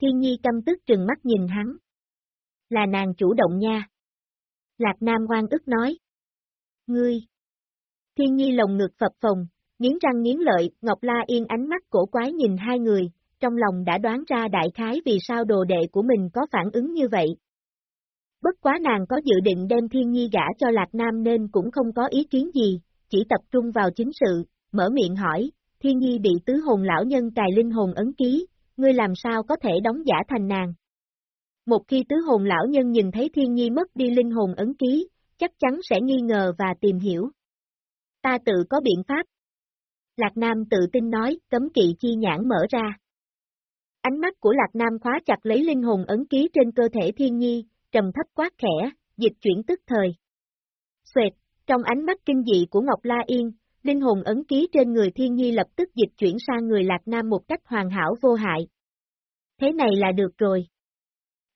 Thiên nhi căm tức trừng mắt nhìn hắn. Là nàng chủ động nha. Lạc nam oan ức nói. Ngươi. Thiên nhi lồng ngực phập phồng, nghiến răng nghiến lợi, Ngọc La Yên ánh mắt cổ quái nhìn hai người, trong lòng đã đoán ra đại khái vì sao đồ đệ của mình có phản ứng như vậy. Bất quá nàng có dự định đem thiên nhi gả cho Lạc Nam nên cũng không có ý kiến gì, chỉ tập trung vào chính sự, mở miệng hỏi, thiên nhi bị tứ hồn lão nhân cài linh hồn ấn ký, ngươi làm sao có thể đóng giả thành nàng. Một khi tứ hồn lão nhân nhìn thấy thiên nhi mất đi linh hồn ấn ký, chắc chắn sẽ nghi ngờ và tìm hiểu. Ta tự có biện pháp, Lạc Nam tự tin nói, cấm kỵ chi nhãn mở ra. Ánh mắt của Lạc Nam khóa chặt lấy linh hồn ấn ký trên cơ thể thiên nhi, trầm thấp quát khẽ, dịch chuyển tức thời. Xoẹt, trong ánh mắt kinh dị của Ngọc La Yên, linh hồn ấn ký trên người thiên nhi lập tức dịch chuyển sang người Lạc Nam một cách hoàn hảo vô hại. Thế này là được rồi.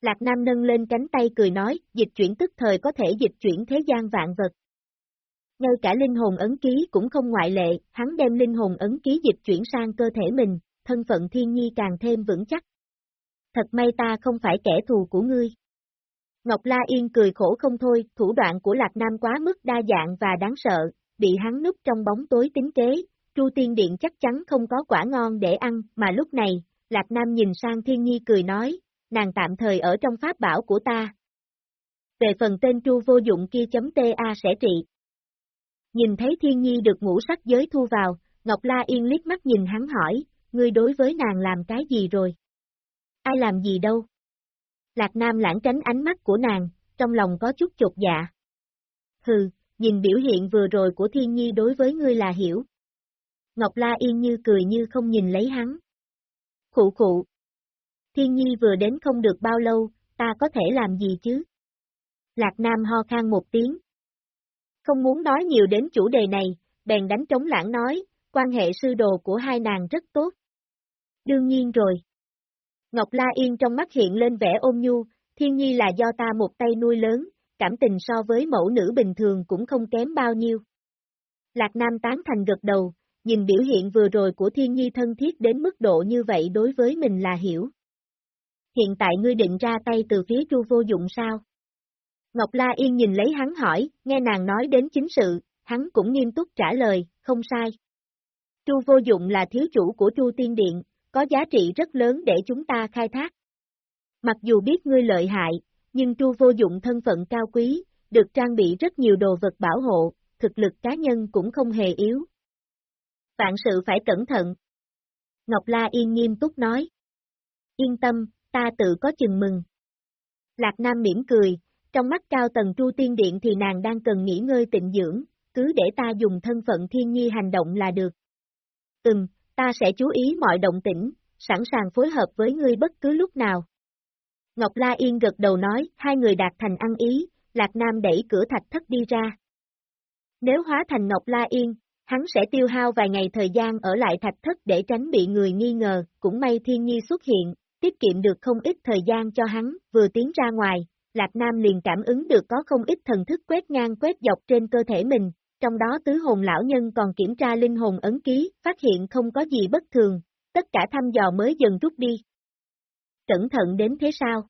Lạc Nam nâng lên cánh tay cười nói, dịch chuyển tức thời có thể dịch chuyển thế gian vạn vật. Ngay cả linh hồn ấn ký cũng không ngoại lệ, hắn đem linh hồn ấn ký dịch chuyển sang cơ thể mình, thân phận thiên nhi càng thêm vững chắc. Thật may ta không phải kẻ thù của ngươi. Ngọc La Yên cười khổ không thôi, thủ đoạn của Lạc Nam quá mức đa dạng và đáng sợ, bị hắn núp trong bóng tối tính kế, Tru Tiên Điện chắc chắn không có quả ngon để ăn, mà lúc này, Lạc Nam nhìn sang Thiên Nhi cười nói, nàng tạm thời ở trong pháp bảo của ta. Về phần tên Tru vô dụng kia chấm TA sẽ trị. Nhìn thấy thiên nhi được ngũ sắc giới thu vào, Ngọc La Yên liếc mắt nhìn hắn hỏi, ngươi đối với nàng làm cái gì rồi? Ai làm gì đâu? Lạc Nam lãng tránh ánh mắt của nàng, trong lòng có chút chột dạ. Hừ, nhìn biểu hiện vừa rồi của thiên nhi đối với ngươi là hiểu. Ngọc La Yên như cười như không nhìn lấy hắn. Khụ khụ. Thiên nhi vừa đến không được bao lâu, ta có thể làm gì chứ? Lạc Nam ho khan một tiếng, không muốn nói nhiều đến chủ đề này, bèn đánh trống lãng nói, quan hệ sư đồ của hai nàng rất tốt. Đương nhiên rồi. Ngọc La Yên trong mắt hiện lên vẻ ôn nhu, thiên nhi là do ta một tay nuôi lớn, cảm tình so với mẫu nữ bình thường cũng không kém bao nhiêu. Lạc Nam tán thành gật đầu, nhìn biểu hiện vừa rồi của thiên nhi thân thiết đến mức độ như vậy đối với mình là hiểu. Hiện tại ngươi định ra tay từ phía chu vô dụng sao? Ngọc La Yên nhìn lấy hắn hỏi, nghe nàng nói đến chính sự, hắn cũng nghiêm túc trả lời, không sai. Chu vô dụng là thiếu chủ của Chu Tiên Điện, có giá trị rất lớn để chúng ta khai thác. Mặc dù biết ngươi lợi hại, nhưng Tru vô dụng thân phận cao quý, được trang bị rất nhiều đồ vật bảo hộ, thực lực cá nhân cũng không hề yếu. Vạn sự phải cẩn thận. Ngọc La Yên nghiêm túc nói. Yên tâm, ta tự có chừng mừng. Lạc Nam mỉm cười, trong mắt cao tầng Tru Tiên Điện thì nàng đang cần nghỉ ngơi tịnh dưỡng, cứ để ta dùng thân phận thiên nhi hành động là được. Ừm, ta sẽ chú ý mọi động tĩnh, sẵn sàng phối hợp với ngươi bất cứ lúc nào. Ngọc La Yên gật đầu nói, hai người đạt thành ăn ý, Lạc Nam đẩy cửa thạch thất đi ra. Nếu hóa thành Ngọc La Yên, hắn sẽ tiêu hao vài ngày thời gian ở lại thạch thất để tránh bị người nghi ngờ, cũng may thiên nhi xuất hiện, tiết kiệm được không ít thời gian cho hắn, vừa tiến ra ngoài, Lạc Nam liền cảm ứng được có không ít thần thức quét ngang quét dọc trên cơ thể mình, trong đó tứ hồn lão nhân còn kiểm tra linh hồn ấn ký, phát hiện không có gì bất thường, tất cả thăm dò mới dần rút đi. Cẩn thận đến thế sao?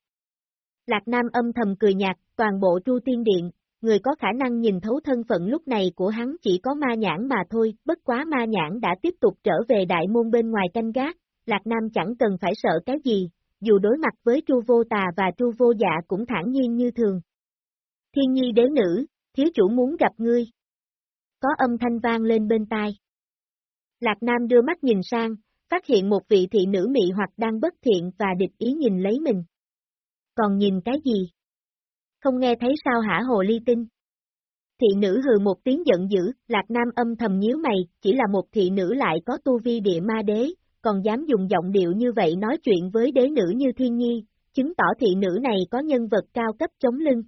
Lạc Nam âm thầm cười nhạt, toàn bộ tru tiên điện, người có khả năng nhìn thấu thân phận lúc này của hắn chỉ có ma nhãn mà thôi, bất quá ma nhãn đã tiếp tục trở về đại môn bên ngoài canh gác, Lạc Nam chẳng cần phải sợ cái gì, dù đối mặt với tru vô tà và tru vô dạ cũng thản nhiên như thường. Thiên nhi đế nữ, thiếu chủ muốn gặp ngươi. Có âm thanh vang lên bên tai. Lạc Nam đưa mắt nhìn sang, phát hiện một vị thị nữ mị hoặc đang bất thiện và địch ý nhìn lấy mình. Còn nhìn cái gì? Không nghe thấy sao hả hồ ly tinh? Thị nữ hừ một tiếng giận dữ, Lạc Nam âm thầm nhíu mày, chỉ là một thị nữ lại có tu vi địa ma đế, còn dám dùng giọng điệu như vậy nói chuyện với đế nữ như thiên nhi, chứng tỏ thị nữ này có nhân vật cao cấp chống lưng.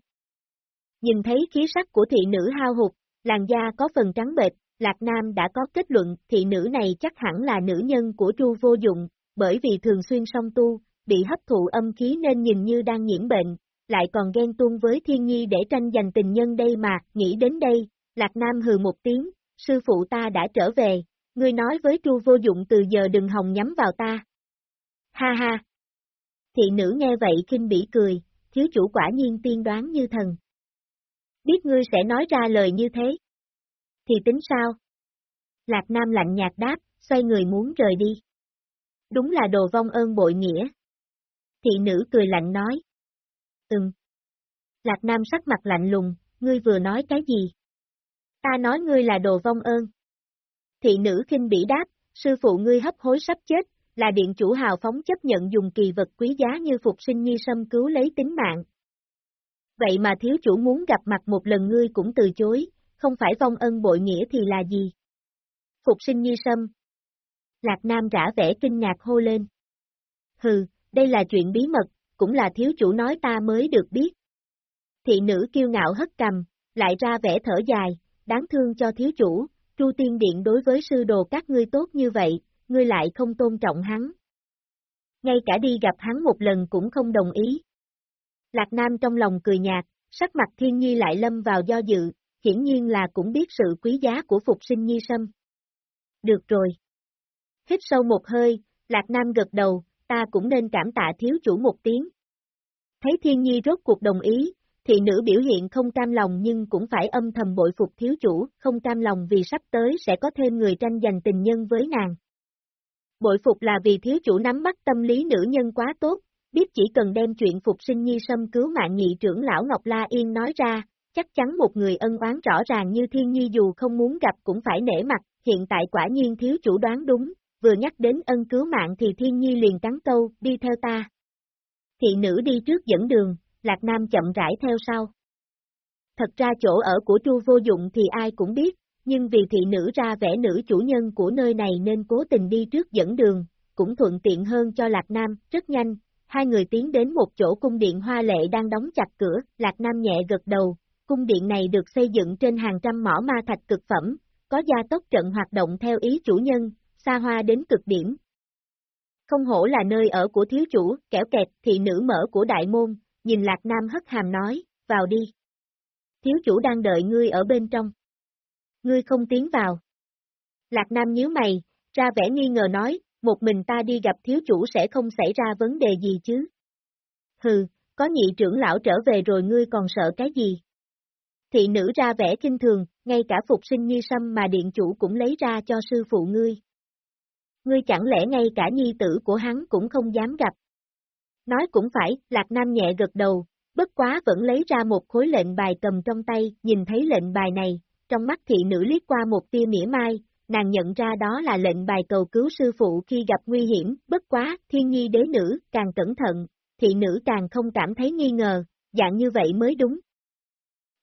Nhìn thấy khí sắc của thị nữ hao hụt, làn da có phần trắng bệch, Lạc Nam đã có kết luận thị nữ này chắc hẳn là nữ nhân của chu vô dụng, bởi vì thường xuyên song tu, bị hấp thụ âm khí nên nhìn như đang nhiễm bệnh, lại còn ghen tuông với thiên nhi để tranh giành tình nhân đây mà, nghĩ đến đây, Lạc Nam hừ một tiếng, sư phụ ta đã trở về, ngươi nói với chu vô dụng từ giờ đừng hòng nhắm vào ta. Ha ha! Thị nữ nghe vậy kinh bỉ cười, thiếu chủ quả nhiên tiên đoán như thần. Biết ngươi sẽ nói ra lời như thế. Thì tính sao? Lạc Nam lạnh nhạt đáp, xoay người muốn rời đi. Đúng là đồ vong ơn bội nghĩa. Thị nữ cười lạnh nói. Ừm. Lạc Nam sắc mặt lạnh lùng, ngươi vừa nói cái gì? Ta nói ngươi là đồ vong ơn. Thị nữ kinh bỉ đáp, sư phụ ngươi hấp hối sắp chết, là điện chủ hào phóng chấp nhận dùng kỳ vật quý giá như phục sinh nhi sâm cứu lấy tính mạng. Vậy mà thiếu chủ muốn gặp mặt một lần ngươi cũng từ chối, không phải vong ân bội nghĩa thì là gì? Phục sinh như sâm. Lạc Nam rã vẻ kinh ngạc hô lên. Hừ, đây là chuyện bí mật, cũng là thiếu chủ nói ta mới được biết. Thị nữ kiêu ngạo hất cầm, lại ra vẻ thở dài, đáng thương cho thiếu chủ, Tru Tiên Điện đối với sư đồ các ngươi tốt như vậy, ngươi lại không tôn trọng hắn. Ngay cả đi gặp hắn một lần cũng không đồng ý. Lạc Nam trong lòng cười nhạt, sắc mặt thiên nhi lại lâm vào do dự, hiển nhiên là cũng biết sự quý giá của phục sinh nhi sâm. Được rồi. Hít sâu một hơi, Lạc Nam gật đầu, ta cũng nên cảm tạ thiếu chủ một tiếng. Thấy thiên nhi rốt cuộc đồng ý, thị nữ biểu hiện không cam lòng nhưng cũng phải âm thầm bội phục thiếu chủ, không cam lòng vì sắp tới sẽ có thêm người tranh giành tình nhân với nàng. Bội phục là vì thiếu chủ nắm bắt tâm lý nữ nhân quá tốt, biết chỉ cần đem chuyện phục sinh nhi sâm cứu mạng nhị trưởng lão Ngọc La Yên nói ra, chắc chắn một người ân oán rõ ràng như thiên nhi dù không muốn gặp cũng phải nể mặt, hiện tại quả nhiên thiếu chủ đoán đúng, vừa nhắc đến ân cứu mạng thì thiên nhi liền cắn câu, đi theo ta. Thị nữ đi trước dẫn đường, Lạc Nam chậm rãi theo sau. Thật ra chỗ ở của Chu vô dụng thì ai cũng biết, nhưng vì thị nữ ra vẻ nữ chủ nhân của nơi này nên cố tình đi trước dẫn đường, cũng thuận tiện hơn cho Lạc Nam, rất nhanh, hai người tiến đến một chỗ cung điện hoa lệ đang đóng chặt cửa, Lạc Nam nhẹ gật đầu, cung điện này được xây dựng trên hàng trăm mỏ ma thạch cực phẩm, có gia tốc trận hoạt động theo ý chủ nhân, xa hoa đến cực điểm. Không hổ là nơi ở của thiếu chủ, kẻo kẹt, thị nữ mở của đại môn, nhìn Lạc Nam hất hàm nói, vào đi. Thiếu chủ đang đợi ngươi ở bên trong. Ngươi không tiến vào. Lạc Nam nhíu mày, ra vẻ nghi ngờ nói, một mình ta đi gặp thiếu chủ sẽ không xảy ra vấn đề gì chứ. Hừ, có nhị trưởng lão trở về rồi ngươi còn sợ cái gì? Thị nữ ra vẻ kinh thường, ngay cả phục sinh nhi sâm mà điện chủ cũng lấy ra cho sư phụ ngươi. Ngươi chẳng lẽ ngay cả nhi tử của hắn cũng không dám gặp. Nói cũng phải, Lạc Nam nhẹ gật đầu, bất quá vẫn lấy ra một khối lệnh bài cầm trong tay, nhìn thấy lệnh bài này, trong mắt thị nữ liếc qua một tia mỉa mai, nàng nhận ra đó là lệnh bài cầu cứu sư phụ khi gặp nguy hiểm, bất quá, thiên nhi đế nữ, càng cẩn thận, thị nữ càng không cảm thấy nghi ngờ, dạng như vậy mới đúng.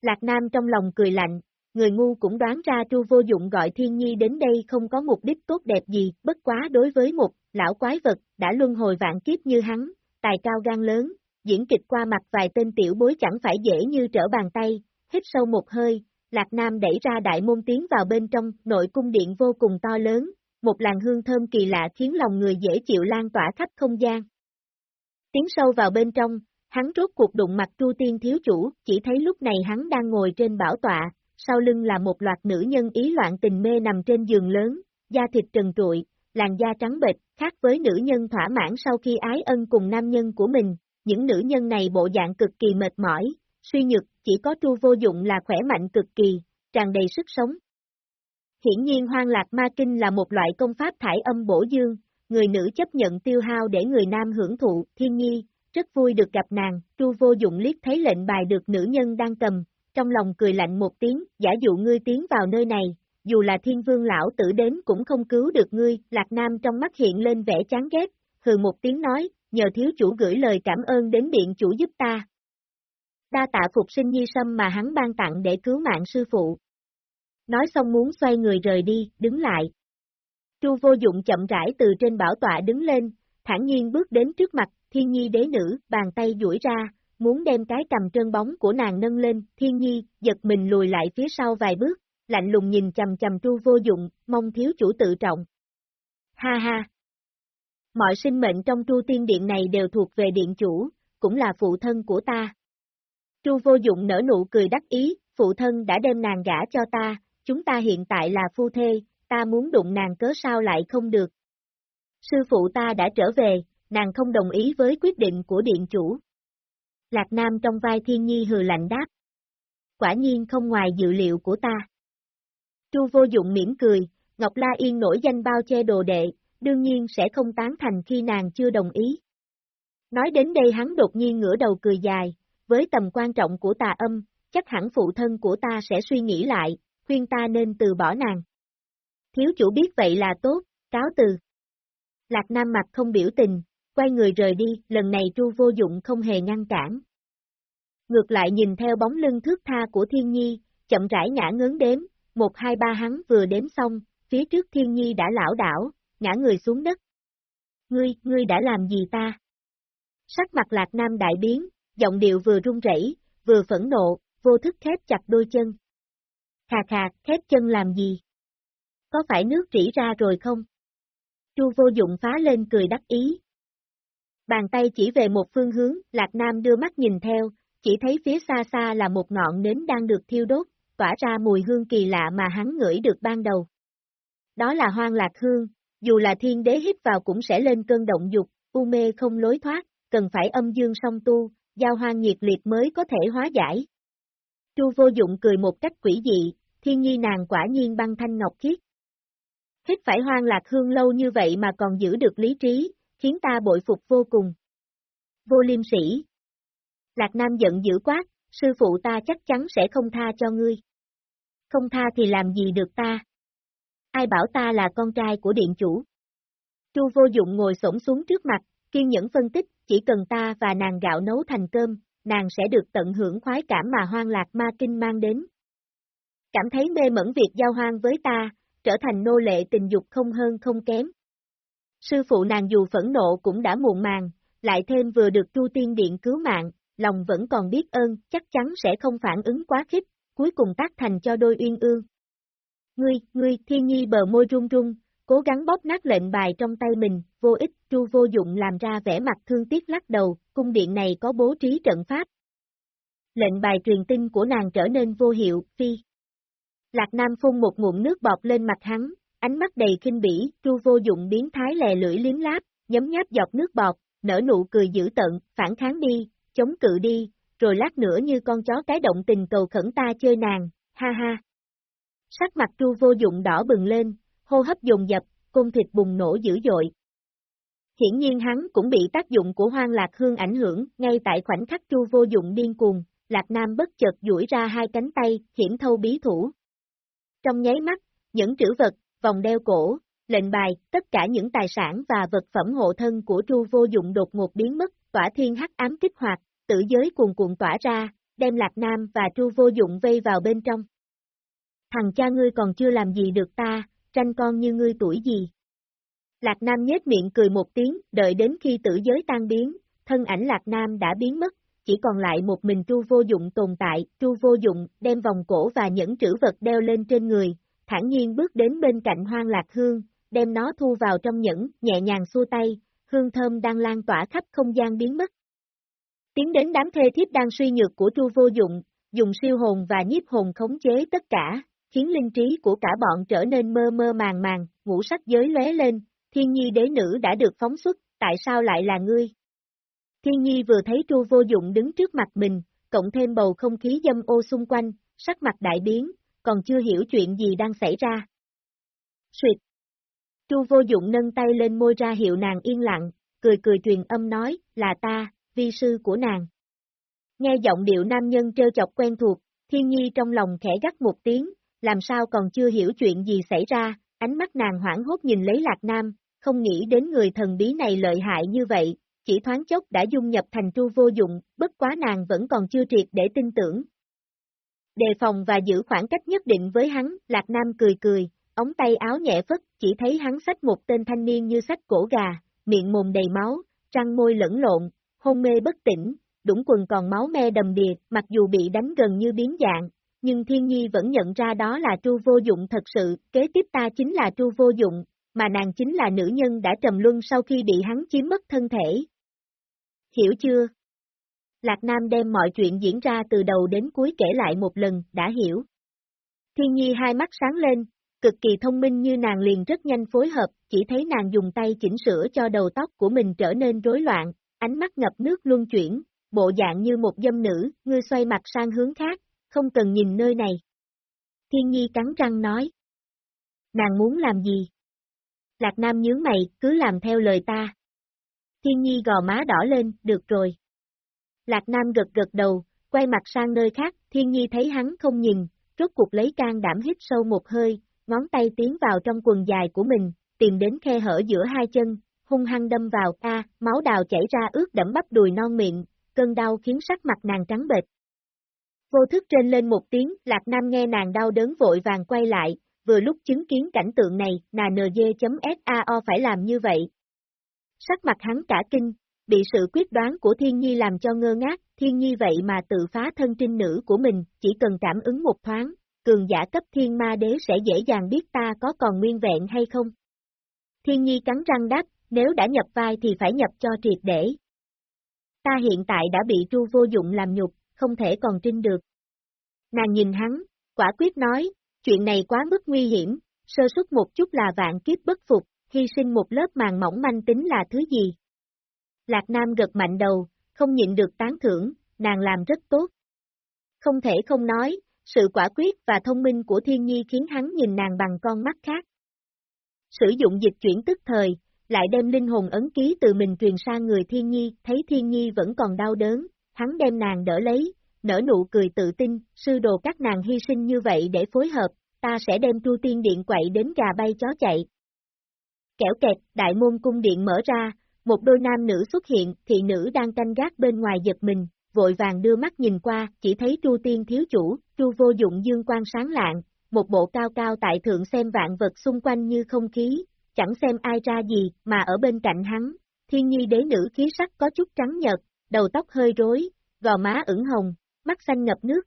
Lạc Nam trong lòng cười lạnh, người ngu cũng đoán ra Chu Vô Dụng gọi Thiên Nhi đến đây không có mục đích tốt đẹp gì, bất quá đối với một lão quái vật đã luân hồi vạn kiếp như hắn, tài cao gan lớn, diễn kịch qua mặt vài tên tiểu bối chẳng phải dễ như trở bàn tay, hít sâu một hơi, Lạc Nam đẩy ra đại môn tiến vào bên trong, nội cung điện vô cùng to lớn, một làn hương thơm kỳ lạ khiến lòng người dễ chịu lan tỏa khắp không gian. Tiến sâu vào bên trong, hắn rốt cuộc đụng mặt Chu Tiên thiếu chủ, chỉ thấy lúc này hắn đang ngồi trên bảo tọa, sau lưng là một loạt nữ nhân ý loạn tình mê nằm trên giường lớn, da thịt trần trụi, làn da trắng bệch, khác với nữ nhân thỏa mãn sau khi ái ân cùng nam nhân của mình, những nữ nhân này bộ dạng cực kỳ mệt mỏi, suy nhược, chỉ có Chu vô dụng là khỏe mạnh cực kỳ, tràn đầy sức sống. Hiển nhiên hoang lạc ma kinh là một loại công pháp thải âm bổ dương, người nữ chấp nhận tiêu hao để người nam hưởng thụ, thiên nhi, rất vui được gặp nàng, Chu vô dụng liếc thấy lệnh bài được nữ nhân đang cầm, trong lòng cười lạnh một tiếng, giả dụ ngươi tiến vào nơi này, dù là thiên vương lão tử đến cũng không cứu được ngươi, lạc nam trong mắt hiện lên vẻ chán ghét, hừ một tiếng nói, nhờ thiếu chủ gửi lời cảm ơn đến điện chủ giúp ta. Đa tạ phục sinh nhi sâm mà hắn ban tặng để cứu mạng sư phụ. Nói xong muốn xoay người rời đi, đứng lại. Chu vô dụng chậm rãi từ trên bảo tọa đứng lên, thản nhiên bước đến trước mặt, thiên nhi đế nữ, bàn tay duỗi ra, muốn đem cái cầm trơn bóng của nàng nâng lên, thiên nhi, giật mình lùi lại phía sau vài bước, lạnh lùng nhìn chầm chầm chu vô dụng, mong thiếu chủ tự trọng. Ha ha! Mọi sinh mệnh trong Chu tiên điện này đều thuộc về điện chủ, cũng là phụ thân của ta. Chu vô dụng nở nụ cười đắc ý, phụ thân đã đem nàng gả cho ta, chúng ta hiện tại là phu thê, ta muốn đụng nàng cớ sao lại không được. Sư phụ ta đã trở về, nàng không đồng ý với quyết định của điện chủ. Lạc Nam trong vai thiên nhi hừ lạnh đáp. Quả nhiên không ngoài dự liệu của ta. Chu vô dụng mỉm cười, Ngọc La Yên nổi danh bao che đồ đệ, đương nhiên sẽ không tán thành khi nàng chưa đồng ý. Nói đến đây hắn đột nhiên ngửa đầu cười dài, với tầm quan trọng của tà âm, chắc hẳn phụ thân của ta sẽ suy nghĩ lại, khuyên ta nên từ bỏ nàng. Thiếu chủ biết vậy là tốt, cáo từ. Lạc Nam mặt không biểu tình, quay người rời đi, lần này tru vô dụng không hề ngăn cản. Ngược lại nhìn theo bóng lưng thước tha của thiên nhi, chậm rãi ngã ngớn đếm, một hai ba hắn vừa đếm xong, phía trước thiên nhi đã lão đảo, ngã người xuống đất. Ngươi, ngươi đã làm gì ta? Sắc mặt lạc nam đại biến, giọng điệu vừa run rẩy, vừa phẫn nộ, vô thức khép chặt đôi chân. Khà khà, khép chân làm gì? Có phải nước rỉ ra rồi không? Chu vô dụng phá lên cười đắc ý. Bàn tay chỉ về một phương hướng, Lạc Nam đưa mắt nhìn theo, chỉ thấy phía xa xa là một ngọn nến đang được thiêu đốt, tỏa ra mùi hương kỳ lạ mà hắn ngửi được ban đầu. Đó là hoang lạc hương, dù là thiên đế hít vào cũng sẽ lên cơn động dục, u mê không lối thoát, cần phải âm dương song tu, giao hoang nhiệt liệt mới có thể hóa giải. Chu vô dụng cười một cách quỷ dị, thiên nhi nàng quả nhiên băng thanh ngọc khiết. Hít phải hoang lạc hương lâu như vậy mà còn giữ được lý trí, khiến ta bội phục vô cùng. Vô liêm sĩ. Lạc Nam giận dữ quát, sư phụ ta chắc chắn sẽ không tha cho ngươi. Không tha thì làm gì được ta? Ai bảo ta là con trai của điện chủ? Chu vô dụng ngồi sổng xuống trước mặt, kiên nhẫn phân tích, chỉ cần ta và nàng gạo nấu thành cơm, nàng sẽ được tận hưởng khoái cảm mà hoang lạc ma kinh mang đến. Cảm thấy mê mẩn việc giao hoang với ta, trở thành nô lệ tình dục không hơn không kém. Sư phụ nàng dù phẫn nộ cũng đã muộn màng, lại thêm vừa được Chu Tiên Điện cứu mạng, lòng vẫn còn biết ơn, chắc chắn sẽ không phản ứng quá khích, cuối cùng tác thành cho đôi uyên ương. Ngươi, ngươi, thiên nhi bờ môi run run, cố gắng bóp nát lệnh bài trong tay mình, vô ích, Chu vô dụng làm ra vẻ mặt thương tiếc lắc đầu, cung điện này có bố trí trận pháp. Lệnh bài truyền tin của nàng trở nên vô hiệu, phi. Lạc Nam phun một ngụm nước bọt lên mặt hắn, ánh mắt đầy kinh bỉ, Chu vô dụng biến thái lè lưỡi liếm láp, nhấm nháp giọt nước bọt, nở nụ cười dữ tận, phản kháng đi, chống cự đi, rồi lát nữa như con chó cái động tình cầu khẩn ta chơi nàng, ha ha. Sắc mặt Chu vô dụng đỏ bừng lên, hô hấp dồn dập, cung thịt bùng nổ dữ dội. Hiển nhiên hắn cũng bị tác dụng của hoang lạc hương ảnh hưởng, ngay tại khoảnh khắc chu vô dụng điên cuồng, Lạc Nam bất chợt duỗi ra hai cánh tay, hiển thâu bí thủ. Trong nháy mắt, những trữ vật, vòng đeo cổ, lệnh bài, tất cả những tài sản và vật phẩm hộ thân của Chu vô dụng đột ngột biến mất, tỏa thiên hắc ám kích hoạt, tử giới cuồn cuộn tỏa ra, đem Lạc Nam và Chu vô dụng vây vào bên trong. Thằng cha ngươi còn chưa làm gì được ta, tranh con như ngươi tuổi gì. Lạc Nam nhếch miệng cười một tiếng, đợi đến khi tử giới tan biến, thân ảnh Lạc Nam đã biến mất, chỉ còn lại một mình Chu vô dụng tồn tại, Chu vô dụng đem vòng cổ và những trữ vật đeo lên trên người, thản nhiên bước đến bên cạnh hoang lạc hương, đem nó thu vào trong nhẫn, nhẹ nhàng xua tay, hương thơm đang lan tỏa khắp không gian biến mất. Tiến đến đám thê thiếp đang suy nhược của Chu vô dụng, dùng siêu hồn và nhiếp hồn khống chế tất cả, khiến linh trí của cả bọn trở nên mơ mơ màng màng, ngũ sắc giới lóe lên, thiên nhi đế nữ đã được phóng xuất, tại sao lại là ngươi? Thiên nhi vừa thấy Chu vô dụng đứng trước mặt mình, cộng thêm bầu không khí dâm ô xung quanh, sắc mặt đại biến, còn chưa hiểu chuyện gì đang xảy ra. Xuyệt! Chu vô dụng nâng tay lên môi ra hiệu nàng yên lặng, cười cười truyền âm nói, là ta, vi sư của nàng. Nghe giọng điệu nam nhân trêu chọc quen thuộc, thiên nhi trong lòng khẽ gắt một tiếng, làm sao còn chưa hiểu chuyện gì xảy ra, ánh mắt nàng hoảng hốt nhìn lấy lạc nam, không nghĩ đến người thần bí này lợi hại như vậy, chỉ thoáng chốc đã dung nhập thành tru vô dụng, bất quá nàng vẫn còn chưa triệt để tin tưởng. Đề phòng và giữ khoảng cách nhất định với hắn, Lạc Nam cười cười, ống tay áo nhẹ phất, chỉ thấy hắn sách một tên thanh niên như sách cổ gà, miệng mồm đầy máu, răng môi lẫn lộn, hôn mê bất tỉnh, đũng quần còn máu me đầm đìa, mặc dù bị đánh gần như biến dạng, nhưng Thiên Nhi vẫn nhận ra đó là chu Vô Dụng thật sự, kế tiếp ta chính là chu Vô Dụng, mà nàng chính là nữ nhân đã trầm luân sau khi bị hắn chiếm mất thân thể. Hiểu chưa? Lạc Nam đem mọi chuyện diễn ra từ đầu đến cuối kể lại một lần, đã hiểu. Thiên Nhi hai mắt sáng lên, cực kỳ thông minh như nàng liền rất nhanh phối hợp, chỉ thấy nàng dùng tay chỉnh sửa cho đầu tóc của mình trở nên rối loạn, ánh mắt ngập nước luân chuyển, bộ dạng như một dâm nữ, ngươi xoay mặt sang hướng khác, không cần nhìn nơi này. Thiên Nhi cắn răng nói. Nàng muốn làm gì? Lạc Nam nhướng mày, cứ làm theo lời ta. Thiên Nhi gò má đỏ lên, được rồi. Lạc Nam gật gật đầu, quay mặt sang nơi khác, Thiên Nhi thấy hắn không nhìn, rốt cuộc lấy can đảm hít sâu một hơi, ngón tay tiến vào trong quần dài của mình, tìm đến khe hở giữa hai chân, hung hăng đâm vào, a, máu đào chảy ra ướt đẫm bắp đùi non miệng, cơn đau khiến sắc mặt nàng trắng bệch. Vô thức trên lên một tiếng, Lạc Nam nghe nàng đau đớn vội vàng quay lại, vừa lúc chứng kiến cảnh tượng này, nà nd.sao phải làm như vậy. Sắc mặt hắn cả kinh, bị sự quyết đoán của Thiên Nhi làm cho ngơ ngác, Thiên Nhi vậy mà tự phá thân trinh nữ của mình, chỉ cần cảm ứng một thoáng, cường giả cấp thiên ma đế sẽ dễ dàng biết ta có còn nguyên vẹn hay không. Thiên Nhi cắn răng đáp, nếu đã nhập vai thì phải nhập cho triệt để. Ta hiện tại đã bị tru vô dụng làm nhục, không thể còn trinh được. Nàng nhìn hắn, quả quyết nói, chuyện này quá mức nguy hiểm, sơ suất một chút là vạn kiếp bất phục, hy sinh một lớp màng mỏng manh tính là thứ gì. Lạc Nam gật mạnh đầu, không nhịn được tán thưởng, nàng làm rất tốt. Không thể không nói, sự quả quyết và thông minh của Thiên Nhi khiến hắn nhìn nàng bằng con mắt khác. Sử dụng dịch chuyển tức thời, lại đem linh hồn ấn ký từ mình truyền sang người Thiên Nhi, thấy Thiên Nhi vẫn còn đau đớn, hắn đem nàng đỡ lấy, nở nụ cười tự tin, sư đồ các nàng hy sinh như vậy để phối hợp, ta sẽ đem tru tiên điện quậy đến gà bay chó chạy. Kẻo kẹt, đại môn cung điện mở ra, một đôi nam nữ xuất hiện, thị nữ đang canh gác bên ngoài giật mình, vội vàng đưa mắt nhìn qua, chỉ thấy tru tiên thiếu chủ, tru vô dụng dương quan sáng lạng, một bộ cao cao tại thượng xem vạn vật xung quanh như không khí, chẳng xem ai ra gì, mà ở bên cạnh hắn, thiên nhi đế nữ khí sắc có chút trắng nhợt, đầu tóc hơi rối, gò má ửng hồng, mắt xanh ngập nước.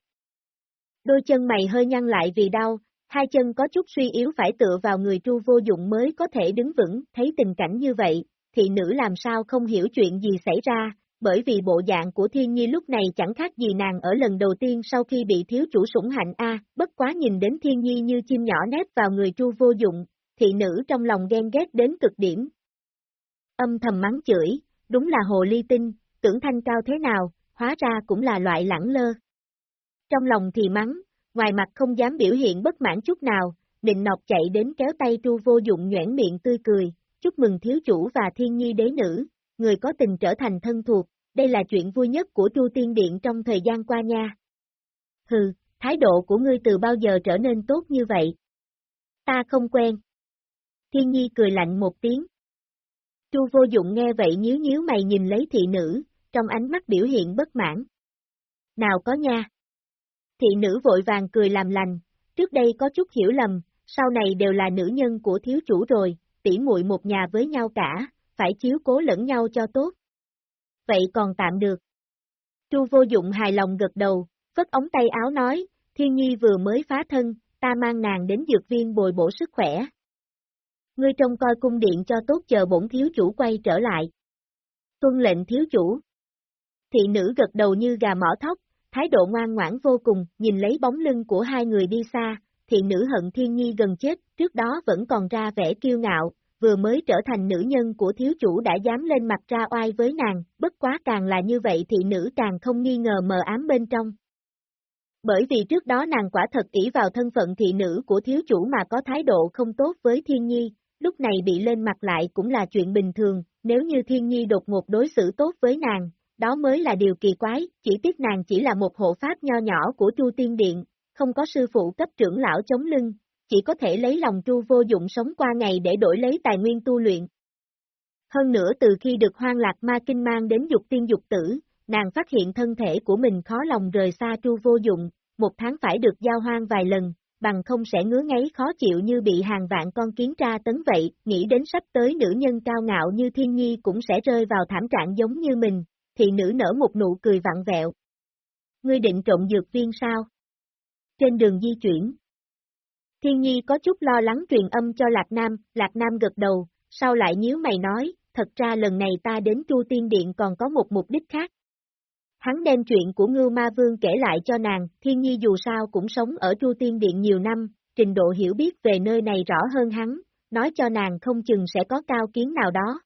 Đôi chân mày hơi nhăn lại vì đau, hai chân có chút suy yếu phải tựa vào người tru vô dụng mới có thể đứng vững, thấy tình cảnh như vậy, thị nữ làm sao không hiểu chuyện gì xảy ra, bởi vì bộ dạng của thiên nhi lúc này chẳng khác gì nàng ở lần đầu tiên sau khi bị thiếu chủ sủng hạnh A, bất quá nhìn đến thiên nhi như chim nhỏ nép vào người tru vô dụng, thị nữ trong lòng ghen ghét đến cực điểm. Âm thầm mắng chửi, đúng là hồ ly tinh, tưởng thanh cao thế nào, hóa ra cũng là loại lãng lơ. Trong lòng thì mắng, ngoài mặt không dám biểu hiện bất mãn chút nào, định nọc chạy đến kéo tay tru vô dụng nhoảng miệng tươi cười, chúc mừng thiếu chủ và thiên nhi đế nữ, người có tình trở thành thân thuộc, đây là chuyện vui nhất của Chu Tiên Điện trong thời gian qua nha. Hừ, thái độ của ngươi từ bao giờ trở nên tốt như vậy? Ta không quen. Thiên nhi cười lạnh một tiếng. Chu vô dụng nghe vậy nhíu nhíu mày nhìn lấy thị nữ, trong ánh mắt biểu hiện bất mãn. Nào có nha. Thị nữ vội vàng cười làm lành, trước đây có chút hiểu lầm, sau này đều là nữ nhân của thiếu chủ rồi, tỉ muội một nhà với nhau cả, phải chiếu cố lẫn nhau cho tốt. Vậy còn tạm được. Chu vô dụng hài lòng gật đầu, vất ống tay áo nói, thiên nhi vừa mới phá thân, ta mang nàng đến dược viên bồi bổ sức khỏe. Ngươi trông coi cung điện cho tốt chờ bổn thiếu chủ quay trở lại. Tuân lệnh thiếu chủ. Thị nữ gật đầu như gà mỏ thóc, thái độ ngoan ngoãn vô cùng, nhìn lấy bóng lưng của hai người đi xa, thị nữ hận thiên nhi gần chết, trước đó vẫn còn ra vẻ kiêu ngạo, vừa mới trở thành nữ nhân của thiếu chủ đã dám lên mặt ra oai với nàng, bất quá càng là như vậy thị nữ càng không nghi ngờ mờ ám bên trong. Bởi vì trước đó nàng quả thật ỷ vào thân phận thị nữ của thiếu chủ mà có thái độ không tốt với thiên nhi, lúc này bị lên mặt lại cũng là chuyện bình thường, nếu như thiên nhi đột ngột đối xử tốt với nàng, đó mới là điều kỳ quái, chỉ tiếc nàng chỉ là một hộ pháp nho nhỏ của Chu Tiên Điện, không có sư phụ cấp trưởng lão chống lưng, chỉ có thể lấy lòng Chu vô dụng sống qua ngày để đổi lấy tài nguyên tu luyện. Hơn nữa từ khi được hoang lạc ma kinh mang đến dục tiên dục tử, nàng phát hiện thân thể của mình khó lòng rời xa Chu vô dụng, một tháng phải được giao hoang vài lần, bằng không sẽ ngứa ngáy khó chịu như bị hàng vạn con kiến tra tấn vậy, nghĩ đến sắp tới nữ nhân cao ngạo như thiên nhi cũng sẽ rơi vào thảm trạng giống như mình, thì nữ nở một nụ cười vặn vẹo. Ngươi định trộn dược viên sao? Trên đường di chuyển. Thiên nhi có chút lo lắng truyền âm cho Lạc Nam, Lạc Nam gật đầu, sau lại nhíu mày nói, thật ra lần này ta đến Chu Tiên Điện còn có một mục đích khác. Hắn đem chuyện của Ngưu Ma Vương kể lại cho nàng, Thiên Nhi dù sao cũng sống ở Chu Tiên Điện nhiều năm, trình độ hiểu biết về nơi này rõ hơn hắn, nói cho nàng không chừng sẽ có cao kiến nào đó.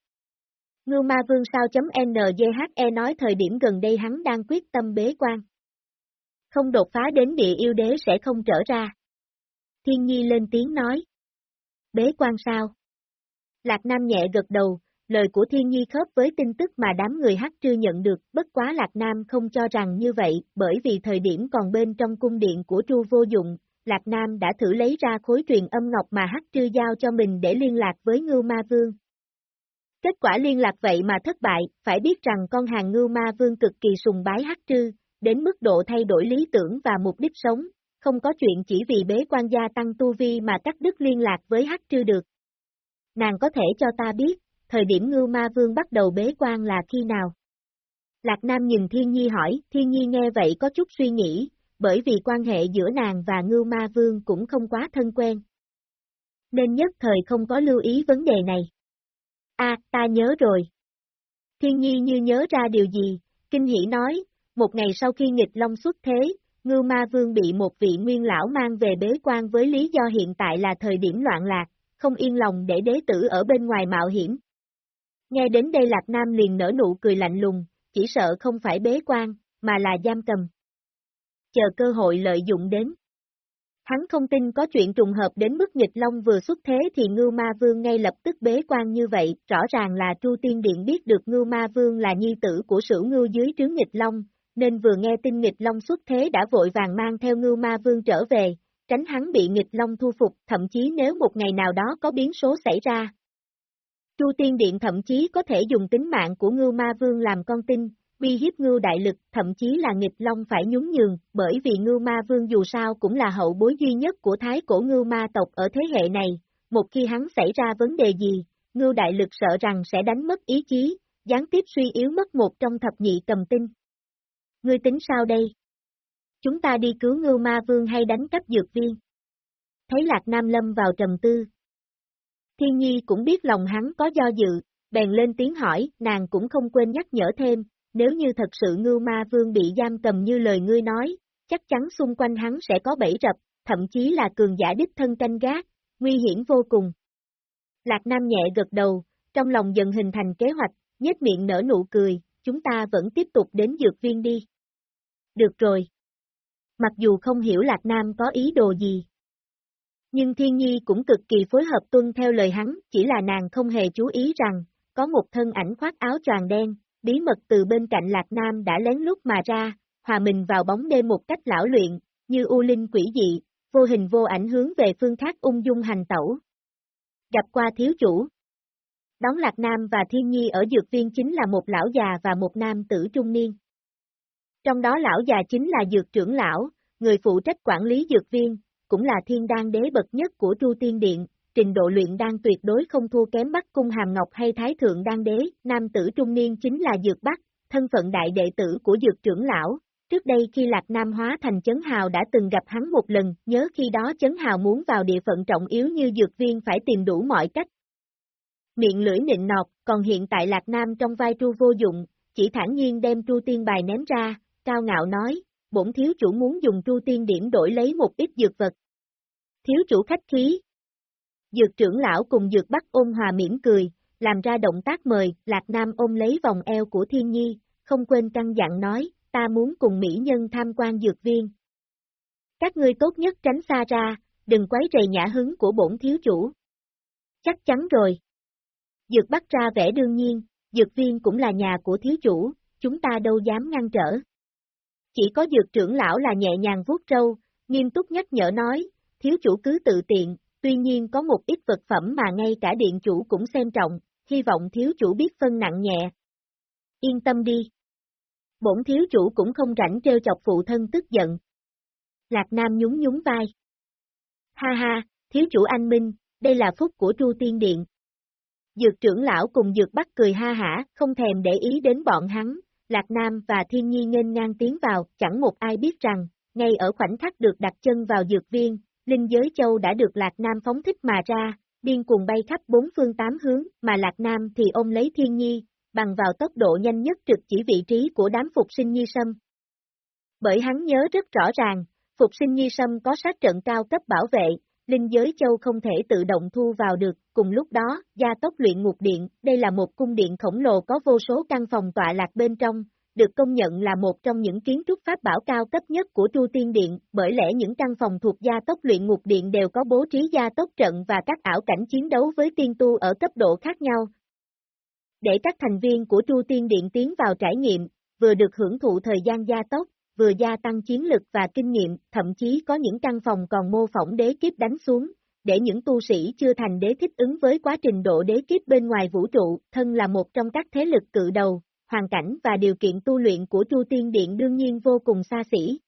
Ngưu Ma Vương sao chấm NGHE nói thời điểm gần đây hắn đang quyết tâm bế quan. Không đột phá đến địa yêu đế sẽ không trở ra. Thiên Nhi lên tiếng nói. Bế quan sao? Lạc Nam nhẹ gật đầu, lời của Thiên Nhi khớp với tin tức mà đám người hắc trư nhận được, bất quá Lạc Nam không cho rằng như vậy, bởi vì thời điểm còn bên trong cung điện của Tru vô dụng, Lạc Nam đã thử lấy ra khối truyền âm ngọc mà hắc trư giao cho mình để liên lạc với Ngưu Ma Vương. Kết quả liên lạc vậy mà thất bại, phải biết rằng con hàng Ngưu Ma Vương cực kỳ sùng bái hắc trư, đến mức độ thay đổi lý tưởng và mục đích sống, không có chuyện chỉ vì bế quan gia tăng tu vi mà cắt đứt liên lạc với hắc trư được. Nàng có thể cho ta biết, thời điểm ngưu ma vương bắt đầu bế quan là khi nào? Lạc Nam nhìn Thiên Nhi hỏi, Thiên Nhi nghe vậy có chút suy nghĩ, bởi vì quan hệ giữa nàng và ngưu ma vương cũng không quá thân quen. Nên nhất thời không có lưu ý vấn đề này a à, ta nhớ rồi. Thiên Nhi như nhớ ra điều gì, kinh hỉ nói, một ngày sau khi nghịch long xuất thế, Ngưu Ma Vương bị một vị nguyên lão mang về bế quan với lý do hiện tại là thời điểm loạn lạc, không yên lòng để đế tử ở bên ngoài mạo hiểm. Nghe đến đây Lạc Nam liền nở nụ cười lạnh lùng, chỉ sợ không phải bế quan, mà là giam cầm. Chờ cơ hội lợi dụng đến. Hắn không tin có chuyện trùng hợp đến mức nghịch long vừa xuất thế thì Ngưu Ma Vương ngay lập tức bế quan như vậy, rõ ràng là chu Tiên Điện biết được Ngưu Ma Vương là nhi tử của sử ngưu dưới trướng nghịch long, nên vừa nghe tin nghịch long xuất thế đã vội vàng mang theo Ngưu Ma Vương trở về, tránh hắn bị nghịch long thu phục, thậm chí nếu một ngày nào đó có biến số xảy ra, Chu Tiên Điện thậm chí có thể dùng tính mạng của Ngưu Ma Vương làm con tin, uy hiếp Ngưu Đại Lực, thậm chí là nghịch long phải nhún nhường, bởi vì Ngưu Ma Vương dù sao cũng là hậu bối duy nhất của thái cổ Ngưu Ma tộc ở thế hệ này, một khi hắn xảy ra vấn đề gì, Ngưu Đại Lực sợ rằng sẽ đánh mất ý chí, gián tiếp suy yếu mất một trong thập nhị cầm tinh. Ngươi tính sao đây? Chúng ta đi cứu Ngưu Ma Vương hay đánh cắp dược viên? Thấy Lạc Nam Lâm vào trầm tư, Thiên Nhi cũng biết lòng hắn có do dự, bèn lên tiếng hỏi, nàng cũng không quên nhắc nhở thêm, nếu như thật sự ngưu ma vương bị giam cầm như lời ngươi nói, chắc chắn xung quanh hắn sẽ có bẫy rập, thậm chí là cường giả đích thân canh gác, nguy hiểm vô cùng. Lạc Nam nhẹ gật đầu, trong lòng dần hình thành kế hoạch, nhếch miệng nở nụ cười, chúng ta vẫn tiếp tục đến dược viên đi. Được rồi. Mặc dù không hiểu Lạc Nam có ý đồ gì. Nhưng Thiên Nhi cũng cực kỳ phối hợp tuân theo lời hắn, chỉ là nàng không hề chú ý rằng, có một thân ảnh khoác áo choàng đen, bí mật từ bên cạnh Lạc Nam đã lén lút mà ra, hòa mình vào bóng đêm một cách lão luyện, như u linh quỷ dị, vô hình vô ảnh hướng về phương khác ung dung hành tẩu. Gặp qua thiếu chủ. Đón Lạc Nam và Thiên Nhi ở dược viên chính là một lão già và một nam tử trung niên. Trong đó lão già chính là dược trưởng lão, người phụ trách quản lý dược viên, cũng là thiên đan đế bậc nhất của Chu Tiên Điện, trình độ luyện đan tuyệt đối không thua kém Bắc Cung Hàm Ngọc hay Thái Thượng Đan Đế, nam tử trung niên chính là Dược Bắc, thân phận đại đệ tử của Dược trưởng lão. Trước đây khi Lạc Nam hóa thành Chấn Hào đã từng gặp hắn một lần, nhớ khi đó Chấn Hào muốn vào địa phận trọng yếu như Dược Viên phải tìm đủ mọi cách. Miệng lưỡi nịnh nọt, còn hiện tại Lạc Nam trong vai tru vô dụng, chỉ thản nhiên đem tru tiên bài ném ra, cao ngạo nói, bổn thiếu chủ muốn dùng tru tiên điểm đổi lấy một ít dược vật. Thiếu chủ khách khí, Dược trưởng lão cùng dược bắt ôm hòa mỉm cười, làm ra động tác mời, Lạc Nam ôm lấy vòng eo của Thiên Nhi, không quên căng dặn nói, ta muốn cùng mỹ nhân tham quan dược viên. Các ngươi tốt nhất tránh xa ra, đừng quấy rầy nhã hứng của bổn thiếu chủ. Chắc chắn rồi. Dược bắt ra vẻ đương nhiên, dược viên cũng là nhà của thiếu chủ, chúng ta đâu dám ngăn trở. Chỉ có dược trưởng lão là nhẹ nhàng vuốt râu, nghiêm túc nhắc nhở nói, thiếu chủ cứ tự tiện, tuy nhiên có một ít vật phẩm mà ngay cả điện chủ cũng xem trọng, hy vọng thiếu chủ biết phân nặng nhẹ. Yên tâm đi. Bổn thiếu chủ cũng không rảnh trêu chọc phụ thân tức giận. Lạc Nam nhún nhún vai. Ha ha, thiếu chủ anh Minh, đây là phúc của Tru Tiên Điện. Dược trưởng lão cùng dược bắt cười ha hả, không thèm để ý đến bọn hắn, Lạc Nam và Thiên Nhi nghênh ngang tiến vào, chẳng một ai biết rằng, ngay ở khoảnh khắc được đặt chân vào dược viên, linh giới châu đã được Lạc Nam phóng thích mà ra, điên cuồng bay khắp bốn phương tám hướng, mà Lạc Nam thì ôm lấy thiên nhi, bằng vào tốc độ nhanh nhất trực chỉ vị trí của đám phục sinh nhi sâm. Bởi hắn nhớ rất rõ ràng, phục sinh nhi sâm có sát trận cao cấp bảo vệ, linh giới châu không thể tự động thu vào được, cùng lúc đó, gia tốc luyện ngục điện, đây là một cung điện khổng lồ có vô số căn phòng tọa lạc bên trong, được công nhận là một trong những kiến trúc pháp bảo cao cấp nhất của Chu Tiên Điện, bởi lẽ những căn phòng thuộc gia tốc luyện ngục điện đều có bố trí gia tốc trận và các ảo cảnh chiến đấu với tiên tu ở cấp độ khác nhau. Để các thành viên của Chu Tiên Điện tiến vào trải nghiệm, vừa được hưởng thụ thời gian gia tốc, vừa gia tăng chiến lực và kinh nghiệm, thậm chí có những căn phòng còn mô phỏng đế kiếp đánh xuống, để những tu sĩ chưa thành đế thích ứng với quá trình độ đế kiếp bên ngoài vũ trụ, thân là một trong các thế lực cự đầu, hoàn cảnh và điều kiện tu luyện của Chu Tiên Điện đương nhiên vô cùng xa xỉ.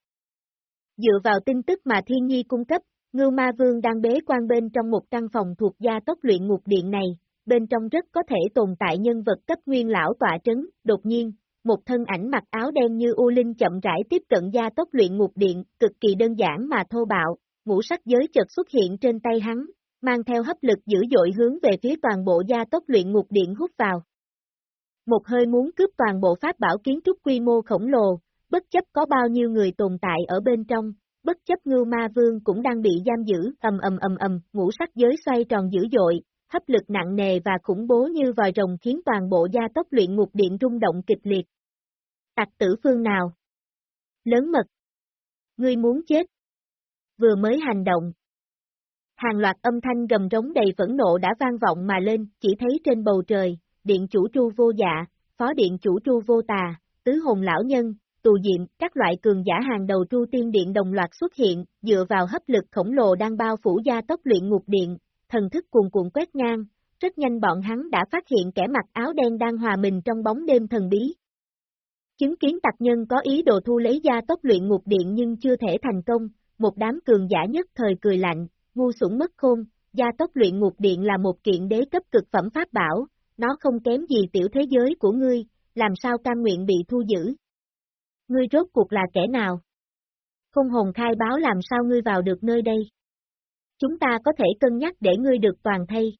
Dựa vào tin tức mà Thiên Nhi cung cấp, Ngưu Ma Vương đang bế quan bên trong một căn phòng thuộc gia tốc luyện ngục điện này, bên trong rất có thể tồn tại nhân vật cấp nguyên lão tọa trấn, đột nhiên, một thân ảnh mặc áo đen như U Linh chậm rãi tiếp cận gia tốc luyện ngục điện, cực kỳ đơn giản mà thô bạo, ngũ sắc giới chợt xuất hiện trên tay hắn, mang theo hấp lực dữ dội hướng về phía toàn bộ gia tốc luyện ngục điện hút vào một hơi muốn cướp toàn bộ pháp bảo kiến trúc quy mô khổng lồ, bất chấp có bao nhiêu người tồn tại ở bên trong, bất chấp ngưu ma vương cũng đang bị giam giữ, ầm ầm ầm ầm, ngũ sắc giới xoay tròn dữ dội, hấp lực nặng nề và khủng bố như vòi rồng khiến toàn bộ gia tốc luyện ngục điện rung động kịch liệt. Tặc tử phương nào? Lớn mật. Ngươi muốn chết. Vừa mới hành động. Hàng loạt âm thanh gầm rống đầy phẫn nộ đã vang vọng mà lên, chỉ thấy trên bầu trời, điện chủ chu vô dạ, phó điện chủ chu vô tà, tứ hồn lão nhân, tù diệm, các loại cường giả hàng đầu tru tiên điện đồng loạt xuất hiện, dựa vào hấp lực khổng lồ đang bao phủ gia tốc luyện ngục điện, thần thức cuồn cuộn quét ngang, rất nhanh bọn hắn đã phát hiện kẻ mặc áo đen đang hòa mình trong bóng đêm thần bí. Chứng kiến tặc nhân có ý đồ thu lấy gia tốc luyện ngục điện nhưng chưa thể thành công, một đám cường giả nhất thời cười lạnh, ngu sủng mất khôn, gia tốc luyện ngục điện là một kiện đế cấp cực phẩm pháp bảo, nó không kém gì tiểu thế giới của ngươi, làm sao cam nguyện bị thu giữ. Ngươi rốt cuộc là kẻ nào? Không hồn khai báo làm sao ngươi vào được nơi đây. Chúng ta có thể cân nhắc để ngươi được toàn thay.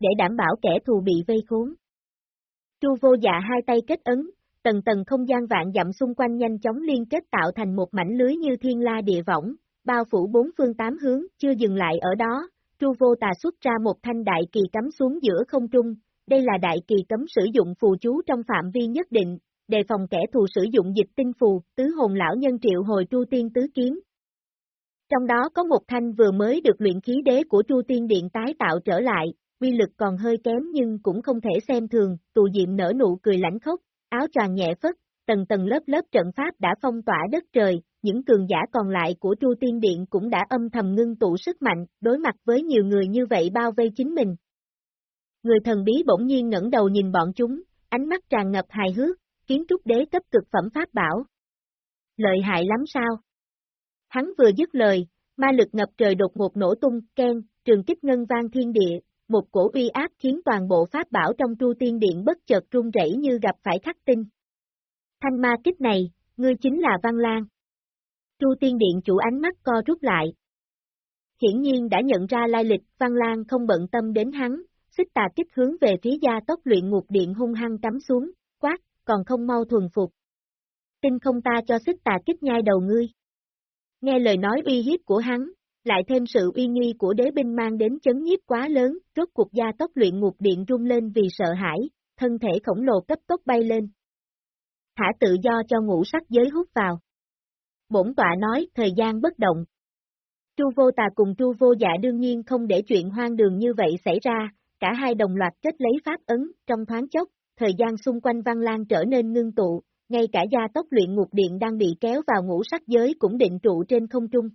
Để đảm bảo kẻ thù bị vây khốn. Chu vô dạ hai tay kết ấn, tầng tầng không gian vạn dặm xung quanh nhanh chóng liên kết tạo thành một mảnh lưới như thiên la địa võng, bao phủ bốn phương tám hướng, chưa dừng lại ở đó, Chu vô tà xuất ra một thanh đại kỳ cắm xuống giữa không trung, đây là đại kỳ cấm sử dụng phù chú trong phạm vi nhất định, đề phòng kẻ thù sử dụng dịch tinh phù, tứ hồn lão nhân triệu hồi tru tiên tứ kiếm. Trong đó có một thanh vừa mới được luyện khí đế của Chu Tiên Điện tái tạo trở lại, uy lực còn hơi kém nhưng cũng không thể xem thường, tù diệm nở nụ cười lãnh khốc, áo choàng nhẹ phất, tầng tầng lớp lớp trận pháp đã phong tỏa đất trời, những cường giả còn lại của Chu Tiên Điện cũng đã âm thầm ngưng tụ sức mạnh, đối mặt với nhiều người như vậy bao vây chính mình. Người thần bí bỗng nhiên ngẩng đầu nhìn bọn chúng, ánh mắt tràn ngập hài hước, kiến trúc đế cấp cực phẩm pháp bảo. Lợi hại lắm sao? Hắn vừa dứt lời, ma lực ngập trời đột ngột nổ tung, ken, trường kích ngân vang thiên địa, một cổ uy áp khiến toàn bộ pháp bảo trong tru Tiên Điện bất chợt rung rẩy như gặp phải khắc tinh. Thanh ma kích này, ngươi chính là Văn Lan. Tru Tiên Điện chủ ánh mắt co rút lại. Hiển nhiên đã nhận ra lai lịch, Văn Lan không bận tâm đến hắn, xích tà kích hướng về phía gia tốc luyện ngục điện hung hăng cắm xuống, quát, còn không mau thuần phục. Tin không ta cho xích tà kích nhai đầu ngươi. Nghe lời nói uy hiếp của hắn, lại thêm sự uy nghi của đế binh mang đến chấn nhiếp quá lớn, rốt cuộc gia tốc luyện ngục điện rung lên vì sợ hãi, thân thể khổng lồ cấp tốc bay lên. Thả tự do cho ngũ sắc giới hút vào. Bổn tọa nói, thời gian bất động. Chu vô tà cùng chu vô dạ đương nhiên không để chuyện hoang đường như vậy xảy ra, cả hai đồng loạt kết lấy pháp ấn, trong thoáng chốc, thời gian xung quanh văn lan trở nên ngưng tụ, ngay cả gia tốc luyện ngục điện đang bị kéo vào ngũ sắc giới cũng định trụ trên không trung.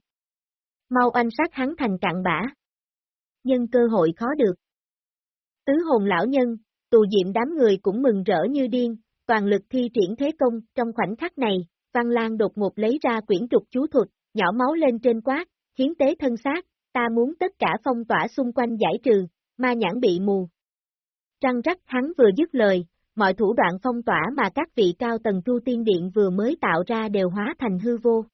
Mau anh sát hắn thành cạn bã. Nhân cơ hội khó được. Tứ hồn lão nhân, tù diệm đám người cũng mừng rỡ như điên, toàn lực thi triển thế công, trong khoảnh khắc này, Văn Lan đột ngột lấy ra quyển trục chú thuật, nhỏ máu lên trên quát, hiến tế thân xác, ta muốn tất cả phong tỏa xung quanh giải trừ, ma nhãn bị mù. Trăng rắc hắn vừa dứt lời, mọi thủ đoạn phong tỏa mà các vị cao tầng tu tiên điện vừa mới tạo ra đều hóa thành hư vô.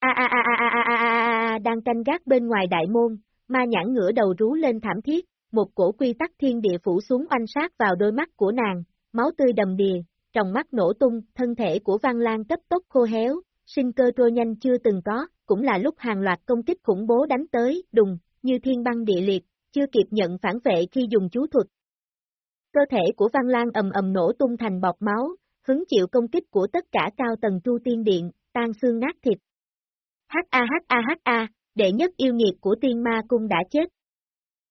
A a a a a a a a đang canh gác bên ngoài đại môn, ma nhãn ngửa đầu rú lên thảm thiết, một cổ quy tắc thiên địa phủ xuống oanh sát vào đôi mắt của nàng, máu tươi đầm đìa, trong mắt nổ tung, thân thể của Văn Lan cấp tốc khô héo, sinh cơ trôi nhanh chưa từng có, cũng là lúc hàng loạt công kích khủng bố đánh tới, đùng, như thiên băng địa liệt, chưa kịp nhận phản vệ khi dùng chú thuật. Cơ thể của Văn Lan ầm ầm nổ tung thành bọt máu, hứng chịu công kích của tất cả cao tầng tu tiên điện, tan xương nát thịt. H-A-H-A-H-A, đệ nhất yêu nghiệt của tiên ma cung đã chết.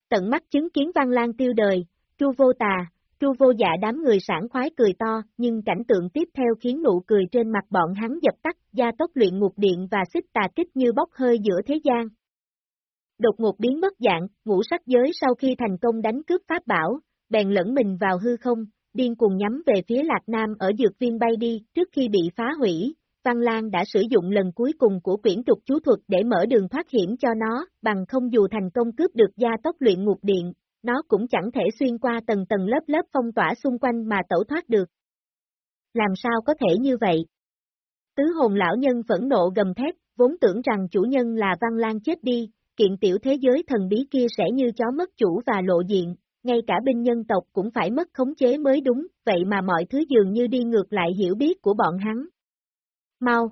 Tận mắt chứng kiến Văn Lan tiêu đời, Chu vô tà, Chu vô dạ đám người sảng khoái cười to, nhưng cảnh tượng tiếp theo khiến nụ cười trên mặt bọn hắn dập tắt, gia tốc luyện ngục điện và xích tà kích như bốc hơi giữa thế gian. Đột ngột biến mất dạng, ngũ sắc giới sau khi thành công đánh cướp pháp bảo, bèn lẫn mình vào hư không, điên cùng nhắm về phía Lạc Nam ở dược viên bay đi, trước khi bị phá hủy, Văn Lan đã sử dụng lần cuối cùng của quyển trục chú thuật để mở đường thoát hiểm cho nó, bằng không dù thành công cướp được gia tốc luyện ngục điện, nó cũng chẳng thể xuyên qua tầng tầng lớp lớp phong tỏa xung quanh mà tẩu thoát được. Làm sao có thể như vậy? Tứ hồn lão nhân phẫn nộ gầm thét, vốn tưởng rằng chủ nhân là Văn Lan chết đi, kiện tiểu thế giới thần bí kia sẽ như chó mất chủ và lộ diện, ngay cả binh nhân tộc cũng phải mất khống chế mới đúng, vậy mà mọi thứ dường như đi ngược lại hiểu biết của bọn hắn. Mau!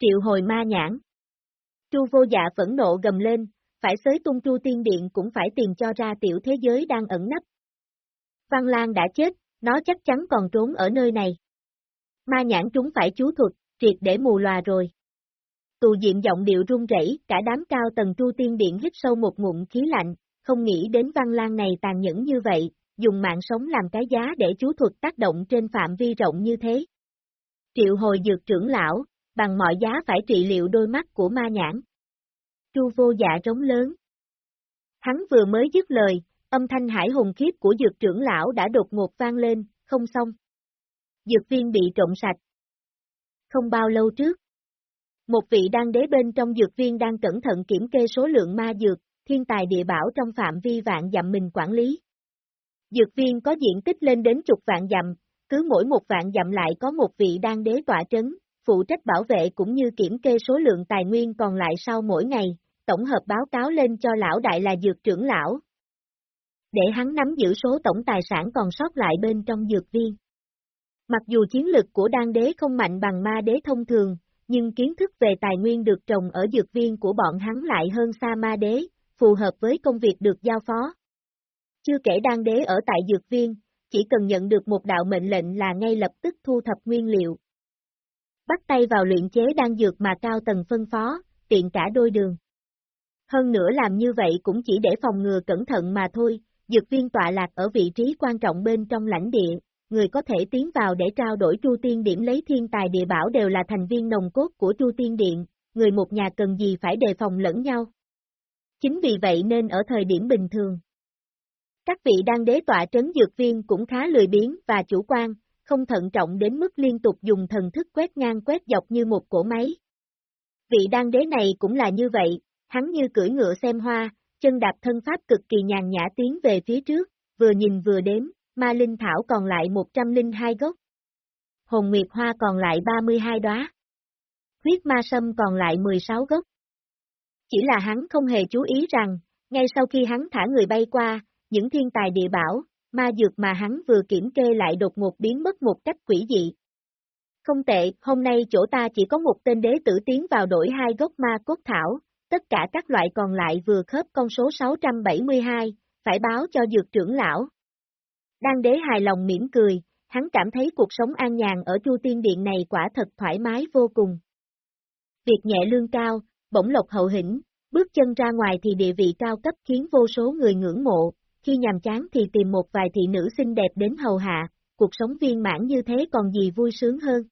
Triệu hồi ma nhãn. Chu vô dạ phẫn nộ gầm lên, phải xới tung chu tiên điện cũng phải tìm cho ra tiểu thế giới đang ẩn nấp. Văn Lan đã chết, nó chắc chắn còn trốn ở nơi này. Ma nhãn chúng phải chú thuật, triệt để mù lòa rồi. Tù diệm giọng điệu run rẩy, cả đám cao tầng tu tiên điện hít sâu một ngụm khí lạnh, không nghĩ đến Văn Lan này tàn nhẫn như vậy, dùng mạng sống làm cái giá để chú thuật tác động trên phạm vi rộng như thế. Triệu hồi dược trưởng lão, bằng mọi giá phải trị liệu đôi mắt của ma nhãn. Chu vô dạ trống lớn. Hắn vừa mới dứt lời, âm thanh hải hùng khiếp của dược trưởng lão đã đột ngột vang lên, không xong. Dược viên bị trộn sạch. Không bao lâu trước, một vị đan đế bên trong dược viên đang cẩn thận kiểm kê số lượng ma dược, thiên tài địa bảo trong phạm vi vạn dặm mình quản lý. Dược viên có diện tích lên đến chục vạn dặm, cứ mỗi một vạn dặm lại có một vị đan đế tọa trấn, phụ trách bảo vệ cũng như kiểm kê số lượng tài nguyên còn lại sau mỗi ngày, tổng hợp báo cáo lên cho lão đại là dược trưởng lão. Để hắn nắm giữ số tổng tài sản còn sót lại bên trong dược viên. Mặc dù chiến lực của đan đế không mạnh bằng ma đế thông thường, nhưng kiến thức về tài nguyên được trồng ở dược viên của bọn hắn lại hơn xa ma đế, phù hợp với công việc được giao phó. Chưa kể đan đế ở tại dược viên, chỉ cần nhận được một đạo mệnh lệnh là ngay lập tức thu thập nguyên liệu. Bắt tay vào luyện chế đan dược mà cao tầng phân phó, tiện cả đôi đường. Hơn nữa làm như vậy cũng chỉ để phòng ngừa cẩn thận mà thôi, dược viên tọa lạc ở vị trí quan trọng bên trong lãnh địa, người có thể tiến vào để trao đổi Chu Tiên Điểm lấy thiên tài địa bảo đều là thành viên nồng cốt của Chu Tiên Điện, người một nhà cần gì phải đề phòng lẫn nhau. Chính vì vậy nên ở thời điểm bình thường, các vị đang đế tọa trấn dược viên cũng khá lười biếng và chủ quan, không thận trọng đến mức liên tục dùng thần thức quét ngang quét dọc như một cỗ máy. Vị đan đế này cũng là như vậy, hắn như cưỡi ngựa xem hoa, chân đạp thân pháp cực kỳ nhàn nhã tiến về phía trước, vừa nhìn vừa đếm, ma linh thảo còn lại 102 gốc. Hồn nguyệt hoa còn lại 32 đóa. Huyết ma sâm còn lại 16 gốc. Chỉ là hắn không hề chú ý rằng, ngay sau khi hắn thả người bay qua, những thiên tài địa bảo, ma dược mà hắn vừa kiểm kê lại đột ngột biến mất một cách quỷ dị. Không tệ, hôm nay chỗ ta chỉ có một tên đế tử tiến vào đổi hai gốc ma cốt thảo, tất cả các loại còn lại vừa khớp con số 672, phải báo cho dược trưởng lão. Đan đế hài lòng mỉm cười, hắn cảm thấy cuộc sống an nhàn ở Chu Tiên Điện này quả thật thoải mái vô cùng. Việc nhẹ lương cao, bổng lộc hậu hĩnh, bước chân ra ngoài thì địa vị cao cấp khiến vô số người ngưỡng mộ, khi nhàm chán thì tìm một vài thị nữ xinh đẹp đến hầu hạ, cuộc sống viên mãn như thế còn gì vui sướng hơn.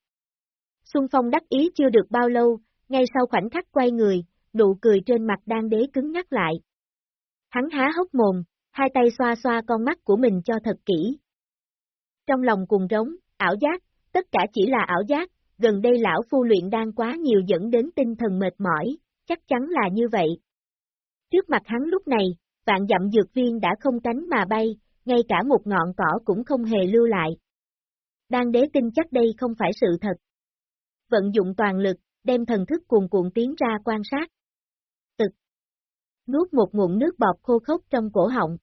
Xuân Phong đắc ý chưa được bao lâu, ngay sau khoảnh khắc quay người, nụ cười trên mặt đan đế cứng nhắc lại. Hắn há hốc mồm, hai tay xoa xoa con mắt của mình cho thật kỹ. Trong lòng cùng rống, ảo giác, tất cả chỉ là ảo giác, gần đây lão phu luyện đang quá nhiều dẫn đến tinh thần mệt mỏi, chắc chắn là như vậy. Trước mặt hắn lúc này, vạn dặm dược viên đã không cánh mà bay, ngay cả một ngọn cỏ cũng không hề lưu lại. Đan đế tin chắc đây không phải sự thật. Vận dụng toàn lực, đem thần thức cuồn cuộn tiến ra quan sát. Nuốt một ngụm nước bọt khô khốc trong cổ họng.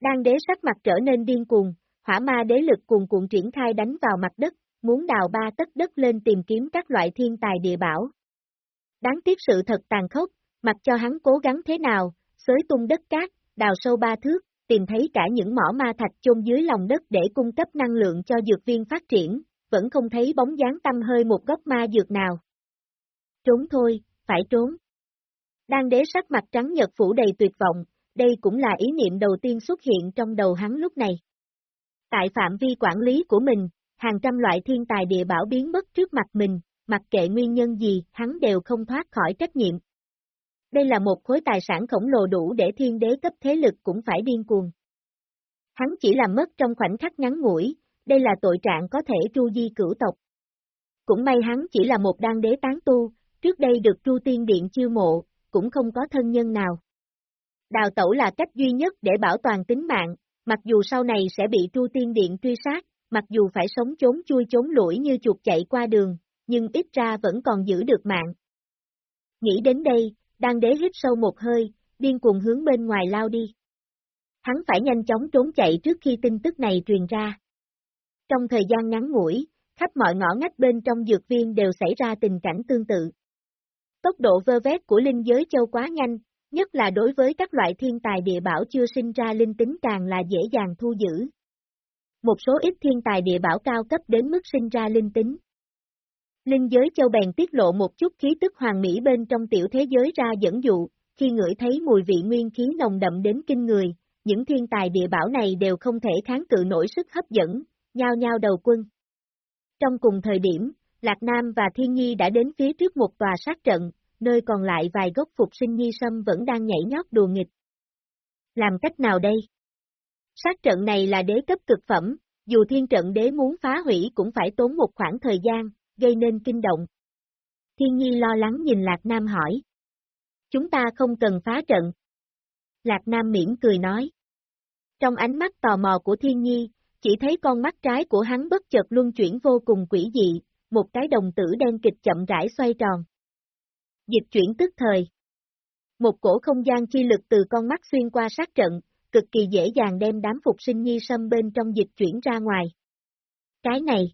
Đan đế sắc mặt trở nên điên cuồng, hỏa ma đế lực cuồn cuộn triển khai đánh vào mặt đất, muốn đào ba tất đất lên tìm kiếm các loại thiên tài địa bảo. Đáng tiếc sự thật tàn khốc, mặc cho hắn cố gắng thế nào, xới tung đất cát, đào sâu ba thước, tìm thấy cả những mỏ ma thạch chôn dưới lòng đất để cung cấp năng lượng cho dược viên phát triển, vẫn không thấy bóng dáng tâm hơi một gốc ma dược nào. Trốn thôi, phải trốn. Đang đế sắc mặt trắng nhật phủ đầy tuyệt vọng, đây cũng là ý niệm đầu tiên xuất hiện trong đầu hắn lúc này. Tại phạm vi quản lý của mình, hàng trăm loại thiên tài địa bảo biến mất trước mặt mình, mặc kệ nguyên nhân gì, hắn đều không thoát khỏi trách nhiệm. Đây là một khối tài sản khổng lồ đủ để thiên đế cấp thế lực cũng phải điên cuồng. Hắn chỉ làm mất trong khoảnh khắc ngắn ngủi, đây là tội trạng có thể tru di cửu tộc. Cũng may hắn chỉ là một đan đế tán tu, trước đây được tru tiên điện chiêu mộ, cũng không có thân nhân nào. Đào tẩu là cách duy nhất để bảo toàn tính mạng, mặc dù sau này sẽ bị chu tiên điện truy sát, mặc dù phải sống trốn chui trốn lũi như chuột chạy qua đường, nhưng ít ra vẫn còn giữ được mạng. Nghĩ đến đây, đan đế hít sâu một hơi, điên cuồng hướng bên ngoài lao đi. Hắn phải nhanh chóng trốn chạy trước khi tin tức này truyền ra. Trong thời gian ngắn ngủi, khắp mọi ngõ ngách bên trong dược viên đều xảy ra tình cảnh tương tự. Tốc độ vơ vét của linh giới châu quá nhanh, nhất là đối với các loại thiên tài địa bảo chưa sinh ra linh tính càng là dễ dàng thu giữ. Một số ít thiên tài địa bảo cao cấp đến mức sinh ra linh tính. Linh giới châu bèn tiết lộ một chút khí tức hoàng mỹ bên trong tiểu thế giới ra dẫn dụ, khi ngửi thấy mùi vị nguyên khí nồng đậm đến kinh người, những thiên tài địa bảo này đều không thể kháng cự nổi sức hấp dẫn, nhao nhao đầu quân. Trong cùng thời điểm, Lạc Nam và Thiên Nhi đã đến phía trước một tòa sát trận, nơi còn lại vài gốc phục sinh nhi sâm vẫn đang nhảy nhót đùa nghịch. Làm cách nào đây? Sát trận này là đế cấp cực phẩm, dù thiên trận đế muốn phá hủy cũng phải tốn một khoảng thời gian, gây nên kinh động. Thiên Nhi lo lắng nhìn Lạc Nam hỏi. Chúng ta không cần phá trận. Lạc Nam mỉm cười nói. Trong ánh mắt tò mò của Thiên Nhi, chỉ thấy con mắt trái của hắn bất chợt luân chuyển vô cùng quỷ dị, một cái đồng tử đen kịch chậm rãi xoay tròn. Dịch chuyển tức thời. Một cổ không gian chi lực từ con mắt xuyên qua sát trận, cực kỳ dễ dàng đem đám phục sinh nhi sâm bên trong dịch chuyển ra ngoài. Cái này.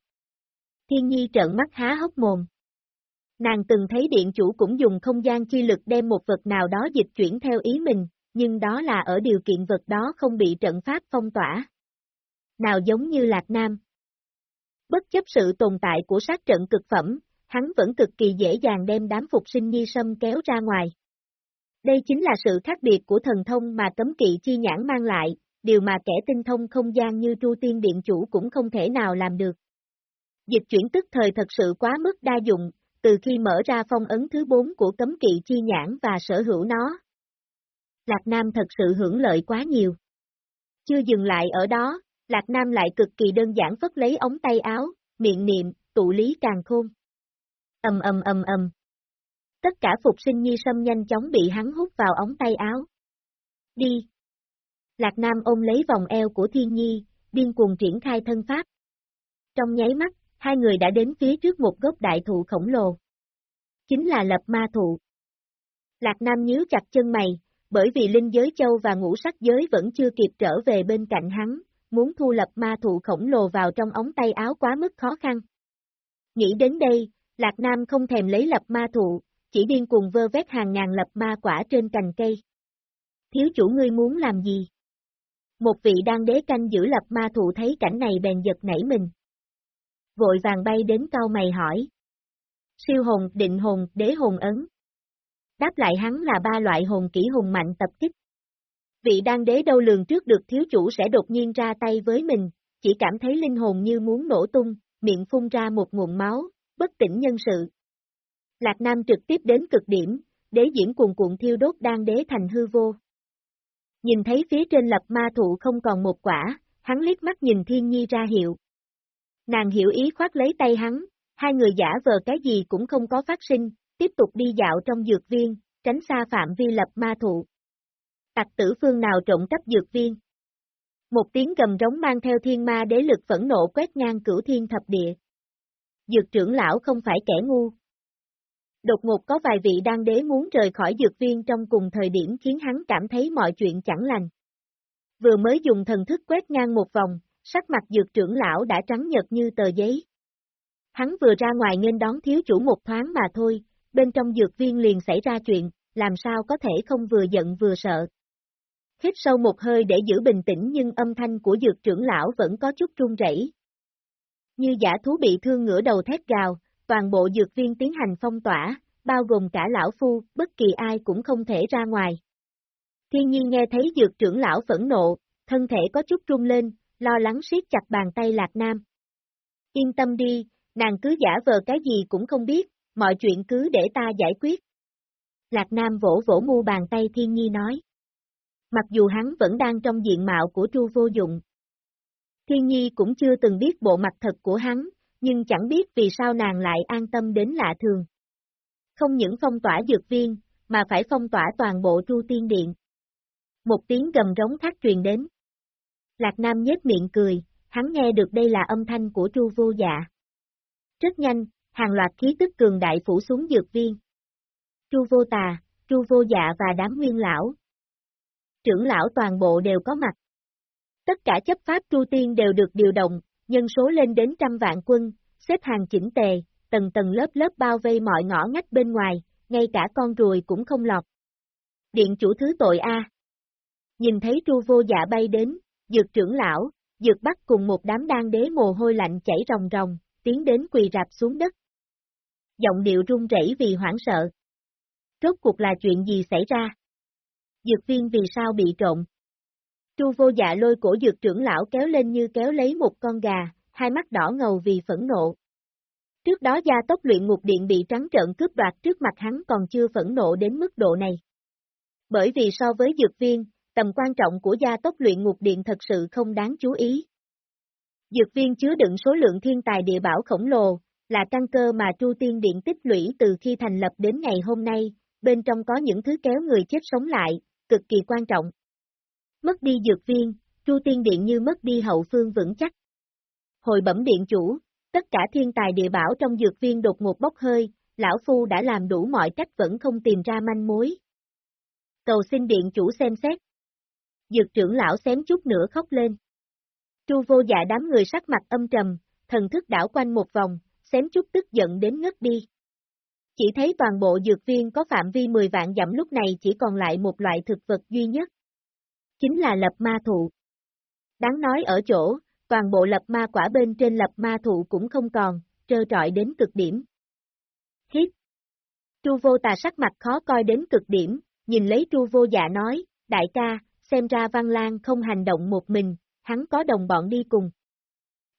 Thiên nhi trợn mắt há hốc mồm. Nàng từng thấy điện chủ cũng dùng không gian chi lực đem một vật nào đó dịch chuyển theo ý mình, nhưng đó là ở điều kiện vật đó không bị trận pháp phong tỏa. Nào giống như Lạc Nam. Bất chấp sự tồn tại của sát trận cực phẩm, hắn vẫn cực kỳ dễ dàng đem đám phục sinh nhi sâm kéo ra ngoài. Đây chính là sự khác biệt của thần thông mà cấm kỵ chi nhãn mang lại, điều mà kẻ tinh thông không gian như Tru Tiên Điện Chủ cũng không thể nào làm được. Dịch chuyển tức thời thật sự quá mức đa dụng, từ khi mở ra phong ấn thứ 4 của cấm kỵ chi nhãn và sở hữu nó. Lạc Nam thật sự hưởng lợi quá nhiều. Chưa dừng lại ở đó, Lạc Nam lại cực kỳ đơn giản vất lấy ống tay áo, miệng niệm, tụ lý càng khôn. Ầm ầm ầm ầm. Tất cả phục sinh nhi sâm nhanh chóng bị hắn hút vào ống tay áo. Đi. Lạc Nam ôm lấy vòng eo của Thiên Nhi, điên cuồng triển khai thân pháp. Trong nháy mắt, hai người đã đến phía trước một gốc đại thụ khổng lồ. Chính là lập ma thụ. Lạc Nam nhíu chặt chân mày, bởi vì linh giới châu và ngũ sắc giới vẫn chưa kịp trở về bên cạnh hắn, muốn thu lập ma thụ khổng lồ vào trong ống tay áo quá mức khó khăn. Nghĩ đến đây, Lạc Nam không thèm lấy lập ma thụ, chỉ điên cuồng vơ vét hàng ngàn lập ma quả trên cành cây. Thiếu chủ ngươi muốn làm gì? Một vị đang đế canh giữ lập ma thụ thấy cảnh này bèn giật nảy mình. Vội vàng bay đến cao mày hỏi. Siêu hồn, định hồn, đế hồn ấn. Đáp lại hắn là ba loại hồn kỹ hùng mạnh tập kích. Vị đan đế đâu lường trước được thiếu chủ sẽ đột nhiên ra tay với mình, chỉ cảm thấy linh hồn như muốn nổ tung, miệng phun ra một nguồn máu, bất tỉnh nhân sự. Lạc Nam trực tiếp đến cực điểm, đế diễn cuồn cuộn thiêu đốt đan đế thành hư vô. Nhìn thấy phía trên lập ma thụ không còn một quả, hắn liếc mắt nhìn thiên nhi ra hiệu. Nàng hiểu ý khoát lấy tay hắn, hai người giả vờ cái gì cũng không có phát sinh, tiếp tục đi dạo trong dược viên, tránh xa phạm vi lập ma thụ. Tặc tử phương nào trộm cắp dược viên? Một tiếng gầm rống mang theo thiên ma đế lực phẫn nộ quét ngang cửu thiên thập địa. Dược trưởng lão không phải kẻ ngu. Đột ngột có vài vị đang đế muốn rời khỏi dược viên trong cùng thời điểm khiến hắn cảm thấy mọi chuyện chẳng lành. Vừa mới dùng thần thức quét ngang một vòng, sắc mặt dược trưởng lão đã trắng nhật như tờ giấy. Hắn vừa ra ngoài nên đón thiếu chủ một thoáng mà thôi, bên trong dược viên liền xảy ra chuyện, làm sao có thể không vừa giận vừa sợ. Hít sâu một hơi để giữ bình tĩnh nhưng âm thanh của dược trưởng lão vẫn có chút run rẩy. Như giả thú bị thương ngửa đầu thét gào, toàn bộ dược viên tiến hành phong tỏa, bao gồm cả lão phu, bất kỳ ai cũng không thể ra ngoài. Thiên nhiên nghe thấy dược trưởng lão phẫn nộ, thân thể có chút run lên, lo lắng siết chặt bàn tay Lạc Nam. Yên tâm đi, nàng cứ giả vờ cái gì cũng không biết, mọi chuyện cứ để ta giải quyết. Lạc Nam vỗ vỗ mu bàn tay Thiên Nhi nói. Mặc dù hắn vẫn đang trong diện mạo của chu vô dụng. Thiên Nhi cũng chưa từng biết bộ mặt thật của hắn, nhưng chẳng biết vì sao nàng lại an tâm đến lạ thường. Không những phong tỏa dược viên, mà phải phong tỏa toàn bộ chu Tiên Điện. Một tiếng gầm rống thác truyền đến. Lạc Nam nhếch miệng cười, hắn nghe được đây là âm thanh của chu vô dạ. Rất nhanh, hàng loạt khí tức cường đại phủ xuống dược viên. chu vô tà, chu vô dạ và đám nguyên lão. Trưởng lão toàn bộ đều có mặt. Tất cả chấp pháp tru tiên đều được điều động, nhân số lên đến trăm vạn quân, xếp hàng chỉnh tề, tầng tầng lớp lớp bao vây mọi ngõ ngách bên ngoài, ngay cả con ruồi cũng không lọt. Điện chủ thứ tội A. Nhìn thấy tru vô dạ bay đến, dược trưởng lão, dược bắt cùng một đám đan đế mồ hôi lạnh chảy ròng ròng, tiến đến quỳ rạp xuống đất. Giọng điệu run rẩy vì hoảng sợ. Rốt cuộc là chuyện gì xảy ra? Dược viên vì sao bị trộn? Chu vô dạ lôi cổ dược trưởng lão kéo lên như kéo lấy một con gà, hai mắt đỏ ngầu vì phẫn nộ. Trước đó gia tốc luyện ngục điện bị trắng trợn cướp đoạt trước mặt hắn còn chưa phẫn nộ đến mức độ này. Bởi vì so với dược viên, tầm quan trọng của gia tốc luyện ngục điện thật sự không đáng chú ý. Dược viên chứa đựng số lượng thiên tài địa bảo khổng lồ, là căn cơ mà Chu Tiên Điện tích lũy từ khi thành lập đến ngày hôm nay, bên trong có những thứ kéo người chết sống lại, cực kỳ quan trọng. Mất đi dược viên, Chu Tiên Điện như mất đi hậu phương vững chắc. Hồi bẩm điện chủ, tất cả thiên tài địa bảo trong dược viên đột ngột bốc hơi, lão phu đã làm đủ mọi cách vẫn không tìm ra manh mối. Cầu xin điện chủ xem xét. Dược trưởng lão xém chút nữa khóc lên. Chu vô dạ đám người sắc mặt âm trầm, thần thức đảo quanh một vòng, xém chút tức giận đến ngất đi. Chỉ thấy toàn bộ dược viên có phạm vi 10 vạn dặm lúc này chỉ còn lại một loại thực vật duy nhất. Chính là lập ma thụ. Đáng nói ở chỗ, toàn bộ lập ma quả bên trên lập ma thụ cũng không còn, trơ trọi đến cực điểm. Hít. chu vô tà sắc mặt khó coi đến cực điểm, nhìn lấy chu vô dạ nói, đại ca, xem ra Văn Lan không hành động một mình, hắn có đồng bọn đi cùng.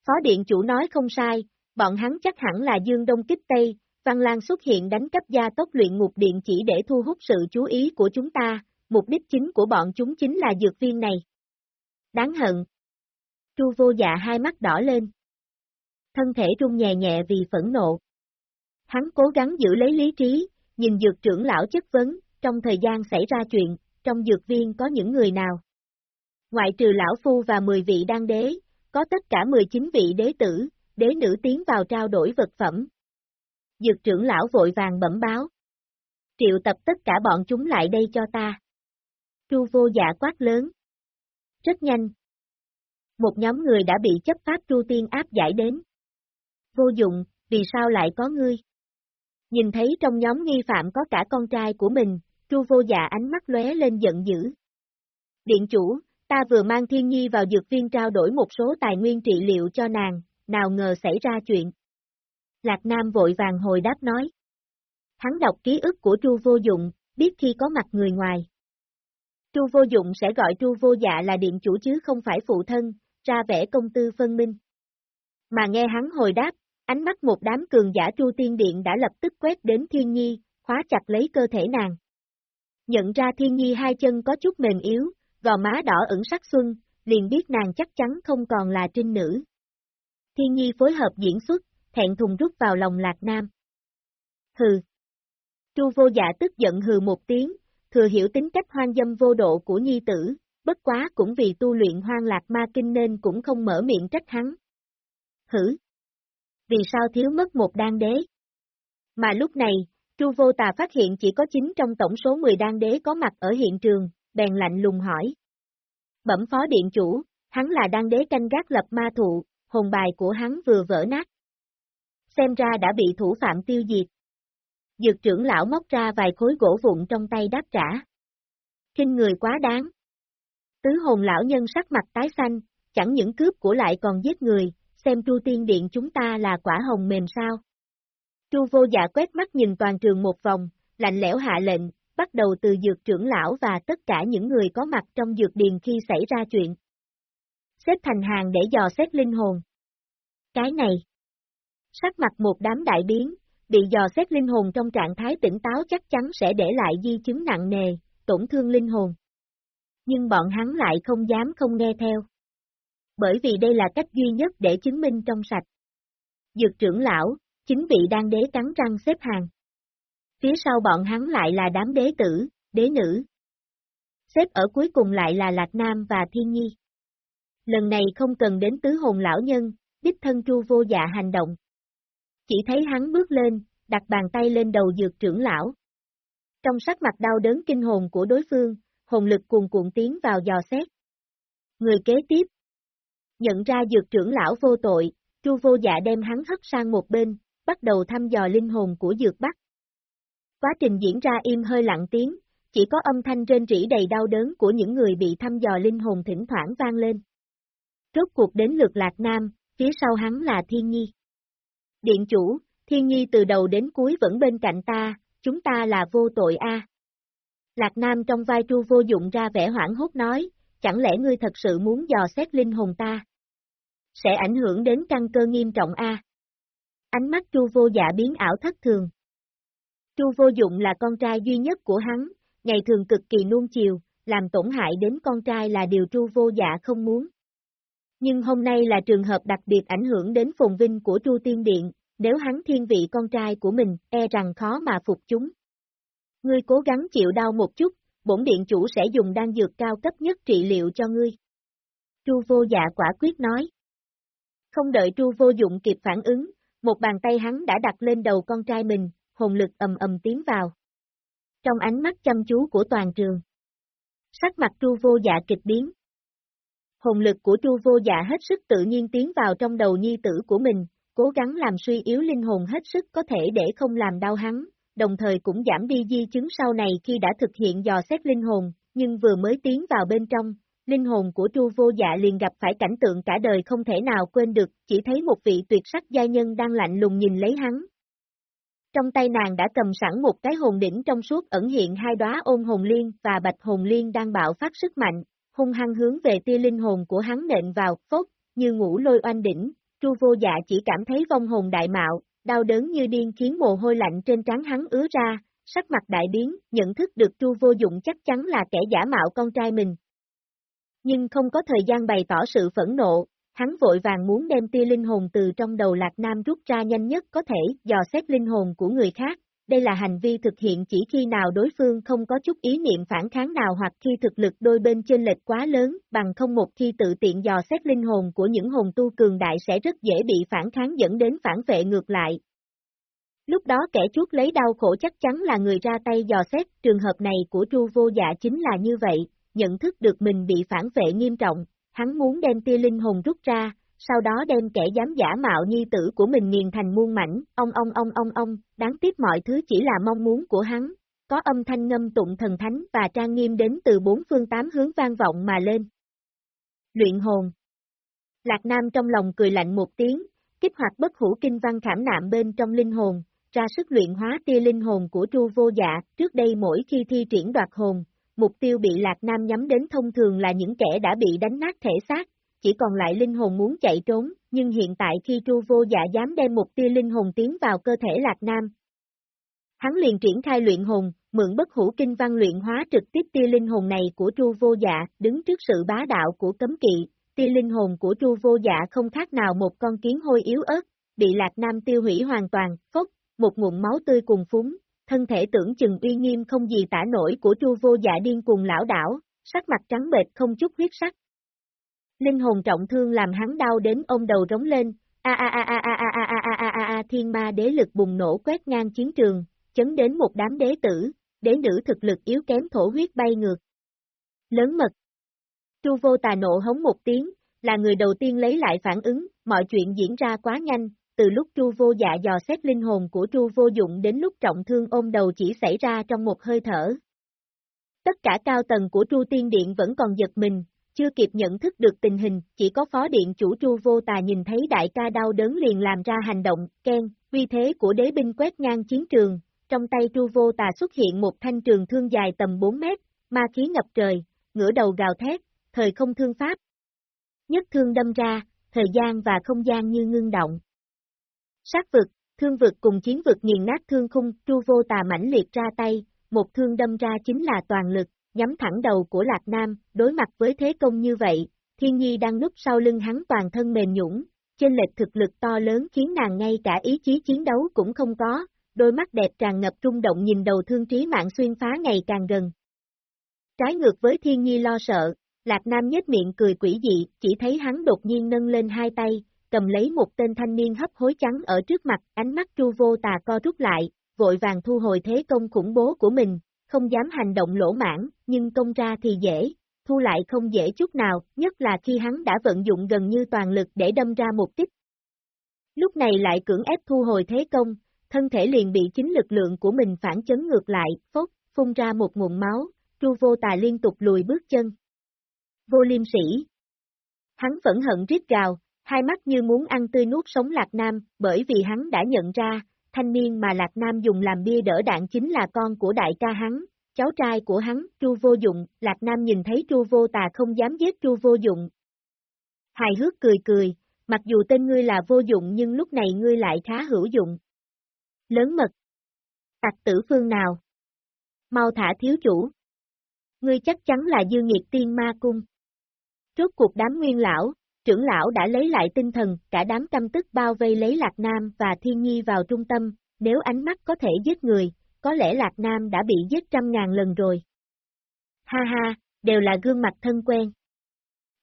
Phó điện chủ nói không sai, bọn hắn chắc hẳn là Dương Đông kích Tây, Văn Lan xuất hiện đánh cấp gia tốc luyện ngục điện chỉ để thu hút sự chú ý của chúng ta, mục đích chính của bọn chúng chính là dược viên này. Đáng hận. Chu vô dạ hai mắt đỏ lên. Thân thể rung nhẹ nhẹ vì phẫn nộ. Hắn cố gắng giữ lấy lý trí, nhìn dược trưởng lão chất vấn, trong thời gian xảy ra chuyện, trong dược viên có những người nào? Ngoại trừ lão phu và 10 vị đan đế, có tất cả 19 vị đế tử, đế nữ tiến vào trao đổi vật phẩm. Dược trưởng lão vội vàng bẩm báo. Triệu tập tất cả bọn chúng lại đây cho ta. Tru vô dạ quát lớn. Rất nhanh. Một nhóm người đã bị chấp pháp tru tiên áp giải đến. Vô dụng, vì sao lại có ngươi? Nhìn thấy trong nhóm nghi phạm có cả con trai của mình, tru vô dạ ánh mắt lóe lên giận dữ. Điện chủ, ta vừa mang thiên nhi vào dược viên trao đổi một số tài nguyên trị liệu cho nàng, nào ngờ xảy ra chuyện. Lạc Nam vội vàng hồi đáp nói. Hắn đọc ký ức của Chu Vô Dụng, biết khi có mặt người ngoài. Chu Vô Dụng sẽ gọi Chu Vô Dạ là điện chủ chứ không phải phụ thân, ra vẻ công tư phân minh. Mà nghe hắn hồi đáp, ánh mắt một đám cường giả Chu Tiên Điện đã lập tức quét đến Thiên Nhi, khóa chặt lấy cơ thể nàng. Nhận ra Thiên Nhi hai chân có chút mềm yếu, gò má đỏ ửng sắc xuân, liền biết nàng chắc chắn không còn là trinh nữ. Thiên Nhi phối hợp diễn xuất, thẹn thùng rút vào lòng Lạc Nam. Hừ. Chu vô dạ tức giận hừ một tiếng, thừa hiểu tính cách hoang dâm vô độ của Nhi tử, bất quá cũng vì tu luyện hoang lạc ma kinh nên cũng không mở miệng trách hắn. Hử. Vì sao thiếu mất một đan đế? Mà lúc này, Chu vô tà phát hiện chỉ có 9 trong tổng số 10 đan đế có mặt ở hiện trường, bèn lạnh lùng hỏi. Bẩm phó điện chủ, hắn là đan đế canh gác lập ma thụ, hồn bài của hắn vừa vỡ nát. Xem ra đã bị thủ phạm tiêu diệt. Dược trưởng lão móc ra vài khối gỗ vụn trong tay đáp trả. Kinh người quá đáng. Tứ hồn lão nhân sắc mặt tái xanh, chẳng những cướp của lại còn giết người, xem tru tiên điện chúng ta là quả hồng mềm sao. Chu vô dạ quét mắt nhìn toàn trường một vòng, lạnh lẽo hạ lệnh, bắt đầu từ dược trưởng lão và tất cả những người có mặt trong dược điền khi xảy ra chuyện. Xếp thành hàng để dò xét linh hồn. Cái này. Sắc mặt một đám đại biến, bị dò xét linh hồn trong trạng thái tỉnh táo chắc chắn sẽ để lại di chứng nặng nề, tổn thương linh hồn. Nhưng bọn hắn lại không dám không nghe theo. Bởi vì đây là cách duy nhất để chứng minh trong sạch. Dược trưởng lão, chính vị đang đế cắn răng xếp hàng. Phía sau bọn hắn lại là đám đế tử, đế nữ. Xếp ở cuối cùng lại là Lạc Nam và Thiên Nhi. Lần này không cần đến tứ hồn lão nhân, đích thân chu vô dạ hành động. Chỉ thấy hắn bước lên, đặt bàn tay lên đầu dược trưởng lão. Trong sắc mặt đau đớn kinh hồn của đối phương, hồn lực cuồn cuộn tiến vào dò xét. Người kế tiếp. Nhận ra dược trưởng lão vô tội, chu vô dạ đem hắn hất sang một bên, bắt đầu thăm dò linh hồn của dược bắc. Quá trình diễn ra im hơi lặng tiếng, chỉ có âm thanh trên rỉ đầy đau đớn của những người bị thăm dò linh hồn thỉnh thoảng vang lên. Rốt cuộc đến lượt Lạc Nam, phía sau hắn là Thiên Nhi. Điện chủ, Thiên Nhi từ đầu đến cuối vẫn bên cạnh ta, chúng ta là vô tội a. Lạc Nam trong vai chu vô dụng ra vẻ hoảng hốt nói, chẳng lẽ ngươi thật sự muốn dò xét linh hồn ta? Sẽ ảnh hưởng đến căn cơ nghiêm trọng a. Ánh mắt chu vô dạ biến ảo thất thường. Chu vô dụng là con trai duy nhất của hắn, ngày thường cực kỳ nuông chiều, làm tổn hại đến con trai là điều Chu vô dạ không muốn. Nhưng hôm nay là trường hợp đặc biệt ảnh hưởng đến phồn vinh của Chu Tiên Điện, nếu hắn thiên vị con trai của mình, e rằng khó mà phục chúng. Ngươi cố gắng chịu đau một chút, bổn điện chủ sẽ dùng đan dược cao cấp nhất trị liệu cho ngươi. Chu vô dạ quả quyết nói. Không đợi Chu vô dụng kịp phản ứng, một bàn tay hắn đã đặt lên đầu con trai mình, hồn lực ầm ầm tiến vào. Trong ánh mắt chăm chú của toàn trường. Sắc mặt Chu vô dạ kịch biến. Hồn lực của Chu vô dạ hết sức tự nhiên tiến vào trong đầu nhi tử của mình, cố gắng làm suy yếu linh hồn hết sức có thể để không làm đau hắn, đồng thời cũng giảm đi di chứng sau này khi đã thực hiện dò xét linh hồn, nhưng vừa mới tiến vào bên trong, linh hồn của Chu Vô Dạ liền gặp phải cảnh tượng cả đời không thể nào quên được, chỉ thấy một vị tuyệt sắc gia nhân đang lạnh lùng nhìn lấy hắn, Trong tay nàng đã cầm sẵn một cái hồn đỉnh trong suốt ẩn hiện hai đóa ôn hồn liên và bạch hồn liên đang bạo phát sức mạnh, hung hăng hướng về tia linh hồn của hắn nện vào, phốt, như ngủ lôi oanh đỉnh, Chu vô dạ chỉ cảm thấy vong hồn đại mạo, đau đớn như điên khiến mồ hôi lạnh trên trán hắn ứa ra, sắc mặt đại biến, nhận thức được Chu vô dụng chắc chắn là kẻ giả mạo con trai mình. Nhưng không có thời gian bày tỏ sự phẫn nộ, hắn vội vàng muốn đem tia linh hồn từ trong đầu Lạc Nam rút ra nhanh nhất có thể, dò xét linh hồn của người khác, đây là hành vi thực hiện chỉ khi nào đối phương không có chút ý niệm phản kháng nào hoặc khi thực lực đôi bên trên lệch quá lớn, bằng không một khi tự tiện dò xét linh hồn của những hồn tu cường đại sẽ rất dễ bị phản kháng dẫn đến phản vệ ngược lại. Lúc đó kẻ chuốt lấy đau khổ chắc chắn là người ra tay dò xét, trường hợp này của Tru vô dạ chính là như vậy, nhận thức được mình bị phản vệ nghiêm trọng, hắn muốn đem tia linh hồn rút ra, sau đó đem kẻ dám giả mạo nhi tử của mình nghiền thành muôn mảnh, ông ông ông ông ông, đáng tiếc mọi thứ chỉ là mong muốn của hắn, có âm thanh ngâm tụng thần thánh và trang nghiêm đến từ bốn phương tám hướng vang vọng mà lên. Luyện hồn. Lạc Nam trong lòng cười lạnh một tiếng, kích hoạt bất hủ kinh văn khảm nạm bên trong linh hồn, ra sức luyện hóa tia linh hồn của tru vô dạ, trước đây mỗi khi thi triển đoạt hồn, mục tiêu bị Lạc Nam nhắm đến thông thường là những kẻ đã bị đánh nát thể xác, chỉ còn lại linh hồn muốn chạy trốn, nhưng hiện tại khi tru vô dạ dám đem một tia linh hồn tiến vào cơ thể Lạc Nam. Hắn liền triển khai luyện hồn, mượn bất hủ kinh văn luyện hóa trực tiếp tia linh hồn này của tru vô dạ, đứng trước sự bá đạo của cấm kỵ, tia linh hồn của tru vô dạ không khác nào một con kiến hôi yếu ớt, bị Lạc Nam tiêu hủy hoàn toàn, phốc, một nguồn máu tươi cùng phúng, thân thể tưởng chừng uy nghiêm không gì tả nổi của tru vô dạ điên cùng lão đảo, sắc mặt trắng bệch không chút huyết sắc, Linh hồn trọng thương làm hắn đau đến ôm đầu rống lên, a a a a a a a a a a a a thiên ma đế lực bùng nổ quét ngang chiến trường, chấn đến một đám đế tử, đế nữ thực lực yếu kém thổ huyết bay ngược. Lớn mật. Chu vô tà nộ hống một tiếng, là người đầu tiên lấy lại phản ứng, mọi chuyện diễn ra quá nhanh, từ lúc Chu vô dạ dò xét linh hồn của Chu vô dụng đến lúc trọng thương ôm đầu chỉ xảy ra trong một hơi thở. Tất cả cao tầng của Chu Tiên Điện vẫn còn giật mình, chưa kịp nhận thức được tình hình, chỉ có phó điện chủ Tru Vô Tà nhìn thấy đại ca đau đớn liền làm ra hành động, khen, uy thế của đế binh quét ngang chiến trường, trong tay Tru Vô Tà xuất hiện một thanh trường thương dài tầm 4 mét, ma khí ngập trời, ngửa đầu gào thét, thời không thương pháp. Nhất thương đâm ra, thời gian và không gian như ngưng động. Sát vực, thương vực cùng chiến vực nghiền nát thương khung, Tru Vô Tà mãnh liệt ra tay, một thương đâm ra chính là toàn lực, nhắm thẳng đầu của Lạc Nam, đối mặt với thế công như vậy, Thiên Nhi đang núp sau lưng hắn toàn thân mềm nhũng, trên lệch thực lực to lớn khiến nàng ngay cả ý chí chiến đấu cũng không có, đôi mắt đẹp tràn ngập rung động nhìn đầu thương trí mạng xuyên phá ngày càng gần. Trái ngược với Thiên Nhi lo sợ, Lạc Nam nhếch miệng cười quỷ dị, chỉ thấy hắn đột nhiên nâng lên hai tay, cầm lấy một tên thanh niên hấp hối trắng ở trước mặt, ánh mắt tru vô tà co rút lại, vội vàng thu hồi thế công khủng bố của mình, không dám hành động lỗ mãn, nhưng công ra thì dễ, thu lại không dễ chút nào, nhất là khi hắn đã vận dụng gần như toàn lực để đâm ra một kích. Lúc này lại cưỡng ép thu hồi thế công, thân thể liền bị chính lực lượng của mình phản chấn ngược lại, phốt, phun ra một nguồn máu, tru vô tà liên tục lùi bước chân. Vô liêm sĩ. Hắn vẫn hận rít gào, hai mắt như muốn ăn tươi nuốt sống Lạc Nam, bởi vì hắn đã nhận ra, thanh niên mà Lạc Nam dùng làm bia đỡ đạn chính là con của đại ca hắn, cháu trai của hắn, Tru Vô Dụng, Lạc Nam nhìn thấy Tru Vô Tà không dám giết Tru Vô Dụng. Hài hước cười cười, mặc dù tên ngươi là vô dụng nhưng lúc này ngươi lại khá hữu dụng. Lớn mật. Tặc tử phương nào? Mau thả thiếu chủ. Ngươi chắc chắn là dư nghiệt tiên ma cung. Rốt cuộc đám nguyên lão, trưởng lão đã lấy lại tinh thần, cả đám căm tức bao vây lấy Lạc Nam và Thiên Nhi vào trung tâm, nếu ánh mắt có thể giết người, có lẽ Lạc Nam đã bị giết trăm ngàn lần rồi. Ha ha, đều là gương mặt thân quen.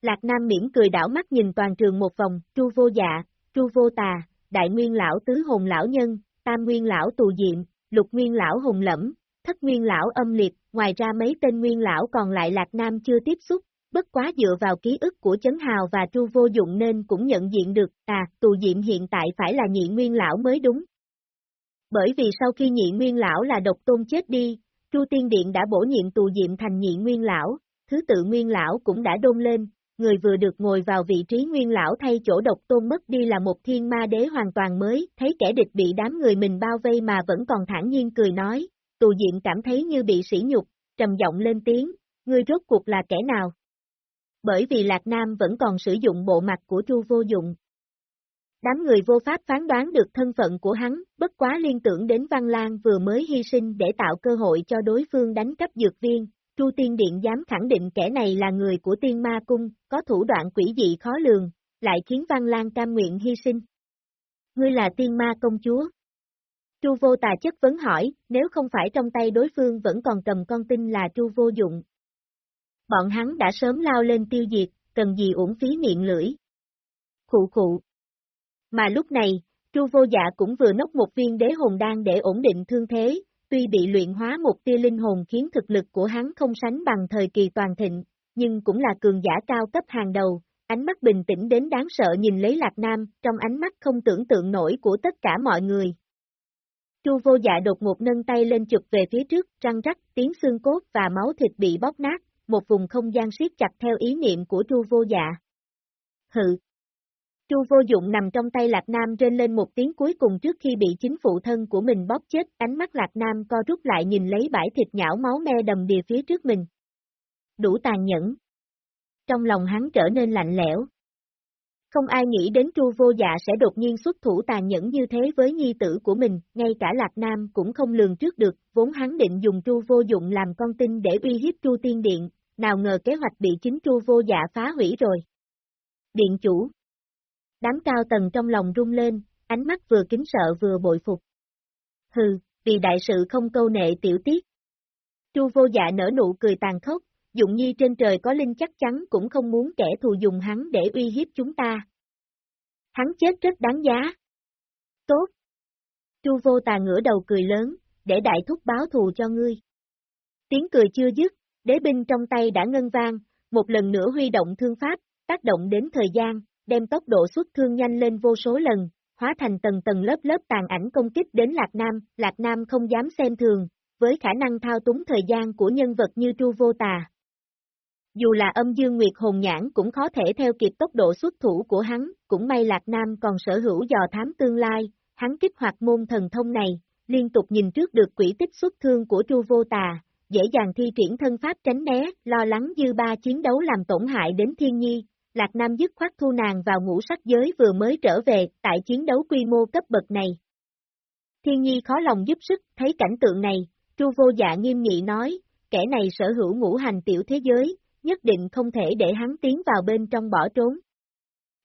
Lạc Nam miễn cười đảo mắt nhìn toàn trường một vòng, tru vô dạ, tru vô tà, đại nguyên lão tứ hồn lão nhân, tam nguyên lão tù diệm, lục nguyên lão hùng lẫm, thất nguyên lão âm liệt, ngoài ra mấy tên nguyên lão còn lại Lạc Nam chưa tiếp xúc, bất quá dựa vào ký ức của Chấn Hào và chu Vô Dụng nên cũng nhận diện được, à, tù diệm hiện tại phải là nhị nguyên lão mới đúng. Bởi vì sau khi nhị nguyên lão là độc tôn chết đi, chu Tiên Điện đã bổ nhiệm tù diệm thành nhị nguyên lão, thứ tự nguyên lão cũng đã đôn lên, người vừa được ngồi vào vị trí nguyên lão thay chỗ độc tôn mất đi là một thiên ma đế hoàn toàn mới, thấy kẻ địch bị đám người mình bao vây mà vẫn còn thản nhiên cười nói, tù diện cảm thấy như bị sỉ nhục, trầm giọng lên tiếng, ngươi rốt cuộc là kẻ nào? Bởi vì Lạc Nam vẫn còn sử dụng bộ mặt của Chu vô dụng. Đám người vô pháp phán đoán được thân phận của hắn, bất quá liên tưởng đến Văn Lan vừa mới hy sinh để tạo cơ hội cho đối phương đánh cấp dược viên, Chu Tiên Điện dám khẳng định kẻ này là người của Tiên Ma Cung, có thủ đoạn quỷ dị khó lường, lại khiến Văn Lan cam nguyện hy sinh. Ngươi là Tiên Ma Công Chúa. Chu Vô Tà chất vấn hỏi, nếu không phải trong tay đối phương vẫn còn cầm con tin là Chu Vô Dụng. Bọn hắn đã sớm lao lên tiêu diệt, cần gì uổng phí miệng lưỡi. Khụ khụ. Mà lúc này, Chu Vô Dạ cũng vừa nốc một viên đế hồn đan để ổn định thương thế, tuy bị luyện hóa một tia linh hồn khiến thực lực của hắn không sánh bằng thời kỳ toàn thịnh, nhưng cũng là cường giả cao cấp hàng đầu, ánh mắt bình tĩnh đến đáng sợ nhìn lấy Lạc Nam, trong ánh mắt không tưởng tượng nổi của tất cả mọi người. Chu vô dạ đột ngột nâng tay lên chụp về phía trước, răng rắc, tiếng xương cốt và máu thịt bị bóp nát, một vùng không gian siết chặt theo ý niệm của Chu vô dạ. Hự, Chu vô dụng nằm trong tay Lạc Nam trên lên một tiếng cuối cùng trước khi bị chính phụ thân của mình bóp chết, ánh mắt Lạc Nam co rút lại nhìn lấy bãi thịt nhão máu me đầm đìa phía trước mình. Đủ tàn nhẫn. Trong lòng hắn trở nên lạnh lẽo. Không ai nghĩ đến Chu vô dạ sẽ đột nhiên xuất thủ tàn nhẫn như thế với nhi tử của mình, ngay cả Lạc Nam cũng không lường trước được, vốn hắn định dùng Chu vô dụng làm con tin để uy hiếp Chu tiên điện, nào ngờ kế hoạch bị chính Chu vô dạ phá hủy rồi. Điện chủ, Đám cao tầng trong lòng rung lên, ánh mắt vừa kính sợ vừa bội phục. Hừ, vì đại sự không câu nệ tiểu tiết. Chu vô dạ nở nụ cười tàn khốc, dụng nhi trên trời có linh chắc chắn cũng không muốn kẻ thù dùng hắn để uy hiếp chúng ta. Hắn chết rất đáng giá. Tốt. Chu vô tà ngửa đầu cười lớn, để đại thúc báo thù cho ngươi. Tiếng cười chưa dứt, đế binh trong tay đã ngân vang, một lần nữa huy động thương pháp, tác động đến thời gian, đem tốc độ xuất thương nhanh lên vô số lần, hóa thành tầng tầng lớp lớp tàn ảnh công kích đến Lạc Nam, Lạc Nam không dám xem thường, với khả năng thao túng thời gian của nhân vật như chu Vô Tà. Dù là âm dương nguyệt hồn nhãn cũng khó thể theo kịp tốc độ xuất thủ của hắn, cũng may Lạc Nam còn sở hữu dò thám tương lai, hắn kích hoạt môn thần thông này, liên tục nhìn trước được quỷ tích xuất thương của chu Vô Tà, dễ dàng thi triển thân pháp tránh né, lo lắng dư ba chiến đấu làm tổn hại đến thiên nhi, Lạc Nam dứt khoát thu nàng vào ngũ sắc giới vừa mới trở về, tại chiến đấu quy mô cấp bậc này. Thiên nhi khó lòng giúp sức, thấy cảnh tượng này, Chu vô dạ nghiêm nghị nói, kẻ này sở hữu ngũ hành tiểu thế giới, nhất định không thể để hắn tiến vào bên trong bỏ trốn.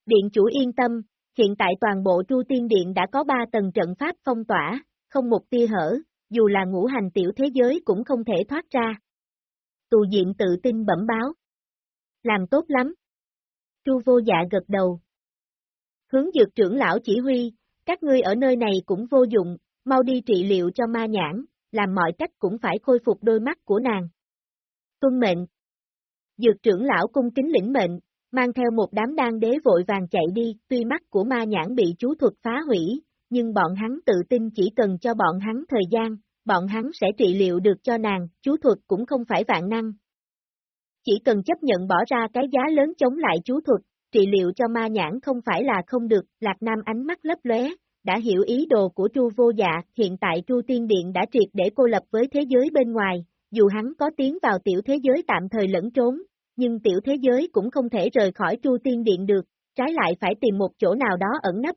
Điện chủ yên tâm, hiện tại toàn bộ Chu Tiên Điện đã có ba tầng trận pháp phong tỏa, không một tia hở, dù là ngũ hành tiểu thế giới cũng không thể thoát ra. Tù diện tự tin bẩm báo. Làm tốt lắm, Chu vô dạ gật đầu. Hướng dược trưởng lão chỉ huy, các ngươi ở nơi này cũng vô dụng, mau đi trị liệu cho ma nhãn, làm mọi cách cũng phải khôi phục đôi mắt của nàng. Tuân mệnh. Dược trưởng lão cung kính lĩnh mệnh, mang theo một đám đan đế vội vàng chạy đi, tuy mắt của ma nhãn bị chú thuật phá hủy, nhưng bọn hắn tự tin chỉ cần cho bọn hắn thời gian, bọn hắn sẽ trị liệu được cho nàng, chú thuật cũng không phải vạn năng, chỉ cần chấp nhận bỏ ra cái giá lớn chống lại chú thuật, trị liệu cho ma nhãn không phải là không được, Lạc Nam ánh mắt lấp lóe, đã hiểu ý đồ của Chu vô dạ, hiện tại Chu Tiên Điện đã triệt để cô lập với thế giới bên ngoài, dù hắn có tiến vào tiểu thế giới tạm thời lẫn trốn, nhưng tiểu thế giới cũng không thể rời khỏi Chu Tiên Điện được, trái lại phải tìm một chỗ nào đó ẩn nấp.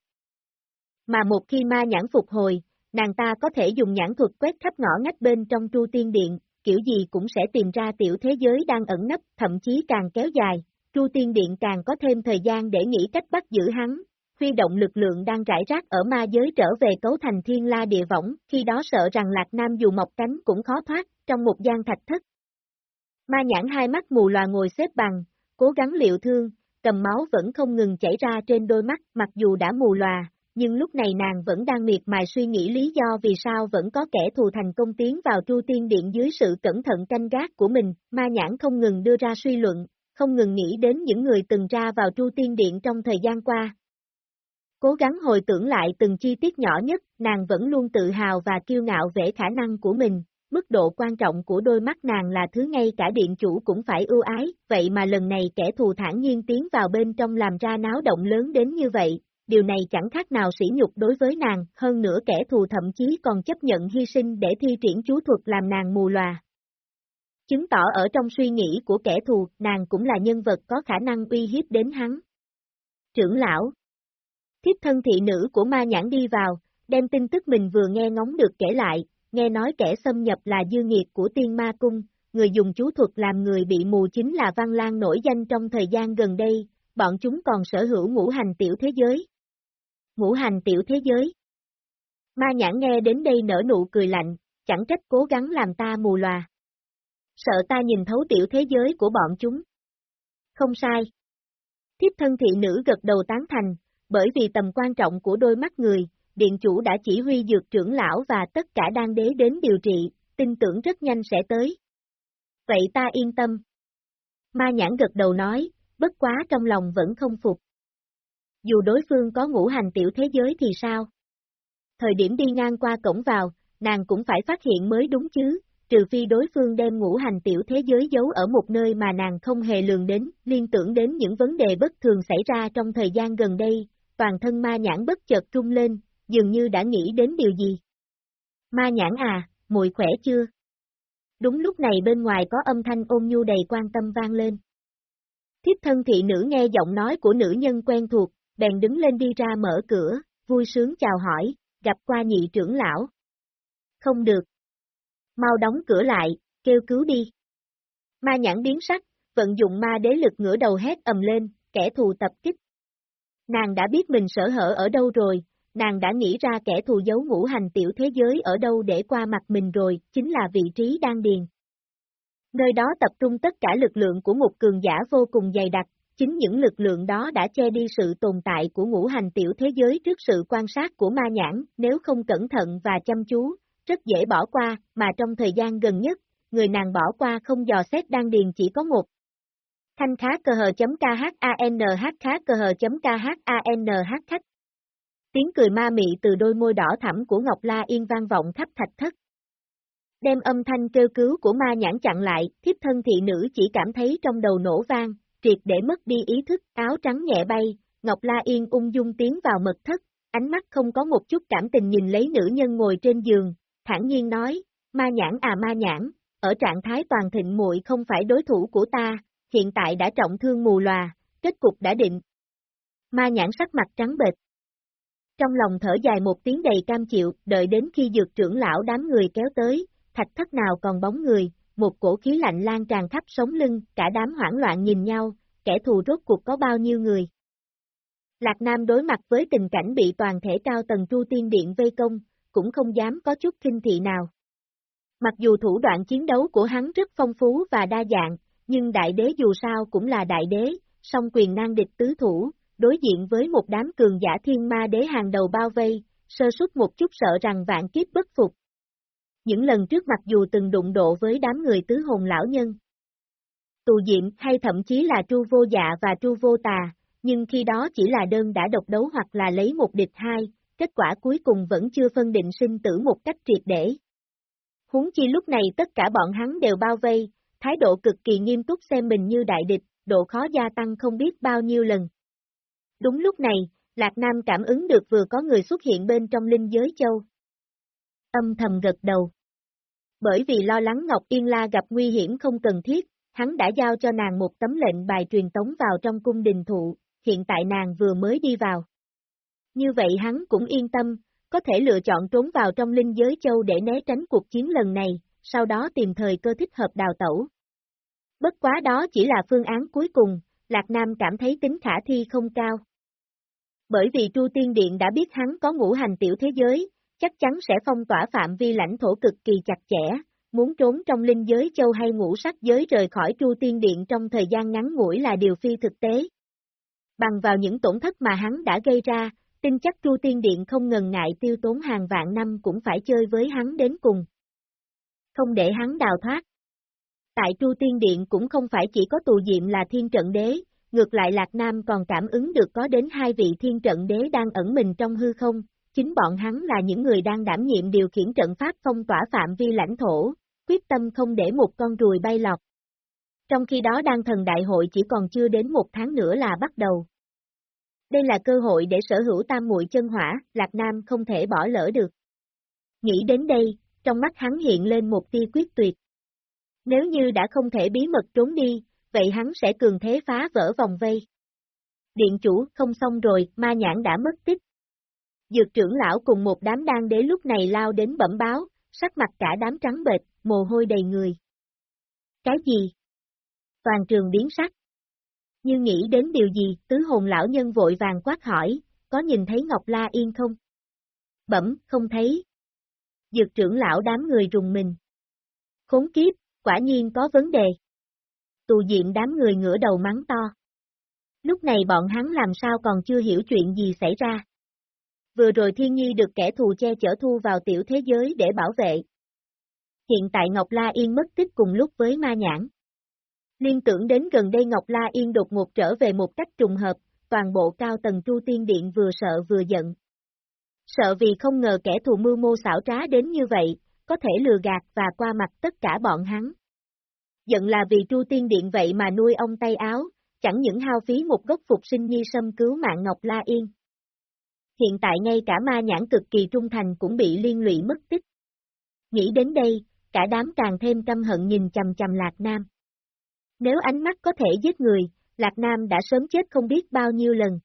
Mà một khi ma nhãn phục hồi, nàng ta có thể dùng nhãn thuật quét khắp ngõ ngách bên trong Tru Tiên Điện, kiểu gì cũng sẽ tìm ra tiểu thế giới đang ẩn nấp, thậm chí càng kéo dài, tru Tiên Điện càng có thêm thời gian để nghĩ cách bắt giữ hắn, huy động lực lượng đang rải rác ở ma giới trở về cấu thành thiên la địa võng, khi đó sợ rằng Lạc Nam dù mọc cánh cũng khó thoát, trong một gian thạch thất. Ma nhãn hai mắt mù loà ngồi xếp bằng, cố gắng liệu thương, cầm máu vẫn không ngừng chảy ra trên đôi mắt, mặc dù đã mù loà, nhưng lúc này nàng vẫn đang miệt mài suy nghĩ lý do vì sao vẫn có kẻ thù thành công tiến vào Tru Tiên Điện dưới sự cẩn thận canh gác của mình, ma nhãn không ngừng đưa ra suy luận, không ngừng nghĩ đến những người từng ra vào Tru Tiên Điện trong thời gian qua. Cố gắng hồi tưởng lại từng chi tiết nhỏ nhất, nàng vẫn luôn tự hào và kiêu ngạo về khả năng của mình, mức độ quan trọng của đôi mắt nàng là thứ ngay cả điện chủ cũng phải ưu ái, vậy mà lần này kẻ thù thản nhiên tiến vào bên trong làm ra náo động lớn đến như vậy, điều này chẳng khác nào sỉ nhục đối với nàng, hơn nữa kẻ thù thậm chí còn chấp nhận hy sinh để thi triển chú thuật làm nàng mù lòa. Chứng tỏ ở trong suy nghĩ của kẻ thù, nàng cũng là nhân vật có khả năng uy hiếp đến hắn. Trưởng lão Thiếp thân thị nữ của ma nhãn đi vào, đem tin tức mình vừa nghe ngóng được kể lại, nghe nói kẻ xâm nhập là dư nghiệt của tiên ma cung, người dùng chú thuật làm người bị mù chính là Văn Lan nổi danh trong thời gian gần đây, bọn chúng còn sở hữu ngũ hành tiểu thế giới. Ngũ hành tiểu thế giới Ma nhãn nghe đến đây nở nụ cười lạnh, chẳng trách cố gắng làm ta mù lòa. Sợ ta nhìn thấu tiểu thế giới của bọn chúng. Không sai. Thiếp thân thị nữ gật đầu tán thành, bởi vì tầm quan trọng của đôi mắt người, điện chủ đã chỉ huy dược trưởng lão và tất cả đang đế đến điều trị, tin tưởng rất nhanh sẽ tới. Vậy ta yên tâm. Ma nhãn gật đầu nói, bất quá trong lòng vẫn không phục. Dù đối phương có ngũ hành tiểu thế giới thì sao? Thời điểm đi ngang qua cổng vào, nàng cũng phải phát hiện mới đúng chứ, trừ phi đối phương đem ngũ hành tiểu thế giới giấu ở một nơi mà nàng không hề lường đến, liên tưởng đến những vấn đề bất thường xảy ra trong thời gian gần đây, toàn thân ma nhãn bất chợt trung lên, dường như đã nghĩ đến điều gì. Ma nhãn à, muội khỏe chưa? Đúng lúc này bên ngoài có âm thanh ôn nhu đầy quan tâm vang lên. Thiếp thân thị nữ nghe giọng nói của nữ nhân quen thuộc, bèn đứng lên đi ra mở cửa, vui sướng chào hỏi, gặp qua nhị trưởng lão. Không được. Mau đóng cửa lại, kêu cứu đi. Ma nhãn biến sắc, vận dụng ma đế lực ngửa đầu hét ầm lên, kẻ thù tập kích. Nàng đã biết mình sở hở ở đâu rồi, nàng đã nghĩ ra kẻ thù giấu ngũ hành tiểu thế giới ở đâu để qua mặt mình rồi, chính là vị trí đan điền. Nơi đó tập trung tất cả lực lượng của một cường giả vô cùng dày đặc, chính những lực lượng đó đã che đi sự tồn tại của ngũ hành tiểu thế giới trước sự quan sát của ma nhãn, nếu không cẩn thận và chăm chú, rất dễ bỏ qua, mà trong thời gian gần nhất, người nàng bỏ qua không dò xét đan điền chỉ có một. Thanh khá cơ hờ chấm khá cơ hờ chấm khách. Tiếng cười ma mị từ đôi môi đỏ thẳm của Ngọc La Yên vang vọng khắp thạch thất. Đem âm thanh kêu cứu của ma nhãn chặn lại, thiếp thân thị nữ chỉ cảm thấy trong đầu nổ vang, triệt để mất đi ý thức, áo trắng nhẹ bay, Ngọc La Yên ung dung tiến vào mật thất, ánh mắt không có một chút cảm tình nhìn lấy nữ nhân ngồi trên giường, thản nhiên nói, ma nhãn à ma nhãn, ở trạng thái toàn thịnh muội không phải đối thủ của ta, hiện tại đã trọng thương mù lòa, kết cục đã định. Ma nhãn sắc mặt trắng bệch. Trong lòng thở dài một tiếng đầy cam chịu, đợi đến khi dược trưởng lão đám người kéo tới, thạch thất nào còn bóng người, một cổ khí lạnh lan tràn khắp sống lưng, cả đám hoảng loạn nhìn nhau, kẻ thù rốt cuộc có bao nhiêu người. Lạc Nam đối mặt với tình cảnh bị toàn thể cao tầng Tru Tiên Điện vây công, cũng không dám có chút kinh thị nào. Mặc dù thủ đoạn chiến đấu của hắn rất phong phú và đa dạng, nhưng đại đế dù sao cũng là đại đế, song quyền năng địch tứ thủ, đối diện với một đám cường giả thiên ma đế hàng đầu bao vây, sơ suất một chút sợ rằng vạn kiếp bất phục. Những lần trước mặc dù từng đụng độ với đám người tứ hồn lão nhân, tù diệm hay thậm chí là tru vô dạ và tru vô tà, nhưng khi đó chỉ là đơn đã độc đấu hoặc là lấy một địch hai, kết quả cuối cùng vẫn chưa phân định sinh tử một cách triệt để. Huống chi lúc này tất cả bọn hắn đều bao vây, thái độ cực kỳ nghiêm túc xem mình như đại địch, độ khó gia tăng không biết bao nhiêu lần. Đúng lúc này, Lạc Nam cảm ứng được vừa có người xuất hiện bên trong linh giới châu. Âm thầm gật đầu. Bởi vì lo lắng Ngọc Yên La gặp nguy hiểm không cần thiết, hắn đã giao cho nàng một tấm lệnh bài truyền tống vào trong cung đình thụ, hiện tại nàng vừa mới đi vào. Như vậy hắn cũng yên tâm, có thể lựa chọn trốn vào trong linh giới châu để né tránh cuộc chiến lần này, sau đó tìm thời cơ thích hợp đào tẩu. Bất quá đó chỉ là phương án cuối cùng, Lạc Nam cảm thấy tính khả thi không cao. Bởi vì Tru Tiên Điện đã biết hắn có ngũ hành tiểu thế giới, chắc chắn sẽ phong tỏa phạm vi lãnh thổ cực kỳ chặt chẽ, muốn trốn trong linh giới châu hay ngũ sắc giới rời khỏi chu Tiên Điện trong thời gian ngắn ngủi là điều phi thực tế. Bằng vào những tổn thất mà hắn đã gây ra, tin chắc chu Tiên Điện không ngần ngại tiêu tốn hàng vạn năm cũng phải chơi với hắn đến cùng. Không để hắn đào thoát. Tại chu Tiên Điện cũng không phải chỉ có tù diệm là thiên trận đế, ngược lại Lạc Nam còn cảm ứng được có đến hai vị thiên trận đế đang ẩn mình trong hư không, chính bọn hắn là những người đang đảm nhiệm điều khiển trận pháp phong tỏa phạm vi lãnh thổ, quyết tâm không để một con ruồi bay lọt. Trong khi đó đan thần đại hội chỉ còn chưa đến một tháng nữa là bắt đầu. Đây là cơ hội để sở hữu tam muội chân hỏa, Lạc Nam không thể bỏ lỡ được. Nghĩ đến đây, trong mắt hắn hiện lên một tia quyết tuyệt. Nếu như đã không thể bí mật trốn đi, vậy hắn sẽ cường thế phá vỡ vòng vây. Điện chủ không xong rồi, ma nhãn đã mất tích. Dược trưởng lão cùng một đám đan đế lúc này lao đến bẩm báo, sắc mặt cả đám trắng bệch, mồ hôi đầy người. Cái gì? Toàn trường biến sắc. Như nghĩ đến điều gì, tứ hồn lão nhân vội vàng quát hỏi, có nhìn thấy Ngọc La Yên không? Bẩm, không thấy. Dược trưởng lão đám người rùng mình. Khốn kiếp, quả nhiên có vấn đề. Tù diện đám người ngửa đầu mắng to. Lúc này bọn hắn làm sao còn chưa hiểu chuyện gì xảy ra. Vừa rồi Thiên Nhi được kẻ thù che chở thu vào tiểu thế giới để bảo vệ. Hiện tại Ngọc La Yên mất tích cùng lúc với ma nhãn. Liên tưởng đến gần đây Ngọc La Yên đột ngột trở về một cách trùng hợp, toàn bộ cao tầng Chu Tiên Điện vừa sợ vừa giận. Sợ vì không ngờ kẻ thù mưu mô xảo trá đến như vậy, có thể lừa gạt và qua mặt tất cả bọn hắn. Giận là vì Chu Tiên Điện vậy mà nuôi ông tay áo, chẳng những hao phí một gốc phục sinh nhi sâm cứu mạng Ngọc La Yên. Hiện tại ngay cả ma nhãn cực kỳ trung thành cũng bị liên lụy mất tích. Nghĩ đến đây, cả đám càng thêm căm hận nhìn chầm chầm Lạc Nam. Nếu ánh mắt có thể giết người, Lạc Nam đã sớm chết không biết bao nhiêu lần.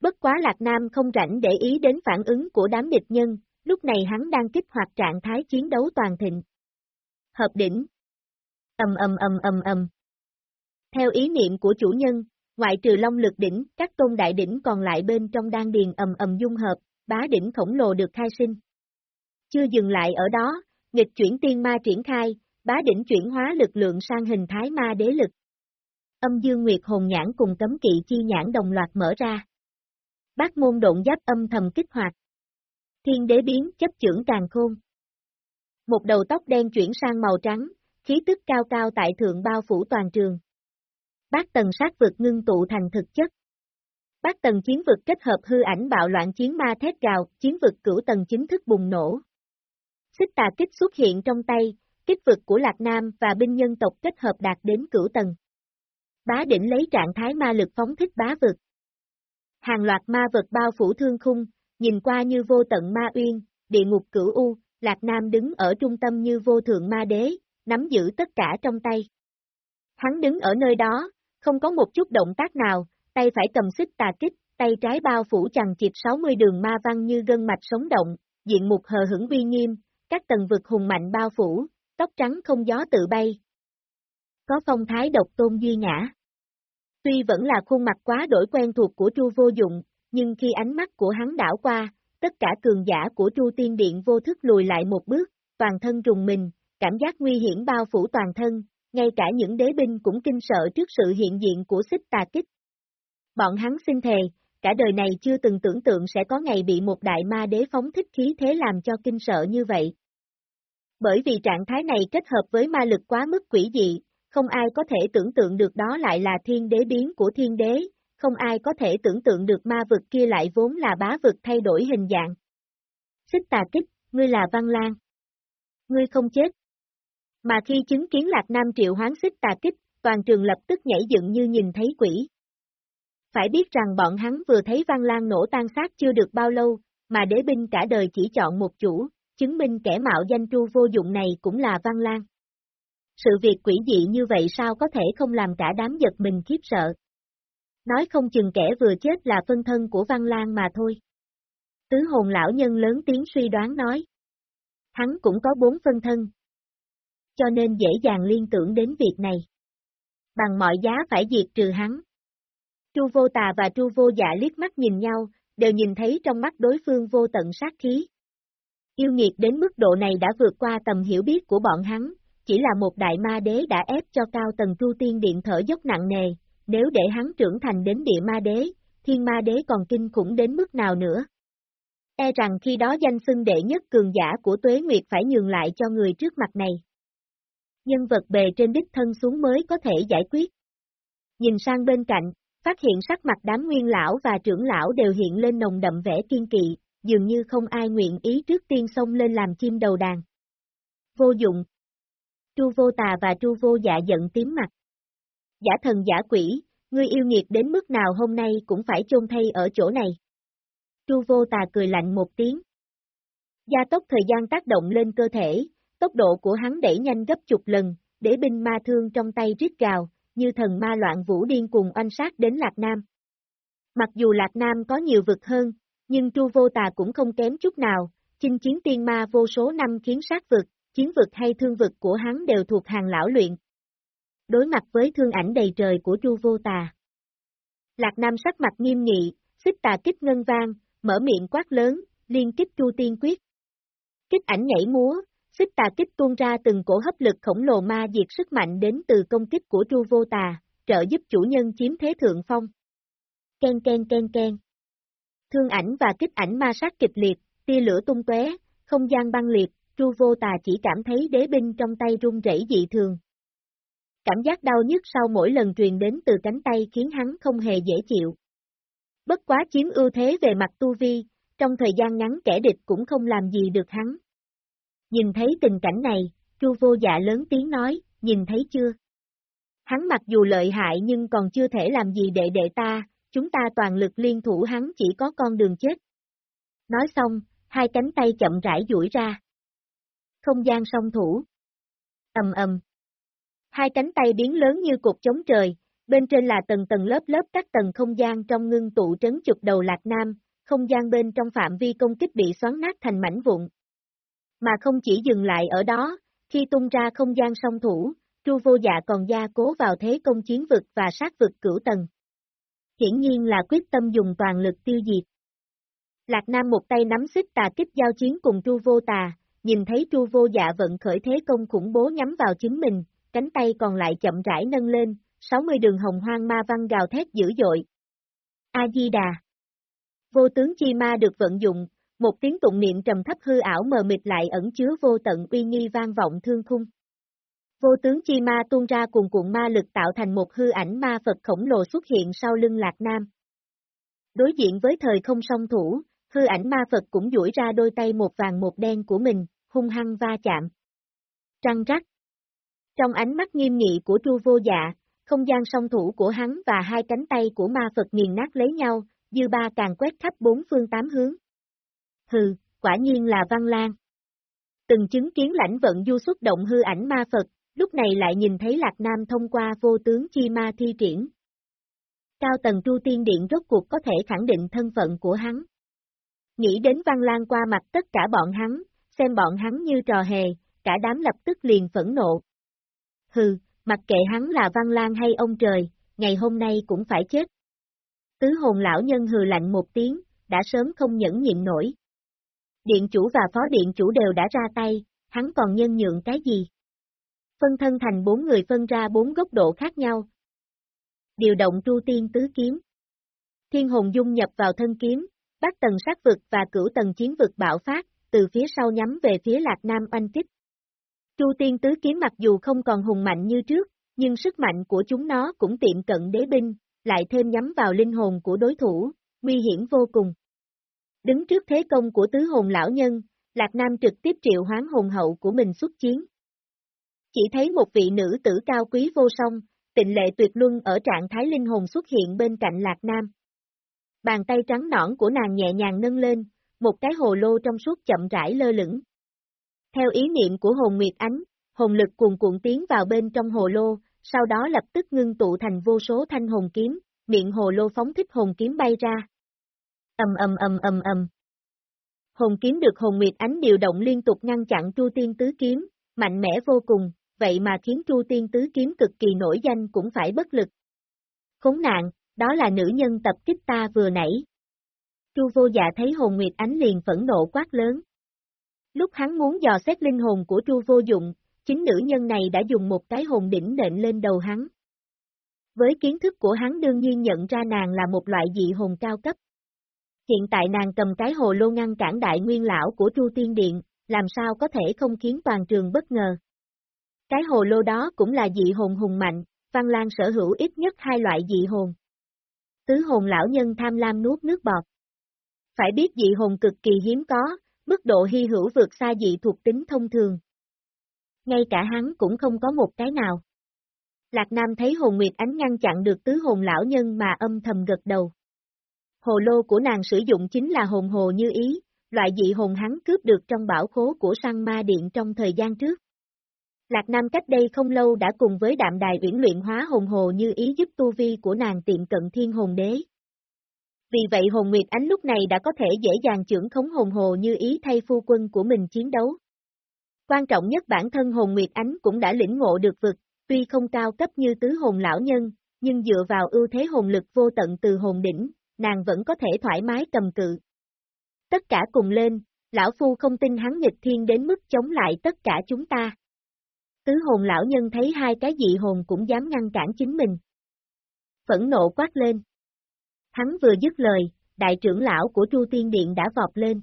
Bất quá Lạc Nam không rảnh để ý đến phản ứng của đám địch nhân, lúc này hắn đang kích hoạt trạng thái chiến đấu toàn thịnh. Hợp đỉnh. Ầm ầm ầm ầm ầm. Theo ý niệm của chủ nhân, ngoại trừ long lực đỉnh, các tôn đại đỉnh còn lại bên trong đan điền ầm ầm dung hợp, bá đỉnh khổng lồ được khai sinh. Chưa dừng lại ở đó, nghịch chuyển tiên ma triển khai, bá đỉnh chuyển hóa lực lượng sang hình thái ma đế lực. Âm dương nguyệt hồn nhãn cùng cấm kỵ chi nhãn đồng loạt mở ra. Bác môn độn giáp âm thầm kích hoạt. Thiên đế biến chấp trưởng càng khôn. Một đầu tóc đen chuyển sang màu trắng, khí tức cao cao tại thượng bao phủ toàn trường. Bác Tần sát vực ngưng tụ thành thực chất. Bác Tần chiến vực kết hợp hư ảnh bạo loạn chiến ma thét gào, chiến vực cửu tầng chính thức bùng nổ. Xích tà kích xuất hiện trong tay, kích vực của Lạc Nam và binh nhân tộc kết hợp đạt đến cửu tầng. Bá đỉnh lấy trạng thái ma lực phóng thích bá vực. Hàng loạt ma vật bao phủ thương khung, nhìn qua như vô tận ma uyên, địa ngục cửu u, Lạc Nam đứng ở trung tâm như vô thượng ma đế, nắm giữ tất cả trong tay. Hắn đứng ở nơi đó, không có một chút động tác nào, tay phải cầm xích tà kích, tay trái bao phủ chằng chịp 60 đường ma văn như gân mạch sống động, diện mục hờ hững uy nghiêm, các tầng vực hùng mạnh bao phủ, tóc trắng không gió tự bay. Có phong thái độc tôn duy ngã. Tuy vẫn là khuôn mặt quá đổi quen thuộc của Chu vô dụng, nhưng khi ánh mắt của hắn đảo qua, tất cả cường giả của Chu Tiên Điện vô thức lùi lại một bước, toàn thân rùng mình, cảm giác nguy hiểm bao phủ toàn thân, ngay cả những đế binh cũng kinh sợ trước sự hiện diện của xích tà kích. Bọn hắn xin thề, cả đời này chưa từng tưởng tượng sẽ có ngày bị một đại ma đế phóng thích khí thế làm cho kinh sợ như vậy. Bởi vì trạng thái này kết hợp với ma lực quá mức quỷ dị, không ai có thể tưởng tượng được đó lại là thiên đế biến của thiên đế, không ai có thể tưởng tượng được ma vực kia lại vốn là bá vực thay đổi hình dạng. Xích tà kích, ngươi là Văn Lan. Ngươi không chết. Mà khi chứng kiến Lạc Nam triệu hoán xích tà kích, toàn trường lập tức nhảy dựng như nhìn thấy quỷ. Phải biết rằng bọn hắn vừa thấy Văn Lan nổ tan xác chưa được bao lâu, mà đế binh cả đời chỉ chọn một chủ, chứng minh kẻ mạo danh tru vô dụng này cũng là Văn Lan. Sự việc quỷ dị như vậy sao có thể không làm cả đám giật mình khiếp sợ. Nói không chừng kẻ vừa chết là phân thân của Văn Lan mà thôi. Tứ hồn lão nhân lớn tiếng suy đoán nói. Hắn cũng có bốn phân thân. Cho nên dễ dàng liên tưởng đến việc này. Bằng mọi giá phải diệt trừ hắn. Chu vô tà và Chu vô dạ liếc mắt nhìn nhau, đều nhìn thấy trong mắt đối phương vô tận sát khí. Yêu nghiệt đến mức độ này đã vượt qua tầm hiểu biết của bọn hắn, chỉ là một đại ma đế đã ép cho cao tầng Chu tiên điện thở dốc nặng nề, nếu để hắn trưởng thành đến địa ma đế, thiên ma đế còn kinh khủng đến mức nào nữa. E rằng khi đó danh xưng đệ nhất cường giả của tuế nguyệt phải nhường lại cho người trước mặt này. Nhân vật bề trên đích thân xuống mới có thể giải quyết. Nhìn sang bên cạnh, phát hiện sắc mặt đám nguyên lão và trưởng lão đều hiện lên nồng đậm vẻ kiên kỵ, dường như không ai nguyện ý trước tiên xông lên làm chim đầu đàn. Vô dụng. Tru vô tà và tru vô dạ giận tím mặt. Giả thần giả quỷ, ngươi yêu nghiệt đến mức nào hôm nay cũng phải chôn thay ở chỗ này. Tru vô tà cười lạnh một tiếng. Gia tốc thời gian tác động lên cơ thể, tốc độ của hắn đẩy nhanh gấp chục lần, để binh ma thương trong tay rít gào, như thần ma loạn vũ điên cùng oanh sát đến Lạc Nam. Mặc dù Lạc Nam có nhiều vực hơn, nhưng chu Vô Tà cũng không kém chút nào, chinh chiến tiên ma vô số năm khiến sát vực, chiến vực hay thương vực của hắn đều thuộc hàng lão luyện. Đối mặt với thương ảnh đầy trời của chu Vô Tà. Lạc Nam sắc mặt nghiêm nghị, xích tà kích ngân vang, mở miệng quát lớn, liên kích chu Tiên Quyết. Kích ảnh nhảy múa, xích tà kích tuôn ra từng cổ hấp lực khổng lồ ma diệt sức mạnh đến từ công kích của Tru Vô Tà, trợ giúp chủ nhân chiếm thế thượng phong. Ken ken ken ken. Thương ảnh và kích ảnh ma sát kịch liệt, tia lửa tung tóe, không gian băng liệt, Tru Vô Tà chỉ cảm thấy đế binh trong tay run rẩy dị thường. Cảm giác đau nhức sau mỗi lần truyền đến từ cánh tay khiến hắn không hề dễ chịu. Bất quá chiếm ưu thế về mặt tu vi, trong thời gian ngắn kẻ địch cũng không làm gì được hắn. Nhìn thấy tình cảnh này, Chu vô dạ lớn tiếng nói, nhìn thấy chưa? Hắn mặc dù lợi hại nhưng còn chưa thể làm gì đệ đệ ta, chúng ta toàn lực liên thủ hắn chỉ có con đường chết. Nói xong, hai cánh tay chậm rãi duỗi ra. Không gian song thủ. ầm ầm. Hai cánh tay biến lớn như cục chống trời, bên trên là tầng tầng lớp lớp các tầng không gian trong ngưng tụ trấn chụp đầu Lạc Nam, không gian bên trong phạm vi công kích bị xoắn nát thành mảnh vụn. Mà không chỉ dừng lại ở đó, khi tung ra không gian song thủ, Tru vô dạ còn gia cố vào thế công chiến vực và sát vực cửu tầng. Hiển nhiên là quyết tâm dùng toàn lực tiêu diệt. Lạc Nam một tay nắm xích tà kích giao chiến cùng Tru vô tà, nhìn thấy Tru vô dạ vận khởi thế công khủng bố nhắm vào chính mình, cánh tay còn lại chậm rãi nâng lên, 60 đường hồng hoang ma văn gào thét dữ dội. A-di-đà Vô tướng chi ma được vận dụng, một tiếng tụng niệm trầm thấp hư ảo mờ mịt lại ẩn chứa vô tận uy nghi vang vọng thương khung. Vô tướng chi ma tuôn ra cùng cuộn ma lực tạo thành một hư ảnh ma Phật khổng lồ xuất hiện sau lưng Lạc Nam. Đối diện với thời không song thủ, hư ảnh ma Phật cũng duỗi ra đôi tay một vàng một đen của mình, hung hăng va chạm. Trăng rắc. Trong ánh mắt nghiêm nghị của chu Vô Dạ, không gian song thủ của hắn và hai cánh tay của ma Phật nghiền nát lấy nhau, dư ba càng quét khắp bốn phương tám hướng. Hừ, quả nhiên là Văn Lan. Từng chứng kiến lãnh vận du xuất động hư ảnh ma Phật, lúc này lại nhìn thấy Lạc Nam thông qua vô tướng chi ma thi triển. Cao tầng tru tiên điện rốt cuộc có thể khẳng định thân phận của hắn. Nghĩ đến Văn Lan qua mặt tất cả bọn hắn, xem bọn hắn như trò hề, cả đám lập tức liền phẫn nộ. Hừ, mặc kệ hắn là Văn Lan hay ông trời, ngày hôm nay cũng phải chết. Tứ hồn lão nhân hừ lạnh một tiếng, đã sớm không nhẫn nhịn nổi. Điện chủ và phó điện chủ đều đã ra tay, hắn còn nhân nhượng cái gì? Phân thân thành bốn người phân ra bốn góc độ khác nhau. Điều động tru tiên tứ kiếm. Thiên hồn dung nhập vào thân kiếm, bắt tầng sát vực và cửu tầng chiến vực bạo phát, từ phía sau nhắm về phía lạc nam oanh kích. Tru tiên tứ kiếm mặc dù không còn hùng mạnh như trước, nhưng sức mạnh của chúng nó cũng tiệm cận đế binh, lại thêm nhắm vào linh hồn của đối thủ, nguy hiểm vô cùng. Đứng trước thế công của tứ hồn lão nhân, Lạc Nam trực tiếp triệu hoán hồn hậu của mình xuất chiến. Chỉ thấy một vị nữ tử cao quý vô song, tịnh lệ tuyệt luân ở trạng thái linh hồn xuất hiện bên cạnh Lạc Nam. Bàn tay trắng nõn của nàng nhẹ nhàng nâng lên, một cái hồ lô trong suốt chậm rãi lơ lửng. Theo ý niệm của hồn Nguyệt Ánh, hồn lực cuồn cuộn tiến vào bên trong hồ lô, sau đó lập tức ngưng tụ thành vô số thanh hồn kiếm, miệng hồ lô phóng thích hồn kiếm bay ra. Ầm ầm ầm ầm ầm. Hồn kiếm được hồn nguyệt ánh điều động liên tục ngăn chặn Chu Tiên Tứ Kiếm, mạnh mẽ vô cùng, vậy mà khiến Chu Tiên Tứ Kiếm cực kỳ nổi danh cũng phải bất lực. Khốn nạn, đó là nữ nhân tập kích ta vừa nãy. Chu vô dạ thấy hồn nguyệt ánh liền phẫn nộ quát lớn. Lúc hắn muốn dò xét linh hồn của Chu vô dụng, chính nữ nhân này đã dùng một cái hồn đỉnh nện lên đầu hắn. Với kiến thức của hắn đương nhiên nhận ra nàng là một loại dị hồn cao cấp. Hiện tại nàng cầm cái hồ lô ngăn cản đại nguyên lão của chu Tiên Điện, làm sao có thể không khiến toàn trường bất ngờ. Cái hồ lô đó cũng là dị hồn hùng mạnh, Văn Lan sở hữu ít nhất hai loại dị hồn. Tứ hồn lão nhân tham lam nuốt nước bọt. Phải biết dị hồn cực kỳ hiếm có, mức độ hy hữu vượt xa dị thuộc tính thông thường. Ngay cả hắn cũng không có một cái nào. Lạc Nam thấy hồn Nguyệt Ánh ngăn chặn được tứ hồn lão nhân mà âm thầm gật đầu. Hồ lô của nàng sử dụng chính là hồn hồ như ý, loại dị hồn hắn cướp được trong bảo khố của săn ma điện trong thời gian trước. Lạc Nam cách đây không lâu đã cùng với đạm đài uyển luyện hóa hồn hồ như ý giúp tu vi của nàng tiệm cận thiên hồn đế. Vì vậy hồn Nguyệt Ánh lúc này đã có thể dễ dàng trưởng khống hồn hồ như ý thay phu quân của mình chiến đấu. Quan trọng nhất bản thân hồn Nguyệt Ánh cũng đã lĩnh ngộ được vực, tuy không cao cấp như tứ hồn lão nhân, nhưng dựa vào ưu thế hồn lực vô tận từ hồn đỉnh, nàng vẫn có thể thoải mái cầm cự. Tất cả cùng lên, lão phu không tin hắn nghịch thiên đến mức chống lại tất cả chúng ta. Tứ hồn lão nhân thấy hai cái dị hồn cũng dám ngăn cản chính mình. Phẫn nộ quát lên. Hắn vừa dứt lời, đại trưởng lão của Chu Tiên Điện đã vọt lên.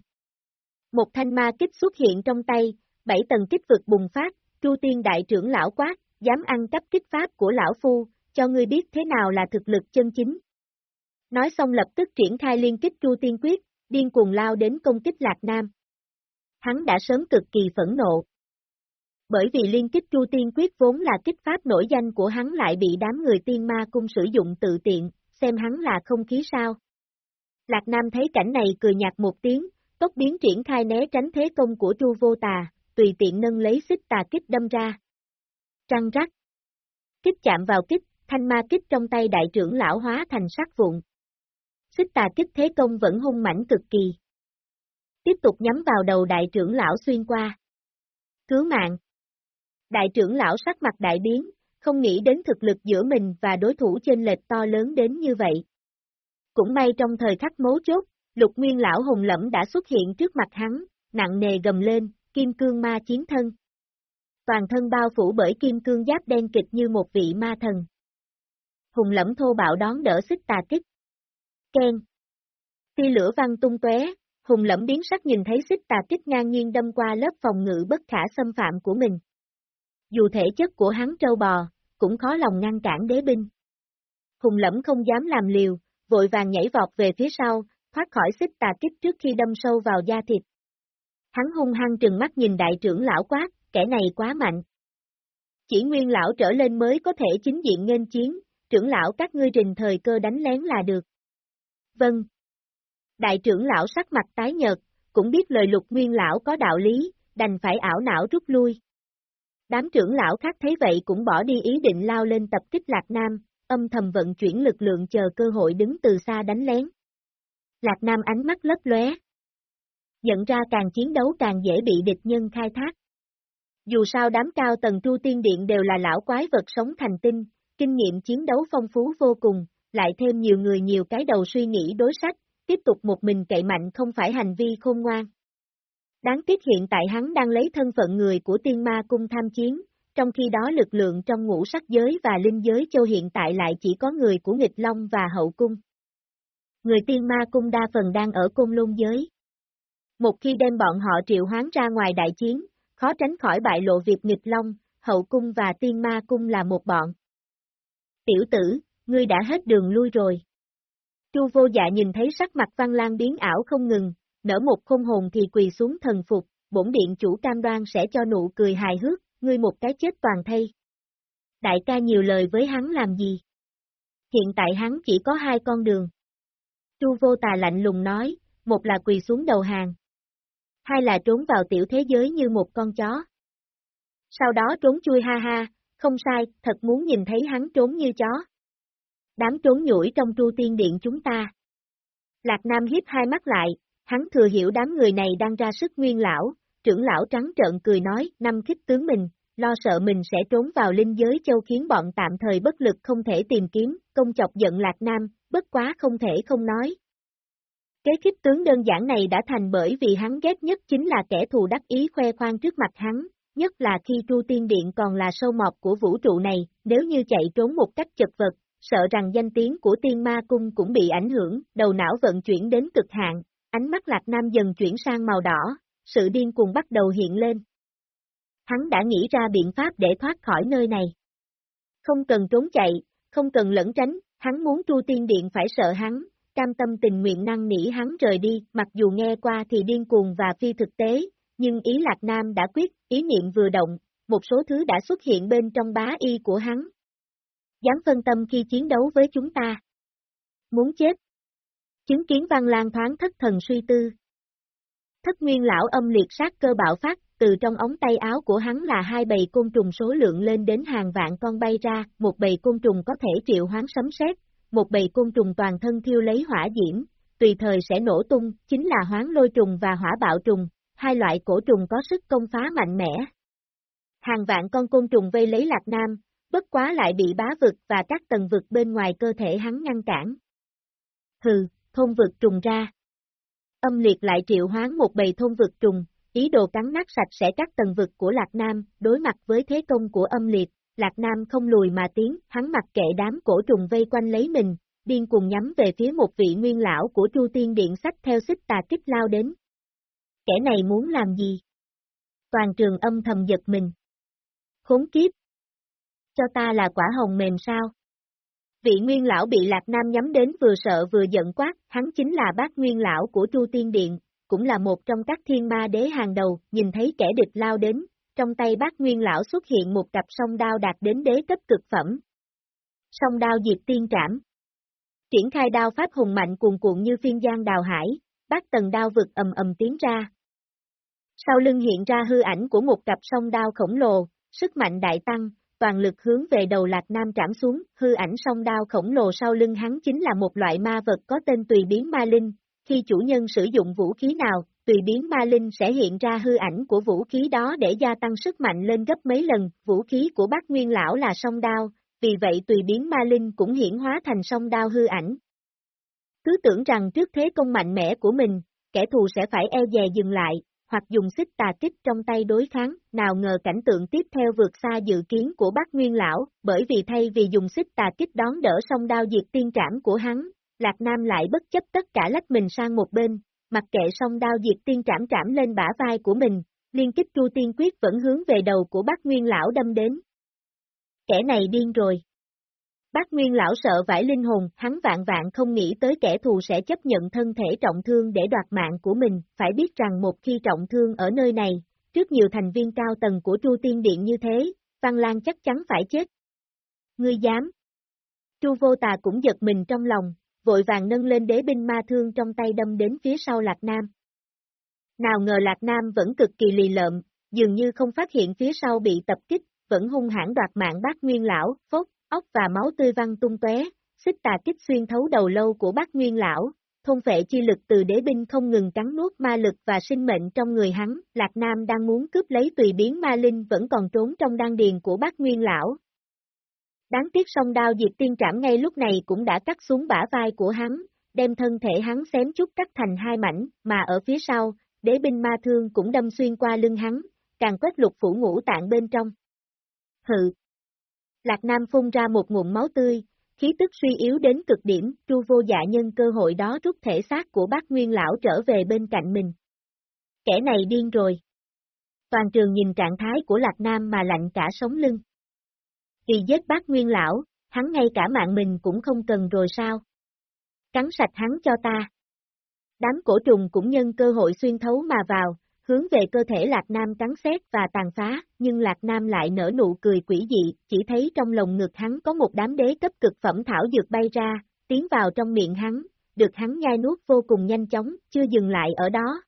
Một thanh ma kích xuất hiện trong tay, bảy tầng kích vực bùng phát, Chu Tiên đại trưởng lão quát, dám ăn cắp kích pháp của lão phu, cho ngươi biết thế nào là thực lực chân chính. Nói xong lập tức triển khai liên kích Chu Tiên Quyết, điên cuồng lao đến công kích Lạc Nam. Hắn đã sớm cực kỳ phẫn nộ. Bởi vì liên kích Chu Tiên Quyết vốn là kích pháp nổi danh của hắn lại bị đám người tiên ma cung sử dụng tự tiện, xem hắn là không khí sao. Lạc Nam thấy cảnh này cười nhạt một tiếng, tốc biến triển khai né tránh thế công của Chu Vô Tà, tùy tiện nâng lấy xích tà kích đâm ra. Trăng rắc. Kích chạm vào kích, thanh ma kích trong tay đại trưởng lão hóa thành sắc vụn. Xích tà kích thế công vẫn hung mãnh cực kỳ. Tiếp tục nhắm vào đầu đại trưởng lão xuyên qua. Cứu mạng. Đại trưởng lão sắc mặt đại biến, không nghĩ đến thực lực giữa mình và đối thủ trên lệch to lớn đến như vậy. Cũng may trong thời khắc mấu chốt, lục nguyên lão hùng lẫm đã xuất hiện trước mặt hắn, nặng nề gầm lên, kim cương ma chiến thân. Toàn thân bao phủ bởi kim cương giáp đen kịch như một vị ma thần. Hùng lẫm thô bạo đón đỡ xích tà kích khen. Tia lửa văng tung tóe, hùng lẫm biến sắc nhìn thấy xích tà kích ngang nhiên đâm qua lớp phòng ngự bất khả xâm phạm của mình. Dù thể chất của hắn trâu bò, cũng khó lòng ngăn cản đế binh. Hùng lẫm không dám làm liều, vội vàng nhảy vọt về phía sau, thoát khỏi xích tà kích trước khi đâm sâu vào da thịt. Hắn hung hăng trừng mắt nhìn đại trưởng lão quát, kẻ này quá mạnh. Chỉ nguyên lão trở lên mới có thể chính diện nghênh chiến, trưởng lão các ngươi trình thời cơ đánh lén là được. Vâng. Đại trưởng lão sắc mặt tái nhợt, cũng biết lời lục nguyên lão có đạo lý, đành phải ảo não rút lui. Đám trưởng lão khác thấy vậy cũng bỏ đi ý định lao lên tập kích Lạc Nam, âm thầm vận chuyển lực lượng chờ cơ hội đứng từ xa đánh lén. Lạc Nam ánh mắt lấp lóe. Nhận ra càng chiến đấu càng dễ bị địch nhân khai thác. Dù sao đám cao tầng tru tiên điện đều là lão quái vật sống thành tinh, kinh nghiệm chiến đấu phong phú vô cùng, lại thêm nhiều người nhiều cái đầu suy nghĩ đối sách, tiếp tục một mình cậy mạnh không phải hành vi khôn ngoan. Đáng tiếc hiện tại hắn đang lấy thân phận người của tiên ma cung tham chiến, trong khi đó lực lượng trong ngũ sắc giới và linh giới châu hiện tại lại chỉ có người của nghịch long và hậu cung. Người tiên ma cung đa phần đang ở cung lôn giới. Một khi đem bọn họ triệu hoán ra ngoài đại chiến, khó tránh khỏi bại lộ việc nghịch long, hậu cung và tiên ma cung là một bọn. Tiểu tử, ngươi đã hết đường lui rồi. Chu vô dạ nhìn thấy sắc mặt văn lan biến ảo không ngừng, nở một khôn hồn thì quỳ xuống thần phục, bổn điện chủ cam đoan sẽ cho nụ cười hài hước, ngươi một cái chết toàn thay. Đại ca nhiều lời với hắn làm gì? Hiện tại hắn chỉ có hai con đường. Chu vô tà lạnh lùng nói, một là quỳ xuống đầu hàng. Hai là trốn vào tiểu thế giới như một con chó. Sau đó trốn chui ha ha, không sai, thật muốn nhìn thấy hắn trốn như chó. Đám trốn nhủi trong tru tiên điện chúng ta. Lạc Nam hiếp hai mắt lại, hắn thừa hiểu đám người này đang ra sức nguyên lão, trưởng lão trắng trợn cười nói, năm khích tướng mình, lo sợ mình sẽ trốn vào linh giới châu khiến bọn tạm thời bất lực không thể tìm kiếm, công chọc giận Lạc Nam, bất quá không thể không nói. Kế khích tướng đơn giản này đã thành bởi vì hắn ghét nhất chính là kẻ thù đắc ý khoe khoang trước mặt hắn, nhất là khi Tru Tiên Điện còn là sâu mọt của vũ trụ này, nếu như chạy trốn một cách chật vật, sợ rằng danh tiếng của Tiên Ma Cung cũng bị ảnh hưởng, đầu não vận chuyển đến cực hạn, ánh mắt Lạc Nam dần chuyển sang màu đỏ, sự điên cuồng bắt đầu hiện lên. Hắn đã nghĩ ra biện pháp để thoát khỏi nơi này. Không cần trốn chạy, không cần lẫn tránh, hắn muốn Tru Tiên Điện phải sợ hắn, cam tâm tình nguyện năng nỉ hắn rời đi, mặc dù nghe qua thì điên cuồng và phi thực tế, nhưng ý Lạc Nam đã quyết, ý niệm vừa động, một số thứ đã xuất hiện bên trong bá y của hắn. Dám phân tâm khi chiến đấu với chúng ta. Muốn chết. Chứng kiến Văn Lan thoáng thất thần suy tư. Thất nguyên lão âm liệt sát cơ bạo phát, từ trong ống tay áo của hắn là hai bầy côn trùng số lượng lên đến hàng vạn con bay ra, một bầy côn trùng có thể triệu hoán sấm sét, một bầy côn trùng toàn thân thiêu lấy hỏa diễm, tùy thời sẽ nổ tung, chính là hoán lôi trùng và hỏa bạo trùng, hai loại cổ trùng có sức công phá mạnh mẽ. Hàng vạn con côn trùng vây lấy Lạc Nam, bất quá lại bị bá vực và các tầng vực bên ngoài cơ thể hắn ngăn cản. Hừ, thôn vực trùng ra. Âm liệt lại triệu hoán một bầy thôn vực trùng, ý đồ cắn nát sạch sẽ các tầng vực của Lạc Nam, đối mặt với thế công của âm liệt, Lạc Nam không lùi mà tiến, hắn mặc kệ đám cổ trùng vây quanh lấy mình, điên cùng nhắm về phía một vị nguyên lão của Chu Tiên Điện sách theo xích tà kích lao đến. Kẻ này muốn làm gì? Toàn trường âm thầm giật mình. Khốn kiếp! Cho ta là quả hồng mềm sao? Vị nguyên lão bị Lạc Nam nhắm đến vừa sợ vừa giận quát, hắn chính là bác nguyên lão của Chu Tiên Điện, cũng là một trong các thiên ma đế hàng đầu, nhìn thấy kẻ địch lao đến, trong tay bác nguyên lão xuất hiện một cặp song đao đạt đến đế cấp cực phẩm. Song đao diệt tiên trảm. Triển khai đao pháp hùng mạnh cuồn cuộn như phiên giang đào hải, bác tần đao vực ầm ầm tiến ra. Sau lưng hiện ra hư ảnh của một cặp song đao khổng lồ, sức mạnh đại tăng, toàn lực hướng về đầu Lạc Nam trảm xuống, hư ảnh song đao khổng lồ sau lưng hắn chính là một loại ma vật có tên tùy biến ma linh, khi chủ nhân sử dụng vũ khí nào, tùy biến ma linh sẽ hiện ra hư ảnh của vũ khí đó để gia tăng sức mạnh lên gấp mấy lần, vũ khí của bác Nguyên Lão là song đao, vì vậy tùy biến ma linh cũng hiển hóa thành song đao hư ảnh. Cứ tưởng rằng trước thế công mạnh mẽ của mình, kẻ thù sẽ phải e dè dừng lại, hoặc dùng xích tà kích trong tay đối kháng, nào ngờ cảnh tượng tiếp theo vượt xa dự kiến của bác Nguyên Lão, bởi vì thay vì dùng xích tà kích đón đỡ song đao diệt tiên trảm của hắn, Lạc Nam lại bất chấp tất cả lách mình sang một bên, mặc kệ song đao diệt tiên trảm trảm lên bả vai của mình, liên kích chu tiên quyết vẫn hướng về đầu của bác Nguyên Lão đâm đến. Kẻ này điên rồi. Bác Nguyên Lão sợ vải linh hồn, hắn vạn vạn không nghĩ tới kẻ thù sẽ chấp nhận thân thể trọng thương để đoạt mạng của mình, phải biết rằng một khi trọng thương ở nơi này, trước nhiều thành viên cao tầng của Chu Tiên Điện như thế, Văn Lan chắc chắn phải chết. Ngươi dám. Chu Vô Tà cũng giật mình trong lòng, vội vàng nâng lên đế binh ma thương trong tay đâm đến phía sau Lạc Nam. Nào ngờ Lạc Nam vẫn cực kỳ lì lợm, dường như không phát hiện phía sau bị tập kích, vẫn hung hãn đoạt mạng bác nguyên lão, phốt, ốc và máu tươi văng tung tóe, xích tà kích xuyên thấu đầu lâu của bác nguyên lão, thôn phệ chi lực từ đế binh không ngừng cắn nuốt ma lực và sinh mệnh trong người hắn, Lạc Nam đang muốn cướp lấy tùy biến ma linh vẫn còn trốn trong đan điền của bác nguyên lão, Đáng tiếc song đao diệt tiên trảm ngay lúc này cũng đã cắt xuống bả vai của hắn, đem thân thể hắn xém chút cắt thành hai mảnh, mà ở phía sau, đế binh ma thương cũng đâm xuyên qua lưng hắn, càng quét lục phủ ngũ tạng bên trong. Hự! Lạc Nam phun ra một nguồn máu tươi, khí tức suy yếu đến cực điểm, tru vô dạ nhân cơ hội đó rút thể xác của bác Nguyên Lão trở về bên cạnh mình. Kẻ này điên rồi. Toàn trường nhìn trạng thái của Lạc Nam mà lạnh cả sống lưng. Vì giết bác nguyên lão, hắn ngay cả mạng mình cũng không cần rồi sao? Cắn sạch hắn cho ta. Đám cổ trùng cũng nhân cơ hội xuyên thấu mà vào, hướng về cơ thể Lạc Nam cắn xét và tàn phá, nhưng Lạc Nam lại nở nụ cười quỷ dị, chỉ thấy trong lồng ngực hắn có một đám đế cấp cực phẩm thảo dược bay ra, tiến vào trong miệng hắn, được hắn nhai nuốt vô cùng nhanh chóng, chưa dừng lại ở đó.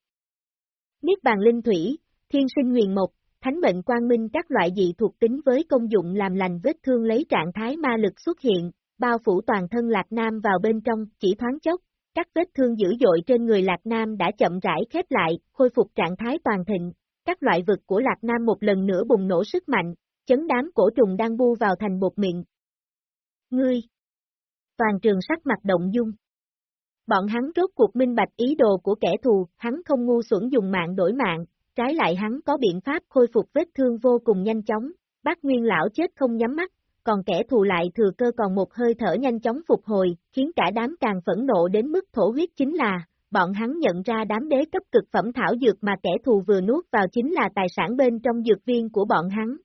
Niết bàn linh thủy, thiên sinh huyền mộc, thánh mệnh quang minh các loại dị thuộc tính với công dụng làm lành vết thương lấy trạng thái ma lực xuất hiện, bao phủ toàn thân Lạc Nam vào bên trong, chỉ thoáng chốc, các vết thương dữ dội trên người Lạc Nam đã chậm rãi khép lại, khôi phục trạng thái toàn thịnh, các loại vực của Lạc Nam một lần nữa bùng nổ sức mạnh, chấn đám cổ trùng đang bu vào thành bột miệng. Ngươi! Toàn trường sắc mặt động dung. Bọn hắn rốt cuộc minh bạch ý đồ của kẻ thù, hắn không ngu xuẩn dùng mạng đổi mạng, trái lại hắn có biện pháp khôi phục vết thương vô cùng nhanh chóng, bác nguyên lão chết không nhắm mắt, còn kẻ thù lại thừa cơ còn một hơi thở nhanh chóng phục hồi, khiến cả đám càng phẫn nộ đến mức thổ huyết chính là, bọn hắn nhận ra đám đế cấp cực phẩm thảo dược mà kẻ thù vừa nuốt vào chính là tài sản bên trong dược viên của bọn hắn.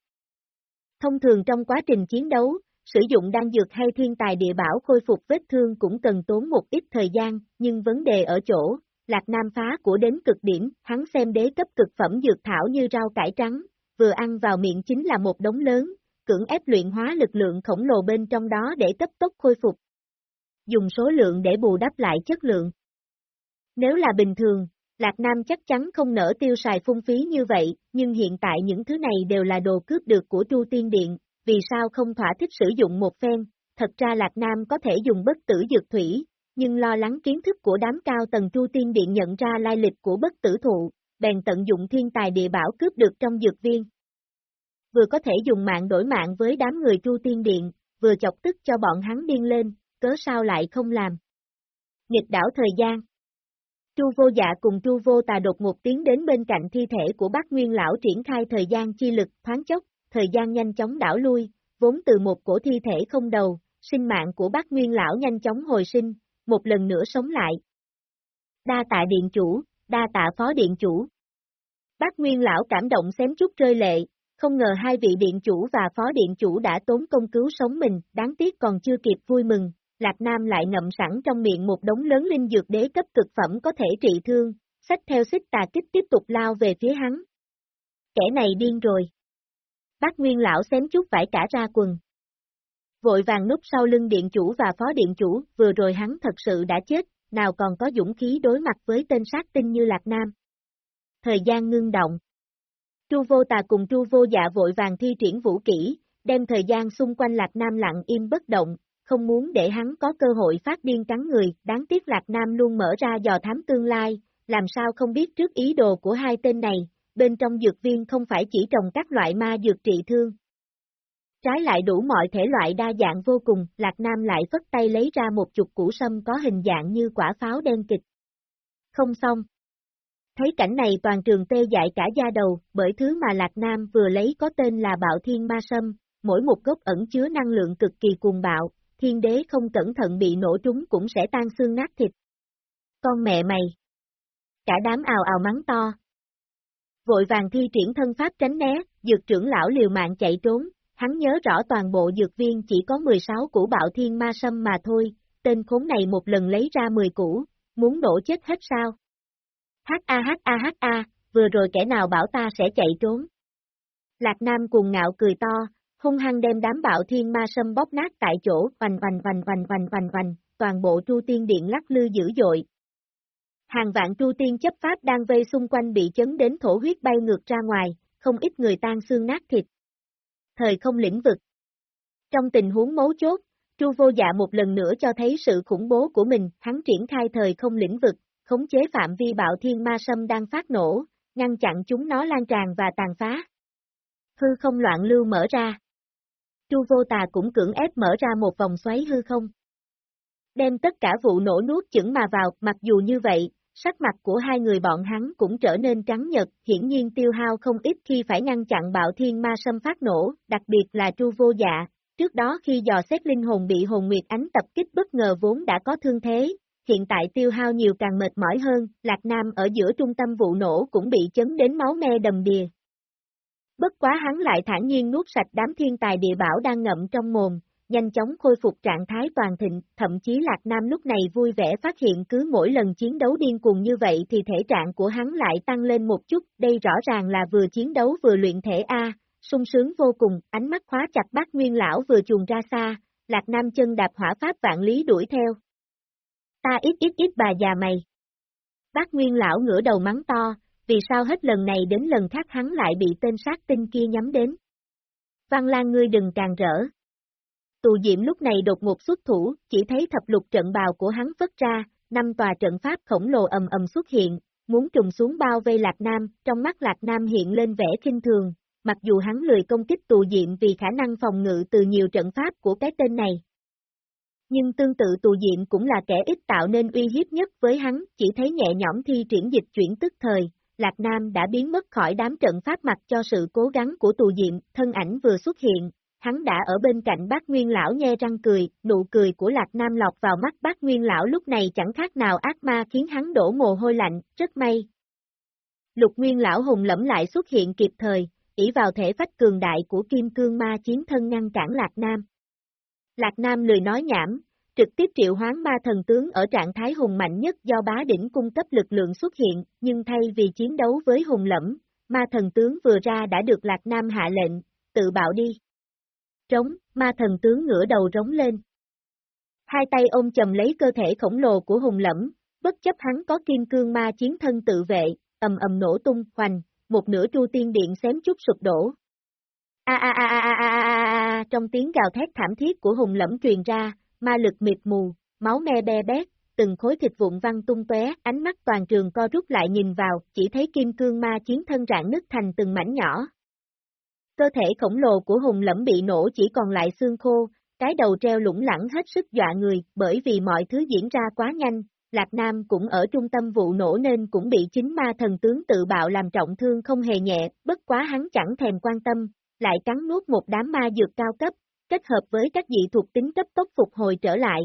Thông thường trong quá trình chiến đấu, sử dụng đan dược hay thiên tài địa bảo khôi phục vết thương cũng cần tốn một ít thời gian, nhưng vấn đề ở chỗ, Lạc Nam phá của đến cực điểm, hắn xem đế cấp cực phẩm dược thảo như rau cải trắng, vừa ăn vào miệng chính là một đống lớn, cưỡng ép luyện hóa lực lượng khổng lồ bên trong đó để cấp tốc khôi phục. Dùng số lượng để bù đắp lại chất lượng. Nếu là bình thường, Lạc Nam chắc chắn không nỡ tiêu xài phung phí như vậy, nhưng hiện tại những thứ này đều là đồ cướp được của chu Tiên Điện, vì sao không thỏa thích sử dụng một phen, thật ra Lạc Nam có thể dùng bất tử dược thủy, nhưng lo lắng kiến thức của đám cao tầng chu Tiên Điện nhận ra lai lịch của bất tử thụ, bèn tận dụng thiên tài địa bảo cướp được trong dược viên. Vừa có thể dùng mạng đổi mạng với đám người chu Tiên Điện, vừa chọc tức cho bọn hắn điên lên, cớ sao lại không làm. Nghịch đảo thời gian Chu vô dạ cùng chu vô tà đột một tiến đến bên cạnh thi thể của bác Nguyên Lão triển khai thời gian chi lực thoáng chốc, thời gian nhanh chóng đảo lui, vốn từ một cổ thi thể không đầu, sinh mạng của bác Nguyên Lão nhanh chóng hồi sinh, một lần nữa sống lại. Đa tạ điện chủ, đa tạ phó điện chủ. Bác Nguyên Lão cảm động xém chút rơi lệ, không ngờ hai vị điện chủ và phó điện chủ đã tốn công cứu sống mình, đáng tiếc còn chưa kịp vui mừng, Lạc Nam lại ngậm sẵn trong miệng một đống lớn linh dược đế cấp cực phẩm có thể trị thương, sách theo xích tà kích tiếp tục lao về phía hắn. Kẻ này điên rồi. Bác Nguyên Lão xém chút vải cả ra quần. Vội vàng núp sau lưng điện chủ và phó điện chủ, vừa rồi hắn thật sự đã chết, nào còn có dũng khí đối mặt với tên sát tinh như Lạc Nam. Thời gian ngưng động chu vô tà cùng chu vô dạ vội vàng thi triển vũ kỹ, đem thời gian xung quanh Lạc Nam lặng im bất động, không muốn để hắn có cơ hội phát điên cắn người, đáng tiếc Lạc Nam luôn mở ra dò thám tương lai, làm sao không biết trước ý đồ của hai tên này, bên trong dược viên không phải chỉ trồng các loại ma dược trị thương. Trái lại đủ mọi thể loại đa dạng vô cùng, Lạc Nam lại phất tay lấy ra một chục củ sâm có hình dạng như quả pháo đen kịch. Không xong. Thấy cảnh này toàn trường tê dại cả da đầu, bởi thứ mà Lạc Nam vừa lấy có tên là Bạo Thiên Ma Sâm, mỗi một gốc ẩn chứa năng lượng cực kỳ cuồng bạo, thiên đế không cẩn thận bị nổ trúng cũng sẽ tan xương nát thịt. Con mẹ mày! Cả đám ào ào mắng to. Vội vàng thi triển thân pháp tránh né, dược trưởng lão liều mạng chạy trốn, hắn nhớ rõ toàn bộ dược viên chỉ có 16 củ bạo thiên ma sâm mà thôi, tên khốn này một lần lấy ra 10 củ, muốn nổ chết hết sao? H A H A H A, vừa rồi kẻ nào bảo ta sẽ chạy trốn? Lạc Nam cùng ngạo cười to, hung hăng đem đám bạo thiên ma sâm bóp nát tại chỗ, vành vành vành vành vành vành vành, toàn bộ tru tiên điện lắc lư dữ dội. Hàng vạn tru tiên chấp pháp đang vây xung quanh bị chấn đến thổ huyết bay ngược ra ngoài, không ít người tan xương nát thịt. Thời không lĩnh vực Trong tình huống mấu chốt, Tru vô dạ một lần nữa cho thấy sự khủng bố của mình, hắn triển khai thời không lĩnh vực, khống chế phạm vi bạo thiên ma sâm đang phát nổ, ngăn chặn chúng nó lan tràn và tàn phá. Hư không loạn lưu mở ra. Chu vô tà cũng cưỡng ép mở ra một vòng xoáy hư không. Đem tất cả vụ nổ nuốt chửng mà vào, mặc dù như vậy, sắc mặt của hai người bọn hắn cũng trở nên trắng nhật, hiển nhiên tiêu hao không ít khi phải ngăn chặn bạo thiên ma sâm phát nổ, đặc biệt là Chu vô dạ. Trước đó khi dò xét linh hồn bị hồn nguyệt ánh tập kích bất ngờ vốn đã có thương thế, hiện tại tiêu hao nhiều càng mệt mỏi hơn, Lạc Nam ở giữa trung tâm vụ nổ cũng bị chấn đến máu me đầm đìa, Bất quá hắn lại thản nhiên nuốt sạch đám thiên tài địa bảo đang ngậm trong mồm, nhanh chóng khôi phục trạng thái toàn thịnh, thậm chí Lạc Nam lúc này vui vẻ phát hiện cứ mỗi lần chiến đấu điên cuồng như vậy thì thể trạng của hắn lại tăng lên một chút, đây rõ ràng là vừa chiến đấu vừa luyện thể A, sung sướng vô cùng, ánh mắt khóa chặt bác nguyên lão vừa chuồn ra xa, Lạc Nam chân đạp hỏa pháp vạn lý đuổi theo. Ta ít ít ít bà già mày. Bác nguyên lão ngửa đầu mắng to, vì sao hết lần này đến lần khác hắn lại bị tên sát tinh kia nhắm đến. Văn Lan ngươi đừng càng rỡ. Tù Diệm lúc này đột ngột xuất thủ, chỉ thấy thập lục trận bào của hắn vất ra, năm tòa trận pháp khổng lồ ầm ầm xuất hiện, muốn trùng xuống bao vây Lạc Nam, trong mắt Lạc Nam hiện lên vẻ kinh thường, mặc dù hắn lười công kích tù diệm vì khả năng phòng ngự từ nhiều trận pháp của cái tên này. Nhưng tương tự tù diệm cũng là kẻ ít tạo nên uy hiếp nhất với hắn, chỉ thấy nhẹ nhõm thi triển dịch chuyển tức thời, Lạc Nam đã biến mất khỏi đám trận pháp mặt cho sự cố gắng của tù diệm, thân ảnh vừa xuất hiện, hắn đã ở bên cạnh bác Nguyên Lão nhe răng cười, nụ cười của Lạc Nam lọt vào mắt bác Nguyên Lão lúc này chẳng khác nào ác ma khiến hắn đổ mồ hôi lạnh, rất may. Lục Nguyên Lão hùng lẫm lại xuất hiện kịp thời, ỷ vào thể phách cường đại của Kim Cương Ma chiến thân ngăn cản Lạc Nam. Lạc Nam lười nói nhảm, trực tiếp triệu hoán ma thần tướng ở trạng thái hùng mạnh nhất do bá đỉnh cung cấp lực lượng xuất hiện, nhưng thay vì chiến đấu với hùng lẫm, ma thần tướng vừa ra đã được Lạc Nam hạ lệnh, tự bạo đi. Trống, ma thần tướng ngửa đầu rống lên. Hai tay ôm chầm lấy cơ thể khổng lồ của hùng lẫm, bất chấp hắn có kim cương ma chiến thân tự vệ, ầm ầm nổ tung, hoành, một nửa tru tiên điện xém chút sụp đổ. A a a a a a a a trong tiếng gào thét thảm thiết của hùng lẫm truyền ra, ma lực mịt mù, máu me be bét, từng khối thịt vụn văng tung tóe, ánh mắt toàn trường co rút lại nhìn vào, chỉ thấy kim cương ma chiến thân rạn nứt thành từng mảnh nhỏ. Cơ thể khổng lồ của hùng lẫm bị nổ chỉ còn lại xương khô, cái đầu treo lủng lẳng hết sức dọa người, bởi vì mọi thứ diễn ra quá nhanh, Lạc Nam cũng ở trung tâm vụ nổ nên cũng bị chính ma thần tướng tự bạo làm trọng thương không hề nhẹ, bất quá hắn chẳng thèm quan tâm, lại cắn nuốt một đám ma dược cao cấp, kết hợp với các dị thuộc tính cấp tốc phục hồi trở lại.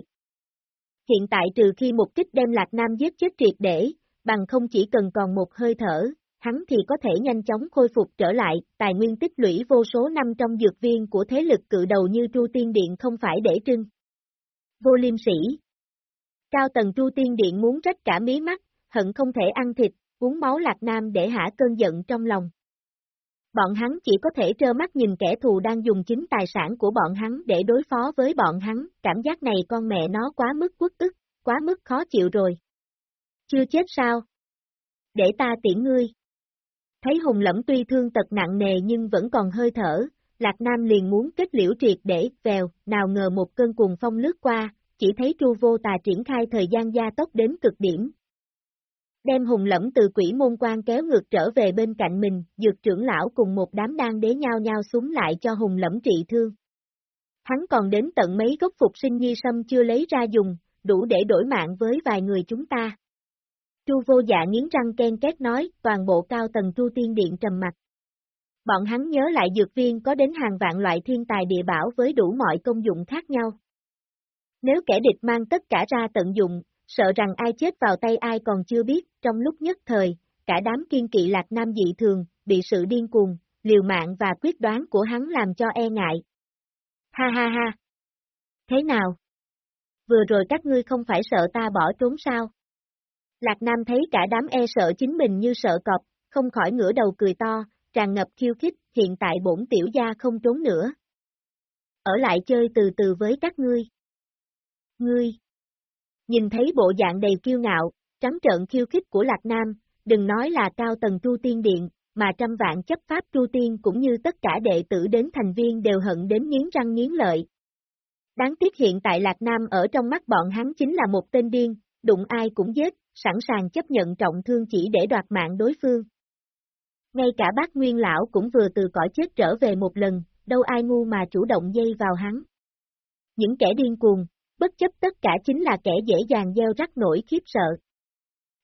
Hiện tại trừ khi một kích đem Lạc Nam giết chết triệt để, bằng không chỉ cần còn một hơi thở, hắn thì có thể nhanh chóng khôi phục trở lại, tài nguyên tích lũy vô số năm trong dược viên của thế lực cự đầu như Tru Tiên Điện không phải để trưng. Vô liêm sĩ Cao tầng Tru Tiên Điện muốn trách cả mí mắt, hận không thể ăn thịt, uống máu Lạc Nam để hả cơn giận trong lòng bọn hắn chỉ có thể trơ mắt nhìn kẻ thù đang dùng chính tài sản của bọn hắn để đối phó với bọn hắn, cảm giác này con mẹ nó quá mức quất ức, quá mức khó chịu rồi. Chưa chết sao? Để ta tiễn ngươi. Thấy hùng lẫm tuy thương tật nặng nề nhưng vẫn còn hơi thở, Lạc Nam liền muốn kết liễu triệt để, vèo, nào ngờ một cơn cuồng phong lướt qua, chỉ thấy chu vô tà triển khai thời gian gia tốc đến cực điểm, đem hùng lẫm từ quỷ môn quan kéo ngược trở về bên cạnh mình, dược trưởng lão cùng một đám đan đế nhau nhau súng lại cho hùng lẫm trị thương. Hắn còn đến tận mấy gốc phục sinh nhi sâm chưa lấy ra dùng, đủ để đổi mạng với vài người chúng ta. Chu vô dạ nghiến răng ken két nói, toàn bộ cao tầng tu tiên điện trầm mặt. Bọn hắn nhớ lại dược viên có đến hàng vạn loại thiên tài địa bảo với đủ mọi công dụng khác nhau. Nếu kẻ địch mang tất cả ra tận dụng, sợ rằng ai chết vào tay ai còn chưa biết, trong lúc nhất thời, cả đám kiên kỵ lạc nam dị thường, bị sự điên cuồng, liều mạng và quyết đoán của hắn làm cho e ngại. Ha ha ha! Thế nào? Vừa rồi các ngươi không phải sợ ta bỏ trốn sao? Lạc Nam thấy cả đám e sợ chính mình như sợ cọp, không khỏi ngửa đầu cười to, tràn ngập khiêu khích, hiện tại bổn tiểu gia không trốn nữa. Ở lại chơi từ từ với các ngươi. Ngươi! Nhìn thấy bộ dạng đầy kiêu ngạo, trắng trợn khiêu khích của Lạc Nam, đừng nói là cao tầng Tru Tiên Điện, mà trăm vạn chấp pháp Tru Tiên cũng như tất cả đệ tử đến thành viên đều hận đến nghiến răng nghiến lợi. Đáng tiếc hiện tại Lạc Nam ở trong mắt bọn hắn chính là một tên điên, đụng ai cũng giết, sẵn sàng chấp nhận trọng thương chỉ để đoạt mạng đối phương. Ngay cả bác Nguyên Lão cũng vừa từ cõi chết trở về một lần, đâu ai ngu mà chủ động dây vào hắn. Những kẻ điên cuồng, bất chấp tất cả chính là kẻ dễ dàng gieo rắc nổi khiếp sợ.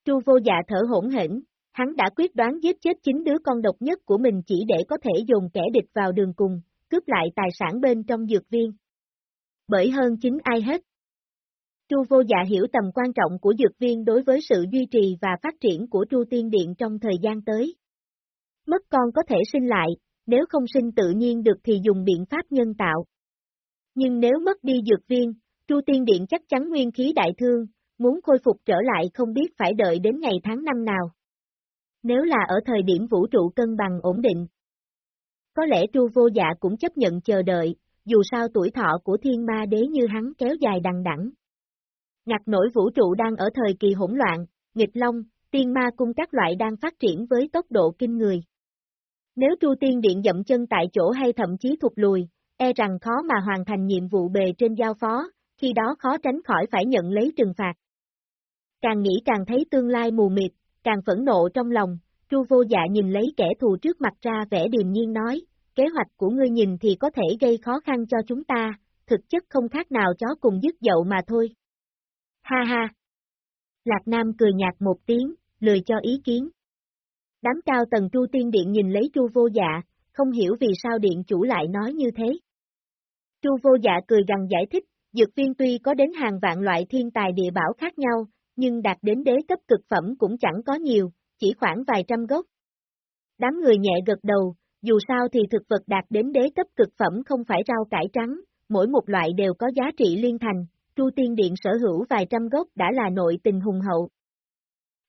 Chu vô dạ thở hỗn hển, hắn đã quyết đoán giết chết chính đứa con độc nhất của mình chỉ để có thể dùng kẻ địch vào đường cùng, cướp lại tài sản bên trong dược viên. Bởi hơn chính ai hết. Chu vô dạ hiểu tầm quan trọng của dược viên đối với sự duy trì và phát triển của Chu Tiên Điện trong thời gian tới. Mất con có thể sinh lại, nếu không sinh tự nhiên được thì dùng biện pháp nhân tạo. Nhưng nếu mất đi dược viên, Chu Tiên Điện chắc chắn nguyên khí đại thương, muốn khôi phục trở lại không biết phải đợi đến ngày tháng năm nào. Nếu là ở thời điểm vũ trụ cân bằng ổn định, có lẽ Chu Vô Dạ cũng chấp nhận chờ đợi, dù sao tuổi thọ của thiên ma đế như hắn kéo dài đằng đẵng. Ngặt nổi vũ trụ đang ở thời kỳ hỗn loạn, nghịch long, tiên ma cung các loại đang phát triển với tốc độ kinh người. Nếu Chu Tiên Điện dậm chân tại chỗ hay thậm chí thụt lùi, e rằng khó mà hoàn thành nhiệm vụ bề trên giao phó, khi đó khó tránh khỏi phải nhận lấy trừng phạt. Càng nghĩ càng thấy tương lai mù mịt, càng phẫn nộ trong lòng, Chu vô dạ nhìn lấy kẻ thù trước mặt ra vẻ điềm nhiên nói, kế hoạch của ngươi nhìn thì có thể gây khó khăn cho chúng ta, thực chất không khác nào chó cùng dứt dậu mà thôi. Ha ha! Lạc Nam cười nhạt một tiếng, lười cho ý kiến. Đám cao tầng Chu Tiên Điện nhìn lấy Chu vô dạ, không hiểu vì sao Điện chủ lại nói như thế. Chu vô dạ cười gần giải thích, Dược viên tuy có đến hàng vạn loại thiên tài địa bảo khác nhau, nhưng đạt đến đế cấp cực phẩm cũng chẳng có nhiều, chỉ khoảng vài trăm gốc. Đám người nhẹ gật đầu, dù sao thì thực vật đạt đến đế cấp cực phẩm không phải rau cải trắng, mỗi một loại đều có giá trị liên thành, Tru Tiên Điện sở hữu vài trăm gốc đã là nội tình hùng hậu.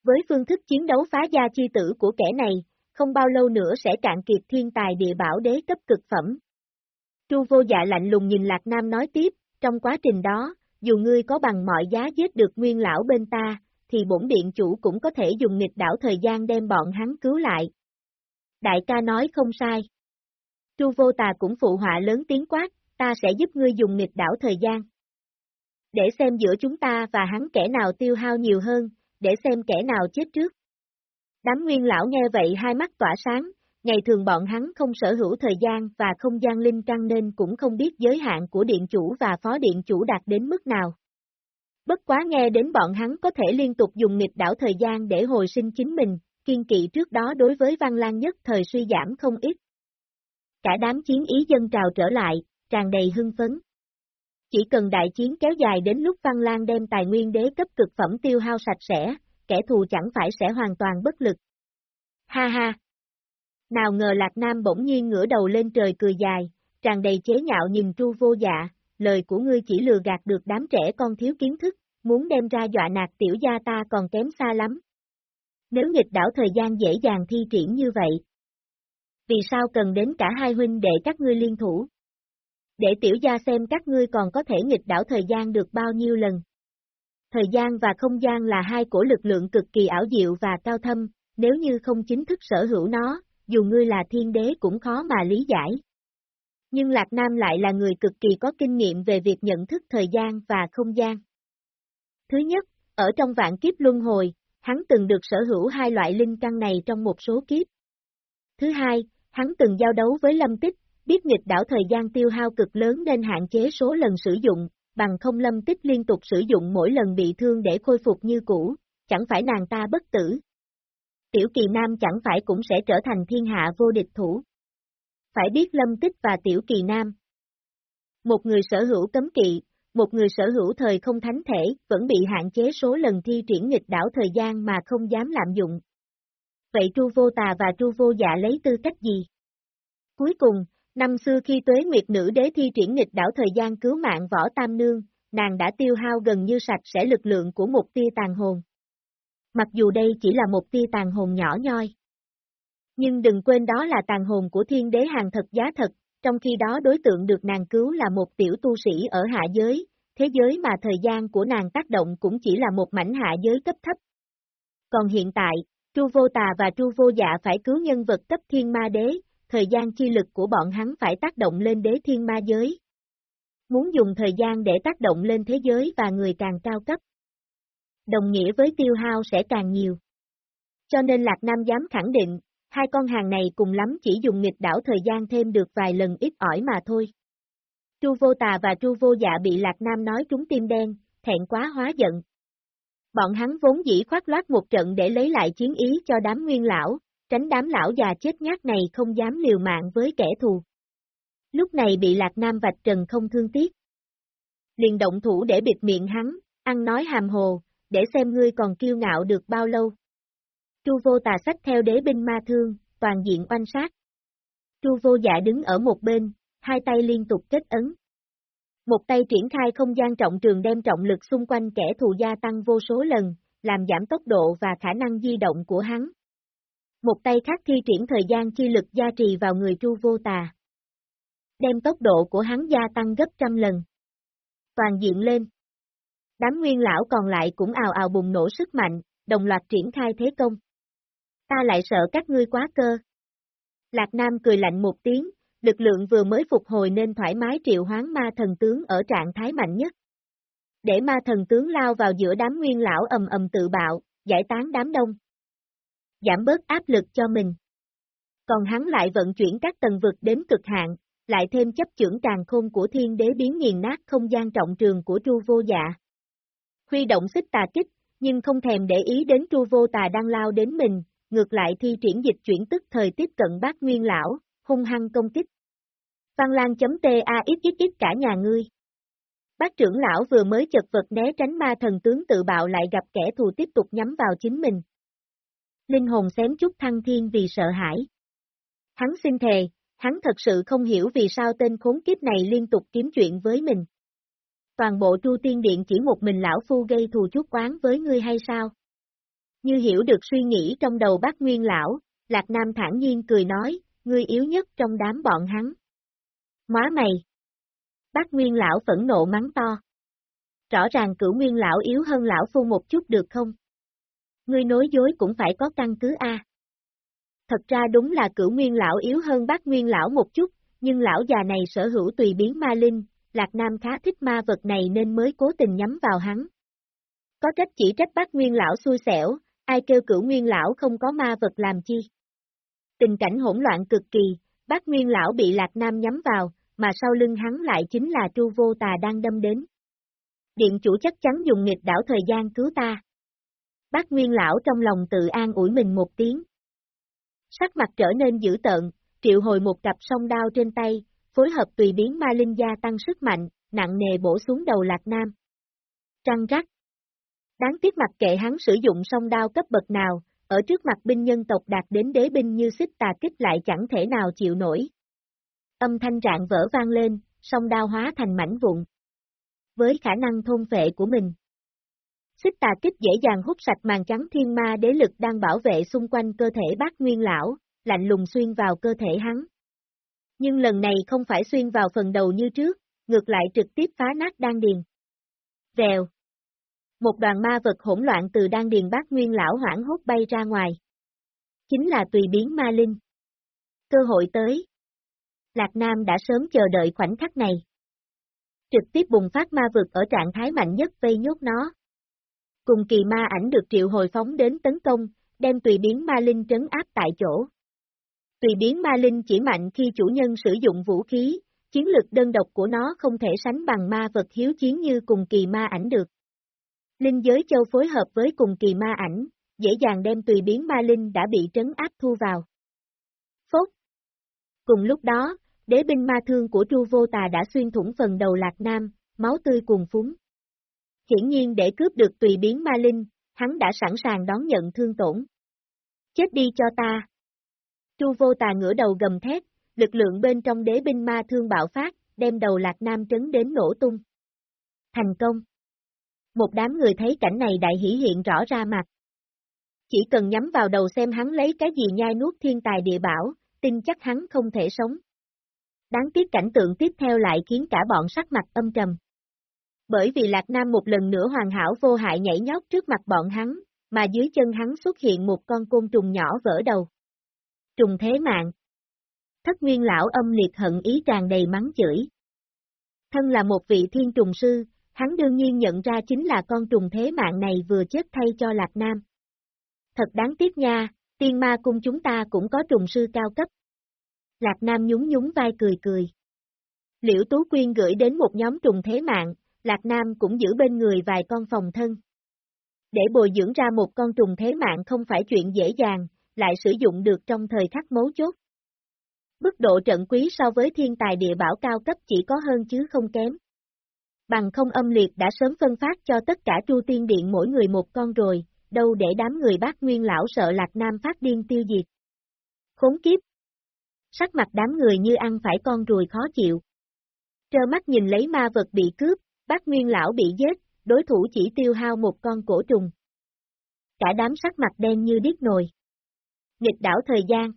Với phương thức chiến đấu phá gia chi tử của kẻ này, không bao lâu nữa sẽ cạn kiệt thiên tài địa bảo đế cấp cực phẩm. Tru vô dạ lạnh lùng nhìn Lạc Nam nói tiếp, trong quá trình đó, dù ngươi có bằng mọi giá giết được nguyên lão bên ta, thì bổn điện chủ cũng có thể dùng nghịch đảo thời gian đem bọn hắn cứu lại. Đại ca nói không sai. Tru vô tà cũng phụ họa lớn tiếng quát, ta sẽ giúp ngươi dùng nghịch đảo thời gian. Để xem giữa chúng ta và hắn kẻ nào tiêu hao nhiều hơn, để xem kẻ nào chết trước. Đám nguyên lão nghe vậy hai mắt tỏa sáng, ngày thường bọn hắn không sở hữu thời gian và không gian linh trăng nên cũng không biết giới hạn của điện chủ và phó điện chủ đạt đến mức nào. Bất quá nghe đến bọn hắn có thể liên tục dùng nghịch đảo thời gian để hồi sinh chính mình, kiên kỵ trước đó đối với Văn Lan nhất thời suy giảm không ít. Cả đám chiến ý dân trào trở lại, tràn đầy hưng phấn. Chỉ cần đại chiến kéo dài đến lúc Văn Lan đem tài nguyên đế cấp cực phẩm tiêu hao sạch sẽ, kẻ thù chẳng phải sẽ hoàn toàn bất lực. Ha ha! Nào ngờ Lạc Nam bỗng nhiên ngửa đầu lên trời cười dài, tràn đầy chế nhạo nhìn Tru vô dạ, lời của ngươi chỉ lừa gạt được đám trẻ con thiếu kiến thức, muốn đem ra dọa nạt tiểu gia ta còn kém xa lắm. Nếu nghịch đảo thời gian dễ dàng thi triển như vậy, vì sao cần đến cả hai huynh để các ngươi liên thủ? Để tiểu gia xem các ngươi còn có thể nghịch đảo thời gian được bao nhiêu lần. Thời gian và không gian là hai cổ lực lượng cực kỳ ảo diệu và cao thâm, nếu như không chính thức sở hữu nó, dù ngươi là thiên đế cũng khó mà lý giải. Nhưng Lạc Nam lại là người cực kỳ có kinh nghiệm về việc nhận thức thời gian và không gian. Thứ nhất, ở trong vạn kiếp luân hồi, hắn từng được sở hữu hai loại linh căn này trong một số kiếp. Thứ hai, hắn từng giao đấu với Lâm Tích, biết nghịch đảo thời gian tiêu hao cực lớn nên hạn chế số lần sử dụng, bằng không Lâm Tích liên tục sử dụng mỗi lần bị thương để khôi phục như cũ, chẳng phải nàng ta bất tử. Tiểu Kỳ Nam chẳng phải cũng sẽ trở thành thiên hạ vô địch thủ. Phải biết Lâm Tích và Tiểu Kỳ Nam. Một người sở hữu cấm kỵ, một người sở hữu thời không thánh thể, vẫn bị hạn chế số lần thi triển nghịch đảo thời gian mà không dám lạm dụng. Vậy Chu Vô Tà và Chu Vô Dạ lấy tư cách gì? Cuối cùng, năm xưa khi Tuế Nguyệt Nữ Đế thi triển nghịch đảo thời gian cứu mạng Võ Tam Nương, nàng đã tiêu hao gần như sạch sẽ lực lượng của một tia tàn hồn. Mặc dù đây chỉ là một tia tàn hồn nhỏ nhoi. Nhưng đừng quên đó là tàn hồn của thiên đế hàng thật giá thật, trong khi đó đối tượng được nàng cứu là một tiểu tu sĩ ở hạ giới, thế giới mà thời gian của nàng tác động cũng chỉ là một mảnh hạ giới cấp thấp. Còn hiện tại, Tru Vô Tà và Tru Vô Dạ phải cứu nhân vật cấp thiên ma đế, thời gian chi lực của bọn hắn phải tác động lên đế thiên ma giới. Muốn dùng thời gian để tác động lên thế giới và người càng cao cấp. Đồng nghĩa với tiêu hao sẽ càng nhiều. Cho nên Lạc Nam dám khẳng định, hai con hàng này cùng lắm chỉ dùng nghịch đảo thời gian thêm được vài lần ít ỏi mà thôi. Chu vô tà và chu vô dạ bị Lạc Nam nói trúng tim đen, thẹn quá hóa giận. Bọn hắn vốn dĩ khoác loát một trận để lấy lại chiến ý cho đám nguyên lão, tránh đám lão già chết nhát này không dám liều mạng với kẻ thù. Lúc này bị Lạc Nam vạch trần không thương tiếc. Liền động thủ để bịt miệng hắn, ăn nói hàm hồ, để xem ngươi còn kiêu ngạo được bao lâu. Chu vô tà sách theo đế binh ma thương, toàn diện oanh sát. Chu vô dạ đứng ở một bên, hai tay liên tục kết ấn. Một tay triển khai không gian trọng trường đem trọng lực xung quanh kẻ thù gia tăng vô số lần, làm giảm tốc độ và khả năng di động của hắn. Một tay khác thi triển thời gian chi lực gia trì vào người Chu vô tà. Đem tốc độ của hắn gia tăng gấp trăm lần. Toàn diện lên. Đám nguyên lão còn lại cũng ào ào bùng nổ sức mạnh, đồng loạt triển khai thế công. Ta lại sợ các ngươi quá cơ. Lạc Nam cười lạnh một tiếng, lực lượng vừa mới phục hồi nên thoải mái triệu hoán ma thần tướng ở trạng thái mạnh nhất. Để ma thần tướng lao vào giữa đám nguyên lão ầm ầm tự bạo, giải tán đám đông. Giảm bớt áp lực cho mình. Còn hắn lại vận chuyển các tầng vực đến cực hạn, lại thêm chấp trưởng tràn khôn của thiên đế biến nghiền nát không gian trọng trường của tru vô dạ. Huy động xích tà kích, nhưng không thèm để ý đến tru vô tà đang lao đến mình, ngược lại thi triển dịch chuyển tức thời tiếp cận bác nguyên lão, hung hăng công kích. Văn Lan chấm TAXXX cả nhà ngươi. Bác trưởng lão vừa mới chật vật né tránh ma thần tướng tự bạo lại gặp kẻ thù tiếp tục nhắm vào chính mình. Linh hồn xém chút thăng thiên vì sợ hãi. Hắn xin thề, hắn thật sự không hiểu vì sao tên khốn kiếp này liên tục kiếm chuyện với mình. Toàn bộ Chu Tiên Điện chỉ một mình lão phu gây thù chuốc quán với ngươi hay sao? Như hiểu được suy nghĩ trong đầu bác Nguyên lão, Lạc Nam thản nhiên cười nói, ngươi yếu nhất trong đám bọn hắn. Móa mày! Bác Nguyên lão phẫn nộ mắng to. Rõ ràng cửu Nguyên lão yếu hơn lão phu một chút được không? Ngươi nói dối cũng phải có căn cứ A. Thật ra đúng là cửu Nguyên lão yếu hơn bác Nguyên lão một chút, nhưng lão già này sở hữu tùy biến ma linh, Lạc Nam khá thích ma vật này nên mới cố tình nhắm vào hắn. Có trách chỉ trách bác Nguyên lão xui xẻo, ai kêu cửu Nguyên lão không có ma vật làm chi. Tình cảnh hỗn loạn cực kỳ, bác Nguyên lão bị Lạc Nam nhắm vào, mà sau lưng hắn lại chính là Tru Vô Tà đang đâm đến. Điện chủ chắc chắn dùng nghịch đảo thời gian cứu ta. Bác Nguyên lão trong lòng tự an ủi mình một tiếng. Sắc mặt trở nên dữ tợn, triệu hồi một cặp song đao trên tay, phối hợp tùy biến ma linh gia tăng sức mạnh, nặng nề bổ xuống đầu Lạc Nam. Trăng rắc. Đáng tiếc mặt kệ hắn sử dụng song đao cấp bậc nào, ở trước mặt binh nhân tộc đạt đến đế binh như xích tà kích lại chẳng thể nào chịu nổi. Âm thanh trạng vỡ vang lên, song đao hóa thành mảnh vụn. Với khả năng thôn vệ của mình. Xích tà kích dễ dàng hút sạch màn trắng thiên ma đế lực đang bảo vệ xung quanh cơ thể bác nguyên lão, lạnh lùng xuyên vào cơ thể hắn. Nhưng lần này không phải xuyên vào phần đầu như trước, ngược lại trực tiếp phá nát đan điền. Vèo. Một đoàn ma vật hỗn loạn từ đan điền bác nguyên lão hoảng hốt bay ra ngoài. Chính là tùy biến ma linh. Cơ hội tới. Lạc Nam đã sớm chờ đợi khoảnh khắc này. Trực tiếp bùng phát ma vực ở trạng thái mạnh nhất vây nhốt nó. Cùng kỳ ma ảnh được triệu hồi phóng đến tấn công, đem tùy biến ma linh trấn áp tại chỗ. Tùy biến ma linh chỉ mạnh khi chủ nhân sử dụng vũ khí, chiến lực đơn độc của nó không thể sánh bằng ma vật hiếu chiến như cùng kỳ ma ảnh được. Linh giới châu phối hợp với cùng kỳ ma ảnh, dễ dàng đem tùy biến ma linh đã bị trấn áp thu vào. Phốt. Cùng lúc đó, đế binh ma thương của chu Vô Tà đã xuyên thủng phần đầu Lạc Nam, máu tươi cuồng phúng. Hiển nhiên để cướp được tùy biến ma linh, hắn đã sẵn sàng đón nhận thương tổn. Chết đi cho ta. Chu vô tà ngửa đầu gầm thét, lực lượng bên trong đế binh ma thương bạo phát, đem đầu Lạc Nam trấn đến nổ tung. Thành công. Một đám người thấy cảnh này đại hỷ hiện rõ ra mặt. Chỉ cần nhắm vào đầu xem hắn lấy cái gì nhai nuốt thiên tài địa bảo, tin chắc hắn không thể sống. Đáng tiếc cảnh tượng tiếp theo lại khiến cả bọn sắc mặt âm trầm. Bởi vì Lạc Nam một lần nữa hoàn hảo vô hại nhảy nhót trước mặt bọn hắn, mà dưới chân hắn xuất hiện một con côn trùng nhỏ vỡ đầu. Trùng thế mạng. Thất nguyên lão âm liệt hận ý tràn đầy mắng chửi. Thân là một vị thiên trùng sư, hắn đương nhiên nhận ra chính là con trùng thế mạng này vừa chết thay cho Lạc Nam. Thật đáng tiếc nha, tiên ma cung chúng ta cũng có trùng sư cao cấp. Lạc Nam nhún nhún vai cười cười. Liễu Tú Quyên gửi đến một nhóm trùng thế mạng, Lạc Nam cũng giữ bên người vài con phòng thân. Để bồi dưỡng ra một con trùng thế mạng không phải chuyện dễ dàng, lại sử dụng được trong thời khắc mấu chốt. Mức độ trận quý so với thiên tài địa bảo cao cấp chỉ có hơn chứ không kém. Bằng không âm liệt đã sớm phân phát cho tất cả tru tiên điện mỗi người một con rồi, đâu để đám người bác nguyên lão sợ lạc nam phát điên tiêu diệt. Khốn kiếp! Sắc mặt đám người như ăn phải con ruồi khó chịu. Trơ mắt nhìn lấy ma vật bị cướp, bác nguyên lão bị giết, đối thủ chỉ tiêu hao một con cổ trùng. Cả đám sắc mặt đen như điếc nồi nghịch đảo thời gian.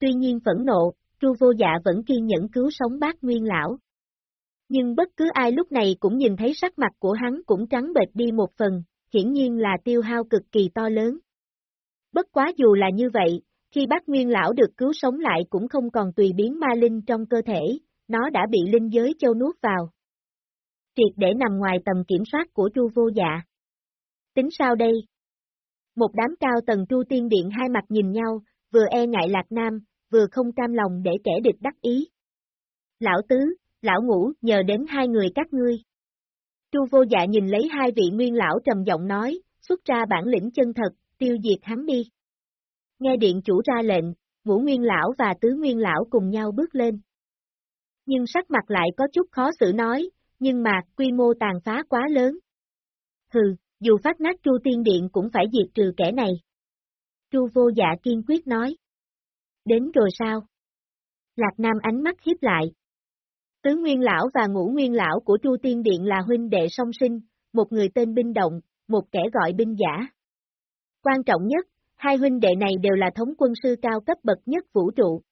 Tuy nhiên phẫn nộ, Tru vô dạ vẫn kiên nhẫn cứu sống bác nguyên lão. Nhưng bất cứ ai lúc này cũng nhìn thấy sắc mặt của hắn cũng trắng bệch đi một phần, hiển nhiên là tiêu hao cực kỳ to lớn. Bất quá dù là như vậy, khi bác nguyên lão được cứu sống lại cũng không còn tùy biến ma linh trong cơ thể, nó đã bị linh giới châu nuốt vào. Triệt để nằm ngoài tầm kiểm soát của Chu vô dạ. Tính sao đây? Một đám cao tầng tru tiên điện hai mặt nhìn nhau, vừa e ngại lạc nam, vừa không cam lòng để kẻ địch đắc ý. Lão tứ, lão ngũ, nhờ đến hai người các ngươi. Chu vô dạ nhìn lấy hai vị nguyên lão trầm giọng nói, xuất ra bản lĩnh chân thật, tiêu diệt hắn đi. Nghe điện chủ ra lệnh, ngũ nguyên lão và tứ nguyên lão cùng nhau bước lên. Nhưng sắc mặt lại có chút khó xử nói, nhưng mà, quy mô tàn phá quá lớn. Hừ, dù phát nát Chu Tiên Điện cũng phải diệt trừ kẻ này. Chu vô dạ kiên quyết nói. Đến rồi sao? Lạc Nam ánh mắt hiếp lại. Tứ Nguyên Lão và Ngũ Nguyên Lão của Chu Tiên Điện là huynh đệ song sinh, một người tên Binh Động, một kẻ gọi Binh Giả. Quan trọng nhất, hai huynh đệ này đều là thống quân sư cao cấp bậc nhất vũ trụ.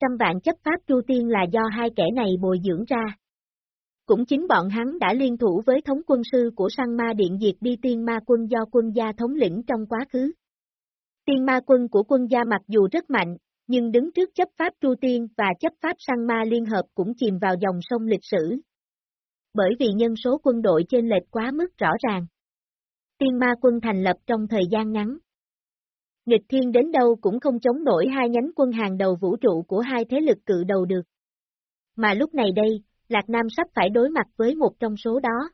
Trăm vạn chấp pháp Chu Tiên là do hai kẻ này bồi dưỡng ra. Cũng chính bọn hắn đã liên thủ với thống quân sư của săn ma điện diệt đi tiên ma quân do quân gia thống lĩnh trong quá khứ. Tiên ma quân của quân gia mặc dù rất mạnh, nhưng đứng trước chấp pháp Chu Tiên và chấp pháp săn ma liên hợp cũng chìm vào dòng sông lịch sử. Bởi vì nhân số quân đội trên lệch quá mức rõ ràng. Tiên ma quân thành lập trong thời gian ngắn. Nghịch thiên đến đâu cũng không chống nổi hai nhánh quân hàng đầu vũ trụ của hai thế lực cự đầu được. Mà lúc này đây, Lạc Nam sắp phải đối mặt với một trong số đó.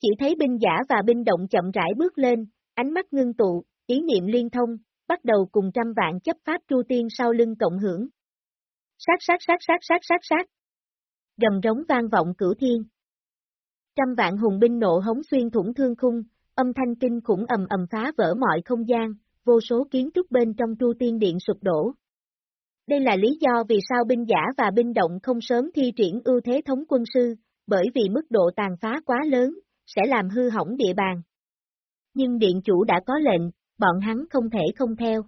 Chỉ thấy binh giả và binh động chậm rãi bước lên, ánh mắt ngưng tụ, ý niệm liên thông, bắt đầu cùng trăm vạn chấp pháp tru tiên sau lưng cộng hưởng. Sát sát sát sát sát sát sát. Gầm rống vang vọng cửu thiên. Trăm vạn hùng binh nộ hống xuyên thủng thương khung, âm thanh kinh khủng ầm ầm phá vỡ mọi không gian, vô số kiến trúc bên trong tru tiên điện sụp đổ. Đây là lý do vì sao binh giả và binh động không sớm thi triển ưu thế thống quân sư, bởi vì mức độ tàn phá quá lớn, sẽ làm hư hỏng địa bàn. Nhưng điện chủ đã có lệnh, bọn hắn không thể không theo.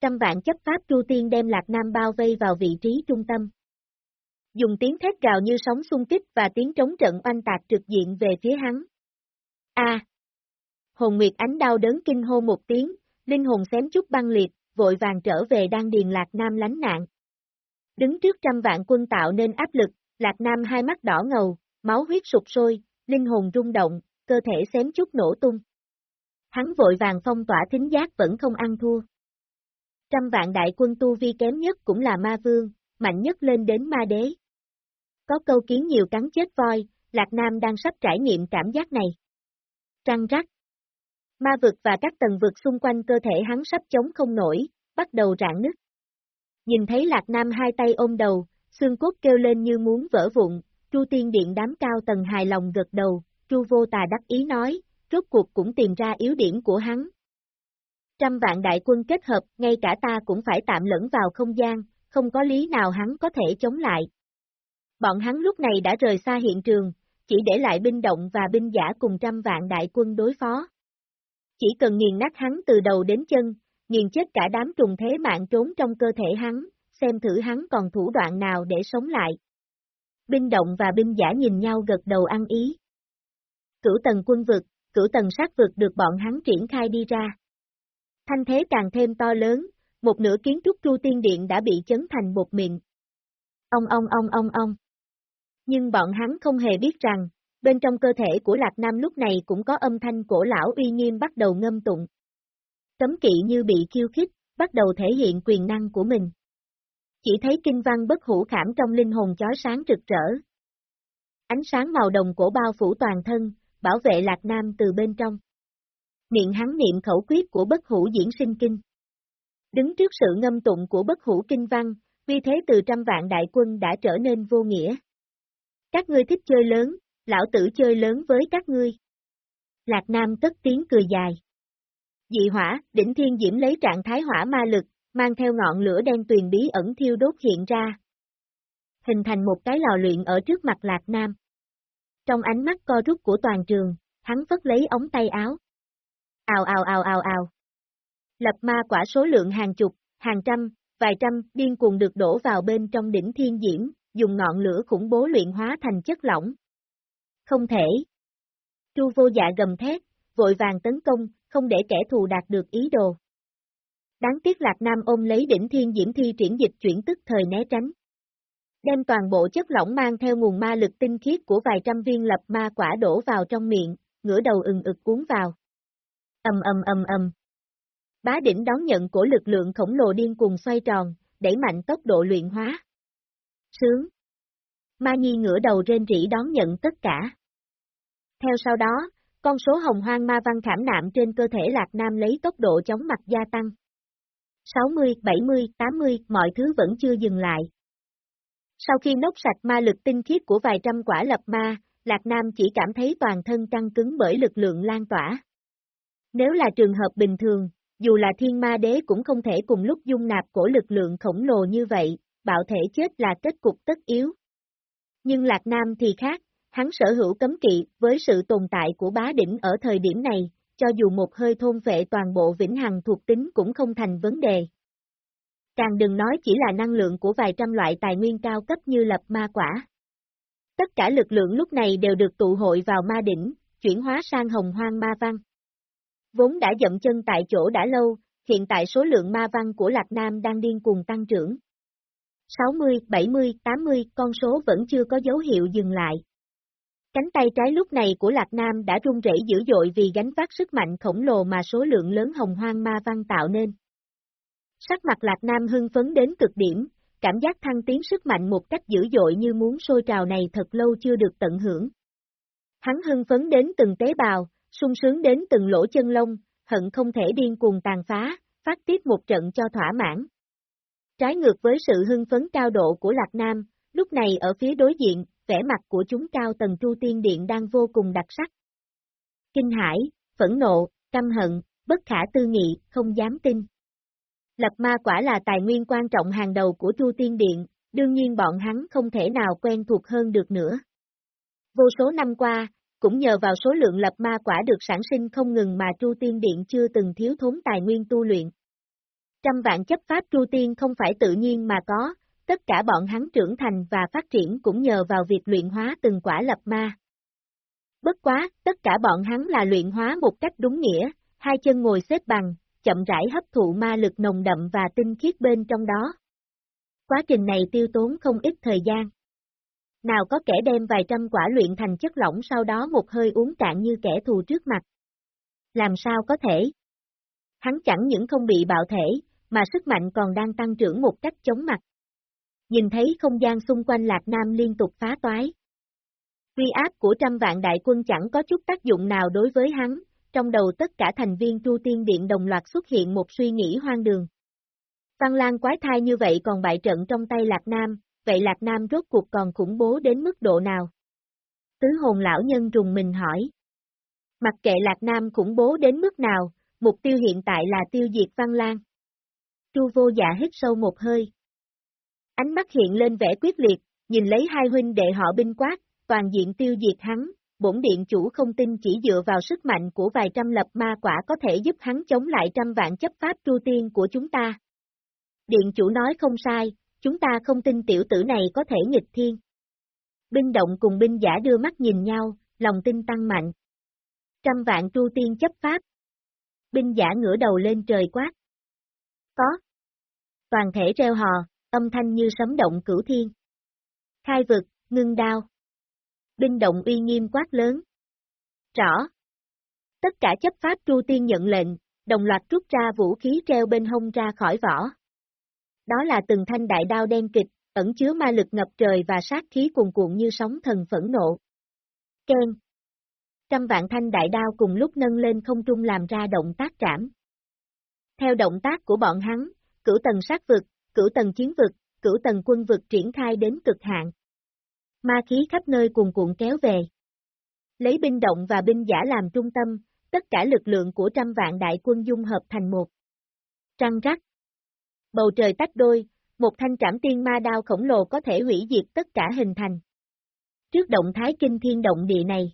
Trăm vạn chấp pháp tru tiên đem Lạc Nam bao vây vào vị trí trung tâm. Dùng tiếng thét gào như sóng xung kích và tiếng trống trận oanh tạc trực diện về phía hắn. A. Hồn Nguyệt ánh đau đớn kinh hô một tiếng, linh hồn xém chút băng liệt, vội vàng trở về đang điền Lạc Nam lánh nạn. Đứng trước trăm vạn quân tạo nên áp lực, Lạc Nam hai mắt đỏ ngầu, máu huyết sụp sôi, linh hồn rung động, cơ thể xém chút nổ tung. Hắn vội vàng phong tỏa thính giác vẫn không ăn thua. Trăm vạn đại quân tu vi kém nhất cũng là ma vương, mạnh nhất lên đến ma đế. Có câu kiến nhiều cắn chết voi, Lạc Nam đang sắp trải nghiệm cảm giác này. Trăng rắc. Ma vực và các tầng vực xung quanh cơ thể hắn sắp chống không nổi, bắt đầu rạn nứt. Nhìn thấy Lạc Nam hai tay ôm đầu, xương cốt kêu lên như muốn vỡ vụn, Chu Tiên Điện đám cao tầng hài lòng gật đầu, Chu Vô Tà đắc ý nói, rốt cuộc cũng tìm ra yếu điểm của hắn. Trăm vạn đại quân kết hợp, ngay cả ta cũng phải tạm lẫn vào không gian, không có lý nào hắn có thể chống lại. Bọn hắn lúc này đã rời xa hiện trường, chỉ để lại binh động và binh giả cùng trăm vạn đại quân đối phó. Chỉ cần nghiền nát hắn từ đầu đến chân, nghiền chết cả đám trùng thế mạng trốn trong cơ thể hắn, xem thử hắn còn thủ đoạn nào để sống lại. Binh động và binh giả nhìn nhau gật đầu ăn ý. Cửu tầng quân vực, cửu tầng sát vực được bọn hắn triển khai đi ra. Thanh thế càng thêm to lớn, một nửa kiến trúc tru tiên điện đã bị chấn thành bột miệng. Ông ông ông ông ông. Nhưng bọn hắn không hề biết rằng, bên trong cơ thể của Lạc Nam lúc này cũng có âm thanh cổ lão uy nghiêm bắt đầu ngâm tụng. Cấm kỵ như bị khiêu khích, bắt đầu thể hiện quyền năng của mình. Chỉ thấy kinh văn bất hủ khảm trong linh hồn chói sáng rực rỡ. Ánh sáng màu đồng cổ bao phủ toàn thân, bảo vệ Lạc Nam từ bên trong. Miệng hắn niệm khẩu quyết của bất hủ diễn sinh kinh. Đứng trước sự ngâm tụng của bất hủ kinh văn, vì thế từ trăm vạn đại quân đã trở nên vô nghĩa. Các ngươi thích chơi lớn, lão tử chơi lớn với các ngươi. Lạc Nam tất tiếng cười dài. Dị hỏa, đỉnh thiên diễm lấy trạng thái hỏa ma lực, mang theo ngọn lửa đen tuyền bí ẩn thiêu đốt hiện ra. Hình thành một cái lò luyện ở trước mặt Lạc Nam. Trong ánh mắt co rút của toàn trường, hắn vất lấy ống tay áo. Ào ào ào ào ào. Lập ma quả số lượng hàng chục, hàng trăm, vài trăm, điên cuồng được đổ vào bên trong đỉnh thiên diễm, dùng ngọn lửa khủng bố luyện hóa thành chất lỏng. Không thể. Chu vô dạ gầm thét, vội vàng tấn công, không để kẻ thù đạt được ý đồ. Đáng tiếc Lạc Nam ôm lấy đỉnh thiên diễm thi triển dịch chuyển tức thời né tránh đem toàn bộ chất lỏng mang theo nguồn ma lực tinh khiết của vài trăm viên lập ma quả đổ vào trong miệng, ngửa đầu ừng ực cuốn vào. Âm âm âm âm. Bá đỉnh đón nhận của lực lượng khổng lồ điên cuồng xoay tròn, đẩy mạnh tốc độ luyện hóa. Sướng. Ma Nhi ngửa đầu rên rỉ đón nhận tất cả. Theo sau đó, con số hồng hoang ma văn khảm nạm trên cơ thể Lạc Nam lấy tốc độ chóng mặt gia tăng. 60, 70, 80, mọi thứ vẫn chưa dừng lại, sau khi nốc sạch ma lực tinh khiết của vài trăm quả lập ma, Lạc Nam chỉ cảm thấy toàn thân căng cứng bởi lực lượng lan tỏa. Nếu là trường hợp bình thường, dù là thiên ma đế cũng không thể cùng lúc dung nạp cổ lực lượng khổng lồ như vậy, bạo thể chết là kết cục tất yếu. Nhưng Lạc Nam thì khác, hắn sở hữu cấm kỵ với sự tồn tại của bá đỉnh ở thời điểm này, cho dù một hơi thôn vệ toàn bộ vĩnh hằng thuộc tính cũng không thành vấn đề. Càng đừng nói chỉ là năng lượng của vài trăm loại tài nguyên cao cấp như lập ma quả. Tất cả lực lượng lúc này đều được tụ hội vào ma đỉnh, chuyển hóa sang hồng hoang ma văn. Vốn đã dậm chân tại chỗ đã lâu, hiện tại số lượng ma văn của Lạc Nam đang điên cuồng tăng trưởng. 60, 70, 80, con số vẫn chưa có dấu hiệu dừng lại. Cánh tay trái lúc này của Lạc Nam đã rung rẩy dữ dội vì gánh vác sức mạnh khổng lồ mà số lượng lớn hồng hoang ma văn tạo nên. Sắc mặt Lạc Nam hưng phấn đến cực điểm, cảm giác thăng tiến sức mạnh một cách dữ dội như muốn sôi trào này thật lâu chưa được tận hưởng. Hắn hưng phấn đến từng tế bào, sung sướng đến từng lỗ chân lông, hận không thể điên cuồng tàn phá, phát tiết một trận cho thỏa mãn. Trái ngược với sự hưng phấn cao độ của Lạc Nam, lúc này ở phía đối diện, vẻ mặt của chúng cao tầng Chu Tiên Điện đang vô cùng đặc sắc. Kinh hải, phẫn nộ, căm hận, bất khả tư nghị, không dám tin. Lập ma quả là tài nguyên quan trọng hàng đầu của Chu Tiên Điện, đương nhiên bọn hắn không thể nào quen thuộc hơn được nữa. Vô số năm qua, cũng nhờ vào số lượng lập ma quả được sản sinh không ngừng mà Chu Tiên Điện chưa từng thiếu thốn tài nguyên tu luyện. Trăm vạn chấp pháp Chu Tiên không phải tự nhiên mà có, tất cả bọn hắn trưởng thành và phát triển cũng nhờ vào việc luyện hóa từng quả lập ma. Bất quá, tất cả bọn hắn là luyện hóa một cách đúng nghĩa, hai chân ngồi xếp bằng, chậm rãi hấp thụ ma lực nồng đậm và tinh khiết bên trong đó. Quá trình này tiêu tốn không ít thời gian. Nào có kẻ đem vài trăm quả luyện thành chất lỏng sau đó một hơi uống cạn như kẻ thù trước mặt. Làm sao có thể? Hắn chẳng những không bị bạo thể, mà sức mạnh còn đang tăng trưởng một cách chóng mặt. Nhìn thấy không gian xung quanh Lạc Nam liên tục phá toái. Uy áp của trăm vạn đại quân chẳng có chút tác dụng nào đối với hắn, trong đầu tất cả thành viên Tru Tiên Điện đồng loạt xuất hiện một suy nghĩ hoang đường. Văn Lan quái thai như vậy còn bại trận trong tay Lạc Nam, vậy Lạc Nam rốt cuộc còn khủng bố đến mức độ nào? Tứ hồn lão nhân trùng mình hỏi. Mặc kệ Lạc Nam khủng bố đến mức nào, mục tiêu hiện tại là tiêu diệt Văn Lan. Chu vô dạ hít sâu một hơi. Ánh mắt hiện lên vẻ quyết liệt, nhìn lấy hai huynh đệ họ binh quát, toàn diện tiêu diệt hắn, bổn điện chủ không tin chỉ dựa vào sức mạnh của vài trăm lập ma quả có thể giúp hắn chống lại trăm vạn chấp pháp tru tiên của chúng ta. Điện chủ nói không sai, chúng ta không tin tiểu tử này có thể nghịch thiên. Binh động cùng binh giả đưa mắt nhìn nhau, lòng tin tăng mạnh. Trăm vạn tru tiên chấp pháp. Binh giả ngửa đầu lên trời quát. Có. Toàn thể reo hò, âm thanh như sấm động cửu thiên. Khai vực, ngưng đao. Binh động uy nghiêm quát lớn. Rõ. Tất cả chấp pháp tru tiên nhận lệnh, đồng loạt rút ra vũ khí treo bên hông ra khỏi vỏ. Đó là từng thanh đại đao đen kịch, ẩn chứa ma lực ngập trời và sát khí cuồn cuộn như sóng thần phẫn nộ. Ken. Trăm vạn thanh đại đao cùng lúc nâng lên không trung làm ra động tác trảm. Theo động tác của bọn hắn, cửu tầng sát vực, cửu tầng chiến vực, cửu tầng quân vực triển khai đến cực hạn. Ma khí khắp nơi cuồn cuộn kéo về. Lấy binh động và binh giả làm trung tâm, tất cả lực lượng của trăm vạn đại quân dung hợp thành một. Trăng rắc. Bầu trời tách đôi, một thanh trảm tiên ma đao khổng lồ có thể hủy diệt tất cả hình thành. Trước động thái kinh thiên động địa này,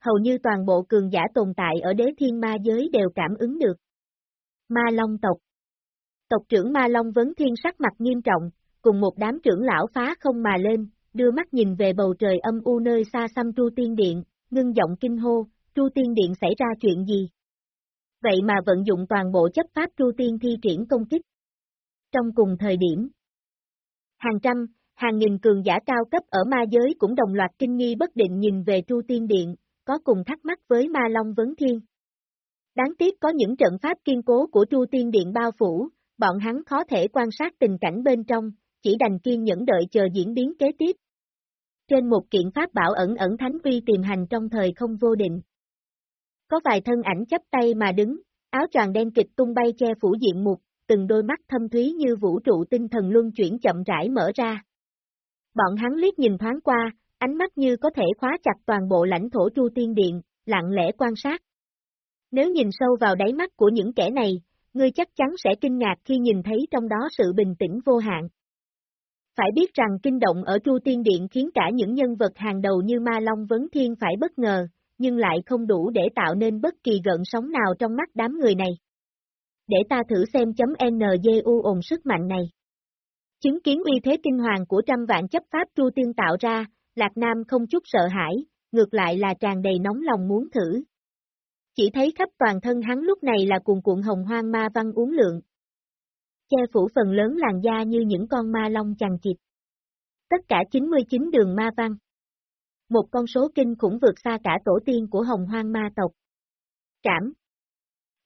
hầu như toàn bộ cường giả tồn tại ở đế thiên ma giới đều cảm ứng được. Ma Long tộc Tộc trưởng Ma Long Vấn Thiên sắc mặt nghiêm trọng, cùng một đám trưởng lão phá không mà lên, đưa mắt nhìn về bầu trời âm u nơi xa xăm Tru Tiên Điện, ngưng giọng kinh hô, Tru Tiên Điện xảy ra chuyện gì? Vậy mà vận dụng toàn bộ chấp pháp Tru Tiên thi triển công kích. Trong cùng thời điểm, hàng trăm, hàng nghìn cường giả cao cấp ở ma giới cũng đồng loạt kinh nghi bất định nhìn về Tru Tiên Điện, có cùng thắc mắc với Ma Long Vấn Thiên. Đáng tiếc có những trận pháp kiên cố của Tru Tiên Điện bao phủ, bọn hắn khó thể quan sát tình cảnh bên trong, chỉ đành kiên nhẫn đợi chờ diễn biến kế tiếp. Trên một kiện pháp bảo ẩn ẩn thánh uy tìm hành trong thời không vô định. Có vài thân ảnh chấp tay mà đứng, áo tràng đen kịch tung bay che phủ diện mục, từng đôi mắt thâm thúy như vũ trụ tinh thần luân chuyển chậm rãi mở ra. Bọn hắn liếc nhìn thoáng qua, ánh mắt như có thể khóa chặt toàn bộ lãnh thổ Chu Tiên Điện, lặng lẽ quan sát. Nếu nhìn sâu vào đáy mắt của những kẻ này, ngươi chắc chắn sẽ kinh ngạc khi nhìn thấy trong đó sự bình tĩnh vô hạn. Phải biết rằng kinh động ở Tru Tiên Điện khiến cả những nhân vật hàng đầu như Ma Long Vấn Thiên phải bất ngờ, nhưng lại không đủ để tạo nên bất kỳ gợn sóng nào trong mắt đám người này. Để ta thử xem chấm NGU ồn sức mạnh này. Chứng kiến uy thế kinh hoàng của trăm vạn chấp pháp Tru Tiên tạo ra, Lạc Nam không chút sợ hãi, ngược lại là tràn đầy nóng lòng muốn thử. Chỉ thấy khắp toàn thân hắn lúc này là cuồn cuộn hồng hoang ma văn uống lượng. Che phủ phần lớn làn da như những con ma long chằng chịt. Tất cả 99 đường ma văn. Một con số kinh khủng vượt xa cả tổ tiên của hồng hoang ma tộc. Trảm.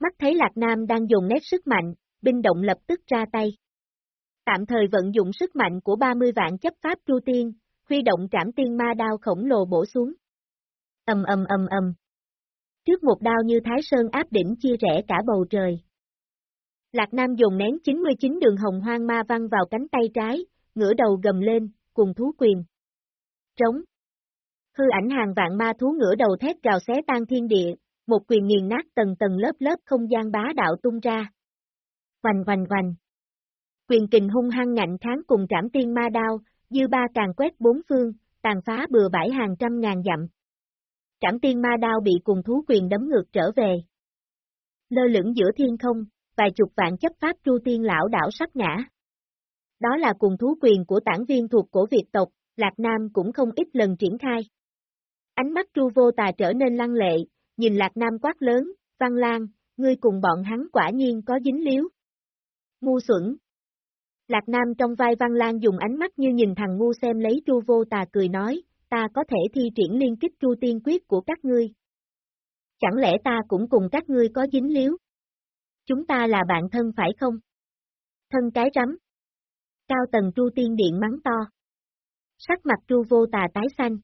Mắt thấy Lạc Nam đang dùng nét sức mạnh, binh động lập tức ra tay. Tạm thời vận dụng sức mạnh của 30 vạn chấp pháp chu tiên, huy động trảm tiên ma đao khổng lồ bổ xuống. Ầm ầm ầm ầm. Trước một đao như Thái Sơn áp đỉnh chia rẽ cả bầu trời. Lạc Nam dùng nén 99 đường hồng hoang ma văn vào cánh tay trái, ngửa đầu gầm lên, cùng thú quyền. Trống. Hư ảnh hàng vạn ma thú ngửa đầu thét gào xé tan thiên địa, một quyền nghiền nát tầng tầng lớp lớp không gian bá đạo tung ra. Hoành hoành hoành. Quyền kình hung hăng ngạnh kháng cùng trảm tiên ma đao, dư ba càng quét bốn phương, tàn phá bừa bãi hàng trăm ngàn dặm. Trảm tiên ma đao bị cùng thú quyền đấm ngược trở về. Lơ lửng giữa thiên không, vài chục vạn chấp pháp tru tiên lão đảo sắp ngã. Đó là cùng thú quyền của tản viên thuộc cổ Việt tộc, Lạc Nam cũng không ít lần triển khai. Ánh mắt tru vô tà trở nên lăng lệ, nhìn Lạc Nam quát lớn, Văn Lan, ngươi cùng bọn hắn quả nhiên có dính líu. Ngu xuẩn. Lạc Nam trong vai Văn Lan dùng ánh mắt như nhìn thằng ngu xem lấy tru vô tà cười nói, ta có thể thi triển liên kích chu tiên quyết của các ngươi. Chẳng lẽ ta cũng cùng các ngươi có dính líu? Chúng ta là bạn thân phải không? Thân cái rắm. Cao tầng chu tiên điện mắng to. Sắc mặt chu vô tà tái xanh.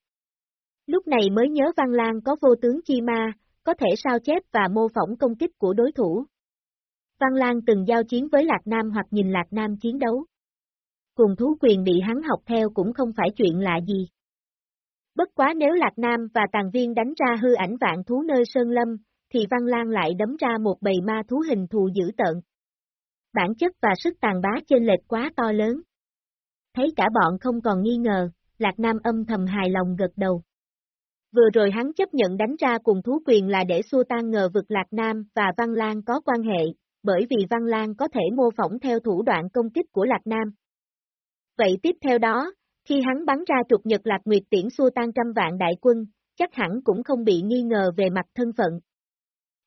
Lúc này mới nhớ Văn Lan có vô tướng chi ma, có thể sao chép và mô phỏng công kích của đối thủ. Văn Lan từng giao chiến với Lạc Nam hoặc nhìn Lạc Nam chiến đấu. Cùng thú quyền bị hắn học theo cũng không phải chuyện lạ gì. Bất quá nếu Lạc Nam và tàng Viên đánh ra hư ảnh vạn thú nơi Sơn Lâm, thì Văn Lan lại đấm ra một bầy ma thú hình thù dữ tợn. Bản chất và sức tàn bá trên lệch quá to lớn. Thấy cả bọn không còn nghi ngờ, Lạc Nam âm thầm hài lòng gật đầu. Vừa rồi hắn chấp nhận đánh ra cùng thú quyền là để xua tan ngờ vực Lạc Nam và Văn Lan có quan hệ, bởi vì Văn Lan có thể mô phỏng theo thủ đoạn công kích của Lạc Nam. Vậy tiếp theo đó, khi hắn bắn ra trục nhật Lạc Nguyệt tiễn xua tan trăm vạn đại quân, chắc hẳn cũng không bị nghi ngờ về mặt thân phận.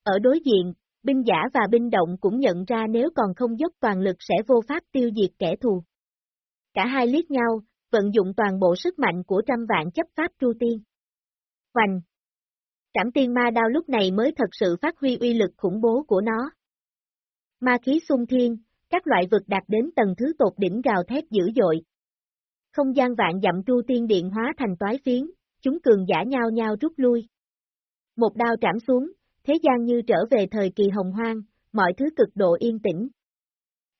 Ở đối diện, binh giả và binh động cũng nhận ra nếu còn không dốc toàn lực sẽ vô pháp tiêu diệt kẻ thù. Cả hai liếc nhau, vận dụng toàn bộ sức mạnh của trăm vạn chấp pháp tru tiên. Hoành! Trảm tiên ma đao lúc này mới thật sự phát huy uy lực khủng bố của nó. Ma khí xung thiên, các loại vực đạt đến tầng thứ tột đỉnh gào thét dữ dội. Không gian vạn dặm tru tiên điện hóa thành toái phiến, chúng cường giả nhau nhau rút lui. Một đao trảm xuống, thế gian như trở về thời kỳ hồng hoang, mọi thứ cực độ yên tĩnh.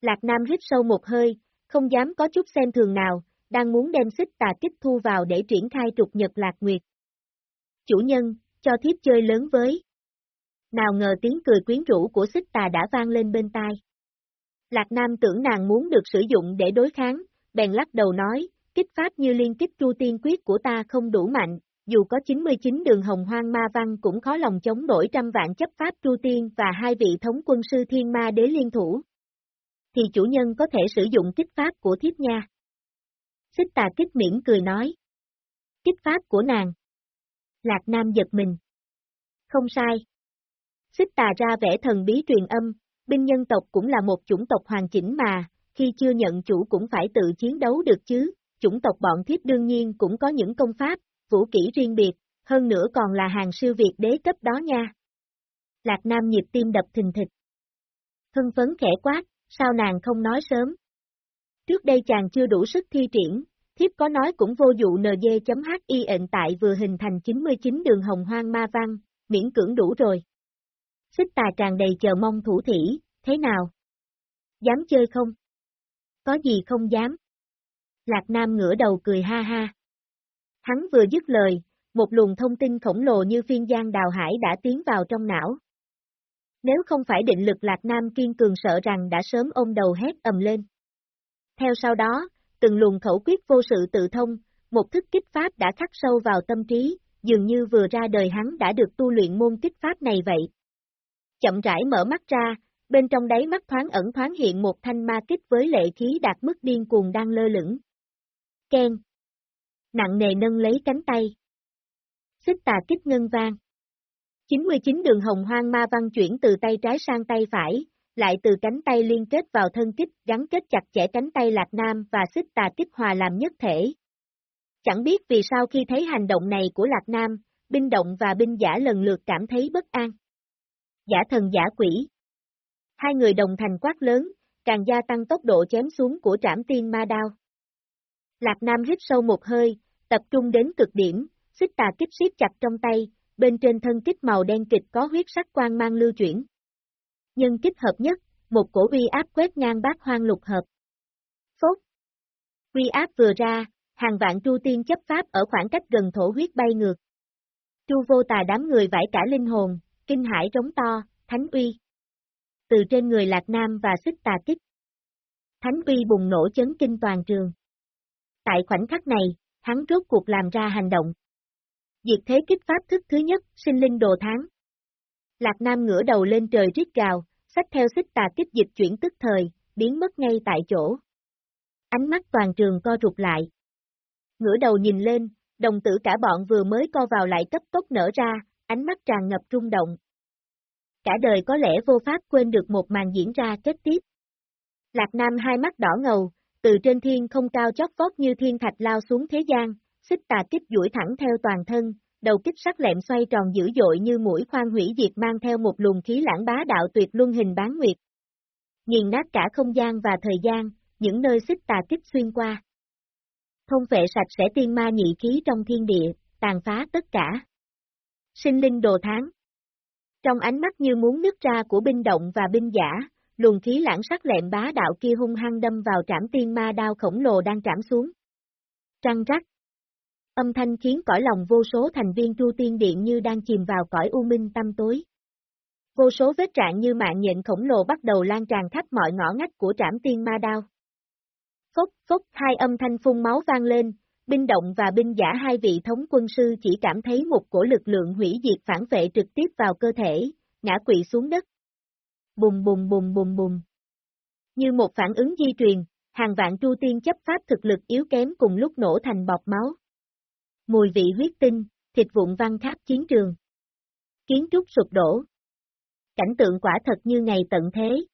Lạc Nam hít sâu một hơi, không dám có chút xem thường nào, đang muốn đem xích tà kích thu vào để triển khai trục nhật lạc nguyệt. Chủ nhân, cho thiếp chơi lớn với. Nào ngờ tiếng cười quyến rũ của xích tà đã vang lên bên tai. Lạc Nam tưởng nàng muốn được sử dụng để đối kháng, bèn lắc đầu nói, kích pháp như liên kích tru tiên quyết của ta không đủ mạnh, dù có 99 đường hồng hoang ma văn cũng khó lòng chống nổi trăm vạn chấp pháp tru tiên và hai vị thống quân sư thiên ma đế liên thủ. Thì chủ nhân có thể sử dụng kích pháp của thiếp nha. Xích tà kích miễn cười nói. Kích pháp của nàng. Lạc Nam giật mình. Không sai. Xích tà ra vẽ thần bí truyền âm, binh nhân tộc cũng là một chủng tộc hoàn chỉnh mà, khi chưa nhận chủ cũng phải tự chiến đấu được chứ, chủng tộc bọn thiếp đương nhiên cũng có những công pháp, vũ kỹ riêng biệt, hơn nữa còn là hàng siêu việt đế cấp đó nha. Lạc Nam nhịp tim đập thình thịch. Hưng phấn khẽ quát, sao nàng không nói sớm? Trước đây chàng chưa đủ sức thi triển, thiếp có nói cũng vô dụ nd.hi ệnh tại vừa hình thành 99 đường hồng hoang ma văn, miễn cưỡng đủ rồi. Xích tà tràn đầy chờ mong thủ thỉ, thế nào? Dám chơi không? Có gì không dám? Lạc Nam ngửa đầu cười ha ha. Hắn vừa dứt lời, một luồng thông tin khổng lồ như phiên giang đào hải đã tiến vào trong não. Nếu không phải định lực Lạc Nam kiên cường sợ rằng đã sớm ôm đầu hét ầm lên. Theo sau đó, từng luồng khẩu quyết vô sự tự thông, một thức kích pháp đã khắc sâu vào tâm trí, dường như vừa ra đời hắn đã được tu luyện môn kích pháp này vậy. Chậm rãi mở mắt ra, bên trong đáy mắt thoáng ẩn thoáng hiện một thanh ma kích với lệ khí đạt mức điên cuồng đang lơ lửng. Ken. Nặng nề nâng lấy cánh tay. Xích tà kích ngân vang. 99 đường hồng hoang ma văn chuyển từ tay trái sang tay phải, lại từ cánh tay liên kết vào thân kích gắn kết chặt chẽ cánh tay Lạc Nam và xích tà kích hòa làm nhất thể. Chẳng biết vì sao khi thấy hành động này của Lạc Nam, binh động và binh giả lần lượt cảm thấy bất an. Giả thần giả quỷ. Hai người đồng thành quát lớn, càng gia tăng tốc độ chém xuống của trảm tiên ma đao. Lạc Nam hít sâu một hơi, tập trung đến cực điểm, xích tà kích siết chặt trong tay, bên trên thân kích màu đen kịch có huyết sắc quang mang lưu chuyển. Nhân kích hợp nhất, một cổ uy áp quét ngang bát hoang lục hợp. Phốt. Uy áp vừa ra, hàng vạn tru tiên chấp pháp ở khoảng cách gần thổ huyết bay ngược. Chu vô tà đám người vải cả linh hồn, kinh hải trống to, thánh uy. Từ trên người lạc nam và xích tà kích. Thánh uy bùng nổ chấn kinh toàn trường. Tại khoảnh khắc này, hắn rốt cuộc làm ra hành động. Diệt thế kích pháp thức thứ nhất, sinh linh đồ tháng. Lạc Nam ngửa đầu lên trời rít gào, sách theo xích tà kích dịch chuyển tức thời, biến mất ngay tại chỗ. Ánh mắt toàn trường co rụt lại. Ngửa đầu nhìn lên, đồng tử cả bọn vừa mới co vào lại cấp tốc nở ra, ánh mắt tràn ngập rung động. Cả đời có lẽ vô pháp quên được một màn diễn ra kết tiếp. Lạc Nam hai mắt đỏ ngầu, từ trên thiên không cao chót vót như thiên thạch lao xuống thế gian, xích tà kích duỗi thẳng theo toàn thân, đầu kích sắc lẹm xoay tròn dữ dội như mũi khoan hủy diệt mang theo một luồng khí lãng bá đạo tuyệt luân hình bán nguyệt. Nghiền nát cả không gian và thời gian, những nơi xích tà kích xuyên qua. Thông vệ sạch sẽ tiên ma nhị khí trong thiên địa, tàn phá tất cả. Sinh linh đồ tháng. Trong ánh mắt như muốn nứt ra của binh động và binh giả, luồng khí lãng sắc lẹm bá đạo kia hung hăng đâm vào trảm tiên ma đao khổng lồ đang trảm xuống. Trăng rắc. Âm thanh khiến cõi lòng vô số thành viên chu tiên điện như đang chìm vào cõi u minh tâm tối. Vô số vết trạng như mạng nhện khổng lồ bắt đầu lan tràn khắp mọi ngõ ngách của trảm tiên ma đao. Phốc, phốc, hai âm thanh phun máu vang lên, binh động và binh giả hai vị thống quân sư chỉ cảm thấy một cổ lực lượng hủy diệt phản vệ trực tiếp vào cơ thể, ngã quỵ xuống đất bùm bùm bùm bùm bùm. Như một phản ứng di truyền, hàng vạn tru tiên chấp pháp thực lực yếu kém cùng lúc nổ thành bọt máu. Mùi vị huyết tinh, thịt vụn văn khắp chiến trường. Kiến trúc sụp đổ. Cảnh tượng quả thật như ngày tận thế.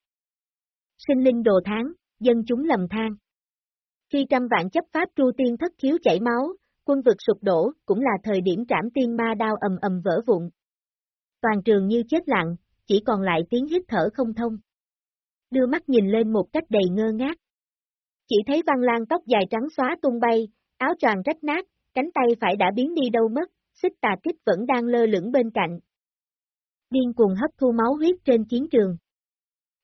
Sinh linh đồ tháng, dân chúng lầm than. Khi trăm vạn chấp pháp tru tiên thất khiếu chảy máu, quân vực sụp đổ, cũng là thời điểm trảm tiên ma đao ầm ầm vỡ vụn. Toàn trường như chết lặng, chỉ còn lại tiếng hít thở không thông. Đưa mắt nhìn lên một cách đầy ngơ ngác. Chỉ thấy văn lan tóc dài trắng xóa tung bay, áo choàng rách nát, cánh tay phải đã biến đi đâu mất, xích tà kích vẫn đang lơ lửng bên cạnh. Điên cuồng hấp thu máu huyết trên chiến trường.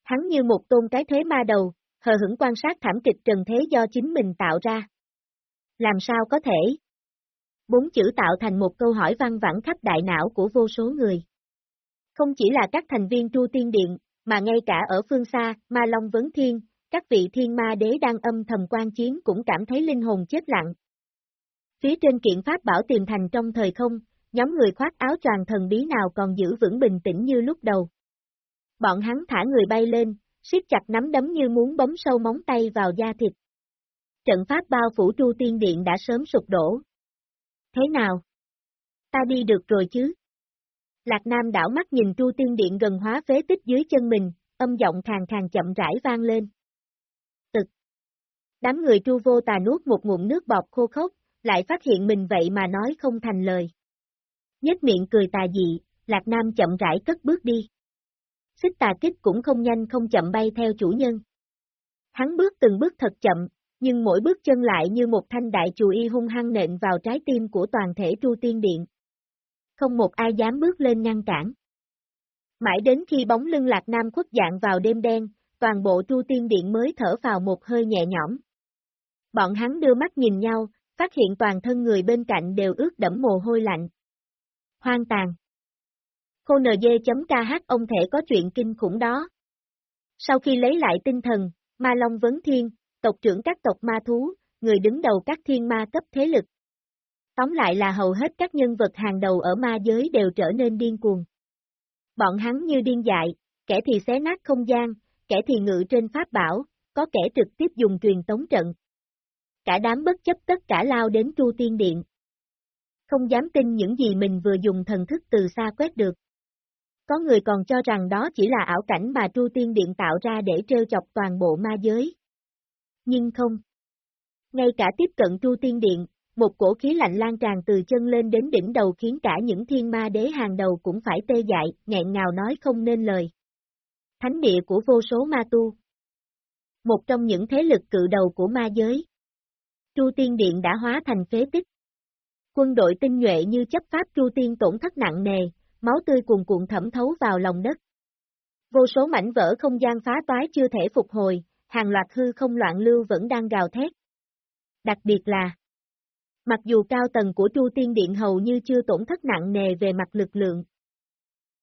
Hắn như một tôn cái thế ma đầu, hờ hững quan sát thảm kịch trần thế do chính mình tạo ra. Làm sao có thể? Bốn chữ tạo thành một câu hỏi văn vẳng khắp đại não của vô số người. Không chỉ là các thành viên Tru Tiên Điện, mà ngay cả ở phương xa, Ma Long Vấn Thiên, các vị thiên ma đế đang âm thầm quan chiến cũng cảm thấy linh hồn chết lặng. Phía trên kiện pháp bảo tìm thành trong thời không, nhóm người khoác áo choàng thần bí nào còn giữ vững bình tĩnh như lúc đầu. Bọn hắn thả người bay lên, siết chặt nắm đấm như muốn bấm sâu móng tay vào da thịt. Trận pháp bao phủ Tru Tiên Điện đã sớm sụp đổ. Thế nào? Ta đi được rồi chứ? Lạc Nam đảo mắt nhìn chu Tiên Điện gần hóa phế tích dưới chân mình, âm giọng khàn khàn chậm rãi vang lên. Tực. Đám người Tru vô tà nuốt một ngụm nước bọt khô khốc, lại phát hiện mình vậy mà nói không thành lời. Nhất miệng cười tà dị, Lạc Nam chậm rãi cất bước đi. Xích tà kích cũng không nhanh không chậm bay theo chủ nhân. Hắn bước từng bước thật chậm, nhưng mỗi bước chân lại như một thanh đại chù y hung hăng nện vào trái tim của toàn thể Tru Tiên Điện không một ai dám bước lên ngăn cản. Mãi đến khi bóng lưng Lạc Nam khuất dạng vào đêm đen, toàn bộ tu Tiên Điện mới thở vào một hơi nhẹ nhõm. Bọn hắn đưa mắt nhìn nhau, phát hiện toàn thân người bên cạnh đều ướt đẫm mồ hôi lạnh. Hoang tàn. Khô NG.kh ông thể có chuyện kinh khủng đó. Sau khi lấy lại tinh thần, Ma Long Vấn Thiên, tộc trưởng các tộc ma thú, người đứng đầu các thiên ma cấp thế lực. Tóm lại là hầu hết các nhân vật hàng đầu ở ma giới đều trở nên điên cuồng. Bọn hắn như điên dại, kẻ thì xé nát không gian, kẻ thì ngự trên pháp bảo, có kẻ trực tiếp dùng truyền tống trận. Cả đám bất chấp tất cả lao đến Chu Tiên Điện. Không dám tin những gì mình vừa dùng thần thức từ xa quét được. Có người còn cho rằng đó chỉ là ảo cảnh mà Chu Tiên Điện tạo ra để trêu chọc toàn bộ ma giới. Nhưng không. Ngay cả tiếp cận Chu Tiên Điện, một cổ khí lạnh lan tràn từ chân lên đến đỉnh đầu khiến cả những thiên ma đế hàng đầu cũng phải tê dại, nghẹn ngào nói không nên lời. Thánh địa của vô số ma tu. Một trong những thế lực cự đầu của ma giới. Chu Tiên Điện đã hóa thành phế tích. Quân đội tinh nhuệ như chấp pháp Chu Tiên tổn thất nặng nề, máu tươi cuồn cuộn thẩm thấu vào lòng đất. Vô số mảnh vỡ không gian phá toái chưa thể phục hồi, hàng loạt hư không loạn lưu vẫn đang gào thét. Đặc biệt là, mặc dù cao tầng của Chu Tiên Điện hầu như chưa tổn thất nặng nề về mặt lực lượng.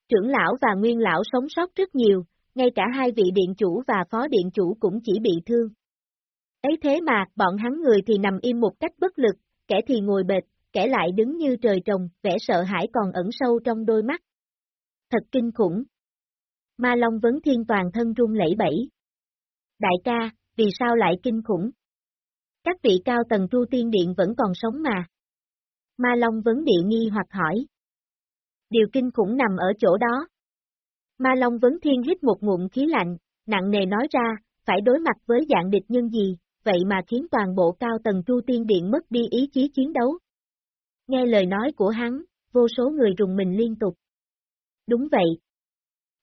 Trưởng lão và nguyên lão sống sót rất nhiều, ngay cả hai vị điện chủ và phó điện chủ cũng chỉ bị thương. Ấy thế mà, bọn hắn người thì nằm im một cách bất lực, kẻ thì ngồi bệt, kẻ lại đứng như trời trồng, vẻ sợ hãi còn ẩn sâu trong đôi mắt. Thật kinh khủng. Ma Long vấn thiên toàn thân run lẩy bẩy. Đại ca, vì sao lại kinh khủng? Các vị cao tầng tu tiên điện vẫn còn sống mà. Ma Long vấn địa nghi hoặc hỏi. Điều kinh khủng nằm ở chỗ đó. Ma Long vấn thiên hít một ngụm khí lạnh, nặng nề nói ra, phải đối mặt với dạng địch nhân gì, vậy mà khiến toàn bộ cao tầng tu tiên điện mất đi ý chí chiến đấu. Nghe lời nói của hắn, vô số người rùng mình liên tục. Đúng vậy.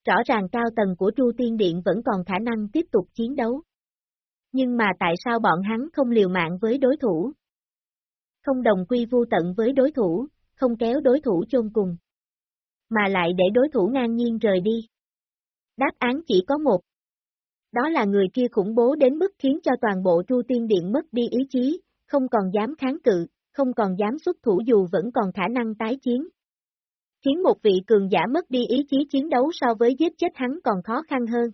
Rõ ràng cao tầng của chu Tiên Điện vẫn còn khả năng tiếp tục chiến đấu. Nhưng mà tại sao bọn hắn không liều mạng với đối thủ? Không đồng quy vu tận với đối thủ, không kéo đối thủ chôn cùng. Mà lại để đối thủ ngang nhiên rời đi. Đáp án chỉ có một. Đó là người kia khủng bố đến mức khiến cho toàn bộ chu Tiên Điện mất đi ý chí, không còn dám kháng cự, không còn dám xuất thủ dù vẫn còn khả năng tái chiến. Khiến một vị cường giả mất đi ý chí chiến đấu so với giết chết hắn còn khó khăn hơn.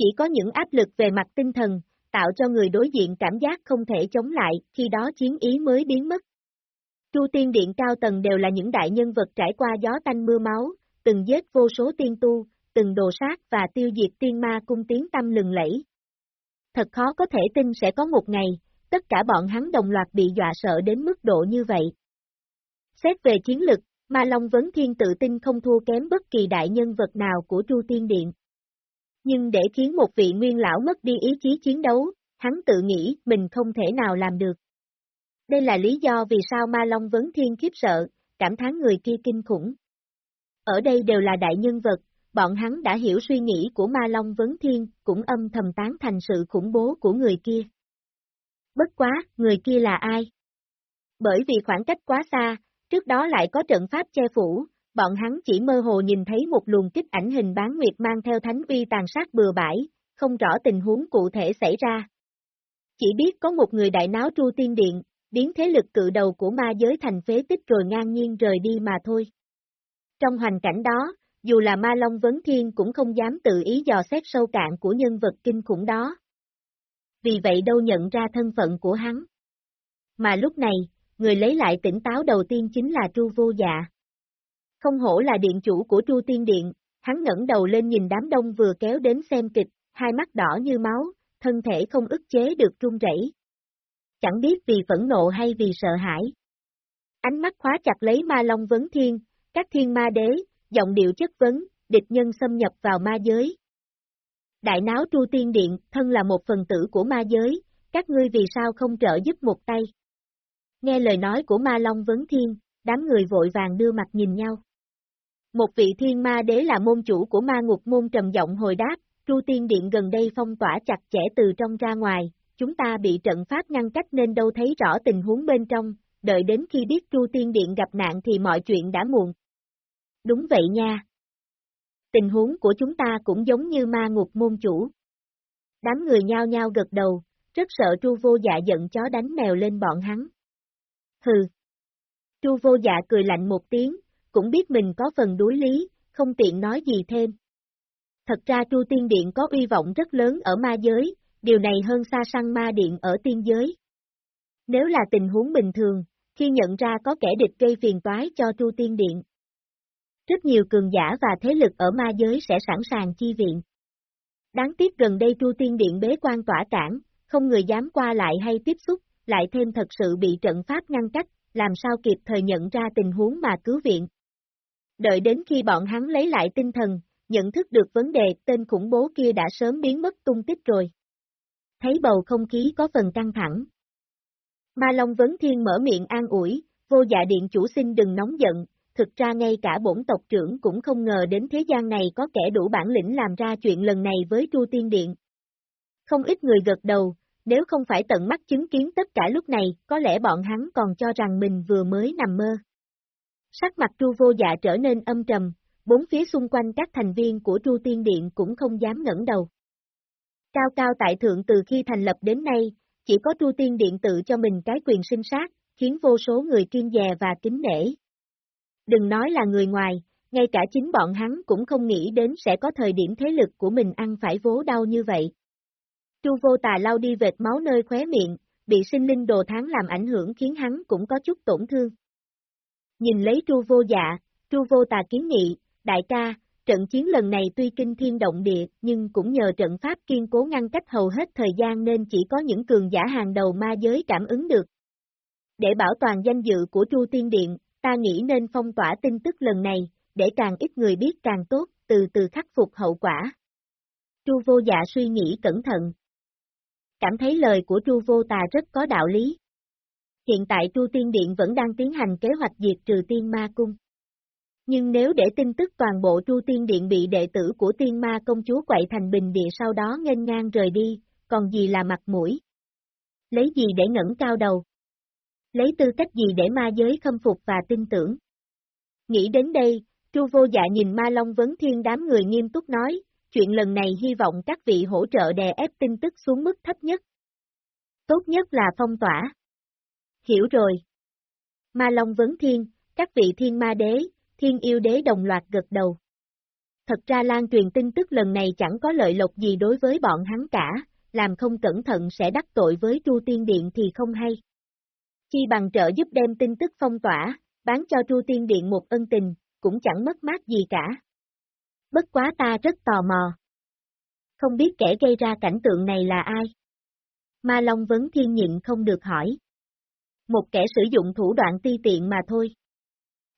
Chỉ có những áp lực về mặt tinh thần, tạo cho người đối diện cảm giác không thể chống lại, khi đó chiến ý mới biến mất. Chu tiên điện cao tầng đều là những đại nhân vật trải qua gió tanh mưa máu, từng giết vô số tiên tu, từng đồ sát và tiêu diệt tiên ma cung tiếng tâm lừng lẫy. Thật khó có thể tin sẽ có một ngày, tất cả bọn hắn đồng loạt bị dọa sợ đến mức độ như vậy. Xét về chiến lực, Ma Long Vấn Thiên tự tin không thua kém bất kỳ đại nhân vật nào của Chu Tiên Điện. Nhưng để khiến một vị nguyên lão mất đi ý chí chiến đấu, hắn tự nghĩ mình không thể nào làm được. Đây là lý do vì sao Ma Long Vấn Thiên khiếp sợ, cảm thán người kia kinh khủng. Ở đây đều là đại nhân vật, bọn hắn đã hiểu suy nghĩ của Ma Long Vấn Thiên, cũng âm thầm tán thành sự khủng bố của người kia. Bất quá, người kia là ai? Bởi vì khoảng cách quá xa, trước đó lại có trận pháp che phủ, bọn hắn chỉ mơ hồ nhìn thấy một luồng kích ảnh hình bán nguyệt mang theo thánh vi tàn sát bừa bãi, không rõ tình huống cụ thể xảy ra. Chỉ biết có một người đại náo tru tiên điện, biến thế lực cự đầu của ma giới thành phế tích rồi ngang nhiên rời đi mà thôi. Trong hoàn cảnh đó, dù là ma long vấn thiên cũng không dám tự ý dò xét sâu cạn của nhân vật kinh khủng đó vì vậy đâu nhận ra thân phận của hắn. Mà lúc này, người lấy lại tỉnh táo đầu tiên chính là Tru Vô Dạ. Không hổ là điện chủ của Tru Tiên Điện, hắn ngẩng đầu lên nhìn đám đông vừa kéo đến xem kịch, hai mắt đỏ như máu, thân thể không ức chế được run rẩy. Chẳng biết vì phẫn nộ hay vì sợ hãi. Ánh mắt khóa chặt lấy ma long vấn thiên, các thiên ma đế, giọng điệu chất vấn, địch nhân xâm nhập vào ma giới, Đại náo Tru Tiên Điện, thân là một phần tử của ma giới, các ngươi vì sao không trợ giúp một tay? Nghe lời nói của ma Long Vấn Thiên, đám người vội vàng đưa mặt nhìn nhau. Một vị thiên ma đế là môn chủ của ma ngục môn trầm giọng hồi đáp, Tru Tiên Điện gần đây phong tỏa chặt chẽ từ trong ra ngoài, chúng ta bị trận pháp ngăn cách nên đâu thấy rõ tình huống bên trong, đợi đến khi biết Tru Tiên Điện gặp nạn thì mọi chuyện đã muộn. Đúng vậy nha, Tình huống của chúng ta cũng giống như ma ngục môn chủ. Đám người nhao nhao gật đầu, rất sợ tru vô dạ giận chó đánh mèo lên bọn hắn. Hừ. Tru vô dạ cười lạnh một tiếng, cũng biết mình có phần đối lý, không tiện nói gì thêm. Thật ra chu Tiên Điện có uy vọng rất lớn ở ma giới, điều này hơn xa săn ma điện ở tiên giới. Nếu là tình huống bình thường, khi nhận ra có kẻ địch gây phiền toái cho chu Tiên Điện, rất nhiều cường giả và thế lực ở ma giới sẽ sẵn sàng chi viện. Đáng tiếc gần đây chu Tiên Điện bế quan tỏa cản, không người dám qua lại hay tiếp xúc, lại thêm thật sự bị trận pháp ngăn cách, làm sao kịp thời nhận ra tình huống mà cứu viện. Đợi đến khi bọn hắn lấy lại tinh thần, nhận thức được vấn đề tên khủng bố kia đã sớm biến mất tung tích rồi. Thấy bầu không khí có phần căng thẳng. Ma Long Vấn Thiên mở miệng an ủi, vô dạ điện chủ xin đừng nóng giận, thực ra ngay cả bổn tộc trưởng cũng không ngờ đến thế gian này có kẻ đủ bản lĩnh làm ra chuyện lần này với Chu Tiên Điện. Không ít người gật đầu, nếu không phải tận mắt chứng kiến tất cả lúc này, có lẽ bọn hắn còn cho rằng mình vừa mới nằm mơ. Sắc mặt Chu vô dạ trở nên âm trầm, bốn phía xung quanh các thành viên của Chu Tiên Điện cũng không dám ngẩng đầu. Cao cao tại thượng từ khi thành lập đến nay, chỉ có Chu Tiên Điện tự cho mình cái quyền sinh sát, khiến vô số người kiên dè và kính nể. Đừng nói là người ngoài, ngay cả chính bọn hắn cũng không nghĩ đến sẽ có thời điểm thế lực của mình ăn phải vố đau như vậy. Chu vô tà lau đi vệt máu nơi khóe miệng, bị sinh linh đồ tháng làm ảnh hưởng khiến hắn cũng có chút tổn thương. Nhìn lấy chu vô dạ, chu vô tà kiến nghị, đại ca, trận chiến lần này tuy kinh thiên động địa, nhưng cũng nhờ trận pháp kiên cố ngăn cách hầu hết thời gian nên chỉ có những cường giả hàng đầu ma giới cảm ứng được. Để bảo toàn danh dự của Chu Tiên Điện, ta nghĩ nên phong tỏa tin tức lần này, để càng ít người biết càng tốt, từ từ khắc phục hậu quả. Chu vô dạ suy nghĩ cẩn thận. Cảm thấy lời của Chu vô tà rất có đạo lý. Hiện tại Chu Tiên Điện vẫn đang tiến hành kế hoạch diệt trừ tiên ma cung. Nhưng nếu để tin tức toàn bộ Chu Tiên Điện bị đệ tử của tiên ma công chúa quậy thành bình địa sau đó nghênh ngang rời đi, còn gì là mặt mũi? Lấy gì để ngẩng cao đầu? Lấy tư cách gì để ma giới khâm phục và tin tưởng? Nghĩ đến đây, Chu vô dạ nhìn ma long vấn thiên đám người nghiêm túc nói, chuyện lần này hy vọng các vị hỗ trợ đè ép tin tức xuống mức thấp nhất. Tốt nhất là phong tỏa. Hiểu rồi. Ma Long Vấn Thiên, các vị thiên ma đế, thiên yêu đế đồng loạt gật đầu. Thật ra lan truyền tin tức lần này chẳng có lợi lộc gì đối với bọn hắn cả, làm không cẩn thận sẽ đắc tội với Chu Tiên Điện thì không hay. Chi bằng trợ giúp đem tin tức phong tỏa, bán cho Chu Tiên Điện một ân tình, cũng chẳng mất mát gì cả. Bất quá ta rất tò mò. Không biết kẻ gây ra cảnh tượng này là ai? Ma Long Vấn Thiên nhịn không được hỏi. Một kẻ sử dụng thủ đoạn ti tiện mà thôi.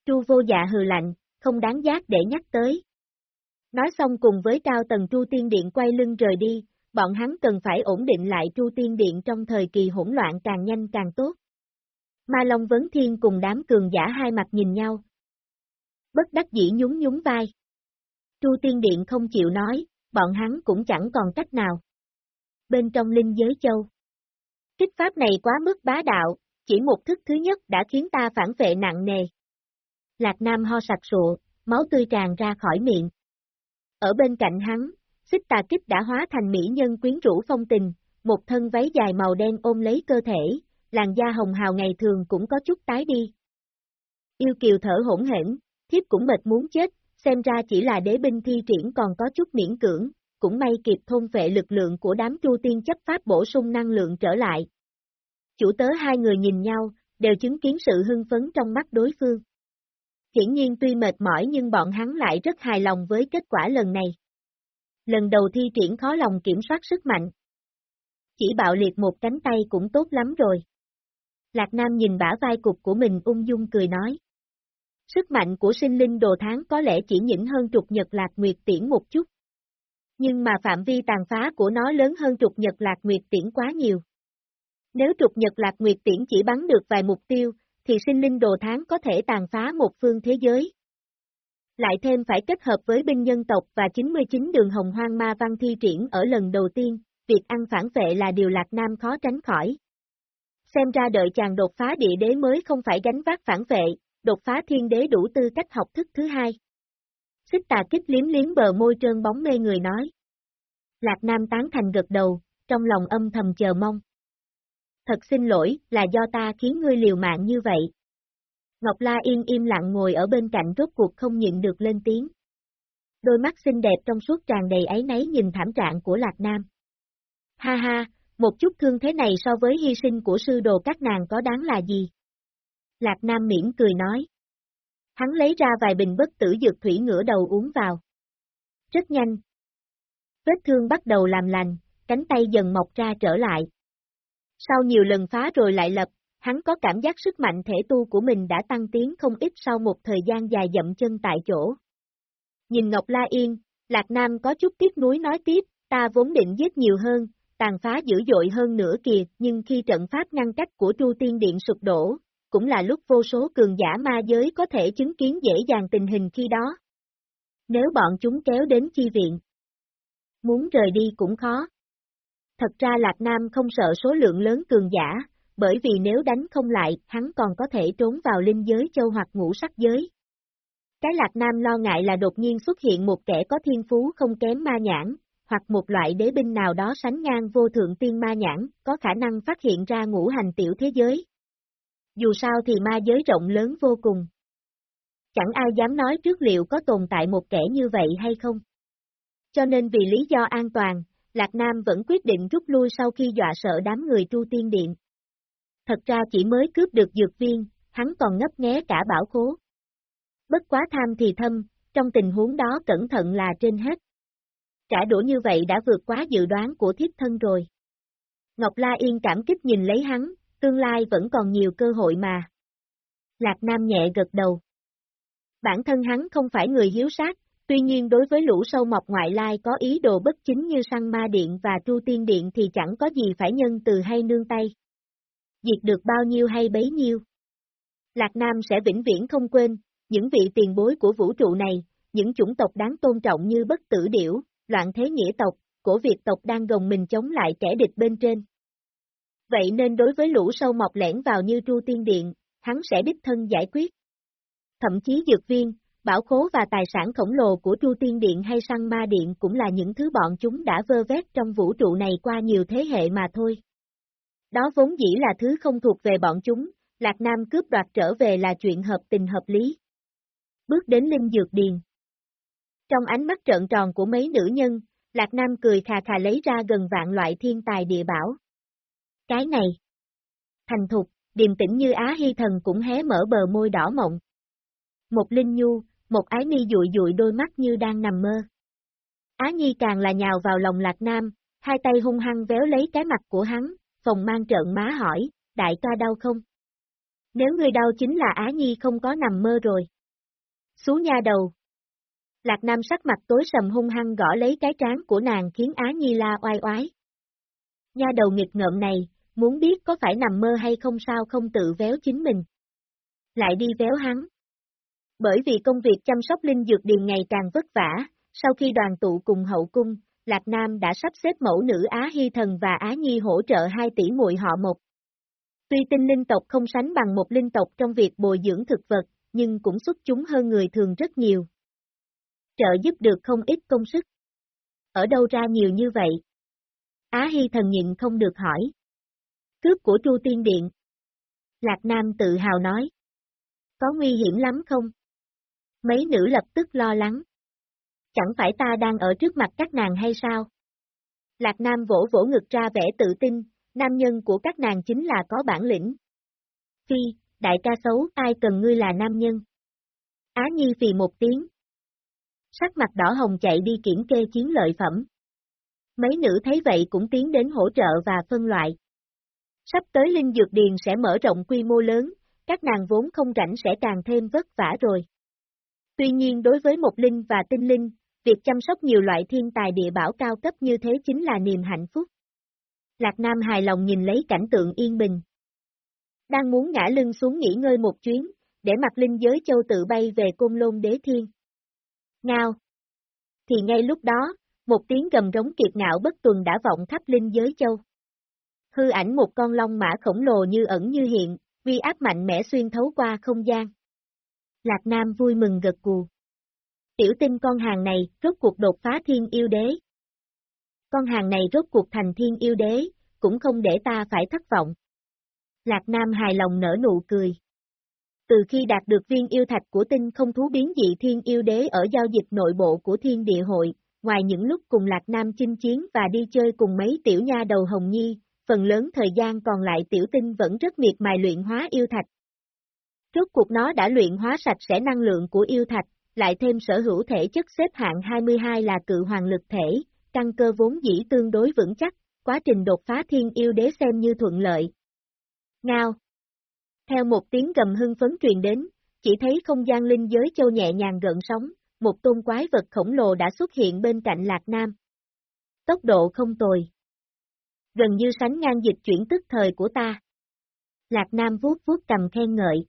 Chu vô dạ hừ lạnh, không đáng giác để nhắc tới. Nói xong cùng với cao tầng Chu Tiên Điện quay lưng rời đi, bọn hắn cần phải ổn định lại Chu Tiên Điện trong thời kỳ hỗn loạn càng nhanh càng tốt. Ma Long Vấn Thiên cùng đám cường giả hai mặt nhìn nhau. Bất đắc dĩ nhún nhún vai. Chu Tiên Điện không chịu nói, bọn hắn cũng chẳng còn cách nào. Bên trong linh giới châu. Kích pháp này quá mức bá đạo, chỉ một thức thứ nhất đã khiến ta phản vệ nặng nề. Lạc Nam ho sặc sụa, máu tươi tràn ra khỏi miệng. Ở bên cạnh hắn, xích tà kích đã hóa thành mỹ nhân quyến rũ phong tình, một thân váy dài màu đen ôm lấy cơ thể, làn da hồng hào ngày thường cũng có chút tái đi. Yêu kiều thở hỗn hển, thiếp cũng mệt muốn chết, xem ra chỉ là đế binh thi triển còn có chút miễn cưỡng, cũng may kịp thôn vệ lực lượng của đám chu tiên chấp pháp bổ sung năng lượng trở lại. Chủ tớ hai người nhìn nhau, đều chứng kiến sự hưng phấn trong mắt đối phương. Hiển nhiên tuy mệt mỏi nhưng bọn hắn lại rất hài lòng với kết quả lần này. Lần đầu thi triển khó lòng kiểm soát sức mạnh. Chỉ bạo liệt một cánh tay cũng tốt lắm rồi. Lạc Nam nhìn bả vai cục của mình ung dung cười nói. Sức mạnh của sinh linh đồ tháng có lẽ chỉ nhỉnh hơn trục nhật lạc nguyệt tiễn một chút. Nhưng mà phạm vi tàn phá của nó lớn hơn trục nhật lạc nguyệt tiễn quá nhiều. Nếu trục nhật lạc nguyệt tiễn chỉ bắn được vài mục tiêu, thì sinh linh đồ tháng có thể tàn phá một phương thế giới. Lại thêm phải kết hợp với binh nhân tộc và 99 đường hồng hoang ma văn thi triển ở lần đầu tiên, việc ăn phản vệ là điều Lạc Nam khó tránh khỏi. Xem ra đợi chàng đột phá địa đế mới không phải gánh vác phản vệ, đột phá thiên đế đủ tư cách học thức thứ hai. Xích tà kích liếm liếm bờ môi trơn bóng mê người nói. Lạc Nam tán thành gật đầu, trong lòng âm thầm chờ mong. Thật xin lỗi, là do ta khiến ngươi liều mạng như vậy. Ngọc La Yên im lặng ngồi ở bên cạnh rốt cuộc không nhịn được lên tiếng. Đôi mắt xinh đẹp trong suốt tràn đầy ấy nấy nhìn thảm trạng của Lạc Nam. Ha ha, một chút thương thế này so với hy sinh của sư đồ các nàng có đáng là gì? Lạc Nam miễn cười nói. Hắn lấy ra vài bình bất tử dược thủy ngửa đầu uống vào. Rất nhanh. Vết thương bắt đầu làm lành, cánh tay dần mọc ra trở lại. Sau nhiều lần phá rồi lại lập, hắn có cảm giác sức mạnh thể tu của mình đã tăng tiến không ít sau một thời gian dài dậm chân tại chỗ. Nhìn Ngọc La Yên, Lạc Nam có chút tiếc nuối nói tiếp, ta vốn định giết nhiều hơn, tàn phá dữ dội hơn nữa kìa, nhưng khi trận pháp ngăn cách của Tru Tiên Điện sụp đổ, cũng là lúc vô số cường giả ma giới có thể chứng kiến dễ dàng tình hình khi đó. Nếu bọn chúng kéo đến chi viện, muốn rời đi cũng khó. Thật ra Lạc Nam không sợ số lượng lớn cường giả, bởi vì nếu đánh không lại, hắn còn có thể trốn vào linh giới châu hoặc ngũ sắc giới. Cái Lạc Nam lo ngại là đột nhiên xuất hiện một kẻ có thiên phú không kém ma nhãn, hoặc một loại đế binh nào đó sánh ngang vô thượng tiên ma nhãn, có khả năng phát hiện ra ngũ hành tiểu thế giới. Dù sao thì ma giới rộng lớn vô cùng. Chẳng ai dám nói trước liệu có tồn tại một kẻ như vậy hay không. Cho nên vì lý do an toàn, Lạc Nam vẫn quyết định rút lui sau khi dọa sợ đám người tu tiên điện. Thật ra chỉ mới cướp được dược viên, hắn còn ngấp nghé cả bảo khố. Bất quá tham thì thâm, trong tình huống đó cẩn thận là trên hết. Trả đũa như vậy đã vượt quá dự đoán của thiếp thân rồi. Ngọc La Yên cảm kích nhìn lấy hắn, tương lai vẫn còn nhiều cơ hội mà. Lạc Nam nhẹ gật đầu. Bản thân hắn không phải người hiếu sát, tuy nhiên đối với lũ sâu mọc ngoại lai có ý đồ bất chính như săn ma điện và tru tiên điện thì chẳng có gì phải nhân từ hay nương tay. Diệt được bao nhiêu hay bấy nhiêu. Lạc Nam sẽ vĩnh viễn không quên, những vị tiền bối của vũ trụ này, những chủng tộc đáng tôn trọng như bất tử điểu, loạn thế nghĩa tộc, cổ Việt tộc đang gồng mình chống lại kẻ địch bên trên. Vậy nên đối với lũ sâu mọc lẻn vào như tru tiên điện, hắn sẽ đích thân giải quyết. Thậm chí dược viên, bảo khố và tài sản khổng lồ của chu tiên điện hay săn ma điện cũng là những thứ bọn chúng đã vơ vét trong vũ trụ này qua nhiều thế hệ mà thôi. Đó vốn dĩ là thứ không thuộc về bọn chúng, Lạc Nam cướp đoạt trở về là chuyện hợp tình hợp lý. Bước đến Linh Dược Điền. Trong ánh mắt trợn tròn của mấy nữ nhân, Lạc Nam cười khà khà lấy ra gần vạn loại thiên tài địa bảo. Cái này. Thành thục, điềm tĩnh như Á Hy Thần cũng hé mở bờ môi đỏ mộng. Một Linh Nhu, một ái mi dụi dụi đôi mắt như đang nằm mơ. Á Nhi càng là nhào vào lòng Lạc Nam, hai tay hung hăng véo lấy cái mặt của hắn, phòng mang trợn má hỏi, đại ca đau không? Nếu người đau chính là Á Nhi không có nằm mơ rồi. Xú nha đầu. Lạc Nam sắc mặt tối sầm hung hăng gõ lấy cái trán của nàng khiến Á Nhi la oai oái. Nha đầu nghịch ngợm này, muốn biết có phải nằm mơ hay không sao không tự véo chính mình. Lại đi véo hắn. Bởi vì công việc chăm sóc linh dược điền ngày càng vất vả, sau khi đoàn tụ cùng hậu cung, Lạc Nam đã sắp xếp mẫu nữ Á Hy Thần và Á Nhi hỗ trợ hai tỷ muội họ một. Tuy tinh linh tộc không sánh bằng một linh tộc trong việc bồi dưỡng thực vật, nhưng cũng xuất chúng hơn người thường rất nhiều. Trợ giúp được không ít công sức. Ở đâu ra nhiều như vậy? Á Hy Thần nhịn không được hỏi. Cướp của chu Tiên Điện. Lạc Nam tự hào nói. Có nguy hiểm lắm không? Mấy nữ lập tức lo lắng. Chẳng phải ta đang ở trước mặt các nàng hay sao? Lạc Nam vỗ vỗ ngực ra vẻ tự tin, nam nhân của các nàng chính là có bản lĩnh. Phi, đại ca xấu, ai cần ngươi là nam nhân? Á Nhi vì một tiếng. Sắc mặt đỏ hồng chạy đi kiểm kê chiến lợi phẩm. Mấy nữ thấy vậy cũng tiến đến hỗ trợ và phân loại. Sắp tới Linh Dược Điền sẽ mở rộng quy mô lớn, các nàng vốn không rảnh sẽ càng thêm vất vả rồi. Tuy nhiên đối với một linh và tinh linh, việc chăm sóc nhiều loại thiên tài địa bảo cao cấp như thế chính là niềm hạnh phúc. Lạc Nam hài lòng nhìn lấy cảnh tượng yên bình. Đang muốn ngã lưng xuống nghỉ ngơi một chuyến, để mặt linh giới châu tự bay về côn lôn đế thiên. Ngao! Thì ngay lúc đó, một tiếng gầm rống kiệt ngạo bất tuần đã vọng khắp linh giới châu. Hư ảnh một con long mã khổng lồ như ẩn như hiện, uy áp mạnh mẽ xuyên thấu qua không gian. Lạc Nam vui mừng gật cù. Tiểu tinh con hàng này, rốt cuộc đột phá thiên yêu đế. Con hàng này rốt cuộc thành thiên yêu đế, cũng không để ta phải thất vọng. Lạc Nam hài lòng nở nụ cười. Từ khi đạt được viên yêu thạch của tinh không thú biến dị thiên yêu đế ở giao dịch nội bộ của thiên địa hội, ngoài những lúc cùng Lạc Nam chinh chiến và đi chơi cùng mấy tiểu nha đầu hồng nhi, phần lớn thời gian còn lại tiểu tinh vẫn rất miệt mài luyện hóa yêu thạch. Rốt cuộc nó đã luyện hóa sạch sẽ năng lượng của yêu thạch, lại thêm sở hữu thể chất xếp hạng 22 là cự hoàng lực thể, căn cơ vốn dĩ tương đối vững chắc, quá trình đột phá thiên yêu đế xem như thuận lợi. Ngao Theo một tiếng gầm hưng phấn truyền đến, chỉ thấy không gian linh giới châu nhẹ nhàng gợn sóng, một tôn quái vật khổng lồ đã xuất hiện bên cạnh Lạc Nam. Tốc độ không tồi. Gần như sánh ngang dịch chuyển tức thời của ta. Lạc Nam vuốt vuốt cầm khen ngợi.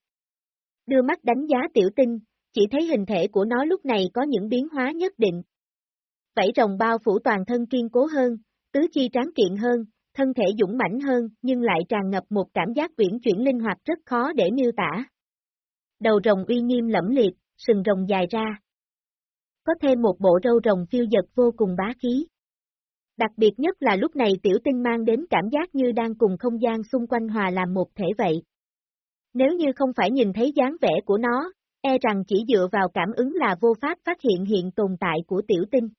Đưa mắt đánh giá tiểu tinh, chỉ thấy hình thể của nó lúc này có những biến hóa nhất định. Vảy rồng bao phủ toàn thân kiên cố hơn, tứ chi tráng kiện hơn, thân thể dũng mãnh hơn nhưng lại tràn ngập một cảm giác uyển chuyển linh hoạt rất khó để miêu tả. Đầu rồng uy nghiêm lẫm liệt, sừng rồng dài ra. Có thêm một bộ râu rồng phiêu dật vô cùng bá khí. Đặc biệt nhất là lúc này tiểu tinh mang đến cảm giác như đang cùng không gian xung quanh hòa làm một thể vậy. Nếu như không phải nhìn thấy dáng vẻ của nó, e rằng chỉ dựa vào cảm ứng là vô pháp phát hiện hiện tồn tại của tiểu tinh.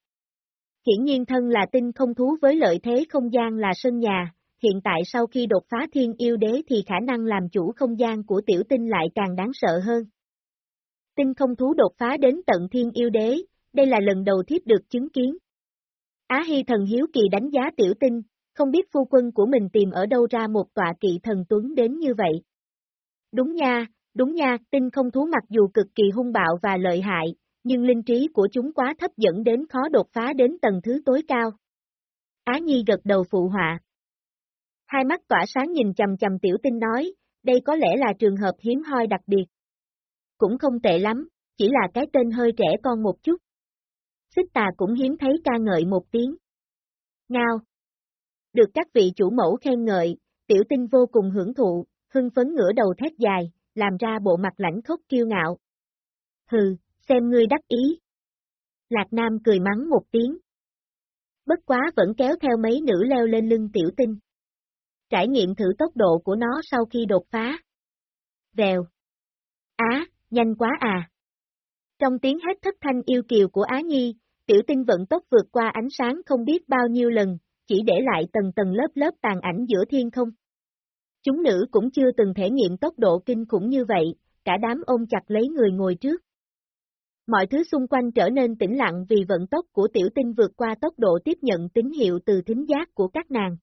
Hiển nhiên thân là tinh không thú với lợi thế không gian là sân nhà, hiện tại sau khi đột phá thiên yêu đế thì khả năng làm chủ không gian của tiểu tinh lại càng đáng sợ hơn. Tinh không thú đột phá đến tận thiên yêu đế, đây là lần đầu thiết được chứng kiến. Á Hy thần hiếu kỳ đánh giá tiểu tinh, không biết phu quân của mình tìm ở đâu ra một tọa kỵ thần tuấn đến như vậy. Đúng nha, đúng nha, tinh không thú mặc dù cực kỳ hung bạo và lợi hại, nhưng linh trí của chúng quá thấp dẫn đến khó đột phá đến tầng thứ tối cao. Á Nhi gật đầu phụ họa. Hai mắt tỏa sáng nhìn chầm chầm tiểu tinh nói, đây có lẽ là trường hợp hiếm hoi đặc biệt. Cũng không tệ lắm, chỉ là cái tên hơi trẻ con một chút. Xích tà cũng hiếm thấy ca ngợi một tiếng. Ngao. Được các vị chủ mẫu khen ngợi, tiểu tinh vô cùng hưởng thụ, hưng phấn ngửa đầu thét dài, làm ra bộ mặt lãnh khốc kiêu ngạo. Hừ, xem ngươi đắc ý. Lạc Nam cười mắng một tiếng. Bất quá vẫn kéo theo mấy nữ leo lên lưng tiểu tinh. Trải nghiệm thử tốc độ của nó sau khi đột phá. Vèo. Á, nhanh quá à. Trong tiếng hét thất thanh yêu kiều của Á Nhi, tiểu tinh vận tốc vượt qua ánh sáng không biết bao nhiêu lần, chỉ để lại tầng tầng lớp lớp tàn ảnh giữa thiên không. Chúng nữ cũng chưa từng thể nghiệm tốc độ kinh khủng như vậy, cả đám ôm chặt lấy người ngồi trước. Mọi thứ xung quanh trở nên tĩnh lặng vì vận tốc của tiểu tinh vượt qua tốc độ tiếp nhận tín hiệu từ thính giác của các nàng.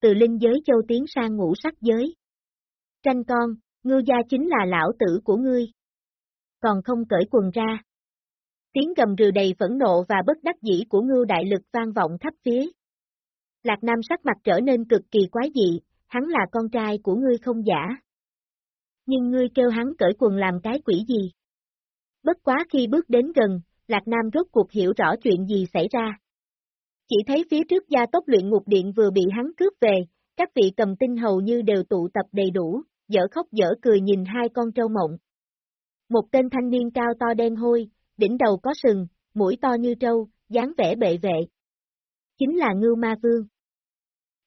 Từ linh giới châu tiến sang ngũ sắc giới. Tranh con, ngư gia chính là lão tử của ngươi. Còn không cởi quần ra. Tiếng gầm rừ đầy phẫn nộ và bất đắc dĩ của ngưu đại lực vang vọng khắp phía. Lạc Nam sắc mặt trở nên cực kỳ quái dị, hắn là con trai của ngươi không giả. Nhưng ngươi kêu hắn cởi quần làm cái quỷ gì? Bất quá khi bước đến gần, Lạc Nam rốt cuộc hiểu rõ chuyện gì xảy ra. Chỉ thấy phía trước gia tốc luyện ngục điện vừa bị hắn cướp về, các vị cầm tinh hầu như đều tụ tập đầy đủ, dở khóc dở cười nhìn hai con trâu mộng. Một tên thanh niên cao to đen hôi, đỉnh đầu có sừng, mũi to như trâu, dáng vẻ bệ vệ. Chính là Ngưu Ma Vương.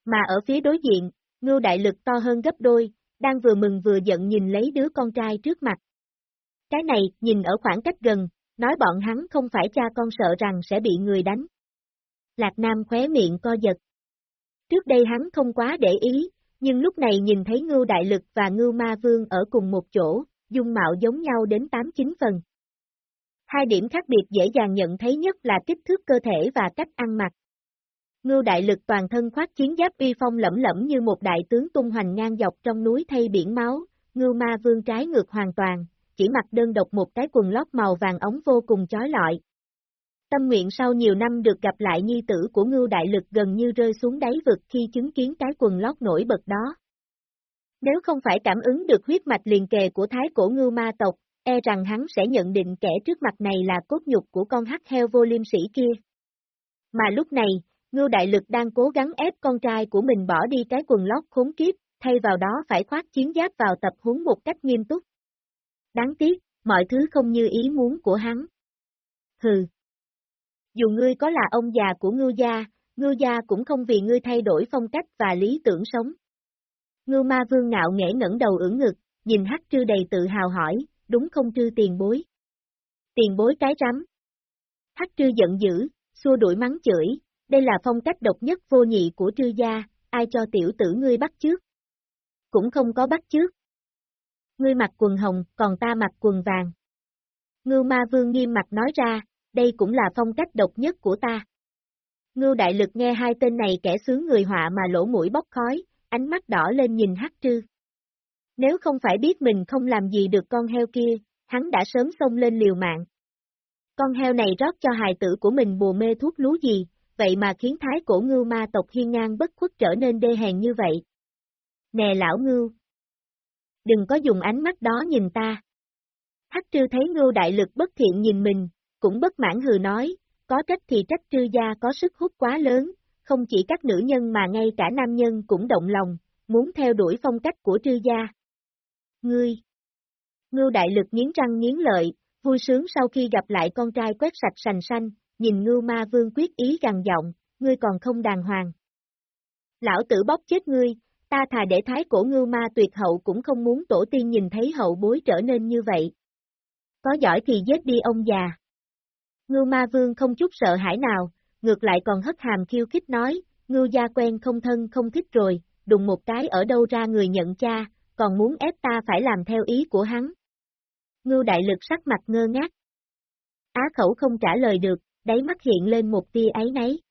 Mà ở phía đối diện, Ngưu đại lực to hơn gấp đôi, đang vừa mừng vừa giận nhìn lấy đứa con trai trước mặt. Cái này, nhìn ở khoảng cách gần, nói bọn hắn không phải cha con sợ rằng sẽ bị người đánh. Lạc Nam khóe miệng co giật. Trước đây hắn không quá để ý, nhưng lúc này nhìn thấy Ngưu Đại Lực và Ngưu Ma Vương ở cùng một chỗ, dung mạo giống nhau đến 8-9 phần. Hai điểm khác biệt dễ dàng nhận thấy nhất là kích thước cơ thể và cách ăn mặc. Ngưu đại lực toàn thân khoác chiến giáp uy phong lẫm lẫm như một đại tướng tung hoành ngang dọc trong núi thay biển máu, ngưu ma vương trái ngược hoàn toàn, chỉ mặc đơn độc một cái quần lót màu vàng ống vô cùng chói lọi. Tâm nguyện sau nhiều năm được gặp lại nhi tử của ngưu đại lực gần như rơi xuống đáy vực khi chứng kiến cái quần lót nổi bật đó. Nếu không phải cảm ứng được huyết mạch liền kề của thái cổ ngưu ma tộc, e rằng hắn sẽ nhận định kẻ trước mặt này là cốt nhục của con hắc heo vô liêm sĩ kia. Mà lúc này, Ngưu Đại Lực đang cố gắng ép con trai của mình bỏ đi cái quần lót khốn kiếp, thay vào đó phải khoác chiến giáp vào tập huấn một cách nghiêm túc. Đáng tiếc, mọi thứ không như ý muốn của hắn. Hừ. Dù ngươi có là ông già của ngưu gia, ngưu gia cũng không vì ngươi thay đổi phong cách và lý tưởng sống. Ngưu ma vương ngạo nghễ ngẩng đầu ưỡn ngực, nhìn hắc trư đầy tự hào hỏi, đúng không trư tiền bối? Tiền bối cái rắm. Hắc trư giận dữ, xua đuổi mắng chửi, đây là phong cách độc nhất vô nhị của trư gia, ai cho tiểu tử ngươi bắt trước? Cũng không có bắt trước. Ngươi mặc quần hồng, còn ta mặc quần vàng. Ngưu ma vương nghiêm mặt nói ra, đây cũng là phong cách độc nhất của ta. Ngưu đại lực nghe hai tên này kẻ sướng người họa mà lỗ mũi bốc khói, ánh mắt đỏ lên nhìn hắc trư. Nếu không phải biết mình không làm gì được con heo kia, hắn đã sớm xông lên liều mạng. Con heo này rót cho hài tử của mình bùa mê thuốc lú gì, vậy mà khiến thái cổ ngưu ma tộc hiên ngang bất khuất trở nên đê hèn như vậy. Nè lão ngưu! Đừng có dùng ánh mắt đó nhìn ta. Hắc trư thấy ngưu đại lực bất thiện nhìn mình, cũng bất mãn hừ nói, có trách thì trách trư gia có sức hút quá lớn, không chỉ các nữ nhân mà ngay cả nam nhân cũng động lòng, muốn theo đuổi phong cách của trư gia. Ngươi! Ngưu đại lực nghiến răng nghiến lợi, vui sướng sau khi gặp lại con trai quét sạch sành xanh, nhìn ngưu ma vương quyết ý gằn giọng, ngươi còn không đàng hoàng. Lão tử bóp chết ngươi, ta thà để thái cổ ngưu ma tuyệt hậu cũng không muốn tổ tiên nhìn thấy hậu bối trở nên như vậy. Có giỏi thì giết đi ông già. Ngưu ma vương không chút sợ hãi nào, ngược lại còn hất hàm khiêu khích nói, ngưu gia quen không thân không thích rồi, đùng một cái ở đâu ra người nhận cha, còn muốn ép ta phải làm theo ý của hắn. Ngưu đại lực sắc mặt ngơ ngác. Á khẩu không trả lời được, đáy mắt hiện lên một tia ấy nấy.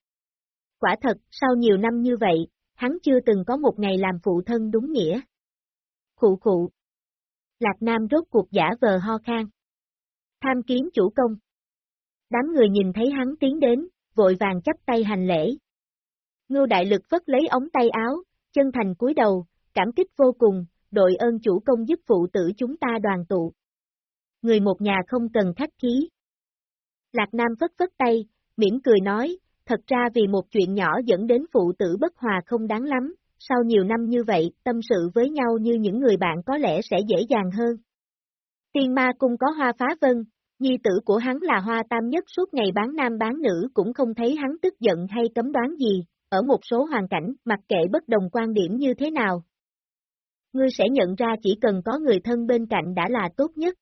Quả thật, sau nhiều năm như vậy, hắn chưa từng có một ngày làm phụ thân đúng nghĩa. Khụ khụ. Lạc Nam rốt cuộc giả vờ ho khan. Tham kiếm chủ công. Đám người nhìn thấy hắn tiến đến, vội vàng chấp tay hành lễ. Ngưu đại lực vất lấy ống tay áo, chân thành cúi đầu, cảm kích vô cùng, đội ơn chủ công giúp phụ tử chúng ta đoàn tụ. Người một nhà không cần khách khí. Lạc Nam vất vất tay, mỉm cười nói, thật ra vì một chuyện nhỏ dẫn đến phụ tử bất hòa không đáng lắm, sau nhiều năm như vậy, tâm sự với nhau như những người bạn có lẽ sẽ dễ dàng hơn. Tiên ma cung có hoa phá vân, nhi tử của hắn là hoa tam nhất suốt ngày bán nam bán nữ cũng không thấy hắn tức giận hay cấm đoán gì, ở một số hoàn cảnh, mặc kệ bất đồng quan điểm như thế nào. Ngươi sẽ nhận ra chỉ cần có người thân bên cạnh đã là tốt nhất.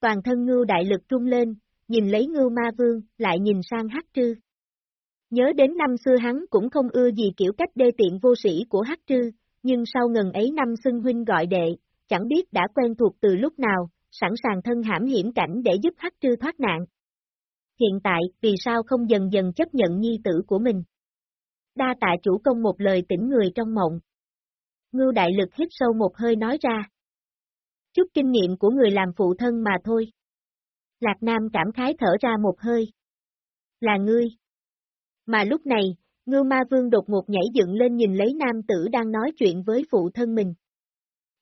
Toàn thân ngưu đại lực trung lên, nhìn lấy ngưu ma vương, lại nhìn sang hắc trư. Nhớ đến năm xưa hắn cũng không ưa gì kiểu cách đê tiện vô sĩ của hắc trư, nhưng sau ngần ấy năm xưng huynh gọi đệ, chẳng biết đã quen thuộc từ lúc nào, sẵn sàng thân hãm hiểm cảnh để giúp hắc trư thoát nạn. Hiện tại, vì sao không dần dần chấp nhận nhi tử của mình? Đa tạ chủ công một lời tỉnh người trong mộng. Ngưu đại lực hít sâu một hơi nói ra. Chút kinh nghiệm của người làm phụ thân mà thôi. Lạc Nam cảm khái thở ra một hơi. Là ngươi. Mà lúc này, ngưu ma vương đột ngột nhảy dựng lên nhìn lấy nam tử đang nói chuyện với phụ thân mình.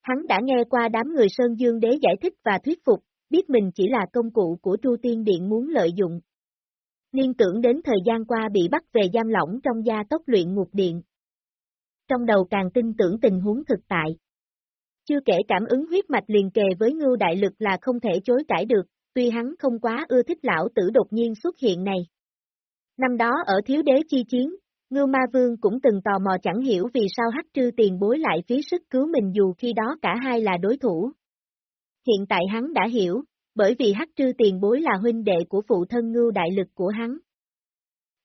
Hắn đã nghe qua đám người Sơn Dương Đế giải thích và thuyết phục, biết mình chỉ là công cụ của Tru Tiên Điện muốn lợi dụng. Liên tưởng đến thời gian qua bị bắt về giam lỏng trong gia tốc luyện ngục điện. Trong đầu càng tin tưởng tình huống thực tại. Chưa kể cảm ứng huyết mạch liền kề với ngưu đại lực là không thể chối cãi được, tuy hắn không quá ưa thích lão tử đột nhiên xuất hiện này. Năm đó ở thiếu đế chi chiến, Ngưu Ma Vương cũng từng tò mò chẳng hiểu vì sao hắc trư tiền bối lại phí sức cứu mình dù khi đó cả hai là đối thủ. Hiện tại hắn đã hiểu, bởi vì hắc trư tiền bối là huynh đệ của phụ thân ngưu đại lực của hắn.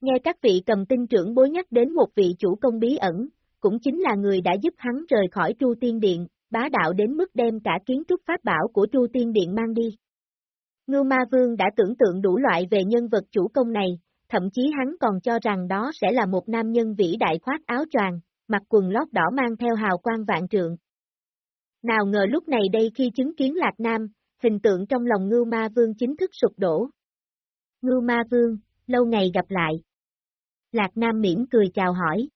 Nghe các vị cầm tinh trưởng bối nhắc đến một vị chủ công bí ẩn, cũng chính là người đã giúp hắn rời khỏi chu Tiên Điện, bá đạo đến mức đem cả kiến trúc pháp bảo của chu Tiên Điện mang đi. Ngưu Ma Vương đã tưởng tượng đủ loại về nhân vật chủ công này, thậm chí hắn còn cho rằng đó sẽ là một nam nhân vĩ đại khoác áo choàng, mặc quần lót đỏ mang theo hào quang vạn trượng. Nào ngờ lúc này đây khi chứng kiến Lạc Nam, hình tượng trong lòng Ngưu Ma Vương chính thức sụp đổ. Ngưu Ma Vương, lâu ngày gặp lại. Lạc Nam mỉm cười chào hỏi.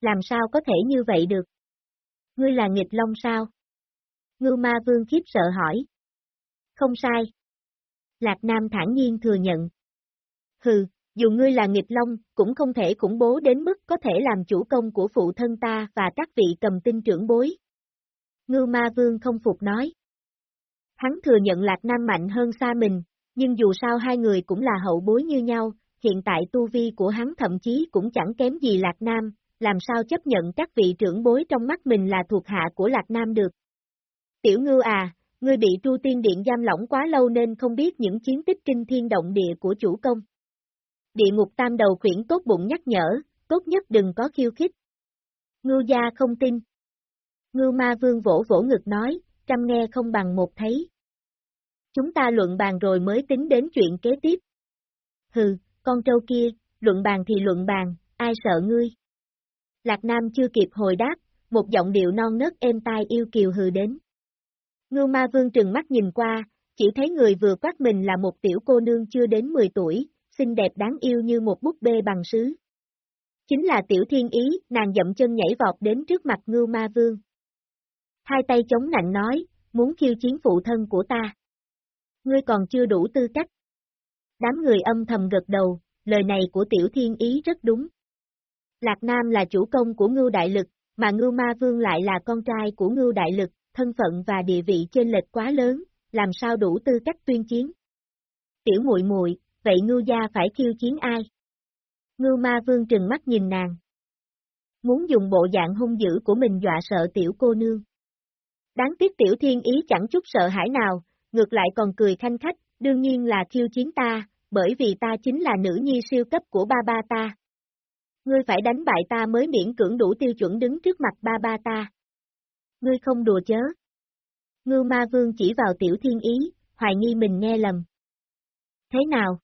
Làm sao có thể như vậy được? Ngươi là nghịch long sao? Ngưu Ma Vương khiếp sợ hỏi. Không sai. Lạc Nam thản nhiên thừa nhận. Hừ, dù ngươi là nghịch long, cũng không thể khủng bố đến mức có thể làm chủ công của phụ thân ta và các vị cầm tinh trưởng bối. Ngưu Ma Vương không phục nói. Hắn thừa nhận Lạc Nam mạnh hơn xa mình, nhưng dù sao hai người cũng là hậu bối như nhau, hiện tại tu vi của hắn thậm chí cũng chẳng kém gì Lạc Nam, làm sao chấp nhận các vị trưởng bối trong mắt mình là thuộc hạ của Lạc Nam được. Tiểu ngư à, ngươi bị Tru Tiên Điện giam lỏng quá lâu nên không biết những chiến tích kinh thiên động địa của chủ công. Địa ngục tam đầu khuyển tốt bụng nhắc nhở, tốt nhất đừng có khiêu khích. Ngưu gia không tin. Ngưu ma vương vỗ vỗ ngực nói, trăm nghe không bằng một thấy. Chúng ta luận bàn rồi mới tính đến chuyện kế tiếp. Hừ, con trâu kia, luận bàn thì luận bàn, ai sợ ngươi? Lạc Nam chưa kịp hồi đáp, một giọng điệu non nớt êm tai yêu kiều hừ đến. Ngưu ma vương trừng mắt nhìn qua, chỉ thấy người vừa quát mình là một tiểu cô nương chưa đến 10 tuổi, xinh đẹp đáng yêu như một búp bê bằng sứ. Chính là tiểu thiên ý, nàng dậm chân nhảy vọt đến trước mặt ngưu ma vương. Hai tay chống nạnh nói, muốn khiêu chiến phụ thân của ta. Ngươi còn chưa đủ tư cách. Đám người âm thầm gật đầu, lời này của tiểu thiên ý rất đúng. Lạc Nam là chủ công của ngưu đại lực, mà ngưu ma vương lại là con trai của ngưu đại lực, thân phận và địa vị trên lệch quá lớn, làm sao đủ tư cách tuyên chiến. Tiểu muội muội, vậy ngưu gia phải khiêu chiến ai? Ngưu ma vương trừng mắt nhìn nàng. Muốn dùng bộ dạng hung dữ của mình dọa sợ tiểu cô nương. Đáng tiếc tiểu thiên ý chẳng chút sợ hãi nào, ngược lại còn cười khanh khách, đương nhiên là khiêu chiến ta, bởi vì ta chính là nữ nhi siêu cấp của ba ba ta. Ngươi phải đánh bại ta mới miễn cưỡng đủ tiêu chuẩn đứng trước mặt ba ba ta. Ngươi không đùa chớ. Ngưu ma vương chỉ vào tiểu thiên ý, hoài nghi mình nghe lầm. Thế nào?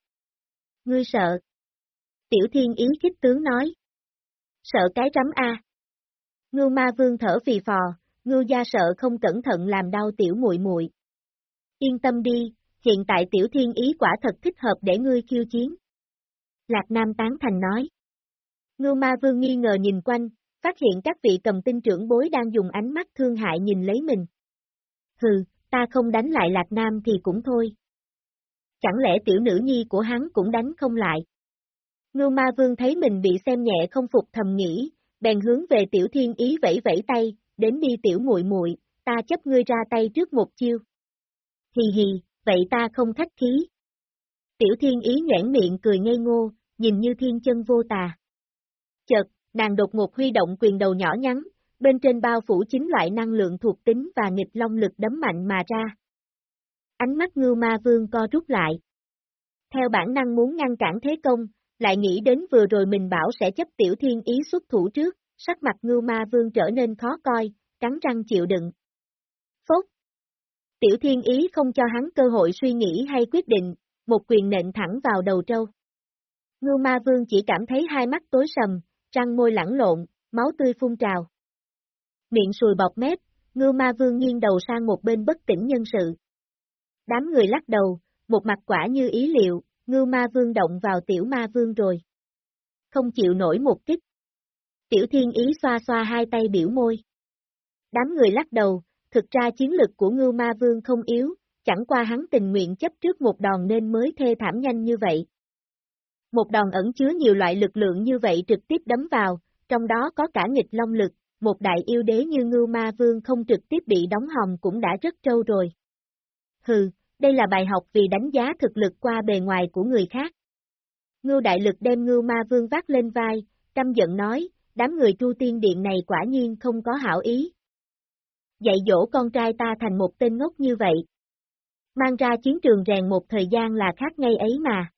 Ngươi sợ. Tiểu thiên ý kích tướng nói. Sợ cái rắm a. Ngưu ma vương thở phì phò, ngưu gia sợ không cẩn thận làm đau tiểu muội muội. Yên tâm đi, hiện tại tiểu thiên ý quả thật thích hợp để ngươi khiêu chiến. Lạc Nam tán thành nói. Ngưu ma vương nghi ngờ nhìn quanh, phát hiện các vị cầm tinh trưởng bối đang dùng ánh mắt thương hại nhìn lấy mình. Hừ, ta không đánh lại Lạc Nam thì cũng thôi. Chẳng lẽ tiểu nữ nhi của hắn cũng đánh không lại? Ngưu ma vương thấy mình bị xem nhẹ không phục thầm nghĩ, bèn hướng về tiểu thiên ý vẫy vẫy tay, đến đi tiểu muội muội, ta chấp ngươi ra tay trước một chiêu. Hì hì, vậy ta không khách khí. Tiểu thiên ý nhoảng miệng cười ngây ngô, nhìn như thiên chân vô tà. Chợt, nàng đột ngột huy động quyền đầu nhỏ nhắn, bên trên bao phủ chính loại năng lượng thuộc tính và nghịch long lực đấm mạnh mà ra. Ánh mắt ngưu ma vương co rút lại. Theo bản năng muốn ngăn cản thế công, lại nghĩ đến vừa rồi mình bảo sẽ chấp tiểu thiên ý xuất thủ trước, sắc mặt ngưu ma vương trở nên khó coi, cắn răng chịu đựng. Phốt! Tiểu thiên ý không cho hắn cơ hội suy nghĩ hay quyết định, một quyền nện thẳng vào đầu trâu. Ngưu ma vương chỉ cảm thấy hai mắt tối sầm, răng môi lẳng lộn, máu tươi phun trào. Miệng sùi bọt mép, ngưu ma vương nghiêng đầu sang một bên bất tỉnh nhân sự. Đám người lắc đầu, một mặt quả như ý liệu, ngưu ma vương động vào tiểu ma vương rồi. Không chịu nổi một kích. Tiểu thiên ý xoa xoa hai tay biểu môi. Đám người lắc đầu, thực ra chiến lực của ngưu ma vương không yếu, chẳng qua hắn tình nguyện chấp trước một đòn nên mới thê thảm nhanh như vậy. Một đòn ẩn chứa nhiều loại lực lượng như vậy trực tiếp đấm vào, trong đó có cả nghịch long lực, một đại yêu đế như ngưu ma vương không trực tiếp bị đóng hòm cũng đã rất trâu rồi. Hừ, đây là bài học vì đánh giá thực lực qua bề ngoài của người khác. Ngưu đại lực đem ngưu ma vương vác lên vai, căm giận nói, đám người tu tiên điện này quả nhiên không có hảo ý. Dạy dỗ con trai ta thành một tên ngốc như vậy. Mang ra chiến trường rèn một thời gian là khác ngay ấy mà.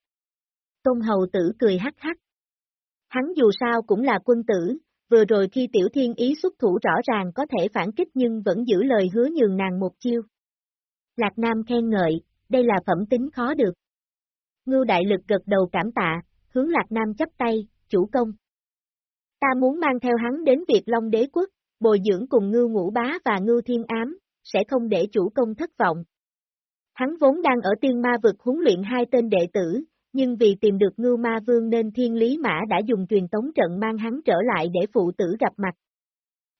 Tôn hầu tử cười hắc hắc. Hắn dù sao cũng là quân tử, vừa rồi khi tiểu thiên ý xuất thủ rõ ràng có thể phản kích nhưng vẫn giữ lời hứa nhường nàng một chiêu. Lạc Nam khen ngợi, đây là phẩm tính khó được. Ngưu đại lực gật đầu cảm tạ, hướng Lạc Nam chấp tay, chủ công. Ta muốn mang theo hắn đến Việt Long đế quốc, bồi dưỡng cùng ngưu ngũ bá và ngưu thiên ám, sẽ không để chủ công thất vọng. Hắn vốn đang ở tiên ma vực huấn luyện hai tên đệ tử, nhưng vì tìm được ngưu ma vương nên thiên lý mã đã dùng truyền tống trận mang hắn trở lại để phụ tử gặp mặt.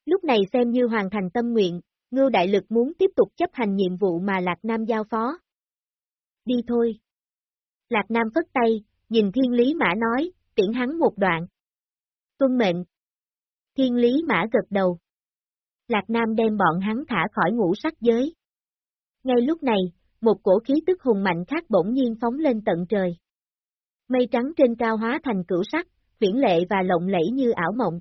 Lúc này xem như hoàn thành tâm nguyện, ngưu đại lực muốn tiếp tục chấp hành nhiệm vụ mà Lạc Nam giao phó. Đi thôi. Lạc Nam phất tay, nhìn thiên lý mã nói, tiễn hắn một đoạn. Tuân mệnh. Thiên lý mã gật đầu. Lạc Nam đem bọn hắn thả khỏi ngũ sắc giới. Ngay lúc này, một cổ khí tức hùng mạnh khác bỗng nhiên phóng lên tận trời. Mây trắng trên cao hóa thành cửu sắc, viễn lệ và lộng lẫy như ảo mộng.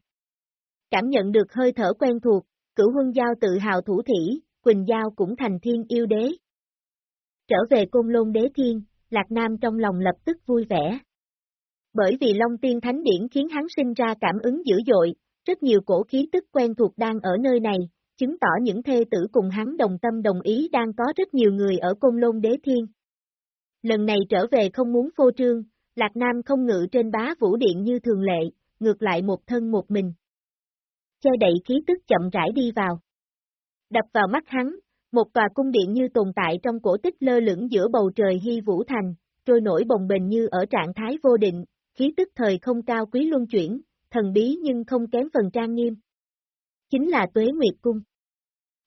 Cảm nhận được hơi thở quen thuộc, cửu huân giao tự hào thủ thỉ, Quỳnh Giao cũng thành thiên yêu đế. Trở về côn lôn đế thiên, Lạc Nam trong lòng lập tức vui vẻ. Bởi vì Long Tiên Thánh Điển khiến hắn sinh ra cảm ứng dữ dội, rất nhiều cổ khí tức quen thuộc đang ở nơi này, chứng tỏ những thê tử cùng hắn đồng tâm đồng ý đang có rất nhiều người ở Côn Lôn Đế Thiên. Lần này trở về không muốn phô trương, Lạc Nam không ngự trên bá vũ điện như thường lệ, ngược lại một thân một mình. Che đậy khí tức chậm rãi đi vào. Đập vào mắt hắn, một tòa cung điện như tồn tại trong cổ tích lơ lửng giữa bầu trời hy vũ thành, trôi nổi bồng bềnh như ở trạng thái vô định, khí tức thời không cao quý luân chuyển, thần bí nhưng không kém phần trang nghiêm. Chính là Tuế Nguyệt Cung.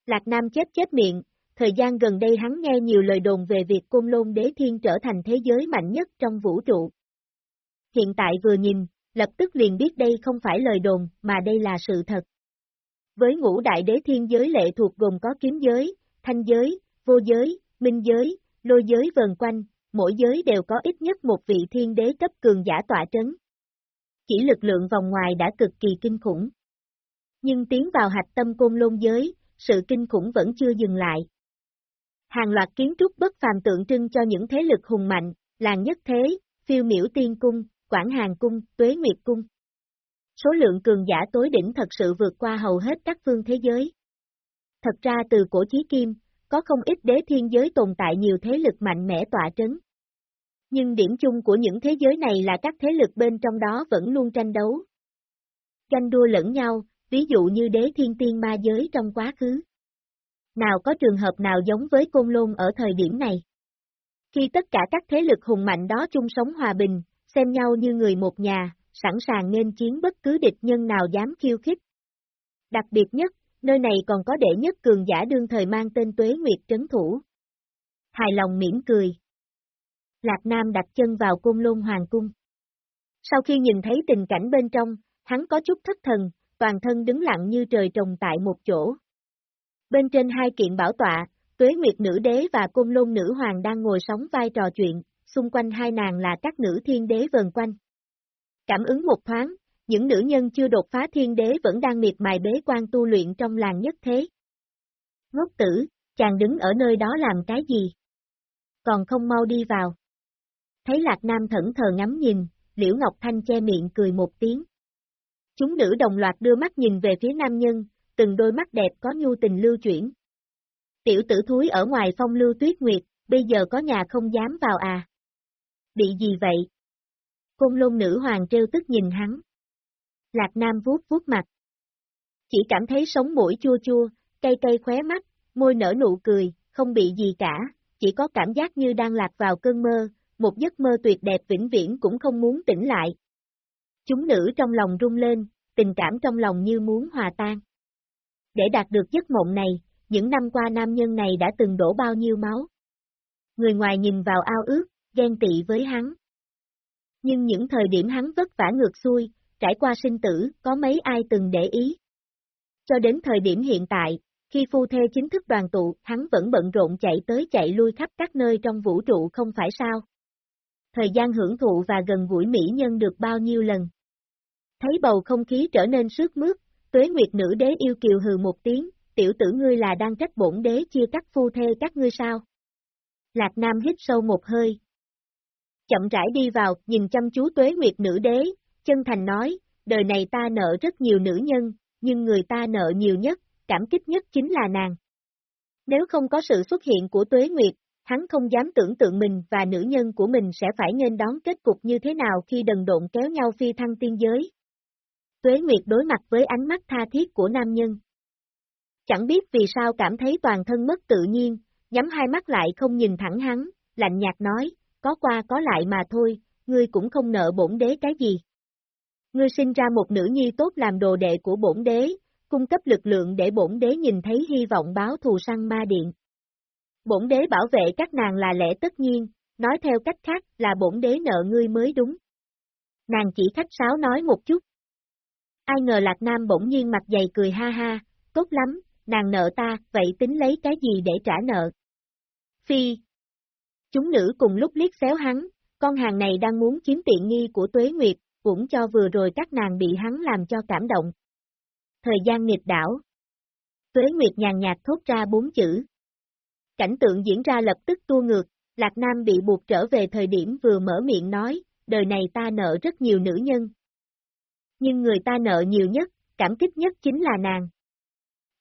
Lạc Nam chết chết miệng, thời gian gần đây hắn nghe nhiều lời đồn về việc Côn Lôn Đế Thiên trở thành thế giới mạnh nhất trong vũ trụ. Hiện tại vừa nhìn, lập tức liền biết đây không phải lời đồn, mà đây là sự thật. Với ngũ đại đế thiên giới lệ thuộc gồm có kiếm giới, thanh giới, vô giới, minh giới, lôi giới vần quanh, mỗi giới đều có ít nhất một vị thiên đế cấp cường giả tọa trấn. Chỉ lực lượng vòng ngoài đã cực kỳ kinh khủng. Nhưng tiến vào hạch tâm côn lôn giới, sự kinh khủng vẫn chưa dừng lại. Hàng loạt kiến trúc bất phàm tượng trưng cho những thế lực hùng mạnh, làng nhất thế, phiêu miểu tiên cung, Quảng Hàng Cung, Tuế Nguyệt Cung. Số lượng cường giả tối đỉnh thật sự vượt qua hầu hết các phương thế giới. Thật ra từ cổ chí kim, có không ít đế thiên giới tồn tại nhiều thế lực mạnh mẽ tọa trấn. Nhưng điểm chung của những thế giới này là các thế lực bên trong đó vẫn luôn tranh đấu. Tranh đua lẫn nhau, ví dụ như đế thiên tiên ma giới trong quá khứ. Nào có trường hợp nào giống với Côn Lôn ở thời điểm này? Khi tất cả các thế lực hùng mạnh đó chung sống hòa bình, xem nhau như người một nhà, sẵn sàng nên chiến bất cứ địch nhân nào dám khiêu khích. Đặc biệt nhất, nơi này còn có đệ nhất cường giả đương thời mang tên Tuế Nguyệt Trấn Thủ. Hài lòng mỉm cười. Lạc Nam đặt chân vào cung lôn hoàng cung. Sau khi nhìn thấy tình cảnh bên trong, hắn có chút thất thần, toàn thân đứng lặng như trời trồng tại một chỗ. Bên trên hai kiện bảo tọa, Tuế Nguyệt Nữ Đế và Cung Lôn Nữ Hoàng đang ngồi sóng vai trò chuyện, xung quanh hai nàng là các nữ thiên đế vần quanh. Cảm ứng một thoáng, những nữ nhân chưa đột phá thiên đế vẫn đang miệt mài bế quan tu luyện trong làng nhất thế. Ngốc tử, chàng đứng ở nơi đó làm cái gì? Còn không mau đi vào. Thấy Lạc Nam thẫn thờ ngắm nhìn, Liễu Ngọc Thanh che miệng cười một tiếng. Chúng nữ đồng loạt đưa mắt nhìn về phía nam nhân, từng đôi mắt đẹp có nhu tình lưu chuyển. Tiểu tử thúi ở ngoài phong lưu tuyết nguyệt, bây giờ có nhà không dám vào à? Bị gì vậy? Côn lôn nữ hoàng trêu tức nhìn hắn. Lạc Nam vuốt vuốt mặt. Chỉ cảm thấy sống mũi chua chua, cay cay khóe mắt, môi nở nụ cười, không bị gì cả, chỉ có cảm giác như đang lạc vào cơn mơ, một giấc mơ tuyệt đẹp vĩnh viễn cũng không muốn tỉnh lại. Chúng nữ trong lòng rung lên, tình cảm trong lòng như muốn hòa tan. Để đạt được giấc mộng này, những năm qua nam nhân này đã từng đổ bao nhiêu máu. Người ngoài nhìn vào ao ước, ghen tị với hắn. Nhưng những thời điểm hắn vất vả ngược xuôi, trải qua sinh tử, có mấy ai từng để ý. Cho đến thời điểm hiện tại, khi phu thê chính thức đoàn tụ, hắn vẫn bận rộn chạy tới chạy lui khắp các nơi trong vũ trụ không phải sao. Thời gian hưởng thụ và gần gũi mỹ nhân được bao nhiêu lần. Thấy bầu không khí trở nên sướt mướt, tuế nguyệt nữ đế yêu kiều hừ một tiếng, tiểu tử ngươi là đang trách bổn đế chia cắt phu thê các ngươi sao? Lạc Nam hít sâu một hơi. Chậm rãi đi vào, nhìn chăm chú tuế nguyệt nữ đế, chân thành nói, đời này ta nợ rất nhiều nữ nhân, nhưng người ta nợ nhiều nhất, cảm kích nhất chính là nàng. Nếu không có sự xuất hiện của tuế nguyệt, hắn không dám tưởng tượng mình và nữ nhân của mình sẽ phải nên đón kết cục như thế nào khi đần độn kéo nhau phi thăng tiên giới. Tuế Nguyệt đối mặt với ánh mắt tha thiết của nam nhân. Chẳng biết vì sao cảm thấy toàn thân mất tự nhiên, nhắm hai mắt lại không nhìn thẳng hắn, lạnh nhạt nói, có qua có lại mà thôi, ngươi cũng không nợ bổn đế cái gì. Ngươi sinh ra một nữ nhi tốt làm đồ đệ của bổn đế, cung cấp lực lượng để bổn đế nhìn thấy hy vọng báo thù săn ma điện. Bổn đế bảo vệ các nàng là lẽ tất nhiên, nói theo cách khác là bổn đế nợ ngươi mới đúng. Nàng chỉ khách sáo nói một chút. Ai ngờ Lạc Nam bỗng nhiên mặt dày cười ha ha, tốt lắm, nàng nợ ta, vậy tính lấy cái gì để trả nợ? Phi. Chúng nữ cùng lúc liếc xéo hắn, con hàng này đang muốn chiếm tiện nghi của Tuế Nguyệt, cũng cho vừa rồi các nàng bị hắn làm cho cảm động. Thời gian nghịch đảo. Tuế Nguyệt nhàn nhạt thốt ra bốn chữ. Cảnh tượng diễn ra lập tức tua ngược, Lạc Nam bị buộc trở về thời điểm vừa mở miệng nói, đời này ta nợ rất nhiều nữ nhân. Nhưng người ta nợ nhiều nhất, cảm kích nhất chính là nàng.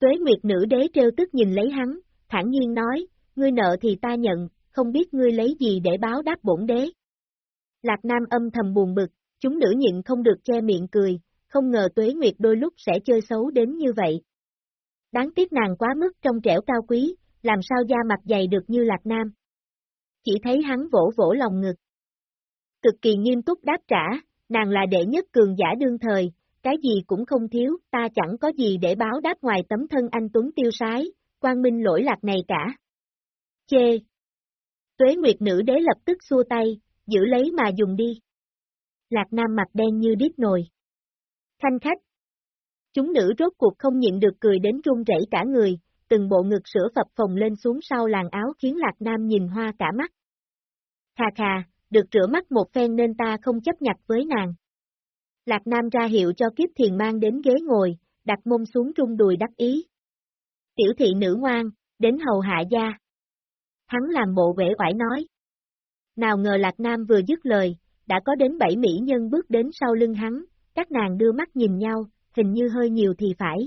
Tuế Nguyệt nữ đế trêu tức nhìn lấy hắn, thản nhiên nói, ngươi nợ thì ta nhận, không biết ngươi lấy gì để báo đáp bổn đế. Lạc Nam âm thầm buồn bực, chúng nữ nhịn không được che miệng cười, không ngờ Tuế Nguyệt đôi lúc sẽ chơi xấu đến như vậy. Đáng tiếc nàng quá mức trong trẻo cao quý, làm sao da mặt dày được như Lạc Nam. Chỉ thấy hắn vỗ vỗ lòng ngực. Cực kỳ nghiêm túc đáp trả, nàng là đệ nhất cường giả đương thời, cái gì cũng không thiếu, ta chẳng có gì để báo đáp ngoài tấm thân anh Tuấn tiêu sái, quang minh lỗi lạc này cả. Chê! Tuế Nguyệt nữ đế lập tức xua tay, giữ lấy mà dùng đi. Lạc Nam mặt đen như đít nồi. Thanh khách! Chúng nữ rốt cuộc không nhịn được cười đến run rẩy cả người, từng bộ ngực sữa phập phồng lên xuống sau làn áo khiến Lạc Nam nhìn hoa cả mắt. Khà khà, được rửa mắt một phen nên ta không chấp nhặt với nàng. Lạc Nam ra hiệu cho kiếp thiền mang đến ghế ngồi, đặt mông xuống trung đùi đắc ý. Tiểu thị nữ ngoan, đến hầu hạ gia. Hắn làm bộ vẻ oải nói. Nào ngờ Lạc Nam vừa dứt lời, đã có đến bảy mỹ nhân bước đến sau lưng hắn, các nàng đưa mắt nhìn nhau, hình như hơi nhiều thì phải.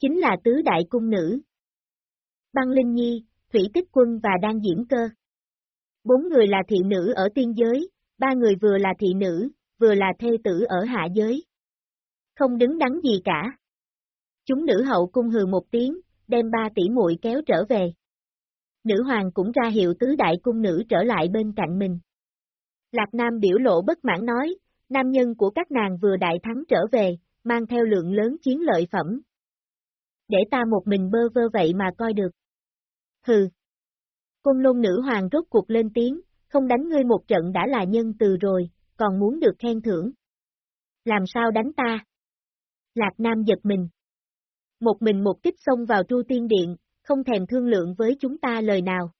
Chính là tứ đại cung nữ. Băng Linh Nhi, Thủy Tích Quân và Đan diễm Cơ. Bốn người là thị nữ ở tiên giới, ba người vừa là thị nữ, vừa là thê tử ở hạ giới. Không đứng đắn gì cả. Chúng nữ hậu cung hừ một tiếng, đem ba tỷ muội kéo trở về. Nữ hoàng cũng ra hiệu tứ đại cung nữ trở lại bên cạnh mình. Lạc Nam biểu lộ bất mãn nói, nam nhân của các nàng vừa đại thắng trở về, mang theo lượng lớn chiến lợi phẩm. Để ta một mình bơ vơ vậy mà coi được. Hừ. Cung lôn nữ hoàng rốt cuộc lên tiếng, không đánh ngươi một trận đã là nhân từ rồi, còn muốn được khen thưởng. Làm sao đánh ta? Lạc Nam giật mình. Một mình một kích xông vào Tru Tiên Điện, không thèm thương lượng với chúng ta lời nào.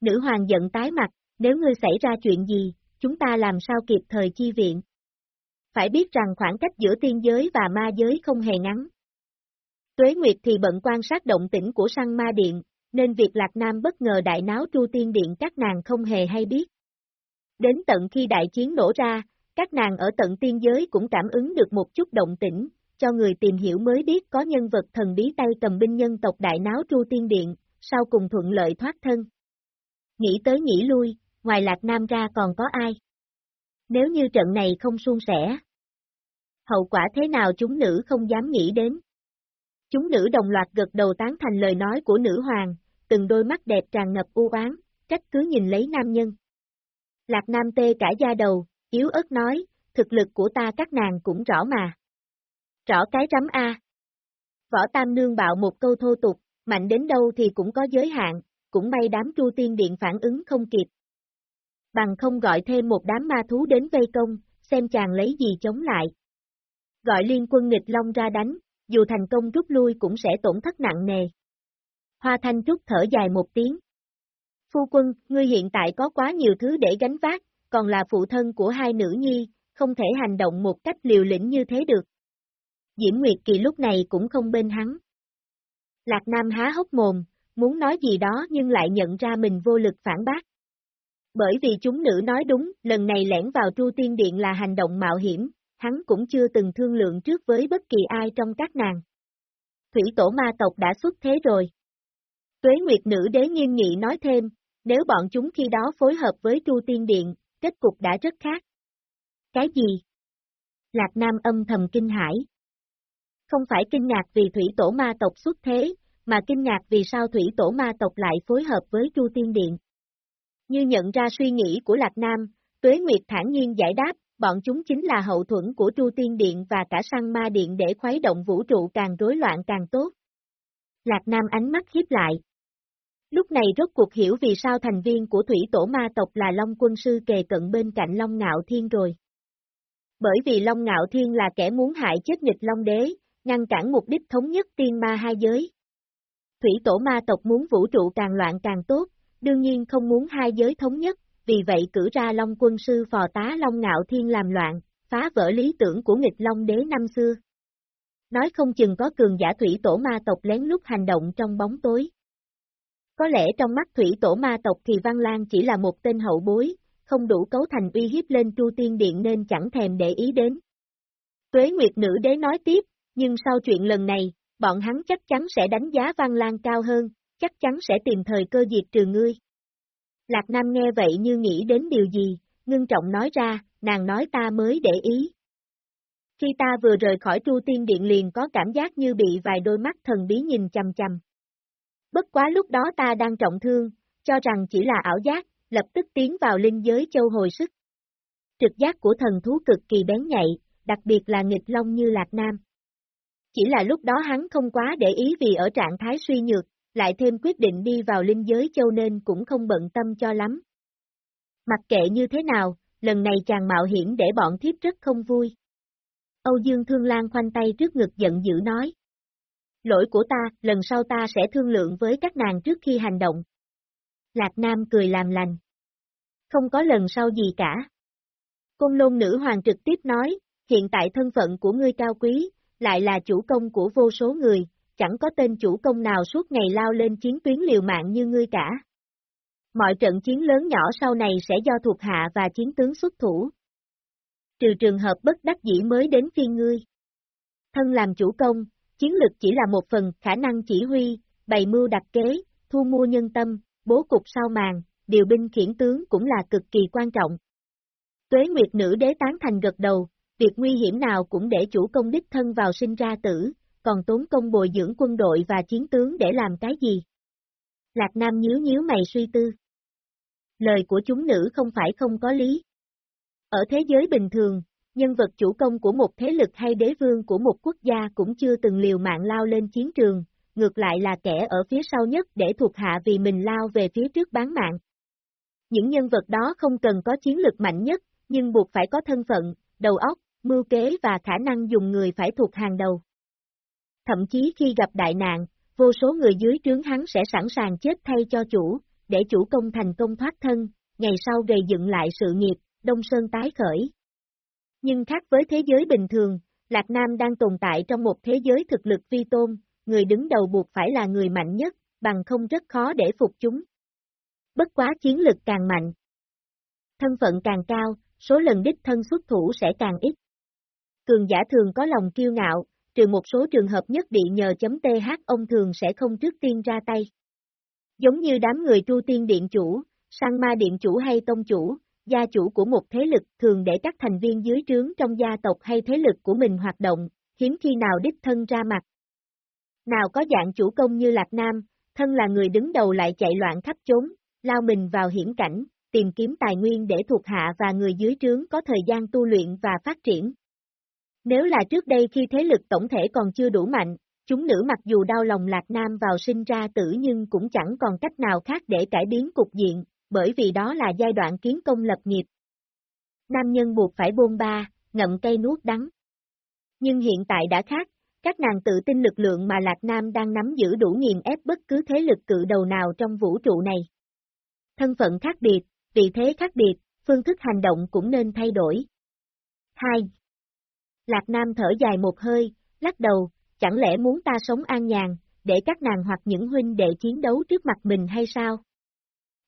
Nữ hoàng giận tái mặt, nếu ngươi xảy ra chuyện gì, chúng ta làm sao kịp thời chi viện. Phải biết rằng khoảng cách giữa tiên giới và ma giới không hề ngắn. Tuế Nguyệt thì bận quan sát động tĩnh của săn ma điện, nên việc Lạc Nam bất ngờ đại náo Tru Tiên Điện các nàng không hề hay biết. Đến tận khi đại chiến nổ ra, các nàng ở tận tiên giới cũng cảm ứng được một chút động tĩnh, cho người tìm hiểu mới biết có nhân vật thần bí tay cầm binh nhân tộc đại náo tru tiên điện, sau cùng thuận lợi thoát thân. Nghĩ tới nghĩ lui, ngoài Lạc Nam ra còn có ai? Nếu như trận này không suôn sẻ, hậu quả thế nào chúng nữ không dám nghĩ đến. Chúng nữ đồng loạt gật đầu tán thành lời nói của nữ hoàng, từng đôi mắt đẹp tràn ngập u oán, trách cứ nhìn lấy nam nhân. Lạc Nam tê cả da đầu, yếu ớt nói, thực lực của ta các nàng cũng rõ mà. Rõ cái rắm A. Võ Tam Nương bạo một câu thô tục, mạnh đến đâu thì cũng có giới hạn, cũng may đám chu tiên điện phản ứng không kịp. Bằng không gọi thêm một đám ma thú đến vây công, xem chàng lấy gì chống lại. Gọi liên quân nghịch long ra đánh, dù thành công rút lui cũng sẽ tổn thất nặng nề. Hoa Thanh Trúc thở dài một tiếng. Phu quân, ngươi hiện tại có quá nhiều thứ để gánh vác, còn là phụ thân của hai nữ nhi, không thể hành động một cách liều lĩnh như thế được. Diễm Nguyệt Kỳ lúc này cũng không bên hắn. Lạc Nam há hốc mồm, muốn nói gì đó nhưng lại nhận ra mình vô lực phản bác. Bởi vì chúng nữ nói đúng, lần này lẻn vào Tru Tiên Điện là hành động mạo hiểm, hắn cũng chưa từng thương lượng trước với bất kỳ ai trong các nàng. Thủy tổ ma tộc đã xuất thế rồi. Tuế Nguyệt Nữ Đế nghiêm nghị nói thêm, nếu bọn chúng khi đó phối hợp với Tru Tiên Điện, kết cục đã rất khác. Cái gì? Lạc Nam âm thầm kinh hãi. Không phải kinh ngạc vì thủy tổ ma tộc xuất thế, mà kinh ngạc vì sao thủy tổ ma tộc lại phối hợp với Chu Tiên Điện. Như nhận ra suy nghĩ của Lạc Nam, Tuế Nguyệt thản nhiên giải đáp, bọn chúng chính là hậu thuẫn của Chu Tiên Điện và cả săn ma điện để khuấy động vũ trụ càng rối loạn càng tốt. Lạc Nam ánh mắt hiếp lại. Lúc này rốt cuộc hiểu vì sao thành viên của thủy tổ ma tộc là Long quân sư kề cận bên cạnh Long Ngạo Thiên rồi. Bởi vì Long Ngạo Thiên là kẻ muốn hại chết nghịch Long Đế, ngăn cản mục đích thống nhất tiên ma hai giới. Thủy tổ ma tộc muốn vũ trụ càng loạn càng tốt, đương nhiên không muốn hai giới thống nhất, vì vậy cử ra Long quân sư phò tá Long Ngạo Thiên làm loạn, phá vỡ lý tưởng của nghịch Long đế năm xưa. Nói không chừng có cường giả thủy tổ ma tộc lén lút hành động trong bóng tối. Có lẽ trong mắt thủy tổ ma tộc thì Văn Lan chỉ là một tên hậu bối, không đủ cấu thành uy hiếp lên Chu Tiên Điện nên chẳng thèm để ý đến. Tuế Nguyệt Nữ Đế nói tiếp, nhưng sau chuyện lần này, bọn hắn chắc chắn sẽ đánh giá Văn Lan cao hơn, chắc chắn sẽ tìm thời cơ diệt trừ ngươi. Lạc Nam nghe vậy như nghĩ đến điều gì, ngưng trọng nói ra, nàng nói ta mới để ý. Khi ta vừa rời khỏi Tru Tiên Điện liền có cảm giác như bị vài đôi mắt thần bí nhìn chầm chầm. Bất quá lúc đó ta đang trọng thương, cho rằng chỉ là ảo giác, lập tức tiến vào linh giới châu hồi sức. Trực giác của thần thú cực kỳ bén nhạy, đặc biệt là nghịch long như Lạc Nam. Chỉ là lúc đó hắn không quá để ý vì ở trạng thái suy nhược, lại thêm quyết định đi vào linh giới châu nên cũng không bận tâm cho lắm. Mặc kệ như thế nào, lần này chàng mạo hiểm để bọn thiếp rất không vui. Âu Dương Thương Lan khoanh tay trước ngực giận dữ nói. Lỗi của ta, lần sau ta sẽ thương lượng với các nàng trước khi hành động. Lạc Nam cười làm lành. Không có lần sau gì cả. Côn lôn nữ hoàng trực tiếp nói, hiện tại thân phận của ngươi cao quý, lại là chủ công của vô số người, chẳng có tên chủ công nào suốt ngày lao lên chiến tuyến liều mạng như ngươi cả. Mọi trận chiến lớn nhỏ sau này sẽ do thuộc hạ và chiến tướng xuất thủ. Trừ trường hợp bất đắc dĩ mới đến phiên ngươi. Thân làm chủ công, chiến lực chỉ là một phần khả năng chỉ huy, bày mưu đặt kế, thu mua nhân tâm, bố cục sau màn, điều binh khiển tướng cũng là cực kỳ quan trọng. Tuế Nguyệt Nữ đế tán thành gật đầu, việc nguy hiểm nào cũng để chủ công đích thân vào sinh ra tử, còn tốn công bồi dưỡng quân đội và chiến tướng để làm cái gì? Lạc Nam nhíu nhíu mày suy tư. Lời của chúng nữ không phải không có lý. Ở thế giới bình thường, nhân vật chủ công của một thế lực hay đế vương của một quốc gia cũng chưa từng liều mạng lao lên chiến trường, ngược lại là kẻ ở phía sau nhất để thuộc hạ vì mình lao về phía trước bán mạng. Những nhân vật đó không cần có chiến lực mạnh nhất, nhưng buộc phải có thân phận, đầu óc, mưu kế và khả năng dùng người phải thuộc hàng đầu. Thậm chí khi gặp đại nạn, vô số người dưới trướng hắn sẽ sẵn sàng chết thay cho chủ, để chủ công thành công thoát thân, ngày sau gây dựng lại sự nghiệp, Đông Sơn tái khởi. Nhưng khác với thế giới bình thường, Lạc Nam đang tồn tại trong một thế giới thực lực vi tôn, người đứng đầu buộc phải là người mạnh nhất, bằng không rất khó để phục chúng. Bất quá chiến lực càng mạnh. Thân phận càng cao, số lần đích thân xuất thủ sẽ càng ít. Cường giả thường có lòng kiêu ngạo, trừ một số trường hợp nhất bị nhờ chấm TH ông thường sẽ không trước tiên ra tay. Giống như đám người tru tiên điện chủ, sang ma điện chủ hay tông chủ, gia chủ của một thế lực thường để các thành viên dưới trướng trong gia tộc hay thế lực của mình hoạt động, hiếm khi nào đích thân ra mặt. Nào có dạng chủ công như Lạc Nam, thân là người đứng đầu lại chạy loạn khắp chốn, lao mình vào hiểm cảnh, tìm kiếm tài nguyên để thuộc hạ và người dưới trướng có thời gian tu luyện và phát triển. Nếu là trước đây khi thế lực tổng thể còn chưa đủ mạnh, chúng nữ mặc dù đau lòng Lạc Nam vào sinh ra tử nhưng cũng chẳng còn cách nào khác để cải biến cục diện, bởi vì đó là giai đoạn kiến công lập nghiệp. Nam nhân buộc phải bôn ba, ngậm cây nuốt đắng. Nhưng hiện tại đã khác, các nàng tự tin lực lượng mà Lạc Nam đang nắm giữ đủ nghiền ép bất cứ thế lực cự đầu nào trong vũ trụ này. Thân phận khác biệt, vị thế khác biệt, phương thức hành động cũng nên thay đổi. 2. Lạc Nam thở dài một hơi, lắc đầu, chẳng lẽ muốn ta sống an nhàn, để các nàng hoặc những huynh đệ chiến đấu trước mặt mình hay sao?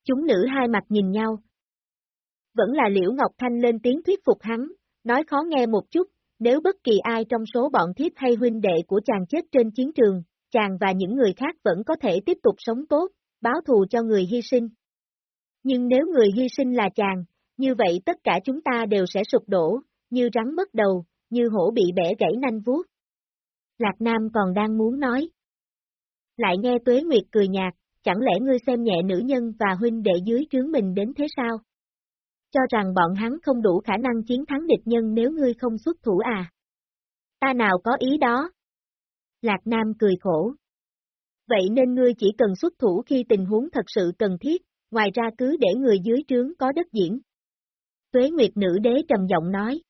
Chúng nữ hai mặt nhìn nhau. Vẫn là Liễu Ngọc Thanh lên tiếng thuyết phục hắn, nói khó nghe một chút, nếu bất kỳ ai trong số bọn thiếp hay huynh đệ của chàng chết trên chiến trường, chàng và những người khác vẫn có thể tiếp tục sống tốt, báo thù cho người hy sinh. Nhưng nếu người hy sinh là chàng, như vậy tất cả chúng ta đều sẽ sụp đổ, như rắn mất đầu, như hổ bị bẻ gãy nanh vuốt. Lạc Nam còn đang muốn nói. Lại nghe Tuế Nguyệt cười nhạt, chẳng lẽ ngươi xem nhẹ nữ nhân và huynh đệ dưới trướng mình đến thế sao? Cho rằng bọn hắn không đủ khả năng chiến thắng địch nhân nếu ngươi không xuất thủ à? Ta nào có ý đó? Lạc Nam cười khổ. Vậy nên ngươi chỉ cần xuất thủ khi tình huống thật sự cần thiết, ngoài ra cứ để người dưới trướng có đất diễn. Tuế Nguyệt Nữ Đế trầm giọng nói.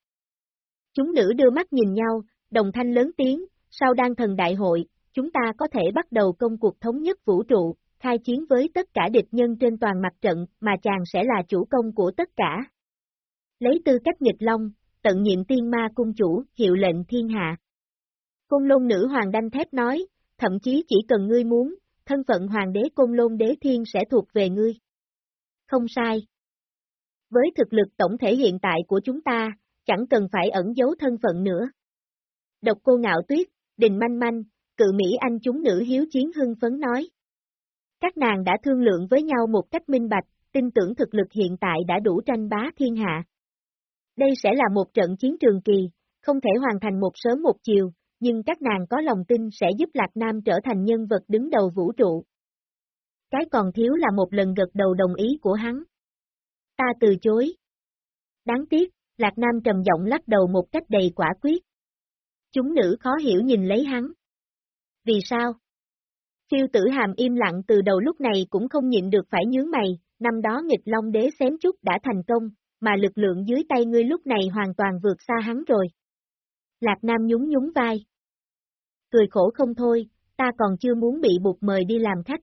Chúng nữ đưa mắt nhìn nhau, đồng thanh lớn tiếng, sau đan thần đại hội, chúng ta có thể bắt đầu công cuộc thống nhất vũ trụ, khai chiến với tất cả địch nhân trên toàn mặt trận, mà chàng sẽ là chủ công của tất cả. Lấy tư cách nghịch long, tận nhiệm tiên ma cung chủ, hiệu lệnh thiên hạ. Côn lôn nữ hoàng đanh thép nói, thậm chí chỉ cần ngươi muốn, thân phận hoàng đế côn lôn đế thiên sẽ thuộc về ngươi. Không sai. Với thực lực tổng thể hiện tại của chúng ta, chẳng cần phải ẩn giấu thân phận nữa. Độc cô ngạo tuyết, Đình Manh Manh, cự Mỹ Anh chúng nữ hiếu chiến hưng phấn nói. Các nàng đã thương lượng với nhau một cách minh bạch, tin tưởng thực lực hiện tại đã đủ tranh bá thiên hạ. Đây sẽ là một trận chiến trường kỳ, không thể hoàn thành một sớm một chiều, nhưng các nàng có lòng tin sẽ giúp Lạc Nam trở thành nhân vật đứng đầu vũ trụ. Cái còn thiếu là một lần gật đầu đồng ý của hắn. Ta từ chối. Đáng tiếc, Lạc Nam trầm giọng lắc đầu một cách đầy quả quyết. Chúng nữ khó hiểu nhìn lấy hắn. Vì sao? Phiêu tử hàm im lặng từ đầu lúc này cũng không nhịn được phải nhướng mày, năm đó nghịch long đế xém chút đã thành công, mà lực lượng dưới tay ngươi lúc này hoàn toàn vượt xa hắn rồi. Lạc Nam nhún nhún vai. Cười khổ không thôi, ta còn chưa muốn bị buộc mời đi làm khách,